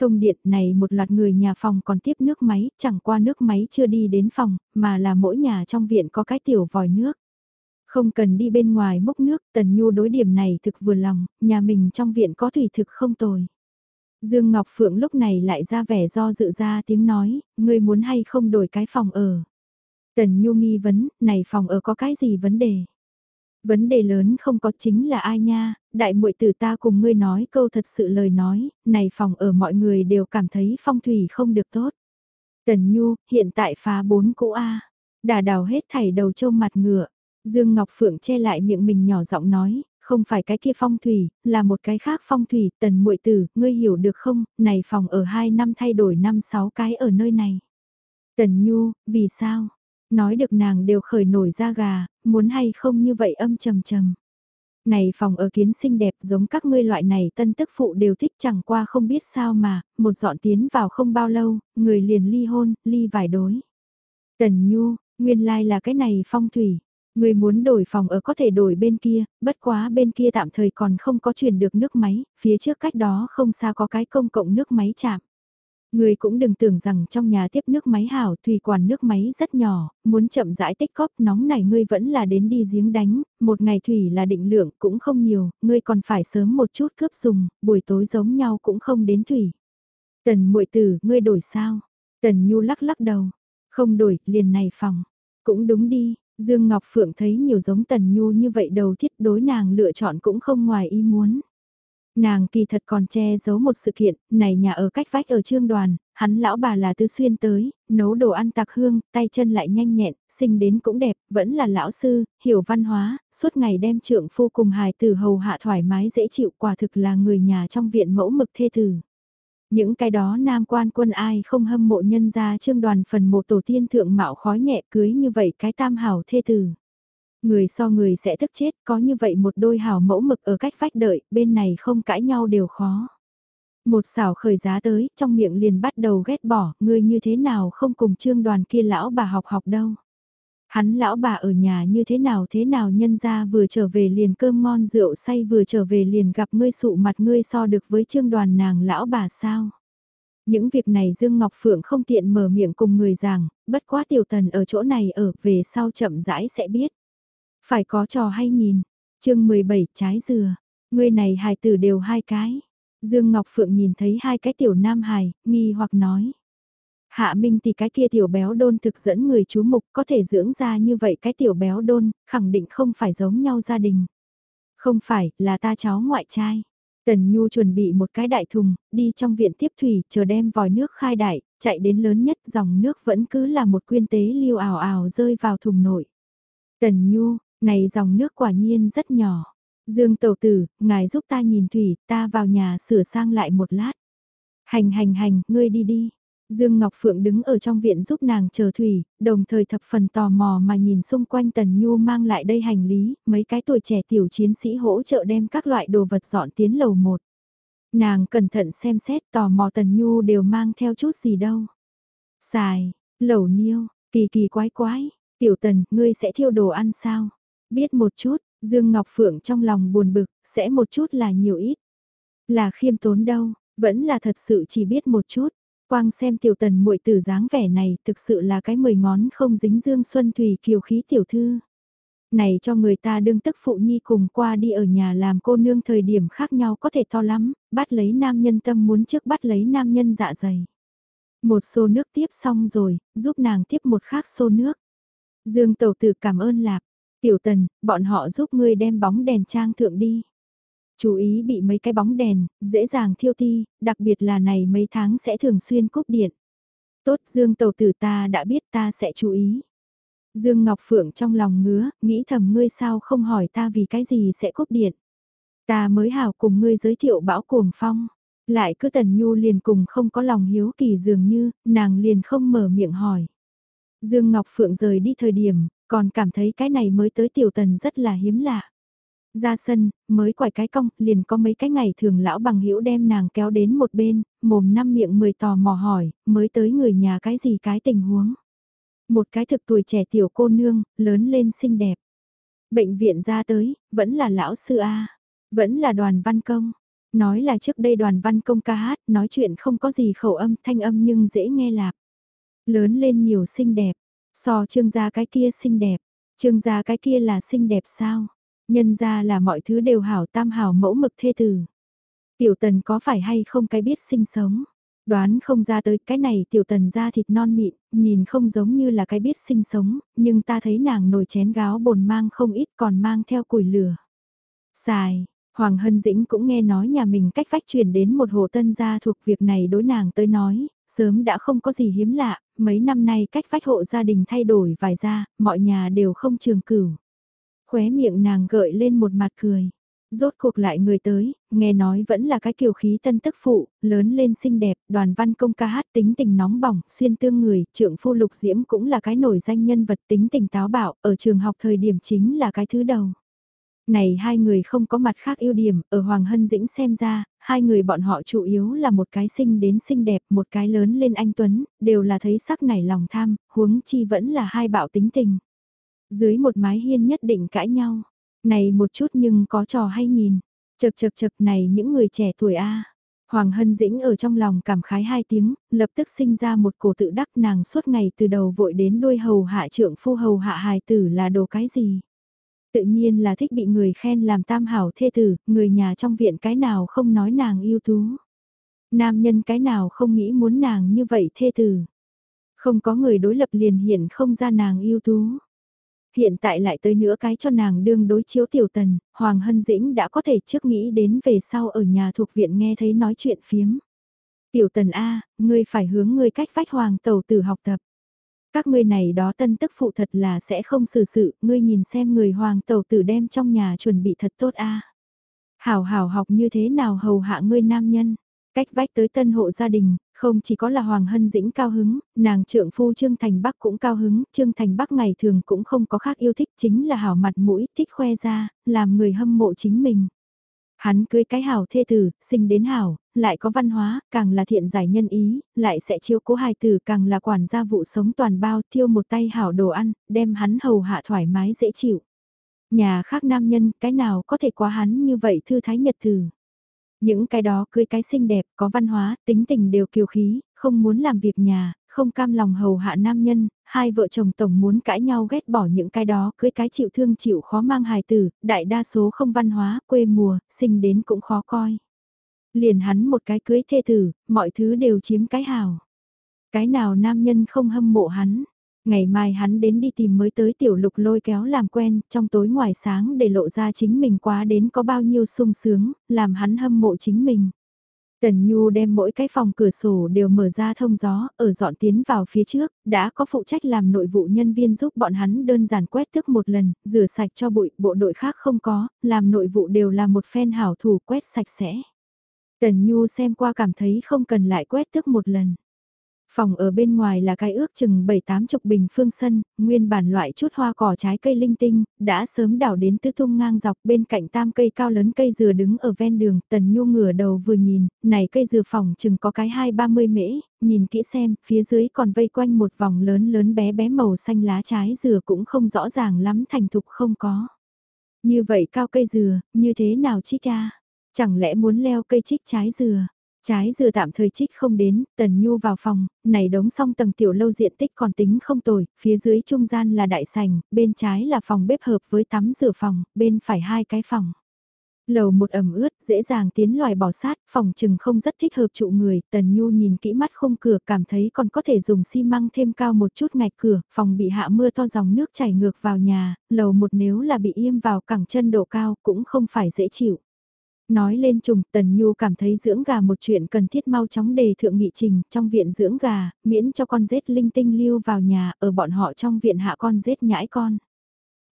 Speaker 1: Thông điện này một loạt người nhà phòng còn tiếp nước máy, chẳng qua nước máy chưa đi đến phòng, mà là mỗi nhà trong viện có cái tiểu vòi nước. Không cần đi bên ngoài múc nước, Tần Nhu đối điểm này thực vừa lòng, nhà mình trong viện có thủy thực không tồi. Dương Ngọc Phượng lúc này lại ra vẻ do dự ra tiếng nói, ngươi muốn hay không đổi cái phòng ở. Tần Nhu nghi vấn, này phòng ở có cái gì vấn đề? Vấn đề lớn không có chính là ai nha, đại muội tử ta cùng ngươi nói câu thật sự lời nói, này phòng ở mọi người đều cảm thấy phong thủy không được tốt. Tần Nhu, hiện tại phá bốn cũ A, đà đào hết thảy đầu châu mặt ngựa. Dương Ngọc Phượng che lại miệng mình nhỏ giọng nói, không phải cái kia phong thủy, là một cái khác phong thủy, tần muội tử, ngươi hiểu được không, này phòng ở hai năm thay đổi năm sáu cái ở nơi này. Tần Nhu, vì sao? Nói được nàng đều khởi nổi da gà, muốn hay không như vậy âm trầm trầm. Này phòng ở kiến xinh đẹp giống các ngươi loại này tân tức phụ đều thích chẳng qua không biết sao mà, một dọn tiến vào không bao lâu, người liền ly hôn, ly vài đối. Tần Nhu, nguyên lai like là cái này phong thủy, Người muốn đổi phòng ở có thể đổi bên kia, bất quá bên kia tạm thời còn không có chuyển được nước máy, phía trước cách đó không xa có cái công cộng nước máy chạm. Người cũng đừng tưởng rằng trong nhà tiếp nước máy hảo, thủy quản nước máy rất nhỏ, muốn chậm rãi tích cóp nóng này ngươi vẫn là đến đi giếng đánh, một ngày thủy là định lượng cũng không nhiều, ngươi còn phải sớm một chút cướp dùng, buổi tối giống nhau cũng không đến thủy. Tần muội tử, ngươi đổi sao? Tần Nhu lắc lắc đầu, không đổi, liền này phòng. Cũng đúng đi, Dương Ngọc Phượng thấy nhiều giống Tần Nhu như vậy đầu thiết đối nàng lựa chọn cũng không ngoài ý muốn. Nàng kỳ thật còn che giấu một sự kiện, này nhà ở cách vách ở trương đoàn, hắn lão bà là tư xuyên tới, nấu đồ ăn tạc hương, tay chân lại nhanh nhẹn, sinh đến cũng đẹp, vẫn là lão sư, hiểu văn hóa, suốt ngày đem trượng phu cùng hài tử hầu hạ thoải mái dễ chịu quả thực là người nhà trong viện mẫu mực thê tử. Những cái đó nam quan quân ai không hâm mộ nhân ra trương đoàn phần một tổ tiên thượng mạo khói nhẹ cưới như vậy cái tam hảo thê tử. Người so người sẽ thức chết có như vậy một đôi hảo mẫu mực ở cách vách đợi, bên này không cãi nhau đều khó. Một xảo khởi giá tới, trong miệng liền bắt đầu ghét bỏ, người như thế nào không cùng trương đoàn kia lão bà học học đâu. Hắn lão bà ở nhà như thế nào thế nào nhân ra vừa trở về liền cơm ngon rượu say vừa trở về liền gặp ngươi sụ mặt ngươi so được với trương đoàn nàng lão bà sao. Những việc này Dương Ngọc Phượng không tiện mở miệng cùng người rằng bất quá tiểu tần ở chỗ này ở về sau chậm rãi sẽ biết. Phải có trò hay nhìn. chương 17 trái dừa. Người này hài tử đều hai cái. Dương Ngọc Phượng nhìn thấy hai cái tiểu nam hài, nghi hoặc nói. Hạ Minh thì cái kia tiểu béo đôn thực dẫn người chú mục có thể dưỡng ra như vậy cái tiểu béo đôn, khẳng định không phải giống nhau gia đình. Không phải, là ta cháu ngoại trai. Tần Nhu chuẩn bị một cái đại thùng, đi trong viện tiếp thủy, chờ đem vòi nước khai đại, chạy đến lớn nhất dòng nước vẫn cứ là một quyên tế liêu ảo ảo rơi vào thùng nội. Tần Nhu, này dòng nước quả nhiên rất nhỏ. Dương Tẩu tử, ngài giúp ta nhìn thủy, ta vào nhà sửa sang lại một lát. Hành hành hành, ngươi đi đi. Dương Ngọc Phượng đứng ở trong viện giúp nàng chờ thủy, đồng thời thập phần tò mò mà nhìn xung quanh Tần Nhu mang lại đây hành lý, mấy cái tuổi trẻ tiểu chiến sĩ hỗ trợ đem các loại đồ vật dọn tiến lầu một. Nàng cẩn thận xem xét tò mò Tần Nhu đều mang theo chút gì đâu. Xài, lẩu niêu, kỳ kỳ quái quái, tiểu tần, ngươi sẽ thiêu đồ ăn sao? Biết một chút, Dương Ngọc Phượng trong lòng buồn bực, sẽ một chút là nhiều ít. Là khiêm tốn đâu, vẫn là thật sự chỉ biết một chút. Quang xem tiểu tần muội tử dáng vẻ này thực sự là cái mười ngón không dính dương xuân thủy kiều khí tiểu thư. Này cho người ta đương tức phụ nhi cùng qua đi ở nhà làm cô nương thời điểm khác nhau có thể to lắm, bắt lấy nam nhân tâm muốn trước bắt lấy nam nhân dạ dày. Một xô nước tiếp xong rồi, giúp nàng tiếp một khác xô nước. Dương tẩu tử cảm ơn lạp, tiểu tần, bọn họ giúp ngươi đem bóng đèn trang thượng đi. Chú ý bị mấy cái bóng đèn, dễ dàng thiêu ti, đặc biệt là này mấy tháng sẽ thường xuyên cúp điện. Tốt Dương Tầu tử ta đã biết ta sẽ chú ý. Dương Ngọc Phượng trong lòng ngứa, nghĩ thầm ngươi sao không hỏi ta vì cái gì sẽ cúp điện. Ta mới hào cùng ngươi giới thiệu bão cuồng phong. Lại cứ tần nhu liền cùng không có lòng hiếu kỳ dường như, nàng liền không mở miệng hỏi. Dương Ngọc Phượng rời đi thời điểm, còn cảm thấy cái này mới tới tiểu tần rất là hiếm lạ. Ra sân, mới quải cái cong, liền có mấy cái ngày thường lão bằng hữu đem nàng kéo đến một bên, mồm năm miệng mười tò mò hỏi, mới tới người nhà cái gì cái tình huống. Một cái thực tuổi trẻ tiểu cô nương, lớn lên xinh đẹp. Bệnh viện ra tới, vẫn là lão sư A, vẫn là đoàn văn công. Nói là trước đây đoàn văn công ca hát, nói chuyện không có gì khẩu âm, thanh âm nhưng dễ nghe lạc. Lớn lên nhiều xinh đẹp, so trương gia cái kia xinh đẹp, trương gia cái kia là xinh đẹp sao? Nhân ra là mọi thứ đều hảo tam hảo mẫu mực thê tử. Tiểu tần có phải hay không cái biết sinh sống? Đoán không ra tới cái này tiểu tần da thịt non mịn, nhìn không giống như là cái biết sinh sống, nhưng ta thấy nàng nồi chén gáo bồn mang không ít còn mang theo củi lửa. Xài, Hoàng Hân Dĩnh cũng nghe nói nhà mình cách vách chuyển đến một hộ tân gia thuộc việc này đối nàng tới nói, sớm đã không có gì hiếm lạ, mấy năm nay cách vách hộ gia đình thay đổi vài gia, mọi nhà đều không trường cửu. Khóe miệng nàng gợi lên một mặt cười. Rốt cuộc lại người tới, nghe nói vẫn là cái kiều khí tân tức phụ, lớn lên xinh đẹp, đoàn văn công ca hát tính tình nóng bỏng, xuyên tương người, trượng phu lục diễm cũng là cái nổi danh nhân vật tính tình táo bạo, ở trường học thời điểm chính là cái thứ đầu. Này hai người không có mặt khác ưu điểm, ở Hoàng Hân Dĩnh xem ra, hai người bọn họ chủ yếu là một cái sinh đến xinh đẹp, một cái lớn lên anh Tuấn, đều là thấy sắc nảy lòng tham, huống chi vẫn là hai bạo tính tình. Dưới một mái hiên nhất định cãi nhau. Này một chút nhưng có trò hay nhìn. Chật chật chật này những người trẻ tuổi A. Hoàng Hân Dĩnh ở trong lòng cảm khái hai tiếng, lập tức sinh ra một cổ tự đắc nàng suốt ngày từ đầu vội đến đuôi hầu hạ trượng phu hầu hạ hài tử là đồ cái gì. Tự nhiên là thích bị người khen làm tam hảo thê tử, người nhà trong viện cái nào không nói nàng yêu tú. Nam nhân cái nào không nghĩ muốn nàng như vậy thê tử. Không có người đối lập liền hiện không ra nàng yêu tú. Hiện tại lại tới nữa cái cho nàng đương đối chiếu tiểu tần, Hoàng Hân Dĩnh đã có thể trước nghĩ đến về sau ở nhà thuộc viện nghe thấy nói chuyện phiếm. Tiểu tần A, ngươi phải hướng ngươi cách vách hoàng tàu tử học tập. Các ngươi này đó tân tức phụ thật là sẽ không xử sự, ngươi nhìn xem người hoàng tàu tử đem trong nhà chuẩn bị thật tốt A. Hảo hảo học như thế nào hầu hạ ngươi nam nhân, cách vách tới tân hộ gia đình, không chỉ có là Hoàng Hân Dĩnh cao hứng, nàng trượng phu Trương Thành Bắc cũng cao hứng, Trương Thành Bắc ngày thường cũng không có khác yêu thích chính là hảo mặt mũi, thích khoe ra, làm người hâm mộ chính mình. Hắn cưới cái hảo thê tử, sinh đến hảo, lại có văn hóa, càng là thiện giải nhân ý, lại sẽ chiêu cố hài tử càng là quản gia vụ sống toàn bao thiêu một tay hảo đồ ăn, đem hắn hầu hạ thoải mái dễ chịu. Nhà khác nam nhân, cái nào có thể quá hắn như vậy thư thái nhật tử. Những cái đó cưới cái xinh đẹp, có văn hóa, tính tình đều kiều khí, không muốn làm việc nhà, không cam lòng hầu hạ nam nhân, hai vợ chồng tổng muốn cãi nhau ghét bỏ những cái đó cưới cái chịu thương chịu khó mang hài tử, đại đa số không văn hóa, quê mùa, sinh đến cũng khó coi. Liền hắn một cái cưới thê tử, mọi thứ đều chiếm cái hào. Cái nào nam nhân không hâm mộ hắn, Ngày mai hắn đến đi tìm mới tới tiểu lục lôi kéo làm quen, trong tối ngoài sáng để lộ ra chính mình quá đến có bao nhiêu sung sướng, làm hắn hâm mộ chính mình. Tần Nhu đem mỗi cái phòng cửa sổ đều mở ra thông gió, ở dọn tiến vào phía trước, đã có phụ trách làm nội vụ nhân viên giúp bọn hắn đơn giản quét thức một lần, rửa sạch cho bụi, bộ đội khác không có, làm nội vụ đều là một phen hảo thủ quét sạch sẽ. Tần Nhu xem qua cảm thấy không cần lại quét thức một lần. Phòng ở bên ngoài là cái ước chừng 7-8 chục bình phương sân, nguyên bản loại chút hoa cỏ trái cây linh tinh, đã sớm đảo đến tư tung ngang dọc bên cạnh tam cây cao lớn cây dừa đứng ở ven đường, tần nhu ngửa đầu vừa nhìn, này cây dừa phòng chừng có cái 2-30 mễ, nhìn kỹ xem, phía dưới còn vây quanh một vòng lớn lớn bé bé màu xanh lá trái dừa cũng không rõ ràng lắm thành thục không có. Như vậy cao cây dừa, như thế nào chích cha? Chẳng lẽ muốn leo cây chích trái dừa? Trái dừa tạm thời trích không đến, Tần Nhu vào phòng, này đống xong tầng tiểu lâu diện tích còn tính không tồi, phía dưới trung gian là đại sành, bên trái là phòng bếp hợp với tắm rửa phòng, bên phải hai cái phòng. Lầu một ẩm ướt, dễ dàng tiến loài bỏ sát, phòng chừng không rất thích hợp trụ người, Tần Nhu nhìn kỹ mắt không cửa cảm thấy còn có thể dùng xi măng thêm cao một chút ngạch cửa, phòng bị hạ mưa to dòng nước chảy ngược vào nhà, lầu một nếu là bị im vào cẳng chân độ cao cũng không phải dễ chịu. Nói lên trùng, Tần Nhu cảm thấy dưỡng gà một chuyện cần thiết mau chóng đề thượng nghị trình, trong viện dưỡng gà, miễn cho con rết linh tinh lưu vào nhà, ở bọn họ trong viện hạ con rết nhãi con.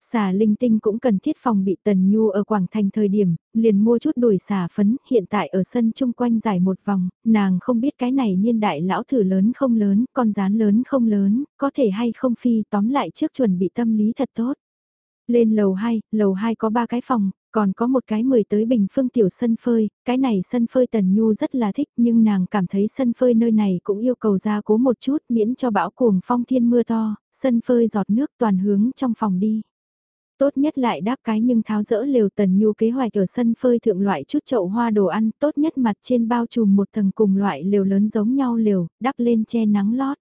Speaker 1: Xà linh tinh cũng cần thiết phòng bị Tần Nhu ở Quảng Thành thời điểm, liền mua chút đuổi xà phấn, hiện tại ở sân chung quanh dài một vòng, nàng không biết cái này niên đại lão thử lớn không lớn, con rán lớn không lớn, có thể hay không phi tóm lại trước chuẩn bị tâm lý thật tốt. Lên lầu 2, lầu 2 có 3 cái phòng, còn có một cái mười tới bình phương tiểu sân phơi, cái này sân phơi Tần Nhu rất là thích nhưng nàng cảm thấy sân phơi nơi này cũng yêu cầu ra cố một chút miễn cho bão cuồng phong thiên mưa to, sân phơi giọt nước toàn hướng trong phòng đi. Tốt nhất lại đáp cái nhưng tháo rỡ lều Tần Nhu kế hoạch ở sân phơi thượng loại chút chậu hoa đồ ăn tốt nhất mặt trên bao trùm một tầng cùng loại lều lớn giống nhau lều, đắp lên che nắng lót.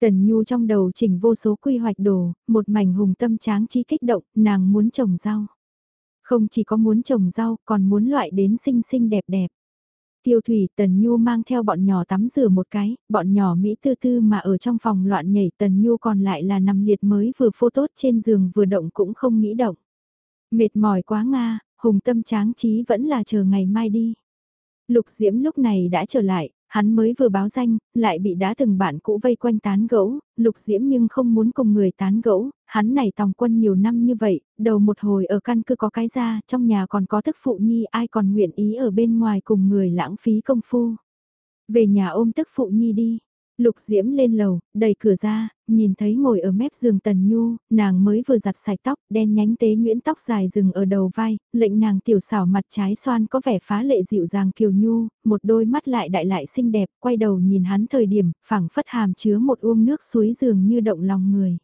Speaker 1: Tần Nhu trong đầu chỉnh vô số quy hoạch đồ, một mảnh hùng tâm tráng trí kích động, nàng muốn trồng rau. Không chỉ có muốn trồng rau, còn muốn loại đến xinh xinh đẹp đẹp. Tiêu thủy Tần Nhu mang theo bọn nhỏ tắm rửa một cái, bọn nhỏ Mỹ tư tư mà ở trong phòng loạn nhảy Tần Nhu còn lại là nằm liệt mới vừa phô tốt trên giường vừa động cũng không nghĩ động. Mệt mỏi quá Nga, hùng tâm tráng trí vẫn là chờ ngày mai đi. Lục Diễm lúc này đã trở lại, Hắn mới vừa báo danh, lại bị đá từng bạn cũ vây quanh tán gẫu, lục diễm nhưng không muốn cùng người tán gẫu, hắn này tòng quân nhiều năm như vậy, đầu một hồi ở căn cứ có cái ra, trong nhà còn có tức phụ nhi ai còn nguyện ý ở bên ngoài cùng người lãng phí công phu. Về nhà ôm tức phụ nhi đi, Lục Diễm lên lầu, đẩy cửa ra, nhìn thấy ngồi ở mép giường Tần Nhu, nàng mới vừa giặt sạch tóc, đen nhánh tế nhuyễn tóc dài dừng ở đầu vai, lệnh nàng tiểu xảo mặt trái xoan có vẻ phá lệ dịu dàng kiều nhu, một đôi mắt lại đại lại xinh đẹp, quay đầu nhìn hắn thời điểm, phẳng phất hàm chứa một uông nước suối giường như động lòng người.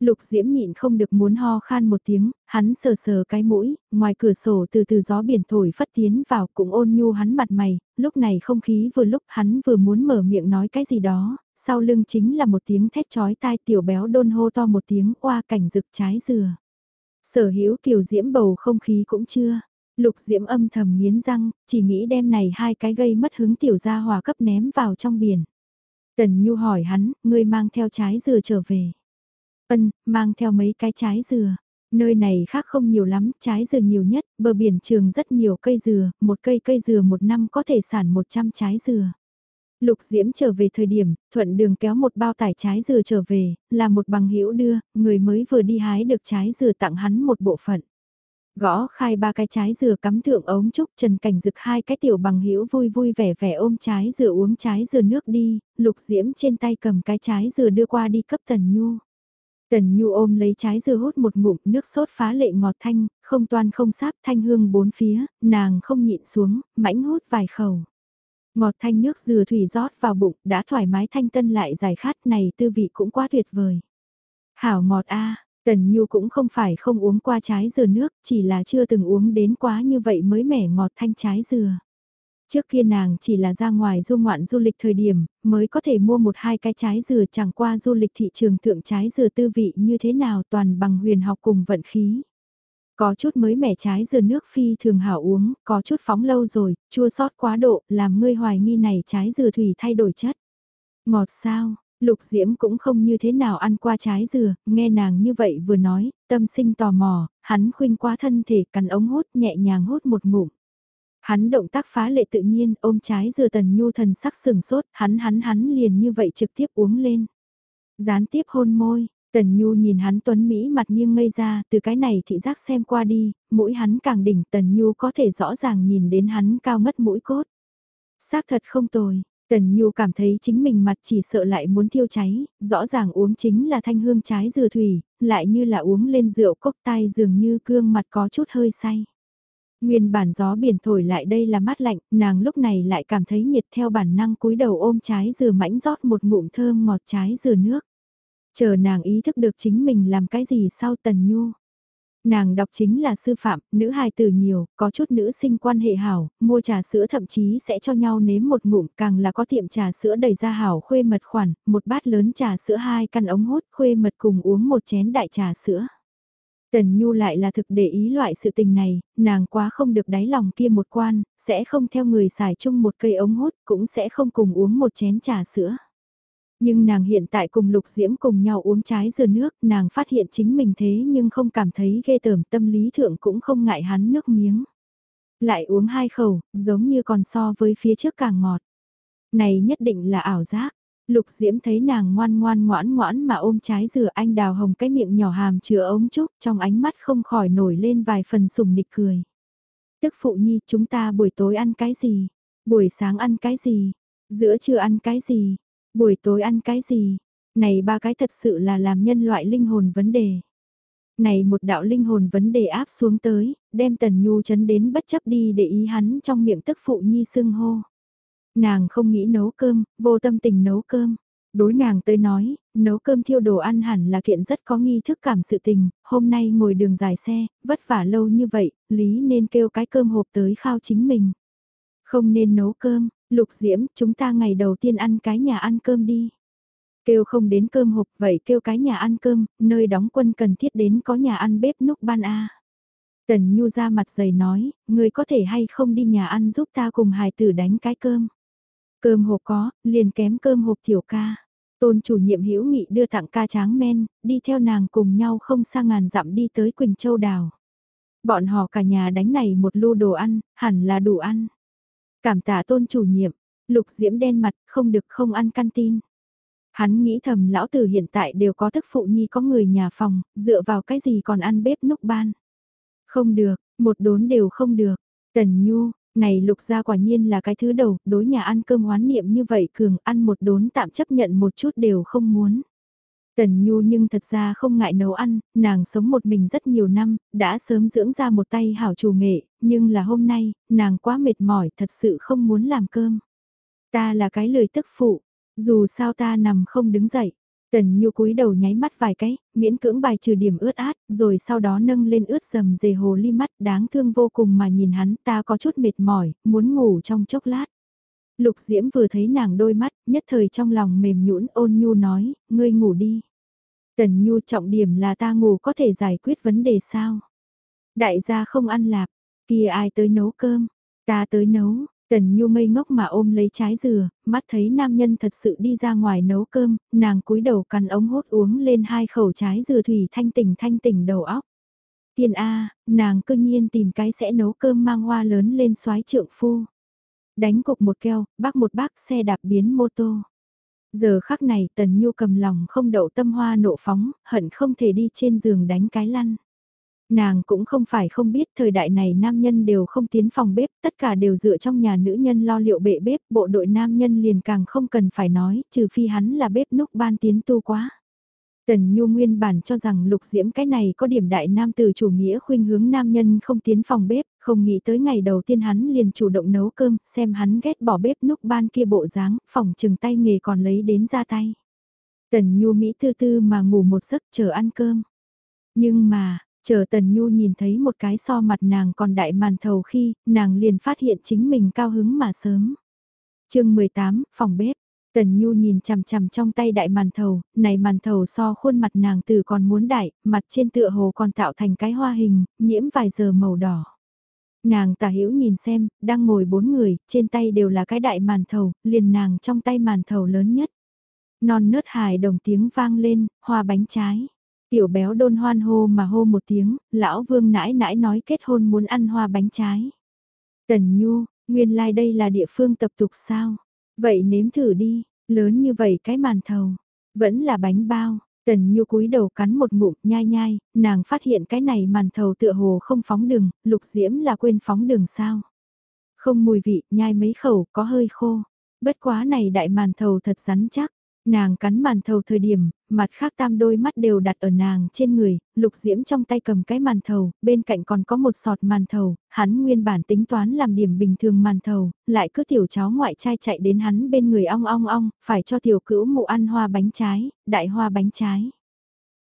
Speaker 1: Lục Diễm nhịn không được muốn ho khan một tiếng, hắn sờ sờ cái mũi, ngoài cửa sổ từ từ gió biển thổi phất tiến vào cũng ôn nhu hắn mặt mày, lúc này không khí vừa lúc hắn vừa muốn mở miệng nói cái gì đó, sau lưng chính là một tiếng thét chói tai tiểu béo đôn hô to một tiếng qua cảnh rực trái dừa. Sở hữu kiều diễm bầu không khí cũng chưa. Lục diễm âm thầm nghiến răng, chỉ nghĩ đem này hai cái gây mất hứng tiểu gia hòa cấp ném vào trong biển. Tần Nhu hỏi hắn, ngươi mang theo trái dừa trở về. Ân, mang theo mấy cái trái dừa. Nơi này khác không nhiều lắm, trái dừa nhiều nhất, bờ biển trường rất nhiều cây dừa, một cây cây dừa một năm có thể sản 100 trái dừa. Lục Diễm trở về thời điểm, thuận đường kéo một bao tải trái dừa trở về, là một bằng hữu đưa, người mới vừa đi hái được trái dừa tặng hắn một bộ phận. Gõ khai ba cái trái dừa cắm thượng ống trúc trần cảnh rực hai cái tiểu bằng hữu vui vui vẻ vẻ ôm trái dừa uống trái dừa nước đi, lục diễm trên tay cầm cái trái dừa đưa qua đi cấp tần nhu. Tần Nhu ôm lấy trái dưa hút một ngụm nước sốt phá lệ ngọt thanh, không toan không sáp thanh hương bốn phía, nàng không nhịn xuống, mãnh hút vài khẩu. Ngọt thanh nước dừa thủy rót vào bụng, đã thoải mái thanh tân lại giải khát này tư vị cũng quá tuyệt vời. Hảo ngọt a Tần Nhu cũng không phải không uống qua trái dừa nước, chỉ là chưa từng uống đến quá như vậy mới mẻ ngọt thanh trái dừa. Trước kia nàng chỉ là ra ngoài du ngoạn du lịch thời điểm, mới có thể mua một hai cái trái dừa chẳng qua du lịch thị trường thượng trái dừa tư vị như thế nào toàn bằng huyền học cùng vận khí. Có chút mới mẻ trái dừa nước phi thường hảo uống, có chút phóng lâu rồi, chua sót quá độ, làm ngươi hoài nghi này trái dừa thủy thay đổi chất. Ngọt sao, Lục Diễm cũng không như thế nào ăn qua trái dừa, nghe nàng như vậy vừa nói, tâm sinh tò mò, hắn khuynh qua thân thể cắn ống hút nhẹ nhàng hút một ngụm. Hắn động tác phá lệ tự nhiên, ôm trái dừa tần nhu thần sắc sừng sốt, hắn hắn hắn liền như vậy trực tiếp uống lên. Gián tiếp hôn môi, tần nhu nhìn hắn tuấn Mỹ mặt nghiêng ngây ra, từ cái này thị giác xem qua đi, mũi hắn càng đỉnh tần nhu có thể rõ ràng nhìn đến hắn cao mất mũi cốt. Xác thật không tồi, Tần Nhu cảm thấy chính mình mặt chỉ sợ lại muốn thiêu cháy, rõ ràng uống chính là thanh hương trái dừa thủy, lại như là uống lên rượu cốc tai dường như cương mặt có chút hơi say. Nguyên bản gió biển thổi lại đây là mát lạnh, nàng lúc này lại cảm thấy nhiệt theo bản năng cúi đầu ôm trái dừa mãnh rót một ngụm thơm ngọt trái dừa nước. Chờ nàng ý thức được chính mình làm cái gì sau Tần Nhu. Nàng đọc chính là sư phạm, nữ hài tử nhiều, có chút nữ sinh quan hệ hảo, mua trà sữa thậm chí sẽ cho nhau nếm một ngụm, càng là có tiệm trà sữa đầy ra hảo khuê mật khoản, một bát lớn trà sữa hai căn ống hút khuê mật cùng uống một chén đại trà sữa. Tần Nhu lại là thực để ý loại sự tình này, nàng quá không được đáy lòng kia một quan, sẽ không theo người xài chung một cây ống hút, cũng sẽ không cùng uống một chén trà sữa. Nhưng nàng hiện tại cùng Lục Diễm cùng nhau uống trái dừa nước, nàng phát hiện chính mình thế nhưng không cảm thấy ghê tởm tâm lý thượng cũng không ngại hắn nước miếng. Lại uống hai khẩu, giống như còn so với phía trước càng ngọt. Này nhất định là ảo giác. Lục Diễm thấy nàng ngoan ngoan ngoãn ngoãn mà ôm trái dừa anh đào hồng cái miệng nhỏ hàm chứa ống trúc trong ánh mắt không khỏi nổi lên vài phần sùng nịch cười. Tức phụ nhi chúng ta buổi tối ăn cái gì? Buổi sáng ăn cái gì? Giữa trưa ăn cái gì? Buổi tối ăn cái gì? Này ba cái thật sự là làm nhân loại linh hồn vấn đề. Này một đạo linh hồn vấn đề áp xuống tới, đem Tần Nhu chấn đến bất chấp đi để ý hắn trong miệng tức phụ nhi xưng hô. Nàng không nghĩ nấu cơm, vô tâm tình nấu cơm. Đối nàng tới nói, nấu cơm thiêu đồ ăn hẳn là kiện rất có nghi thức cảm sự tình, hôm nay ngồi đường dài xe, vất vả lâu như vậy, lý nên kêu cái cơm hộp tới khao chính mình. Không nên nấu cơm, Lục Diễm, chúng ta ngày đầu tiên ăn cái nhà ăn cơm đi. Kêu không đến cơm hộp vậy kêu cái nhà ăn cơm, nơi đóng quân cần thiết đến có nhà ăn bếp núc ban A. Tần Nhu ra mặt dày nói, người có thể hay không đi nhà ăn giúp ta cùng hài tử đánh cái cơm. Cơm hộp có, liền kém cơm hộp tiểu ca. Tôn chủ nhiệm hữu nghị đưa tặng ca tráng men, đi theo nàng cùng nhau không xa ngàn dặm đi tới Quỳnh Châu Đào. Bọn họ cả nhà đánh này một lu đồ ăn, hẳn là đủ ăn. Cảm tạ tôn chủ nhiệm, lục diễm đen mặt, không được không ăn tin Hắn nghĩ thầm lão tử hiện tại đều có thức phụ nhi có người nhà phòng, dựa vào cái gì còn ăn bếp núc ban. Không được, một đốn đều không được. Tần Nhu, này lục gia quả nhiên là cái thứ đầu, đối nhà ăn cơm hoán niệm như vậy cường ăn một đốn tạm chấp nhận một chút đều không muốn. Tần Nhu nhưng thật ra không ngại nấu ăn, nàng sống một mình rất nhiều năm, đã sớm dưỡng ra một tay hảo chủ nghệ, nhưng là hôm nay, nàng quá mệt mỏi thật sự không muốn làm cơm. Ta là cái lời tức phụ, dù sao ta nằm không đứng dậy. Tần Nhu cúi đầu nháy mắt vài cái, miễn cưỡng bài trừ điểm ướt át, rồi sau đó nâng lên ướt dầm dề hồ ly mắt đáng thương vô cùng mà nhìn hắn ta có chút mệt mỏi, muốn ngủ trong chốc lát. Lục Diễm vừa thấy nàng đôi mắt, nhất thời trong lòng mềm nhũn ôn nhu nói, ngươi ngủ đi. Tần Nhu trọng điểm là ta ngủ có thể giải quyết vấn đề sao? Đại gia không ăn lạp, kia ai tới nấu cơm, ta tới nấu. Tần Nhu ngây ngốc mà ôm lấy trái dừa, mắt thấy nam nhân thật sự đi ra ngoài nấu cơm, nàng cúi đầu cắn ống hốt uống lên hai khẩu trái dừa thủy thanh tỉnh thanh tỉnh đầu óc. Tiên A, nàng cư nhiên tìm cái sẽ nấu cơm mang hoa lớn lên xoái trượng phu. Đánh cục một keo, bác một bác xe đạp biến mô tô. Giờ khắc này Tần Nhu cầm lòng không đậu tâm hoa nộ phóng, hận không thể đi trên giường đánh cái lăn. Nàng cũng không phải không biết thời đại này nam nhân đều không tiến phòng bếp, tất cả đều dựa trong nhà nữ nhân lo liệu bệ bếp, bộ đội nam nhân liền càng không cần phải nói, trừ phi hắn là bếp núc ban tiến tu quá. Tần Nhu nguyên bản cho rằng lục diễm cái này có điểm đại nam từ chủ nghĩa khuynh hướng nam nhân không tiến phòng bếp, không nghĩ tới ngày đầu tiên hắn liền chủ động nấu cơm, xem hắn ghét bỏ bếp núc ban kia bộ dáng, phòng chừng tay nghề còn lấy đến ra tay. Tần Nhu Mỹ tư tư mà ngủ một giấc chờ ăn cơm. Nhưng mà, chờ Tần Nhu nhìn thấy một cái so mặt nàng còn đại màn thầu khi, nàng liền phát hiện chính mình cao hứng mà sớm. chương 18, phòng bếp. Tần Nhu nhìn chằm chằm trong tay đại màn thầu, này màn thầu so khuôn mặt nàng từ còn muốn đại, mặt trên tựa hồ còn tạo thành cái hoa hình, nhiễm vài giờ màu đỏ. Nàng tả hữu nhìn xem, đang ngồi bốn người, trên tay đều là cái đại màn thầu, liền nàng trong tay màn thầu lớn nhất. Non nớt hài đồng tiếng vang lên, hoa bánh trái. Tiểu béo đôn hoan hô mà hô một tiếng, lão vương nãi nãi nói kết hôn muốn ăn hoa bánh trái. Tần Nhu, nguyên lai like đây là địa phương tập tục sao? Vậy nếm thử đi, lớn như vậy cái màn thầu, vẫn là bánh bao. Tần Nhu cúi đầu cắn một ngụm nhai nhai, nàng phát hiện cái này màn thầu tựa hồ không phóng đường, lục diễm là quên phóng đường sao. Không mùi vị, nhai mấy khẩu, có hơi khô. Bất quá này đại màn thầu thật rắn chắc, Nàng cắn màn thầu thời điểm, mặt khác tam đôi mắt đều đặt ở nàng trên người, lục diễm trong tay cầm cái màn thầu, bên cạnh còn có một sọt màn thầu, hắn nguyên bản tính toán làm điểm bình thường màn thầu, lại cứ tiểu cháu ngoại trai chạy đến hắn bên người ong ong ong, phải cho tiểu cữu mụ ăn hoa bánh trái, đại hoa bánh trái.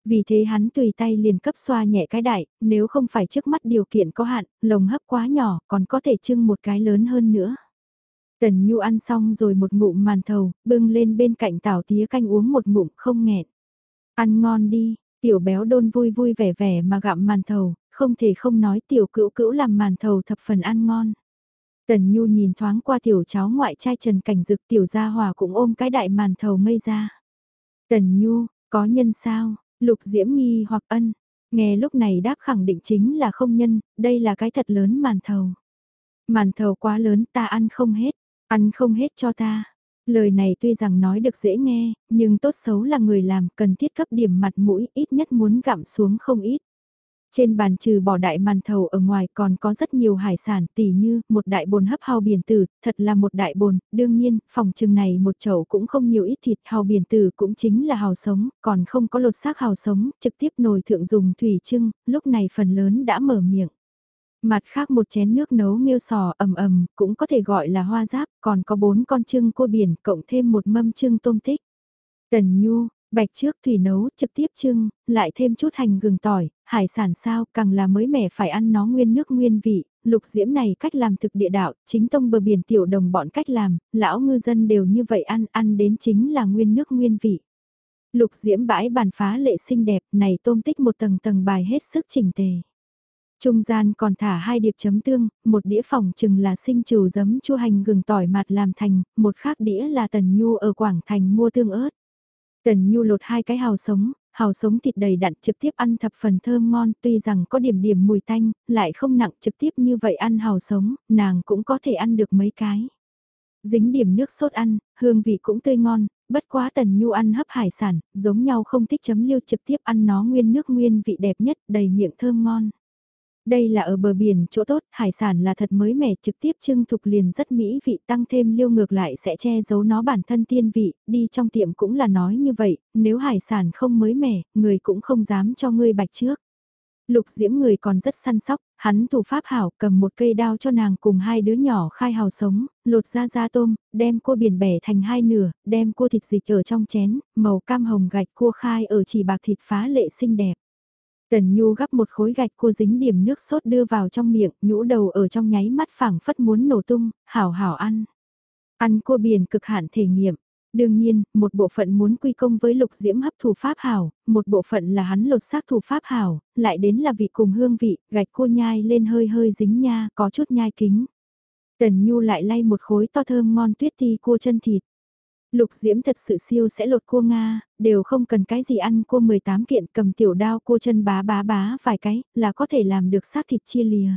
Speaker 1: Vì thế hắn tùy tay liền cấp xoa nhẹ cái đại, nếu không phải trước mắt điều kiện có hạn, lồng hấp quá nhỏ, còn có thể trưng một cái lớn hơn nữa. Tần Nhu ăn xong rồi một ngụm màn thầu, bưng lên bên cạnh tảo tía canh uống một ngụm không nghẹn. Ăn ngon đi, tiểu béo đôn vui vui vẻ vẻ mà gặm màn thầu, không thể không nói tiểu cữu cữu làm màn thầu thập phần ăn ngon. Tần Nhu nhìn thoáng qua tiểu cháu ngoại trai Trần Cảnh Dực tiểu gia hòa cũng ôm cái đại màn thầu mây ra. Tần Nhu, có nhân sao? Lục Diễm nghi hoặc ân. Nghe lúc này đáp khẳng định chính là không nhân, đây là cái thật lớn màn thầu. Màn thầu quá lớn ta ăn không hết. Ăn không hết cho ta. Lời này tuy rằng nói được dễ nghe, nhưng tốt xấu là người làm cần thiết cấp điểm mặt mũi ít nhất muốn gặm xuống không ít. Trên bàn trừ bỏ đại màn thầu ở ngoài còn có rất nhiều hải sản tỉ như một đại bồn hấp hào biển tử, thật là một đại bồn, đương nhiên, phòng trừng này một chậu cũng không nhiều ít thịt hào biển tử cũng chính là hào sống, còn không có lột xác hào sống, trực tiếp nồi thượng dùng thủy trưng, lúc này phần lớn đã mở miệng. Mặt khác một chén nước nấu nghêu sò ầm ầm, cũng có thể gọi là hoa giáp, còn có bốn con trưng cua biển, cộng thêm một mâm trưng tôm tích. Tần Nhu, bạch trước thủy nấu, trực tiếp trưng, lại thêm chút hành gừng tỏi, hải sản sao, càng là mới mẻ phải ăn nó nguyên nước nguyên vị, lục diễm này cách làm thực địa đạo, chính tông bờ biển tiểu đồng bọn cách làm, lão ngư dân đều như vậy ăn, ăn đến chính là nguyên nước nguyên vị. Lục diễm bãi bàn phá lệ xinh đẹp, này tôm tích một tầng tầng bài hết sức chỉnh tề. Trung gian còn thả hai điệp chấm tương, một đĩa phòng chừng là sinh trừ giấm chua hành gừng tỏi mạt làm thành, một khác đĩa là Tần Nhu ở Quảng Thành mua tương ớt. Tần Nhu lột hai cái hào sống, hào sống thịt đầy đặn trực tiếp ăn thập phần thơm ngon tuy rằng có điểm điểm mùi tanh, lại không nặng trực tiếp như vậy ăn hào sống, nàng cũng có thể ăn được mấy cái. Dính điểm nước sốt ăn, hương vị cũng tươi ngon, bất quá tần nhu ăn hấp hải sản, giống nhau không thích chấm liêu trực tiếp ăn nó nguyên nước nguyên vị đẹp nhất, đầy miệng thơm ngon. Đây là ở bờ biển chỗ tốt, hải sản là thật mới mẻ trực tiếp trưng thục liền rất mỹ vị tăng thêm liêu ngược lại sẽ che giấu nó bản thân tiên vị, đi trong tiệm cũng là nói như vậy, nếu hải sản không mới mẻ, người cũng không dám cho ngươi bạch trước. Lục diễm người còn rất săn sóc, hắn thủ pháp hảo cầm một cây đao cho nàng cùng hai đứa nhỏ khai hào sống, lột ra da tôm, đem cua biển bẻ thành hai nửa, đem cua thịt dịch ở trong chén, màu cam hồng gạch cua khai ở chỉ bạc thịt phá lệ xinh đẹp. Tần Nhu gắp một khối gạch cua dính điểm nước sốt đưa vào trong miệng, nhũ đầu ở trong nháy mắt phảng phất muốn nổ tung, hảo hảo ăn. Ăn cua biển cực hạn thể nghiệm. Đương nhiên, một bộ phận muốn quy công với lục diễm hấp thủ pháp hảo, một bộ phận là hắn lột xác thủ pháp hảo, lại đến là vị cùng hương vị, gạch cua nhai lên hơi hơi dính nha, có chút nhai kính. Tần Nhu lại lay một khối to thơm ngon tuyết ti cua chân thịt. Lục Diễm thật sự siêu sẽ lột cua Nga, đều không cần cái gì ăn cua 18 kiện cầm tiểu đao cua chân bá bá bá vài cái, là có thể làm được xác thịt chia lìa.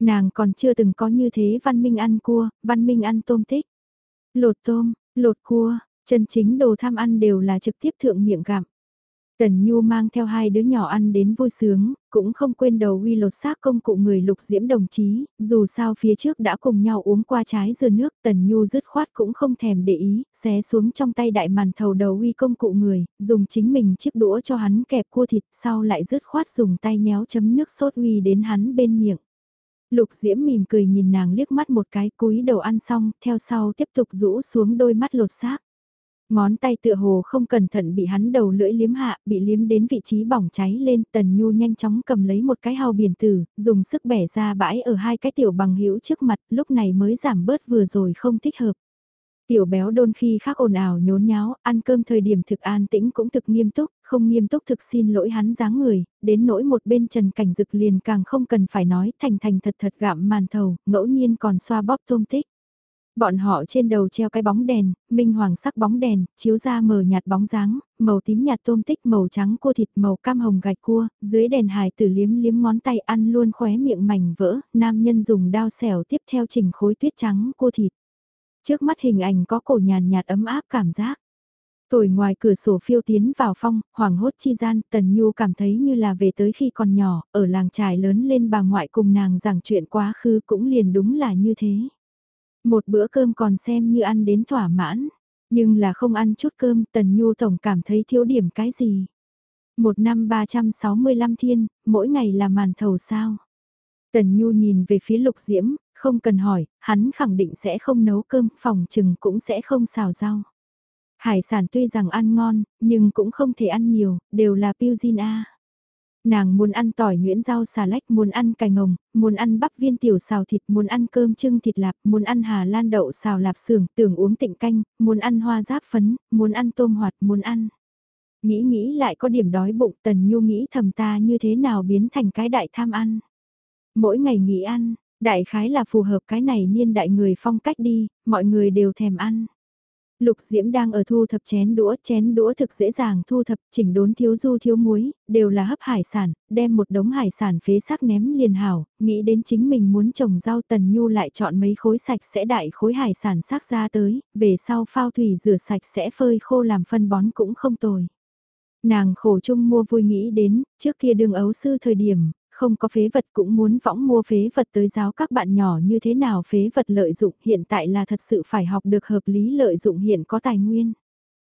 Speaker 1: Nàng còn chưa từng có như thế văn minh ăn cua, văn minh ăn tôm tích. Lột tôm, lột cua, chân chính đồ tham ăn đều là trực tiếp thượng miệng gặm. Tần Nhu mang theo hai đứa nhỏ ăn đến vui sướng, cũng không quên đầu uy lột xác công cụ người lục diễm đồng chí, dù sao phía trước đã cùng nhau uống qua trái dừa nước, Tần Nhu dứt khoát cũng không thèm để ý, xé xuống trong tay đại màn thầu đầu uy công cụ người, dùng chính mình chiếc đũa cho hắn kẹp cua thịt, sau lại dứt khoát dùng tay nhéo chấm nước sốt uy đến hắn bên miệng. Lục Diễm mỉm cười nhìn nàng liếc mắt một cái cúi đầu ăn xong, theo sau tiếp tục rũ xuống đôi mắt lột xác. Ngón tay tựa hồ không cẩn thận bị hắn đầu lưỡi liếm hạ, bị liếm đến vị trí bỏng cháy lên, tần nhu nhanh chóng cầm lấy một cái hào biển tử, dùng sức bẻ ra bãi ở hai cái tiểu bằng hữu trước mặt, lúc này mới giảm bớt vừa rồi không thích hợp. Tiểu béo đôn khi khác ồn ào nhốn nháo, ăn cơm thời điểm thực an tĩnh cũng thực nghiêm túc, không nghiêm túc thực xin lỗi hắn dáng người, đến nỗi một bên trần cảnh dực liền càng không cần phải nói thành thành thật thật gạm màn thầu, ngẫu nhiên còn xoa bóp tôm tích. Bọn họ trên đầu treo cái bóng đèn, minh hoàng sắc bóng đèn, chiếu ra mờ nhạt bóng dáng, màu tím nhạt tôm tích màu trắng cua thịt màu cam hồng gạch cua, dưới đèn hài tử liếm liếm ngón tay ăn luôn khóe miệng mảnh vỡ, nam nhân dùng đao xẻo tiếp theo chỉnh khối tuyết trắng cua thịt. Trước mắt hình ảnh có cổ nhàn nhạt ấm áp cảm giác. Thổi ngoài cửa sổ phiêu tiến vào phong, hoàng hốt chi gian, Tần Nhu cảm thấy như là về tới khi còn nhỏ, ở làng trài lớn lên bà ngoại cùng nàng giảng chuyện quá khứ cũng liền đúng là như thế. Một bữa cơm còn xem như ăn đến thỏa mãn, nhưng là không ăn chút cơm Tần Nhu Tổng cảm thấy thiếu điểm cái gì. Một năm 365 thiên, mỗi ngày là màn thầu sao. Tần Nhu nhìn về phía lục diễm, không cần hỏi, hắn khẳng định sẽ không nấu cơm, phòng chừng cũng sẽ không xào rau. Hải sản tuy rằng ăn ngon, nhưng cũng không thể ăn nhiều, đều là piu A. Nàng muốn ăn tỏi nhuyễn rau xà lách, muốn ăn cải ngồng, muốn ăn bắp viên tiểu xào thịt, muốn ăn cơm trưng thịt lạp, muốn ăn hà lan đậu xào lạp xưởng, tưởng uống tịnh canh, muốn ăn hoa giáp phấn, muốn ăn tôm hoạt, muốn ăn. Nghĩ nghĩ lại có điểm đói bụng tần nhu nghĩ thầm ta như thế nào biến thành cái đại tham ăn. Mỗi ngày nghỉ ăn, đại khái là phù hợp cái này niên đại người phong cách đi, mọi người đều thèm ăn. Lục Diễm đang ở thu thập chén đũa, chén đũa thực dễ dàng thu thập, chỉnh đốn thiếu du thiếu muối, đều là hấp hải sản, đem một đống hải sản phế xác ném liền hảo, nghĩ đến chính mình muốn trồng rau tần nhu lại chọn mấy khối sạch sẽ đại khối hải sản xác ra tới, về sau phao thủy rửa sạch sẽ phơi khô làm phân bón cũng không tồi. Nàng khổ chung mua vui nghĩ đến, trước kia đường ấu sư thời điểm, không có phế vật cũng muốn võng mua phế vật tới giáo các bạn nhỏ như thế nào phế vật lợi dụng hiện tại là thật sự phải học được hợp lý lợi dụng hiện có tài nguyên.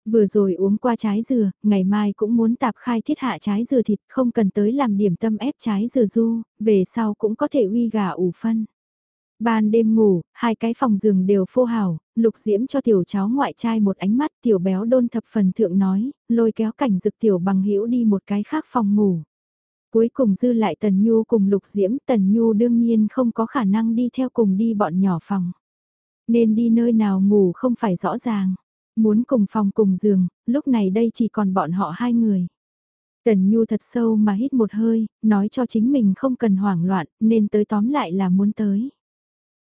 Speaker 1: Vừa rồi uống qua trái dừa, ngày mai cũng muốn tạp khai thiết hạ trái dừa thịt không cần tới làm điểm tâm ép trái dừa du, về sau cũng có thể uy gà ủ phân. Ban đêm ngủ, hai cái phòng giường đều phô hào, lục diễm cho tiểu cháu ngoại trai một ánh mắt tiểu béo đôn thập phần thượng nói, lôi kéo cảnh dực tiểu bằng hữu đi một cái khác phòng ngủ. Cuối cùng dư lại Tần Nhu cùng Lục Diễm, Tần Nhu đương nhiên không có khả năng đi theo cùng đi bọn nhỏ phòng. Nên đi nơi nào ngủ không phải rõ ràng. Muốn cùng phòng cùng giường, lúc này đây chỉ còn bọn họ hai người. Tần Nhu thật sâu mà hít một hơi, nói cho chính mình không cần hoảng loạn, nên tới tóm lại là muốn tới.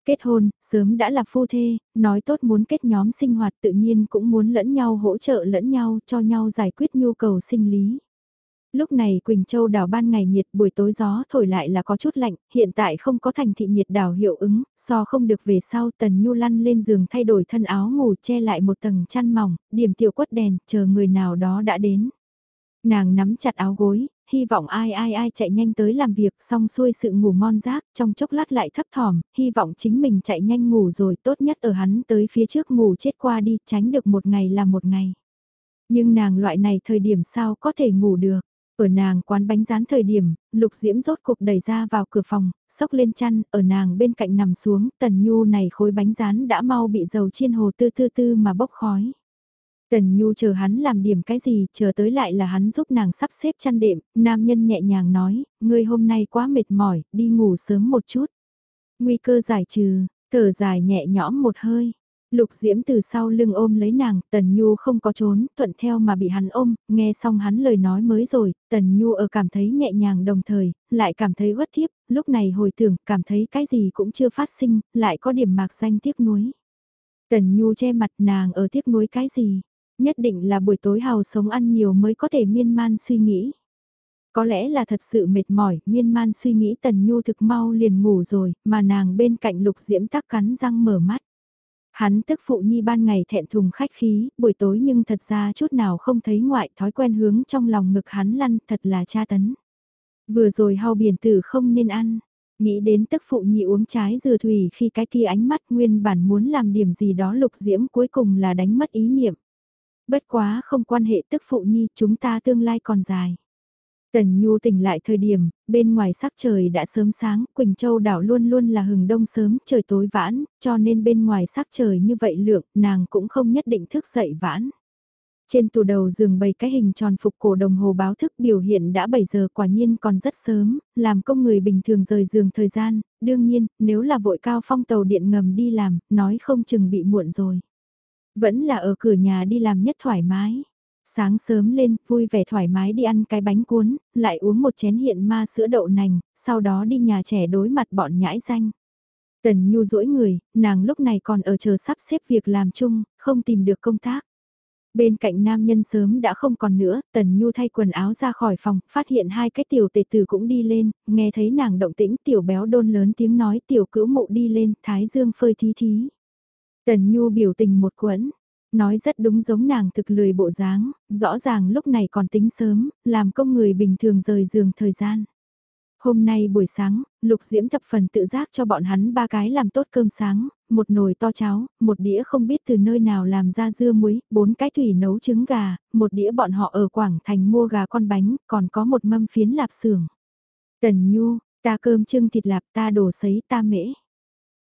Speaker 1: Kết hôn, sớm đã là phu thê, nói tốt muốn kết nhóm sinh hoạt tự nhiên cũng muốn lẫn nhau hỗ trợ lẫn nhau cho nhau giải quyết nhu cầu sinh lý. Lúc này Quỳnh Châu đảo ban ngày nhiệt buổi tối gió thổi lại là có chút lạnh, hiện tại không có thành thị nhiệt đảo hiệu ứng, so không được về sau tần nhu lăn lên giường thay đổi thân áo ngủ che lại một tầng chăn mỏng, điểm tiểu quất đèn, chờ người nào đó đã đến. Nàng nắm chặt áo gối, hy vọng ai ai ai chạy nhanh tới làm việc xong xuôi sự ngủ ngon giấc trong chốc lát lại thấp thỏm, hy vọng chính mình chạy nhanh ngủ rồi tốt nhất ở hắn tới phía trước ngủ chết qua đi tránh được một ngày là một ngày. Nhưng nàng loại này thời điểm sao có thể ngủ được. Ở nàng quán bánh rán thời điểm, lục diễm rốt cục đẩy ra vào cửa phòng, sốc lên chăn, ở nàng bên cạnh nằm xuống, tần nhu này khối bánh rán đã mau bị dầu chiên hồ tư tư tư mà bốc khói. Tần Nhu chờ hắn làm điểm cái gì, chờ tới lại là hắn giúp nàng sắp xếp chăn đệm, nam nhân nhẹ nhàng nói, ngươi hôm nay quá mệt mỏi, đi ngủ sớm một chút. Nguy cơ giải trừ, thở dài nhẹ nhõm một hơi, Lục Diễm từ sau lưng ôm lấy nàng, Tần Nhu không có trốn, thuận theo mà bị hắn ôm, nghe xong hắn lời nói mới rồi, Tần Nhu ở cảm thấy nhẹ nhàng đồng thời, lại cảm thấy uất thiếp, lúc này hồi tưởng, cảm thấy cái gì cũng chưa phát sinh, lại có điểm mạc danh tiếc nuối. Tần Nhu che mặt nàng ở tiếc nuối cái gì, nhất định là buổi tối hào sống ăn nhiều mới có thể miên man suy nghĩ. Có lẽ là thật sự mệt mỏi, miên man suy nghĩ Tần Nhu thực mau liền ngủ rồi, mà nàng bên cạnh Lục Diễm tắc cắn răng mở mắt. Hắn tức phụ nhi ban ngày thẹn thùng khách khí, buổi tối nhưng thật ra chút nào không thấy ngoại thói quen hướng trong lòng ngực hắn lăn thật là cha tấn. Vừa rồi hao biển tử không nên ăn, nghĩ đến tức phụ nhi uống trái dừa thủy khi cái kia ánh mắt nguyên bản muốn làm điểm gì đó lục diễm cuối cùng là đánh mất ý niệm. Bất quá không quan hệ tức phụ nhi chúng ta tương lai còn dài. Tần Nhu tỉnh lại thời điểm, bên ngoài sắc trời đã sớm sáng, Quỳnh Châu đảo luôn luôn là hừng đông sớm, trời tối vãn, cho nên bên ngoài sắc trời như vậy lượng, nàng cũng không nhất định thức dậy vãn. Trên tủ đầu giường bày cái hình tròn phục cổ đồng hồ báo thức biểu hiện đã 7 giờ quả nhiên còn rất sớm, làm công người bình thường rời giường thời gian, đương nhiên, nếu là vội cao phong tàu điện ngầm đi làm, nói không chừng bị muộn rồi. Vẫn là ở cửa nhà đi làm nhất thoải mái. Sáng sớm lên, vui vẻ thoải mái đi ăn cái bánh cuốn, lại uống một chén hiện ma sữa đậu nành, sau đó đi nhà trẻ đối mặt bọn nhãi danh. Tần Nhu rỗi người, nàng lúc này còn ở chờ sắp xếp việc làm chung, không tìm được công tác. Bên cạnh nam nhân sớm đã không còn nữa, Tần Nhu thay quần áo ra khỏi phòng, phát hiện hai cái tiểu tệ tử cũng đi lên, nghe thấy nàng động tĩnh tiểu béo đôn lớn tiếng nói tiểu cữu mụ đi lên, thái dương phơi thí thí. Tần Nhu biểu tình một quẫn, nói rất đúng giống nàng thực lười bộ dáng, rõ ràng lúc này còn tính sớm, làm công người bình thường rời giường thời gian. Hôm nay buổi sáng, Lục Diễm thập phần tự giác cho bọn hắn ba cái làm tốt cơm sáng, một nồi to cháo, một đĩa không biết từ nơi nào làm ra dưa muối, bốn cái thủy nấu trứng gà, một đĩa bọn họ ở Quảng Thành mua gà con bánh, còn có một mâm phiến lạp xưởng. Tần Nhu, ta cơm trưng thịt lạp ta đổ sấy ta mễ.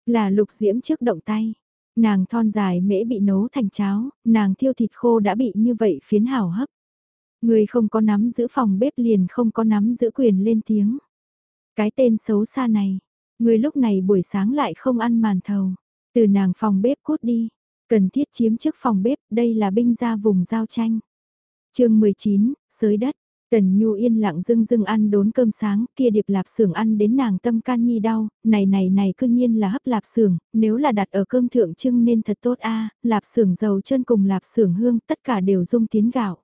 Speaker 1: Là Lục Diễm trước động tay. Nàng thon dài mễ bị nấu thành cháo, nàng thiêu thịt khô đã bị như vậy phiến hảo hấp. Người không có nắm giữ phòng bếp liền không có nắm giữ quyền lên tiếng. Cái tên xấu xa này, người lúc này buổi sáng lại không ăn màn thầu. Từ nàng phòng bếp cút đi, cần thiết chiếm trước phòng bếp, đây là binh ra vùng giao tranh. chương 19, sới đất, Tần Nhu yên lặng dưng dưng ăn đốn cơm sáng, kia điệp lạp xưởng ăn đến nàng tâm can nhi đau, này này này cương nhiên là hấp lạp xưởng, nếu là đặt ở cơm thượng trưng nên thật tốt a, lạp xưởng dầu chân cùng lạp xưởng hương, tất cả đều dung tiến gạo.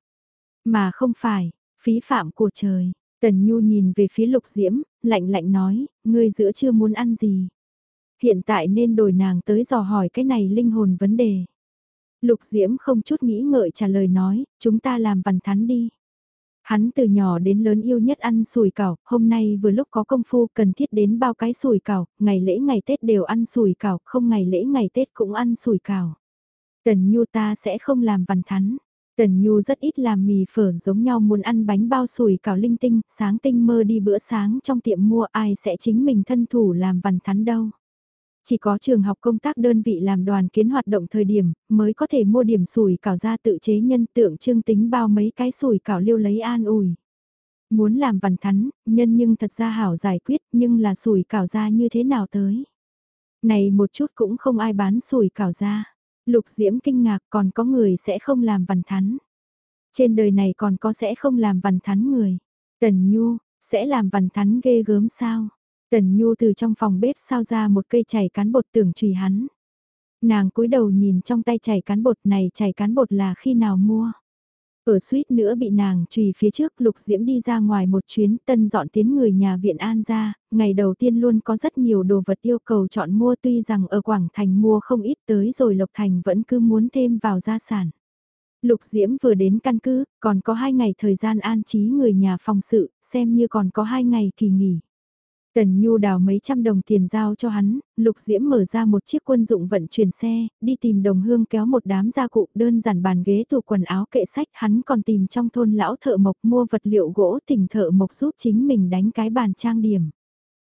Speaker 1: Mà không phải, phí phạm của trời. Tần Nhu nhìn về phía Lục Diễm, lạnh lạnh nói, ngươi giữa chưa muốn ăn gì. Hiện tại nên đổi nàng tới dò hỏi cái này linh hồn vấn đề. Lục Diễm không chút nghĩ ngợi trả lời nói, chúng ta làm vằn thắn đi. Hắn từ nhỏ đến lớn yêu nhất ăn sùi cảo, hôm nay vừa lúc có công phu cần thiết đến bao cái sùi cảo, ngày lễ ngày Tết đều ăn sùi cảo, không ngày lễ ngày Tết cũng ăn sùi cảo. Tần Nhu ta sẽ không làm vằn thắn. Tần Nhu rất ít làm mì phở giống nhau muốn ăn bánh bao sùi cảo linh tinh, sáng tinh mơ đi bữa sáng trong tiệm mua ai sẽ chính mình thân thủ làm vằn thắn đâu. Chỉ có trường học công tác đơn vị làm đoàn kiến hoạt động thời điểm, mới có thể mua điểm sủi cảo ra tự chế nhân tượng trưng tính bao mấy cái sủi cảo liêu lấy an ủi. Muốn làm vằn thắn, nhân nhưng thật ra hảo giải quyết nhưng là sủi cảo ra như thế nào tới. Này một chút cũng không ai bán sủi cảo ra. Lục diễm kinh ngạc còn có người sẽ không làm vằn thắn. Trên đời này còn có sẽ không làm vằn thắn người. Tần Nhu, sẽ làm vằn thắn ghê gớm sao? Tần Nhu từ trong phòng bếp sao ra một cây chảy cán bột tưởng trùy hắn. Nàng cúi đầu nhìn trong tay chảy cán bột này chảy cán bột là khi nào mua. Ở suýt nữa bị nàng trùy phía trước lục diễm đi ra ngoài một chuyến tân dọn tiến người nhà viện an ra, ngày đầu tiên luôn có rất nhiều đồ vật yêu cầu chọn mua tuy rằng ở Quảng Thành mua không ít tới rồi Lộc Thành vẫn cứ muốn thêm vào gia sản. Lục Diễm vừa đến căn cứ, còn có hai ngày thời gian an trí người nhà phòng sự, xem như còn có hai ngày kỳ nghỉ. Tần Nhu đào mấy trăm đồng tiền giao cho hắn, Lục Diễm mở ra một chiếc quân dụng vận chuyển xe, đi tìm đồng hương kéo một đám gia cụ đơn giản bàn ghế tủ quần áo kệ sách hắn còn tìm trong thôn lão thợ mộc mua vật liệu gỗ tỉnh thợ mộc giúp chính mình đánh cái bàn trang điểm.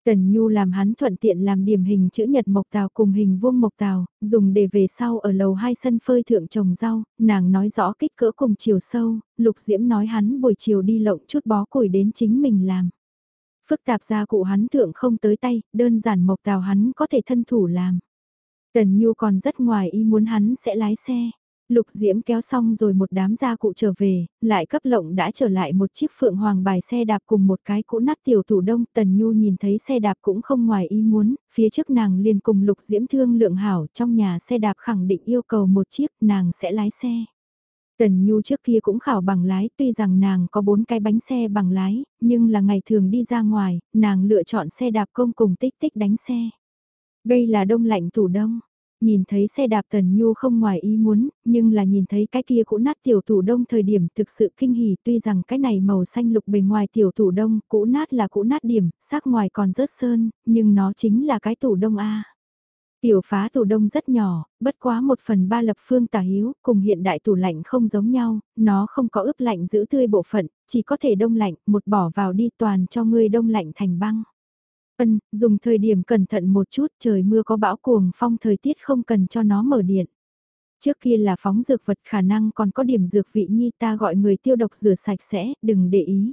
Speaker 1: Tần Nhu làm hắn thuận tiện làm điểm hình chữ nhật mộc tàu cùng hình vuông mộc tàu, dùng để về sau ở lầu hai sân phơi thượng trồng rau, nàng nói rõ kích cỡ cùng chiều sâu, Lục Diễm nói hắn buổi chiều đi lộng chút bó củi đến chính mình làm. Phức tạp gia cụ hắn thượng không tới tay, đơn giản mộc tàu hắn có thể thân thủ làm. Tần Nhu còn rất ngoài ý muốn hắn sẽ lái xe. Lục Diễm kéo xong rồi một đám gia cụ trở về, lại cấp lộng đã trở lại một chiếc phượng hoàng bài xe đạp cùng một cái cũ nát tiểu tủ đông. Tần Nhu nhìn thấy xe đạp cũng không ngoài ý muốn, phía trước nàng liền cùng Lục Diễm thương lượng hảo trong nhà xe đạp khẳng định yêu cầu một chiếc nàng sẽ lái xe. Tần Nhu trước kia cũng khảo bằng lái, tuy rằng nàng có bốn cái bánh xe bằng lái, nhưng là ngày thường đi ra ngoài, nàng lựa chọn xe đạp công cùng tích tích đánh xe. Đây là đông lạnh tủ đông. nhìn thấy xe đạp Tần Nhu không ngoài ý muốn, nhưng là nhìn thấy cái kia cũ nát tiểu tủ đông thời điểm thực sự kinh hỉ tuy rằng cái này màu xanh lục bề ngoài tiểu tủ đông, cũ nát là cũ nát điểm, sắc ngoài còn rớt sơn, nhưng nó chính là cái tủ đông A. Tiểu phá tủ đông rất nhỏ, bất quá một phần ba lập phương tả hiếu, cùng hiện đại tủ lạnh không giống nhau, nó không có ướp lạnh giữ tươi bộ phận, chỉ có thể đông lạnh, một bỏ vào đi toàn cho ngươi đông lạnh thành băng. Ân, dùng thời điểm cẩn thận một chút, trời mưa có bão cuồng phong thời tiết không cần cho nó mở điện. Trước kia là phóng dược vật khả năng còn có điểm dược vị nhi ta gọi người tiêu độc rửa sạch sẽ, đừng để ý.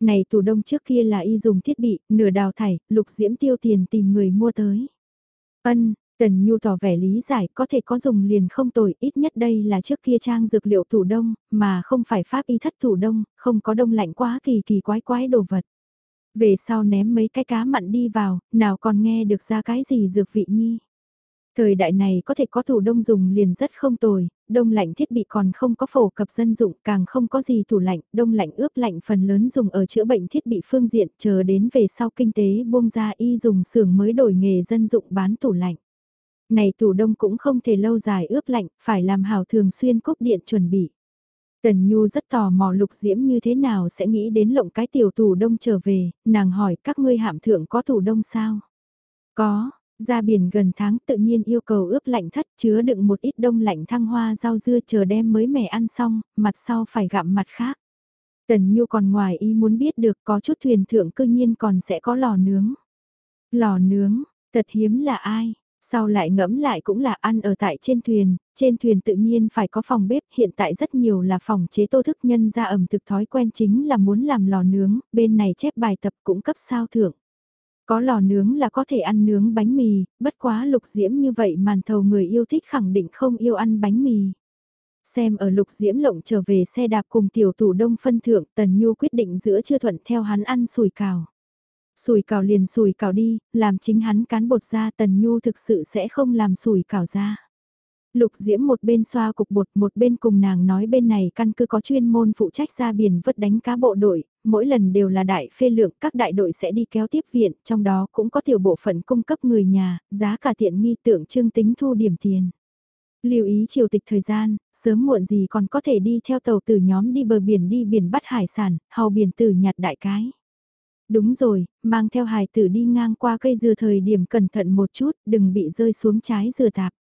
Speaker 1: Này tủ đông trước kia là y dùng thiết bị, nửa đào thải, lục diễm tiêu tiền tìm người mua tới. Ân, Tần Nhu tỏ vẻ lý giải có thể có dùng liền không tồi, ít nhất đây là trước kia trang dược liệu thủ đông, mà không phải pháp y thất thủ đông, không có đông lạnh quá kỳ kỳ quái quái đồ vật. Về sau ném mấy cái cá mặn đi vào, nào còn nghe được ra cái gì dược vị nhi. Thời đại này có thể có tủ đông dùng liền rất không tồi, đông lạnh thiết bị còn không có phổ cập dân dụng càng không có gì tủ lạnh, đông lạnh ướp lạnh phần lớn dùng ở chữa bệnh thiết bị phương diện chờ đến về sau kinh tế buông ra y dùng xưởng mới đổi nghề dân dụng bán tủ lạnh. Này tủ đông cũng không thể lâu dài ướp lạnh, phải làm hào thường xuyên cốc điện chuẩn bị. Tần Nhu rất tò mò lục diễm như thế nào sẽ nghĩ đến lộng cái tiểu tủ đông trở về, nàng hỏi các ngươi hạm thượng có tủ đông sao? Có, ra biển gần tháng tự nhiên yêu cầu ướp lạnh thất chứa đựng một ít đông lạnh thăng hoa rau dưa chờ đem mới mẻ ăn xong, mặt sau phải gặm mặt khác. Tần Nhu còn ngoài ý muốn biết được có chút thuyền thượng cư nhiên còn sẽ có lò nướng. Lò nướng, thật hiếm là ai? Sau lại ngẫm lại cũng là ăn ở tại trên thuyền, trên thuyền tự nhiên phải có phòng bếp, hiện tại rất nhiều là phòng chế tô thức nhân ra ẩm thực thói quen chính là muốn làm lò nướng, bên này chép bài tập cũng cấp sao thưởng. Có lò nướng là có thể ăn nướng bánh mì, bất quá lục diễm như vậy màn thầu người yêu thích khẳng định không yêu ăn bánh mì. Xem ở lục diễm lộng trở về xe đạp cùng tiểu tủ đông phân thượng Tần Nhu quyết định giữa chưa thuận theo hắn ăn sùi cào. Sùi cào liền sùi cào đi, làm chính hắn cán bột ra Tần Nhu thực sự sẽ không làm sùi cào ra. Lục Diễm một bên xoa cục bột một bên cùng nàng nói bên này căn cứ có chuyên môn phụ trách ra biển vất đánh cá bộ đội, mỗi lần đều là đại phê lượng các đại đội sẽ đi kéo tiếp viện, trong đó cũng có tiểu bộ phận cung cấp người nhà, giá cả tiện nghi tượng trưng tính thu điểm tiền. Lưu ý chiều tịch thời gian, sớm muộn gì còn có thể đi theo tàu từ nhóm đi bờ biển đi biển bắt hải sản, hào biển tử nhặt đại cái. Đúng rồi, mang theo hải tử đi ngang qua cây dừa thời điểm cẩn thận một chút, đừng bị rơi xuống trái dừa tạp.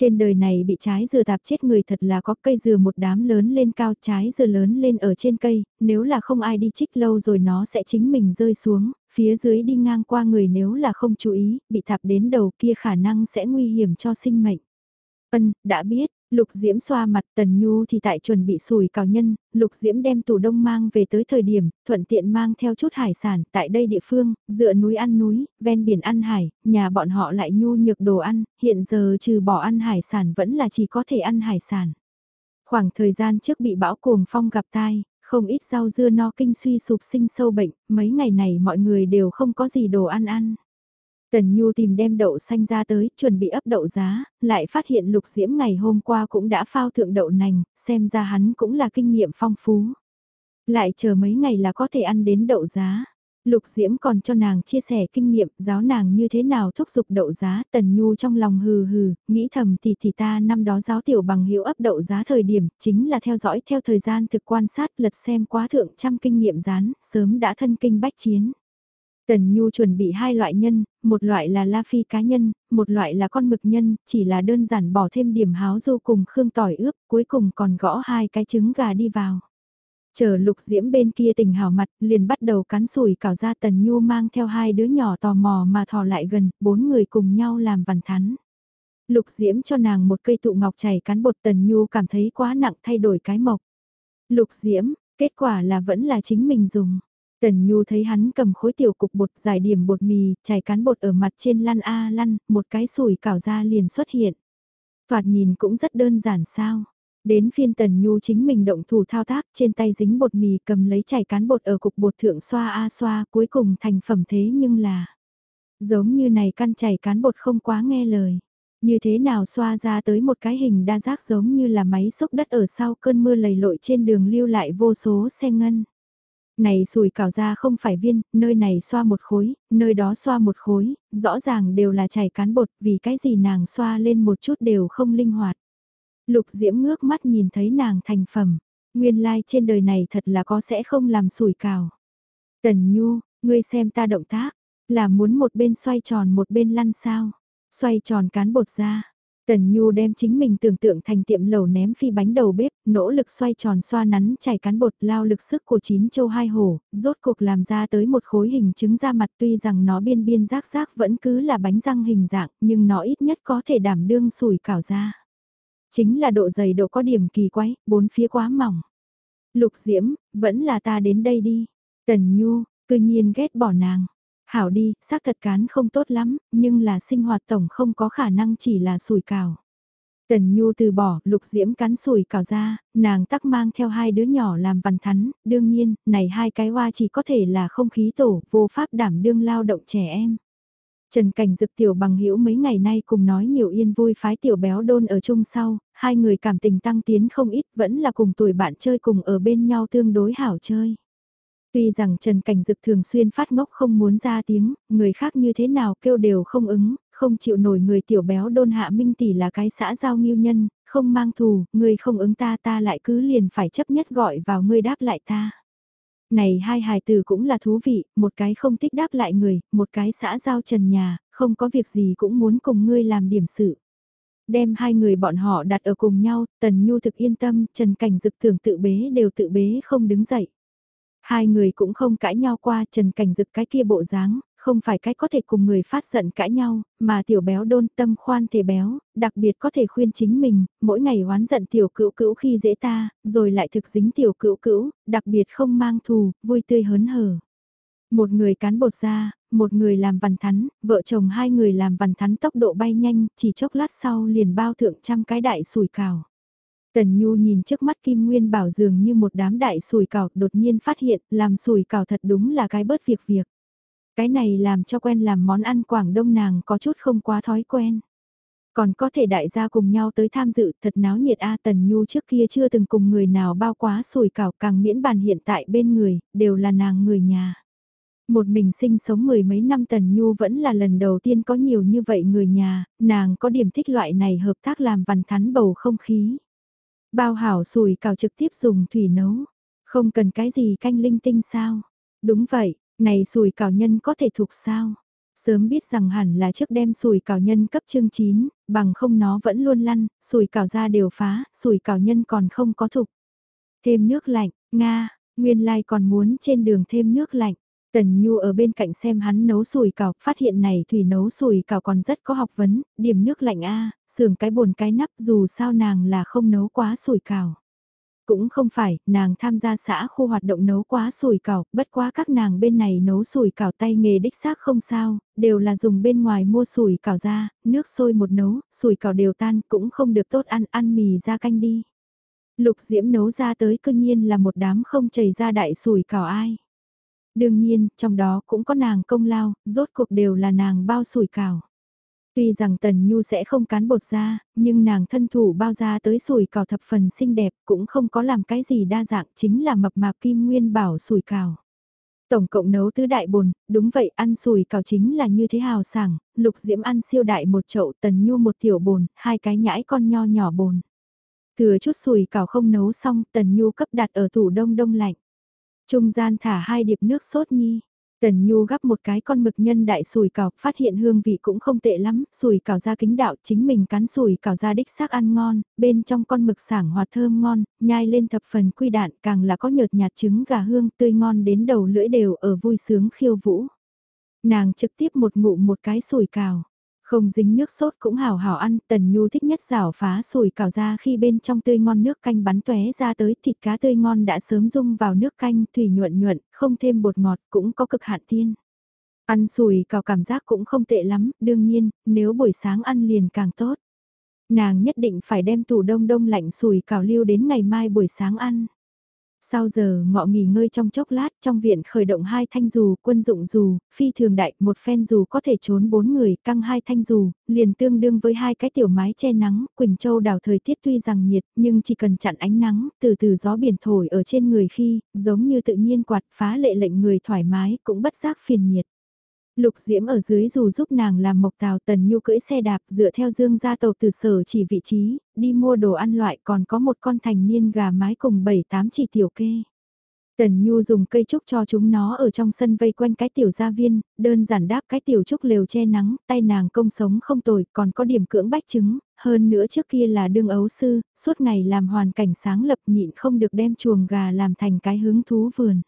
Speaker 1: Trên đời này bị trái dừa tạp chết người thật là có cây dừa một đám lớn lên cao trái dừa lớn lên ở trên cây, nếu là không ai đi trích lâu rồi nó sẽ chính mình rơi xuống, phía dưới đi ngang qua người nếu là không chú ý, bị tạp đến đầu kia khả năng sẽ nguy hiểm cho sinh mệnh. Ân, đã biết, Lục Diễm xoa mặt Tần Nhu thì tại chuẩn bị sủi cào nhân, Lục Diễm đem tủ đông mang về tới thời điểm, thuận tiện mang theo chút hải sản, tại đây địa phương, dựa núi ăn núi, ven biển ăn hải, nhà bọn họ lại nhu nhược đồ ăn, hiện giờ trừ bỏ ăn hải sản vẫn là chỉ có thể ăn hải sản. Khoảng thời gian trước bị bão cuồng phong gặp tai, không ít rau dưa no kinh suy sụp sinh sâu bệnh, mấy ngày này mọi người đều không có gì đồ ăn ăn. Tần Nhu tìm đem đậu xanh ra tới, chuẩn bị ấp đậu giá, lại phát hiện lục diễm ngày hôm qua cũng đã phao thượng đậu nành, xem ra hắn cũng là kinh nghiệm phong phú. Lại chờ mấy ngày là có thể ăn đến đậu giá. Lục Diễm còn cho nàng chia sẻ kinh nghiệm giáo nàng như thế nào thúc giục đậu giá tần nhu trong lòng hừ hừ, nghĩ thầm thì thì ta năm đó giáo tiểu bằng hiệu ấp đậu giá thời điểm chính là theo dõi theo thời gian thực quan sát lật xem quá thượng trăm kinh nghiệm rán, sớm đã thân kinh bách chiến. Tần Nhu chuẩn bị hai loại nhân, một loại là la phi cá nhân, một loại là con mực nhân, chỉ là đơn giản bỏ thêm điểm háo du cùng khương tỏi ướp, cuối cùng còn gõ hai cái trứng gà đi vào. Chờ lục diễm bên kia tình hào mặt, liền bắt đầu cắn sủi cào ra Tần Nhu mang theo hai đứa nhỏ tò mò mà thò lại gần, bốn người cùng nhau làm vằn thắn. Lục diễm cho nàng một cây tụ ngọc chảy cắn bột Tần Nhu cảm thấy quá nặng thay đổi cái mộc. Lục diễm, kết quả là vẫn là chính mình dùng. Tần Nhu thấy hắn cầm khối tiểu cục bột giải điểm bột mì, chảy cán bột ở mặt trên lăn a lăn, một cái sủi cảo ra liền xuất hiện. Thoạt nhìn cũng rất đơn giản sao. Đến phiên Tần Nhu chính mình động thủ thao tác trên tay dính bột mì cầm lấy chảy cán bột ở cục bột thượng xoa a xoa cuối cùng thành phẩm thế nhưng là giống như này căn chảy cán bột không quá nghe lời. Như thế nào xoa ra tới một cái hình đa giác giống như là máy xúc đất ở sau cơn mưa lầy lội trên đường lưu lại vô số xe ngân. Này sùi cảo ra không phải viên, nơi này xoa một khối, nơi đó xoa một khối, rõ ràng đều là chảy cán bột vì cái gì nàng xoa lên một chút đều không linh hoạt. Lục diễm ngước mắt nhìn thấy nàng thành phẩm, nguyên lai like trên đời này thật là có sẽ không làm sùi cảo. Tần Nhu, ngươi xem ta động tác, là muốn một bên xoay tròn một bên lăn sao, xoay tròn cán bột ra. Tần Nhu đem chính mình tưởng tượng thành tiệm lẩu ném phi bánh đầu bếp, nỗ lực xoay tròn xoa nắn chảy cán bột lao lực sức của chín châu hai hổ, rốt cuộc làm ra tới một khối hình trứng da mặt tuy rằng nó biên biên rác rác vẫn cứ là bánh răng hình dạng nhưng nó ít nhất có thể đảm đương sủi cảo ra. Chính là độ dày độ có điểm kỳ quái, bốn phía quá mỏng. Lục Diễm, vẫn là ta đến đây đi. Tần Nhu, cư nhiên ghét bỏ nàng. Hảo đi, xác thật cán không tốt lắm, nhưng là sinh hoạt tổng không có khả năng chỉ là sủi cảo. Tần Nhu từ bỏ, lục diễm cắn sủi cảo ra, nàng tắc mang theo hai đứa nhỏ làm văn thắn, đương nhiên, này hai cái hoa chỉ có thể là không khí tổ, vô pháp đảm đương lao động trẻ em. Trần Cảnh Dực tiểu bằng hữu mấy ngày nay cùng nói nhiều yên vui phái tiểu béo đôn ở chung sau, hai người cảm tình tăng tiến không ít vẫn là cùng tuổi bạn chơi cùng ở bên nhau tương đối hảo chơi. Tuy rằng Trần Cảnh Dực thường xuyên phát ngốc không muốn ra tiếng, người khác như thế nào kêu đều không ứng, không chịu nổi người tiểu béo đôn hạ minh tỷ là cái xã giao nghiêu nhân, không mang thù, người không ứng ta ta lại cứ liền phải chấp nhất gọi vào ngươi đáp lại ta. Này hai hài từ cũng là thú vị, một cái không thích đáp lại người, một cái xã giao trần nhà, không có việc gì cũng muốn cùng ngươi làm điểm sự. Đem hai người bọn họ đặt ở cùng nhau, Tần Nhu thực yên tâm, Trần Cảnh Dực thường tự bế đều tự bế không đứng dậy. Hai người cũng không cãi nhau qua Trần Cảnh Dực cái kia bộ dáng, không phải cái có thể cùng người phát giận cãi nhau, mà tiểu béo đôn tâm khoan thể béo, đặc biệt có thể khuyên chính mình, mỗi ngày oán giận tiểu cữu cữu khi dễ ta, rồi lại thực dính tiểu cữu cữu, đặc biệt không mang thù, vui tươi hớn hở. Một người cán bột ra, một người làm văn thắn, vợ chồng hai người làm văn thắn tốc độ bay nhanh, chỉ chốc lát sau liền bao thượng trăm cái đại sủi cào. Tần Nhu nhìn trước mắt Kim Nguyên Bảo dường như một đám đại sùi cào đột nhiên phát hiện làm sùi cào thật đúng là cái bớt việc việc. Cái này làm cho quen làm món ăn Quảng Đông nàng có chút không quá thói quen. Còn có thể đại gia cùng nhau tới tham dự thật náo nhiệt A Tần Nhu trước kia chưa từng cùng người nào bao quá sùi cào càng miễn bàn hiện tại bên người, đều là nàng người nhà. Một mình sinh sống mười mấy năm Tần Nhu vẫn là lần đầu tiên có nhiều như vậy người nhà, nàng có điểm thích loại này hợp tác làm vằn thắn bầu không khí. Bao hảo sùi cào trực tiếp dùng thủy nấu. Không cần cái gì canh linh tinh sao. Đúng vậy, này sùi cào nhân có thể thuộc sao. Sớm biết rằng hẳn là trước đem sùi cào nhân cấp chương 9, bằng không nó vẫn luôn lăn, sùi cào ra đều phá, sùi cào nhân còn không có thục. Thêm nước lạnh, Nga, nguyên lai còn muốn trên đường thêm nước lạnh. Tần Nhu ở bên cạnh xem hắn nấu sùi cảo, phát hiện này thủy nấu sùi cảo còn rất có học vấn, điểm nước lạnh a, sườn cái bồn cái nắp dù sao nàng là không nấu quá sùi cảo. Cũng không phải, nàng tham gia xã khu hoạt động nấu quá sùi cảo, bất quá các nàng bên này nấu sùi cảo tay nghề đích xác không sao, đều là dùng bên ngoài mua sùi cảo ra, nước sôi một nấu, sùi cảo đều tan, cũng không được tốt ăn, ăn mì ra canh đi. Lục diễm nấu ra tới cương nhiên là một đám không chảy ra đại sùi cảo ai. Đương nhiên, trong đó cũng có nàng công lao, rốt cuộc đều là nàng bao sủi cảo. Tuy rằng Tần Nhu sẽ không cán bột ra, nhưng nàng thân thủ bao ra tới sủi cảo thập phần xinh đẹp cũng không có làm cái gì đa dạng chính là mập mạp kim nguyên bảo sủi cảo. Tổng cộng nấu tứ đại bồn, đúng vậy ăn sủi cảo chính là như thế hào sảng, lục diễm ăn siêu đại một chậu Tần Nhu một tiểu bồn, hai cái nhãi con nho nhỏ bồn. Thừa chút sủi cảo không nấu xong Tần Nhu cấp đặt ở tủ đông đông lạnh. Trung gian thả hai điệp nước sốt nhi. Tần Nhu gắp một cái con mực nhân đại sùi cảo, phát hiện hương vị cũng không tệ lắm, sùi cảo ra kính đạo chính mình cắn sùi cảo ra đích xác ăn ngon, bên trong con mực sảng hoạt thơm ngon, nhai lên thập phần quy đạn càng là có nhợt nhạt trứng gà hương tươi ngon đến đầu lưỡi đều ở vui sướng khiêu vũ. Nàng trực tiếp một ngụ một cái sùi cảo. Không dính nước sốt cũng hào hào ăn, Tần Nhu thích nhất rảo phá sùi cảo ra khi bên trong tươi ngon nước canh bắn tóe ra tới thịt cá tươi ngon đã sớm dung vào nước canh, thủy nhuận nhuận, không thêm bột ngọt cũng có cực hạn tiên. Ăn sùi cảo cảm giác cũng không tệ lắm, đương nhiên, nếu buổi sáng ăn liền càng tốt. Nàng nhất định phải đem tủ đông đông lạnh sùi cảo lưu đến ngày mai buổi sáng ăn. Sau giờ ngọ nghỉ ngơi trong chốc lát trong viện khởi động hai thanh dù, quân dụng dù, phi thường đại, một phen dù có thể trốn bốn người, căng hai thanh dù, liền tương đương với hai cái tiểu mái che nắng, Quỳnh Châu đảo thời tiết tuy rằng nhiệt, nhưng chỉ cần chặn ánh nắng, từ từ gió biển thổi ở trên người khi, giống như tự nhiên quạt phá lệ lệnh người thoải mái, cũng bất giác phiền nhiệt. Lục Diễm ở dưới dù giúp nàng làm mộc tàu tần nhu cưỡi xe đạp dựa theo dương gia tàu từ sở chỉ vị trí, đi mua đồ ăn loại còn có một con thành niên gà mái cùng 7-8 chỉ tiểu kê. Tần Nhu dùng cây trúc cho chúng nó ở trong sân vây quanh cái tiểu gia viên, đơn giản đáp cái tiểu trúc lều che nắng, tay nàng công sống không tồi, còn có điểm cưỡng bách chứng, hơn nữa trước kia là đương ấu sư, suốt ngày làm hoàn cảnh sáng lập nhịn không được đem chuồng gà làm thành cái hứng thú vườn.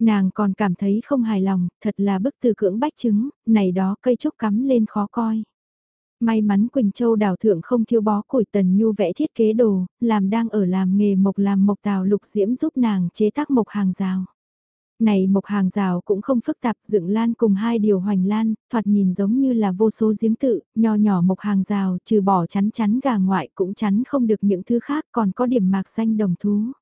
Speaker 1: Nàng còn cảm thấy không hài lòng, thật là bức từ cưỡng bách chứng, này đó cây trúc cắm lên khó coi. May mắn Quỳnh Châu đào thượng không thiếu bó củi tần nhu vẽ thiết kế đồ, làm đang ở làm nghề mộc làm mộc tàu lục diễm giúp nàng chế tác mộc hàng rào. Này mộc hàng rào cũng không phức tạp dựng lan cùng hai điều hoành lan, thoạt nhìn giống như là vô số giếng tự, nho nhỏ mộc hàng rào trừ bỏ chắn chắn gà ngoại cũng chắn không được những thứ khác còn có điểm mạc danh đồng thú.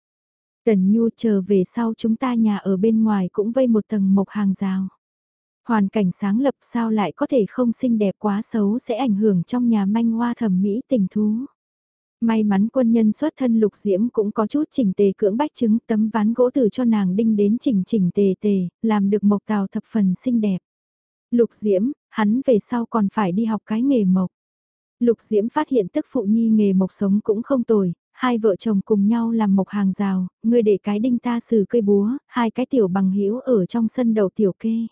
Speaker 1: Tần Nhu chờ về sau chúng ta nhà ở bên ngoài cũng vây một tầng mộc hàng rào. Hoàn cảnh sáng lập sao lại có thể không xinh đẹp quá xấu sẽ ảnh hưởng trong nhà manh hoa thẩm mỹ tình thú. May mắn quân nhân xuất thân lục diễm cũng có chút chỉnh tề cưỡng bách chứng tấm ván gỗ từ cho nàng đinh đến chỉnh chỉnh tề tề, làm được mộc tàu thập phần xinh đẹp. Lục diễm, hắn về sau còn phải đi học cái nghề mộc. Lục diễm phát hiện tức phụ nhi nghề mộc sống cũng không tồi, hai vợ chồng cùng nhau làm mộc hàng rào, người để cái đinh ta xử cây búa, hai cái tiểu bằng hữu ở trong sân đầu tiểu kê.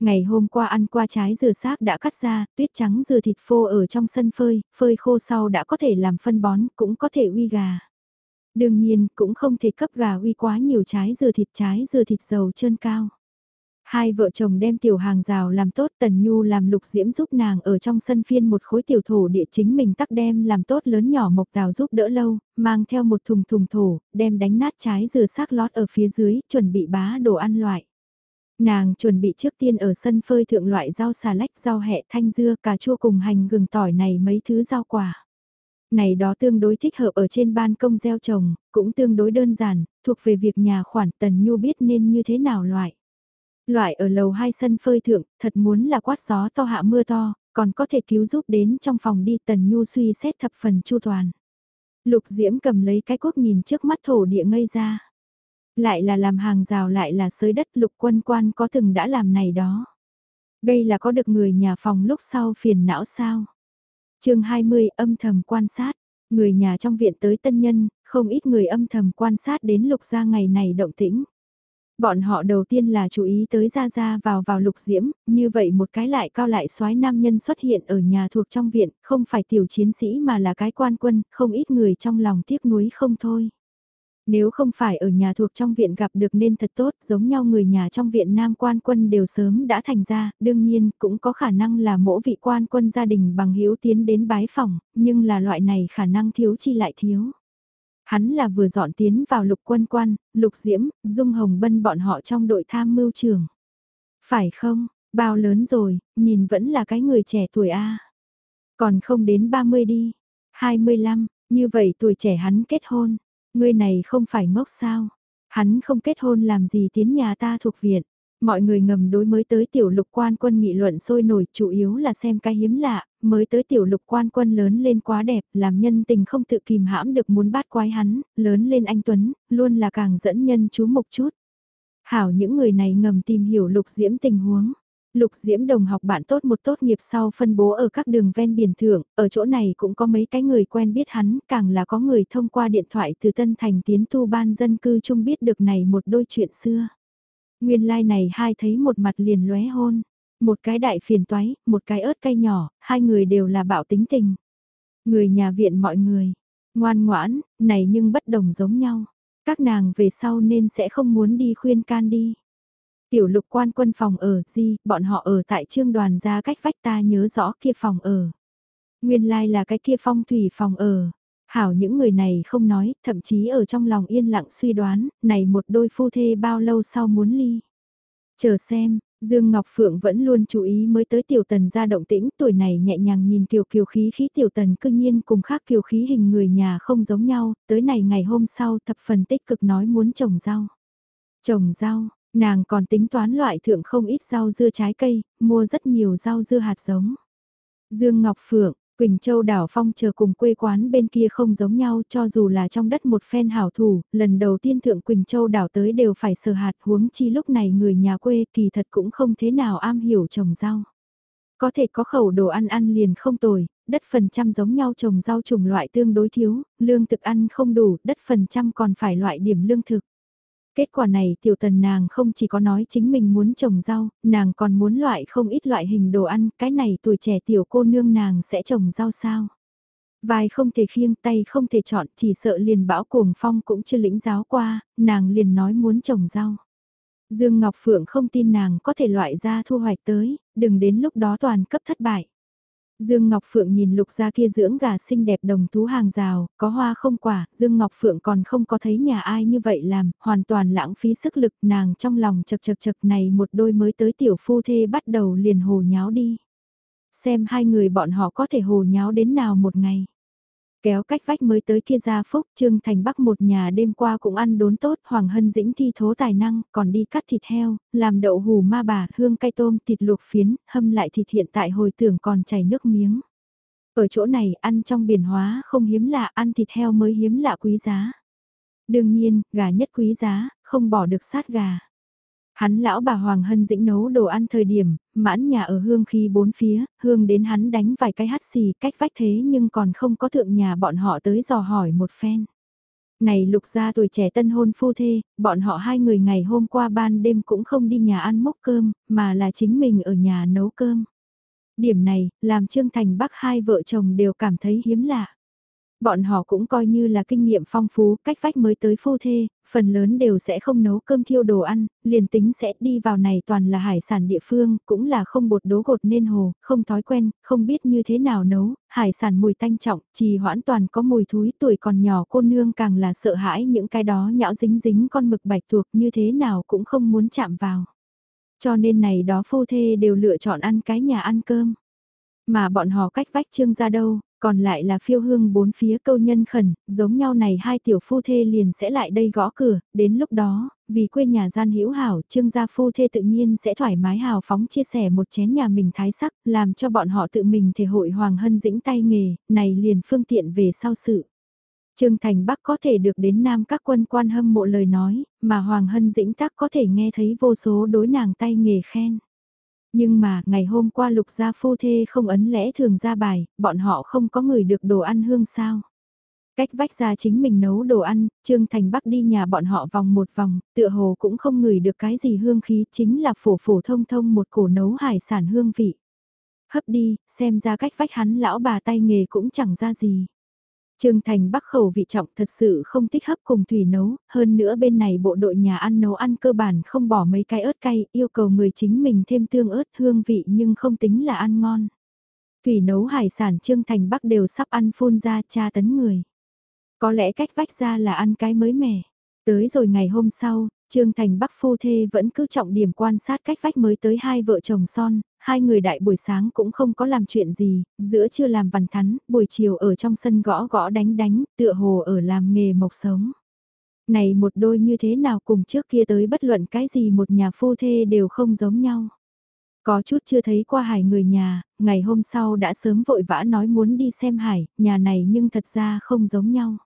Speaker 1: Ngày hôm qua ăn qua trái dừa xác đã cắt ra, tuyết trắng dừa thịt phô ở trong sân phơi, phơi khô sau đã có thể làm phân bón, cũng có thể uy gà. Đương nhiên, cũng không thể cấp gà uy quá nhiều trái dừa thịt trái dừa thịt dầu trơn cao. Hai vợ chồng đem tiểu hàng rào làm tốt Tần Nhu làm lục diễm giúp nàng ở trong sân phiên một khối tiểu thổ địa chính mình tắc đem làm tốt lớn nhỏ mộc tàu giúp đỡ lâu, mang theo một thùng thùng thổ, đem đánh nát trái dừa xác lót ở phía dưới, chuẩn bị bá đồ ăn loại. Nàng chuẩn bị trước tiên ở sân phơi thượng loại rau xà lách, rau hẹ, thanh dưa, cà chua cùng hành gừng tỏi này mấy thứ rau quả. Này đó tương đối thích hợp ở trên ban công gieo trồng, cũng tương đối đơn giản, thuộc về việc nhà khoản Tần Nhu biết nên như thế nào loại. Loại ở lầu hai sân phơi thượng, thật muốn là quát gió to hạ mưa to, còn có thể cứu giúp đến trong phòng đi Tần Nhu suy xét thập phần chu toàn. Lục Diễm cầm lấy cái cuốc nhìn trước mắt thổ địa ngây ra. Lại là làm hàng rào lại là sới đất lục quân quan có từng đã làm này đó. Đây là có được người nhà phòng lúc sau phiền não sao. chương 20 âm thầm quan sát, người nhà trong viện tới tân nhân, không ít người âm thầm quan sát đến lục gia ngày này động tĩnh. Bọn họ đầu tiên là chú ý tới ra ra vào vào lục diễm, như vậy một cái lại cao lại soái nam nhân xuất hiện ở nhà thuộc trong viện, không phải tiểu chiến sĩ mà là cái quan quân, không ít người trong lòng tiếc nuối không thôi. Nếu không phải ở nhà thuộc trong viện gặp được nên thật tốt, giống nhau người nhà trong viện nam quan quân đều sớm đã thành ra, đương nhiên cũng có khả năng là mỗi vị quan quân gia đình bằng hiếu tiến đến bái phòng, nhưng là loại này khả năng thiếu chi lại thiếu. Hắn là vừa dọn tiến vào lục quân quan, lục diễm, dung hồng bân bọn họ trong đội tham mưu trường. Phải không, bao lớn rồi, nhìn vẫn là cái người trẻ tuổi A. Còn không đến 30 đi, 25, như vậy tuổi trẻ hắn kết hôn, ngươi này không phải ngốc sao, hắn không kết hôn làm gì tiến nhà ta thuộc viện. Mọi người ngầm đối mới tới tiểu lục quan quân nghị luận sôi nổi chủ yếu là xem cái hiếm lạ, mới tới tiểu lục quan quân lớn lên quá đẹp, làm nhân tình không tự kìm hãm được muốn bát quái hắn, lớn lên anh Tuấn, luôn là càng dẫn nhân chú mục chút. Hảo những người này ngầm tìm hiểu lục diễm tình huống. Lục Diễm đồng học bạn tốt một tốt nghiệp sau phân bố ở các đường ven biển thượng, ở chỗ này cũng có mấy cái người quen biết hắn, càng là có người thông qua điện thoại từ Tân Thành tiến tu ban dân cư chung biết được này một đôi chuyện xưa. Nguyên lai like này hai thấy một mặt liền lóe hôn, một cái đại phiền toái, một cái ớt cay nhỏ, hai người đều là bạo tính tình. Người nhà viện mọi người, ngoan ngoãn, này nhưng bất đồng giống nhau. Các nàng về sau nên sẽ không muốn đi khuyên can đi. Tiểu lục quan quân phòng ở, gì, bọn họ ở tại trương đoàn ra cách vách ta nhớ rõ kia phòng ở. Nguyên lai like là cái kia phong thủy phòng ở. Hảo những người này không nói, thậm chí ở trong lòng yên lặng suy đoán, này một đôi phu thê bao lâu sau muốn ly. Chờ xem, Dương Ngọc Phượng vẫn luôn chú ý mới tới tiểu tần ra động tĩnh, tuổi này nhẹ nhàng nhìn kiều kiều khí khí tiểu tần cương nhiên cùng khác kiều khí hình người nhà không giống nhau, tới này ngày hôm sau thập phần tích cực nói muốn trồng rau. Trồng rau, nàng còn tính toán loại thượng không ít rau dưa trái cây, mua rất nhiều rau dưa hạt giống. Dương Ngọc Phượng, Quỳnh Châu đảo phong chờ cùng quê quán bên kia không giống nhau cho dù là trong đất một phen hảo thủ, lần đầu tiên thượng Quỳnh Châu đảo tới đều phải sờ hạt huống chi lúc này người nhà quê kỳ thật cũng không thế nào am hiểu trồng rau. Có thể có khẩu đồ ăn ăn liền không tồi, đất phần trăm giống nhau trồng rau trùng loại tương đối thiếu, lương thực ăn không đủ, đất phần trăm còn phải loại điểm lương thực. Kết quả này tiểu tần nàng không chỉ có nói chính mình muốn trồng rau, nàng còn muốn loại không ít loại hình đồ ăn, cái này tuổi trẻ tiểu cô nương nàng sẽ trồng rau sao. Vai không thể khiêng tay không thể chọn, chỉ sợ liền bão cuồng phong cũng chưa lĩnh giáo qua, nàng liền nói muốn trồng rau. Dương Ngọc Phượng không tin nàng có thể loại ra thu hoạch tới, đừng đến lúc đó toàn cấp thất bại. Dương Ngọc Phượng nhìn lục gia kia dưỡng gà xinh đẹp đồng thú hàng rào, có hoa không quả, Dương Ngọc Phượng còn không có thấy nhà ai như vậy làm, hoàn toàn lãng phí sức lực nàng trong lòng chật chật chật này một đôi mới tới tiểu phu thê bắt đầu liền hồ nháo đi. Xem hai người bọn họ có thể hồ nháo đến nào một ngày. Kéo cách vách mới tới kia ra phúc, Trương Thành Bắc một nhà đêm qua cũng ăn đốn tốt, Hoàng Hân Dĩnh thi thố tài năng, còn đi cắt thịt heo, làm đậu hù ma bà, hương cay tôm, thịt luộc phiến, hâm lại thịt hiện tại hồi tưởng còn chảy nước miếng. Ở chỗ này, ăn trong biển hóa không hiếm lạ, ăn thịt heo mới hiếm lạ quý giá. Đương nhiên, gà nhất quý giá, không bỏ được sát gà. Hắn lão bà Hoàng Hân Dĩnh nấu đồ ăn thời điểm, mãn nhà ở hương khi bốn phía, hương đến hắn đánh vài cái hắt xì cách vách thế nhưng còn không có thượng nhà bọn họ tới dò hỏi một phen. Này lục gia tuổi trẻ tân hôn phu thê, bọn họ hai người ngày hôm qua ban đêm cũng không đi nhà ăn mốc cơm, mà là chính mình ở nhà nấu cơm. Điểm này, làm Trương Thành Bắc hai vợ chồng đều cảm thấy hiếm lạ. Bọn họ cũng coi như là kinh nghiệm phong phú, cách vách mới tới phu thê, phần lớn đều sẽ không nấu cơm thiêu đồ ăn, liền tính sẽ đi vào này toàn là hải sản địa phương, cũng là không bột đố gột nên hồ, không thói quen, không biết như thế nào nấu, hải sản mùi tanh trọng, trì hoãn toàn có mùi thúi tuổi còn nhỏ cô nương càng là sợ hãi những cái đó nhão dính dính con mực bạch tuộc như thế nào cũng không muốn chạm vào. Cho nên này đó phu thê đều lựa chọn ăn cái nhà ăn cơm. Mà bọn họ cách vách trương ra đâu, còn lại là phiêu hương bốn phía câu nhân khẩn, giống nhau này hai tiểu phu thê liền sẽ lại đây gõ cửa, đến lúc đó, vì quê nhà gian hữu hảo, trương gia phu thê tự nhiên sẽ thoải mái hào phóng chia sẻ một chén nhà mình thái sắc, làm cho bọn họ tự mình thể hội hoàng hân dĩnh tay nghề, này liền phương tiện về sau sự. Trương Thành Bắc có thể được đến Nam các quân quan hâm mộ lời nói, mà Hoàng Hân Dĩnh Tắc có thể nghe thấy vô số đối nàng tay nghề khen. Nhưng mà, ngày hôm qua lục gia phu thê không ấn lẽ thường ra bài, bọn họ không có người được đồ ăn hương sao. Cách vách ra chính mình nấu đồ ăn, Trương Thành Bắc đi nhà bọn họ vòng một vòng, tựa hồ cũng không ngửi được cái gì hương khí, chính là phổ phổ thông thông một cổ nấu hải sản hương vị. Hấp đi, xem ra cách vách hắn lão bà tay nghề cũng chẳng ra gì. Trương Thành Bắc khẩu vị trọng thật sự không thích hấp cùng thủy nấu, hơn nữa bên này bộ đội nhà ăn nấu ăn cơ bản không bỏ mấy cái ớt cay, yêu cầu người chính mình thêm tương ớt hương vị nhưng không tính là ăn ngon. Thủy nấu hải sản Trương Thành Bắc đều sắp ăn phun ra cha tấn người. Có lẽ cách vách ra là ăn cái mới mẻ. Tới rồi ngày hôm sau, Trương Thành Bắc phu thê vẫn cứ trọng điểm quan sát cách vách mới tới hai vợ chồng son, hai người đại buổi sáng cũng không có làm chuyện gì, giữa chưa làm văn thắn, buổi chiều ở trong sân gõ gõ đánh đánh, tựa hồ ở làm nghề mộc sống. Này một đôi như thế nào cùng trước kia tới bất luận cái gì một nhà phu thê đều không giống nhau. Có chút chưa thấy qua hải người nhà, ngày hôm sau đã sớm vội vã nói muốn đi xem hải, nhà này nhưng thật ra không giống nhau.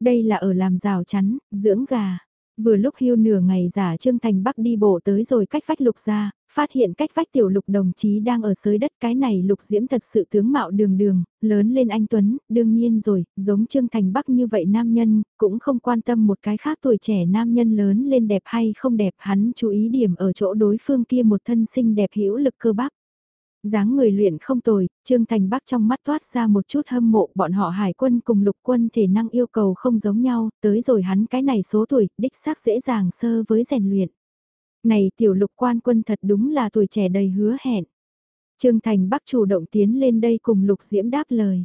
Speaker 1: Đây là ở làm rào chắn, dưỡng gà. Vừa lúc hưu nửa ngày giả Trương Thành Bắc đi bộ tới rồi cách vách lục ra, phát hiện cách vách tiểu lục đồng chí đang ở dưới đất cái này lục diễm thật sự tướng mạo đường đường, lớn lên anh Tuấn, đương nhiên rồi, giống Trương Thành Bắc như vậy nam nhân, cũng không quan tâm một cái khác tuổi trẻ nam nhân lớn lên đẹp hay không đẹp hắn chú ý điểm ở chỗ đối phương kia một thân sinh đẹp hữu lực cơ bắp dáng người luyện không tồi, Trương Thành Bắc trong mắt toát ra một chút hâm mộ bọn họ hải quân cùng lục quân thể năng yêu cầu không giống nhau, tới rồi hắn cái này số tuổi, đích xác dễ dàng sơ với rèn luyện. Này tiểu lục quan quân thật đúng là tuổi trẻ đầy hứa hẹn. Trương Thành Bắc chủ động tiến lên đây cùng lục diễm đáp lời.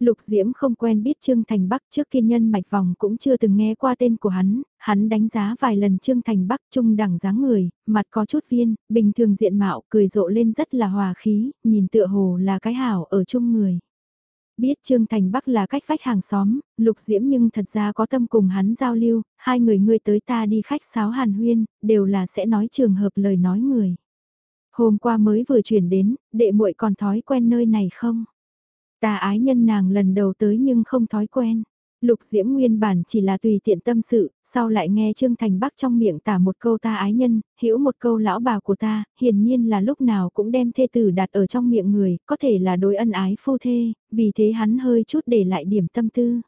Speaker 1: Lục Diễm không quen biết Trương Thành Bắc trước kia nhân mạch vòng cũng chưa từng nghe qua tên của hắn, hắn đánh giá vài lần Trương Thành Bắc trung đẳng dáng người, mặt có chút viên, bình thường diện mạo, cười rộ lên rất là hòa khí, nhìn tựa hồ là cái hảo ở chung người. Biết Trương Thành Bắc là cách vách hàng xóm, Lục Diễm nhưng thật ra có tâm cùng hắn giao lưu, hai người ngươi tới ta đi khách sáo hàn huyên, đều là sẽ nói trường hợp lời nói người. Hôm qua mới vừa chuyển đến, đệ muội còn thói quen nơi này không? Ta ái nhân nàng lần đầu tới nhưng không thói quen. Lục Diễm nguyên bản chỉ là tùy tiện tâm sự, sau lại nghe Trương Thành Bắc trong miệng tả một câu ta ái nhân, hiểu một câu lão bà của ta, hiển nhiên là lúc nào cũng đem thê tử đặt ở trong miệng người, có thể là đối ân ái phu thê, vì thế hắn hơi chút để lại điểm tâm tư.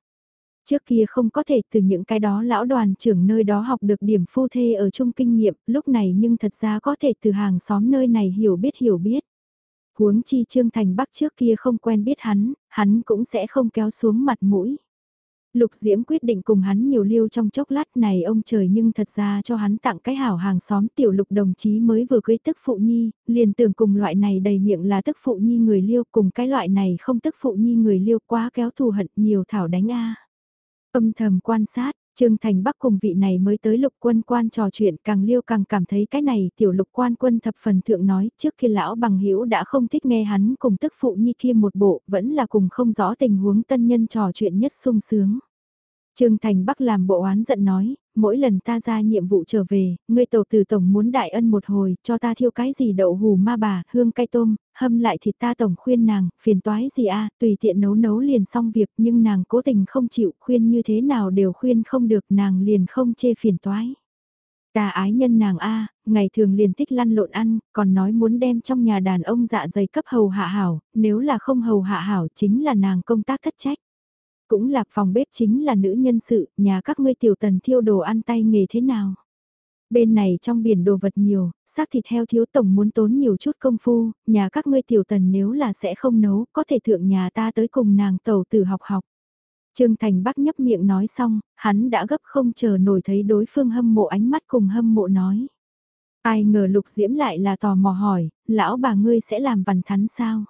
Speaker 1: Trước kia không có thể từ những cái đó lão đoàn trưởng nơi đó học được điểm phu thê ở chung kinh nghiệm, lúc này nhưng thật ra có thể từ hàng xóm nơi này hiểu biết hiểu biết. Huống chi Trương Thành Bắc trước kia không quen biết hắn, hắn cũng sẽ không kéo xuống mặt mũi. Lục Diễm quyết định cùng hắn nhiều liêu trong chốc lát này ông trời nhưng thật ra cho hắn tặng cái hảo hàng xóm tiểu lục đồng chí mới vừa cưới tức phụ nhi, liền tưởng cùng loại này đầy miệng là tức phụ nhi người liêu cùng cái loại này không tức phụ nhi người liêu quá kéo thù hận nhiều thảo đánh a. Âm thầm quan sát, Trương Thành Bắc cùng vị này mới tới lục quân quan trò chuyện, càng liêu càng cảm thấy cái này tiểu lục quan quân thập phần thượng nói, trước khi lão bằng hữu đã không thích nghe hắn cùng tức phụ nhi kia một bộ, vẫn là cùng không rõ tình huống tân nhân trò chuyện nhất sung sướng. Trương Thành Bắc làm bộ oán giận nói, mỗi lần ta ra nhiệm vụ trở về, ngươi tàu từ tổng muốn đại ân một hồi, cho ta thiêu cái gì đậu hù ma bà, hương cay tôm, hâm lại thịt ta tổng khuyên nàng, phiền toái gì a tùy tiện nấu nấu liền xong việc, nhưng nàng cố tình không chịu, khuyên như thế nào đều khuyên không được, nàng liền không chê phiền toái. Ta ái nhân nàng a, ngày thường liền thích lăn lộn ăn, còn nói muốn đem trong nhà đàn ông dạ dày cấp hầu hạ hảo, nếu là không hầu hạ hảo chính là nàng công tác thất trách cũng là phòng bếp chính là nữ nhân sự, nhà các ngươi tiểu tần thiêu đồ ăn tay nghề thế nào. Bên này trong biển đồ vật nhiều, xác thịt heo thiếu tổng muốn tốn nhiều chút công phu, nhà các ngươi tiểu tần nếu là sẽ không nấu, có thể thượng nhà ta tới cùng nàng tẩu tử học học. Trương Thành Bắc nhấp miệng nói xong, hắn đã gấp không chờ nổi thấy đối phương hâm mộ ánh mắt cùng hâm mộ nói. Ai ngờ Lục Diễm lại là tò mò hỏi, lão bà ngươi sẽ làm vằn thắn sao?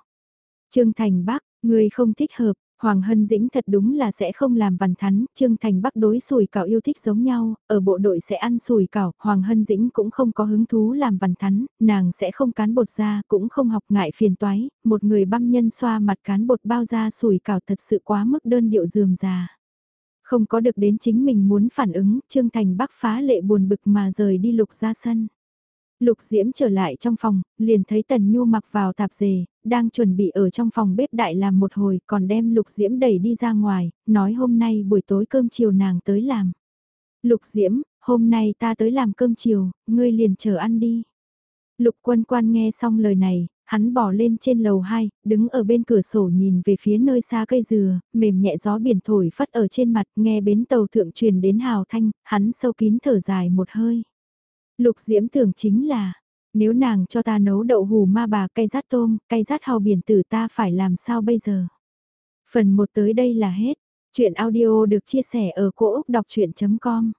Speaker 1: Trương Thành Bắc, ngươi không thích hợp, Hoàng Hân Dĩnh thật đúng là sẽ không làm vằn thắn, Trương Thành Bắc đối sùi cảo yêu thích giống nhau, ở bộ đội sẽ ăn sùi cảo, Hoàng Hân Dĩnh cũng không có hứng thú làm vằn thắn, nàng sẽ không cán bột ra, cũng không học ngại phiền toái, một người băm nhân xoa mặt cán bột bao ra sùi cảo thật sự quá mức đơn điệu dườm già. Không có được đến chính mình muốn phản ứng, Trương Thành Bắc phá lệ buồn bực mà rời đi lục ra sân. Lục Diễm trở lại trong phòng, liền thấy Tần Nhu mặc vào tạp dề, đang chuẩn bị ở trong phòng bếp đại làm một hồi còn đem Lục Diễm đẩy đi ra ngoài, nói hôm nay buổi tối cơm chiều nàng tới làm. Lục Diễm, hôm nay ta tới làm cơm chiều, ngươi liền chờ ăn đi. Lục quân quan nghe xong lời này, hắn bỏ lên trên lầu 2, đứng ở bên cửa sổ nhìn về phía nơi xa cây dừa, mềm nhẹ gió biển thổi phất ở trên mặt, nghe bến tàu thượng truyền đến hào thanh, hắn sâu kín thở dài một hơi. Lục Diễm tưởng chính là, nếu nàng cho ta nấu đậu hù ma bà cay rát tôm, cay rát hào biển tử ta phải làm sao bây giờ? Phần 1 tới đây là hết. Chuyện audio được chia sẻ ở cỗ đọc chuyện.com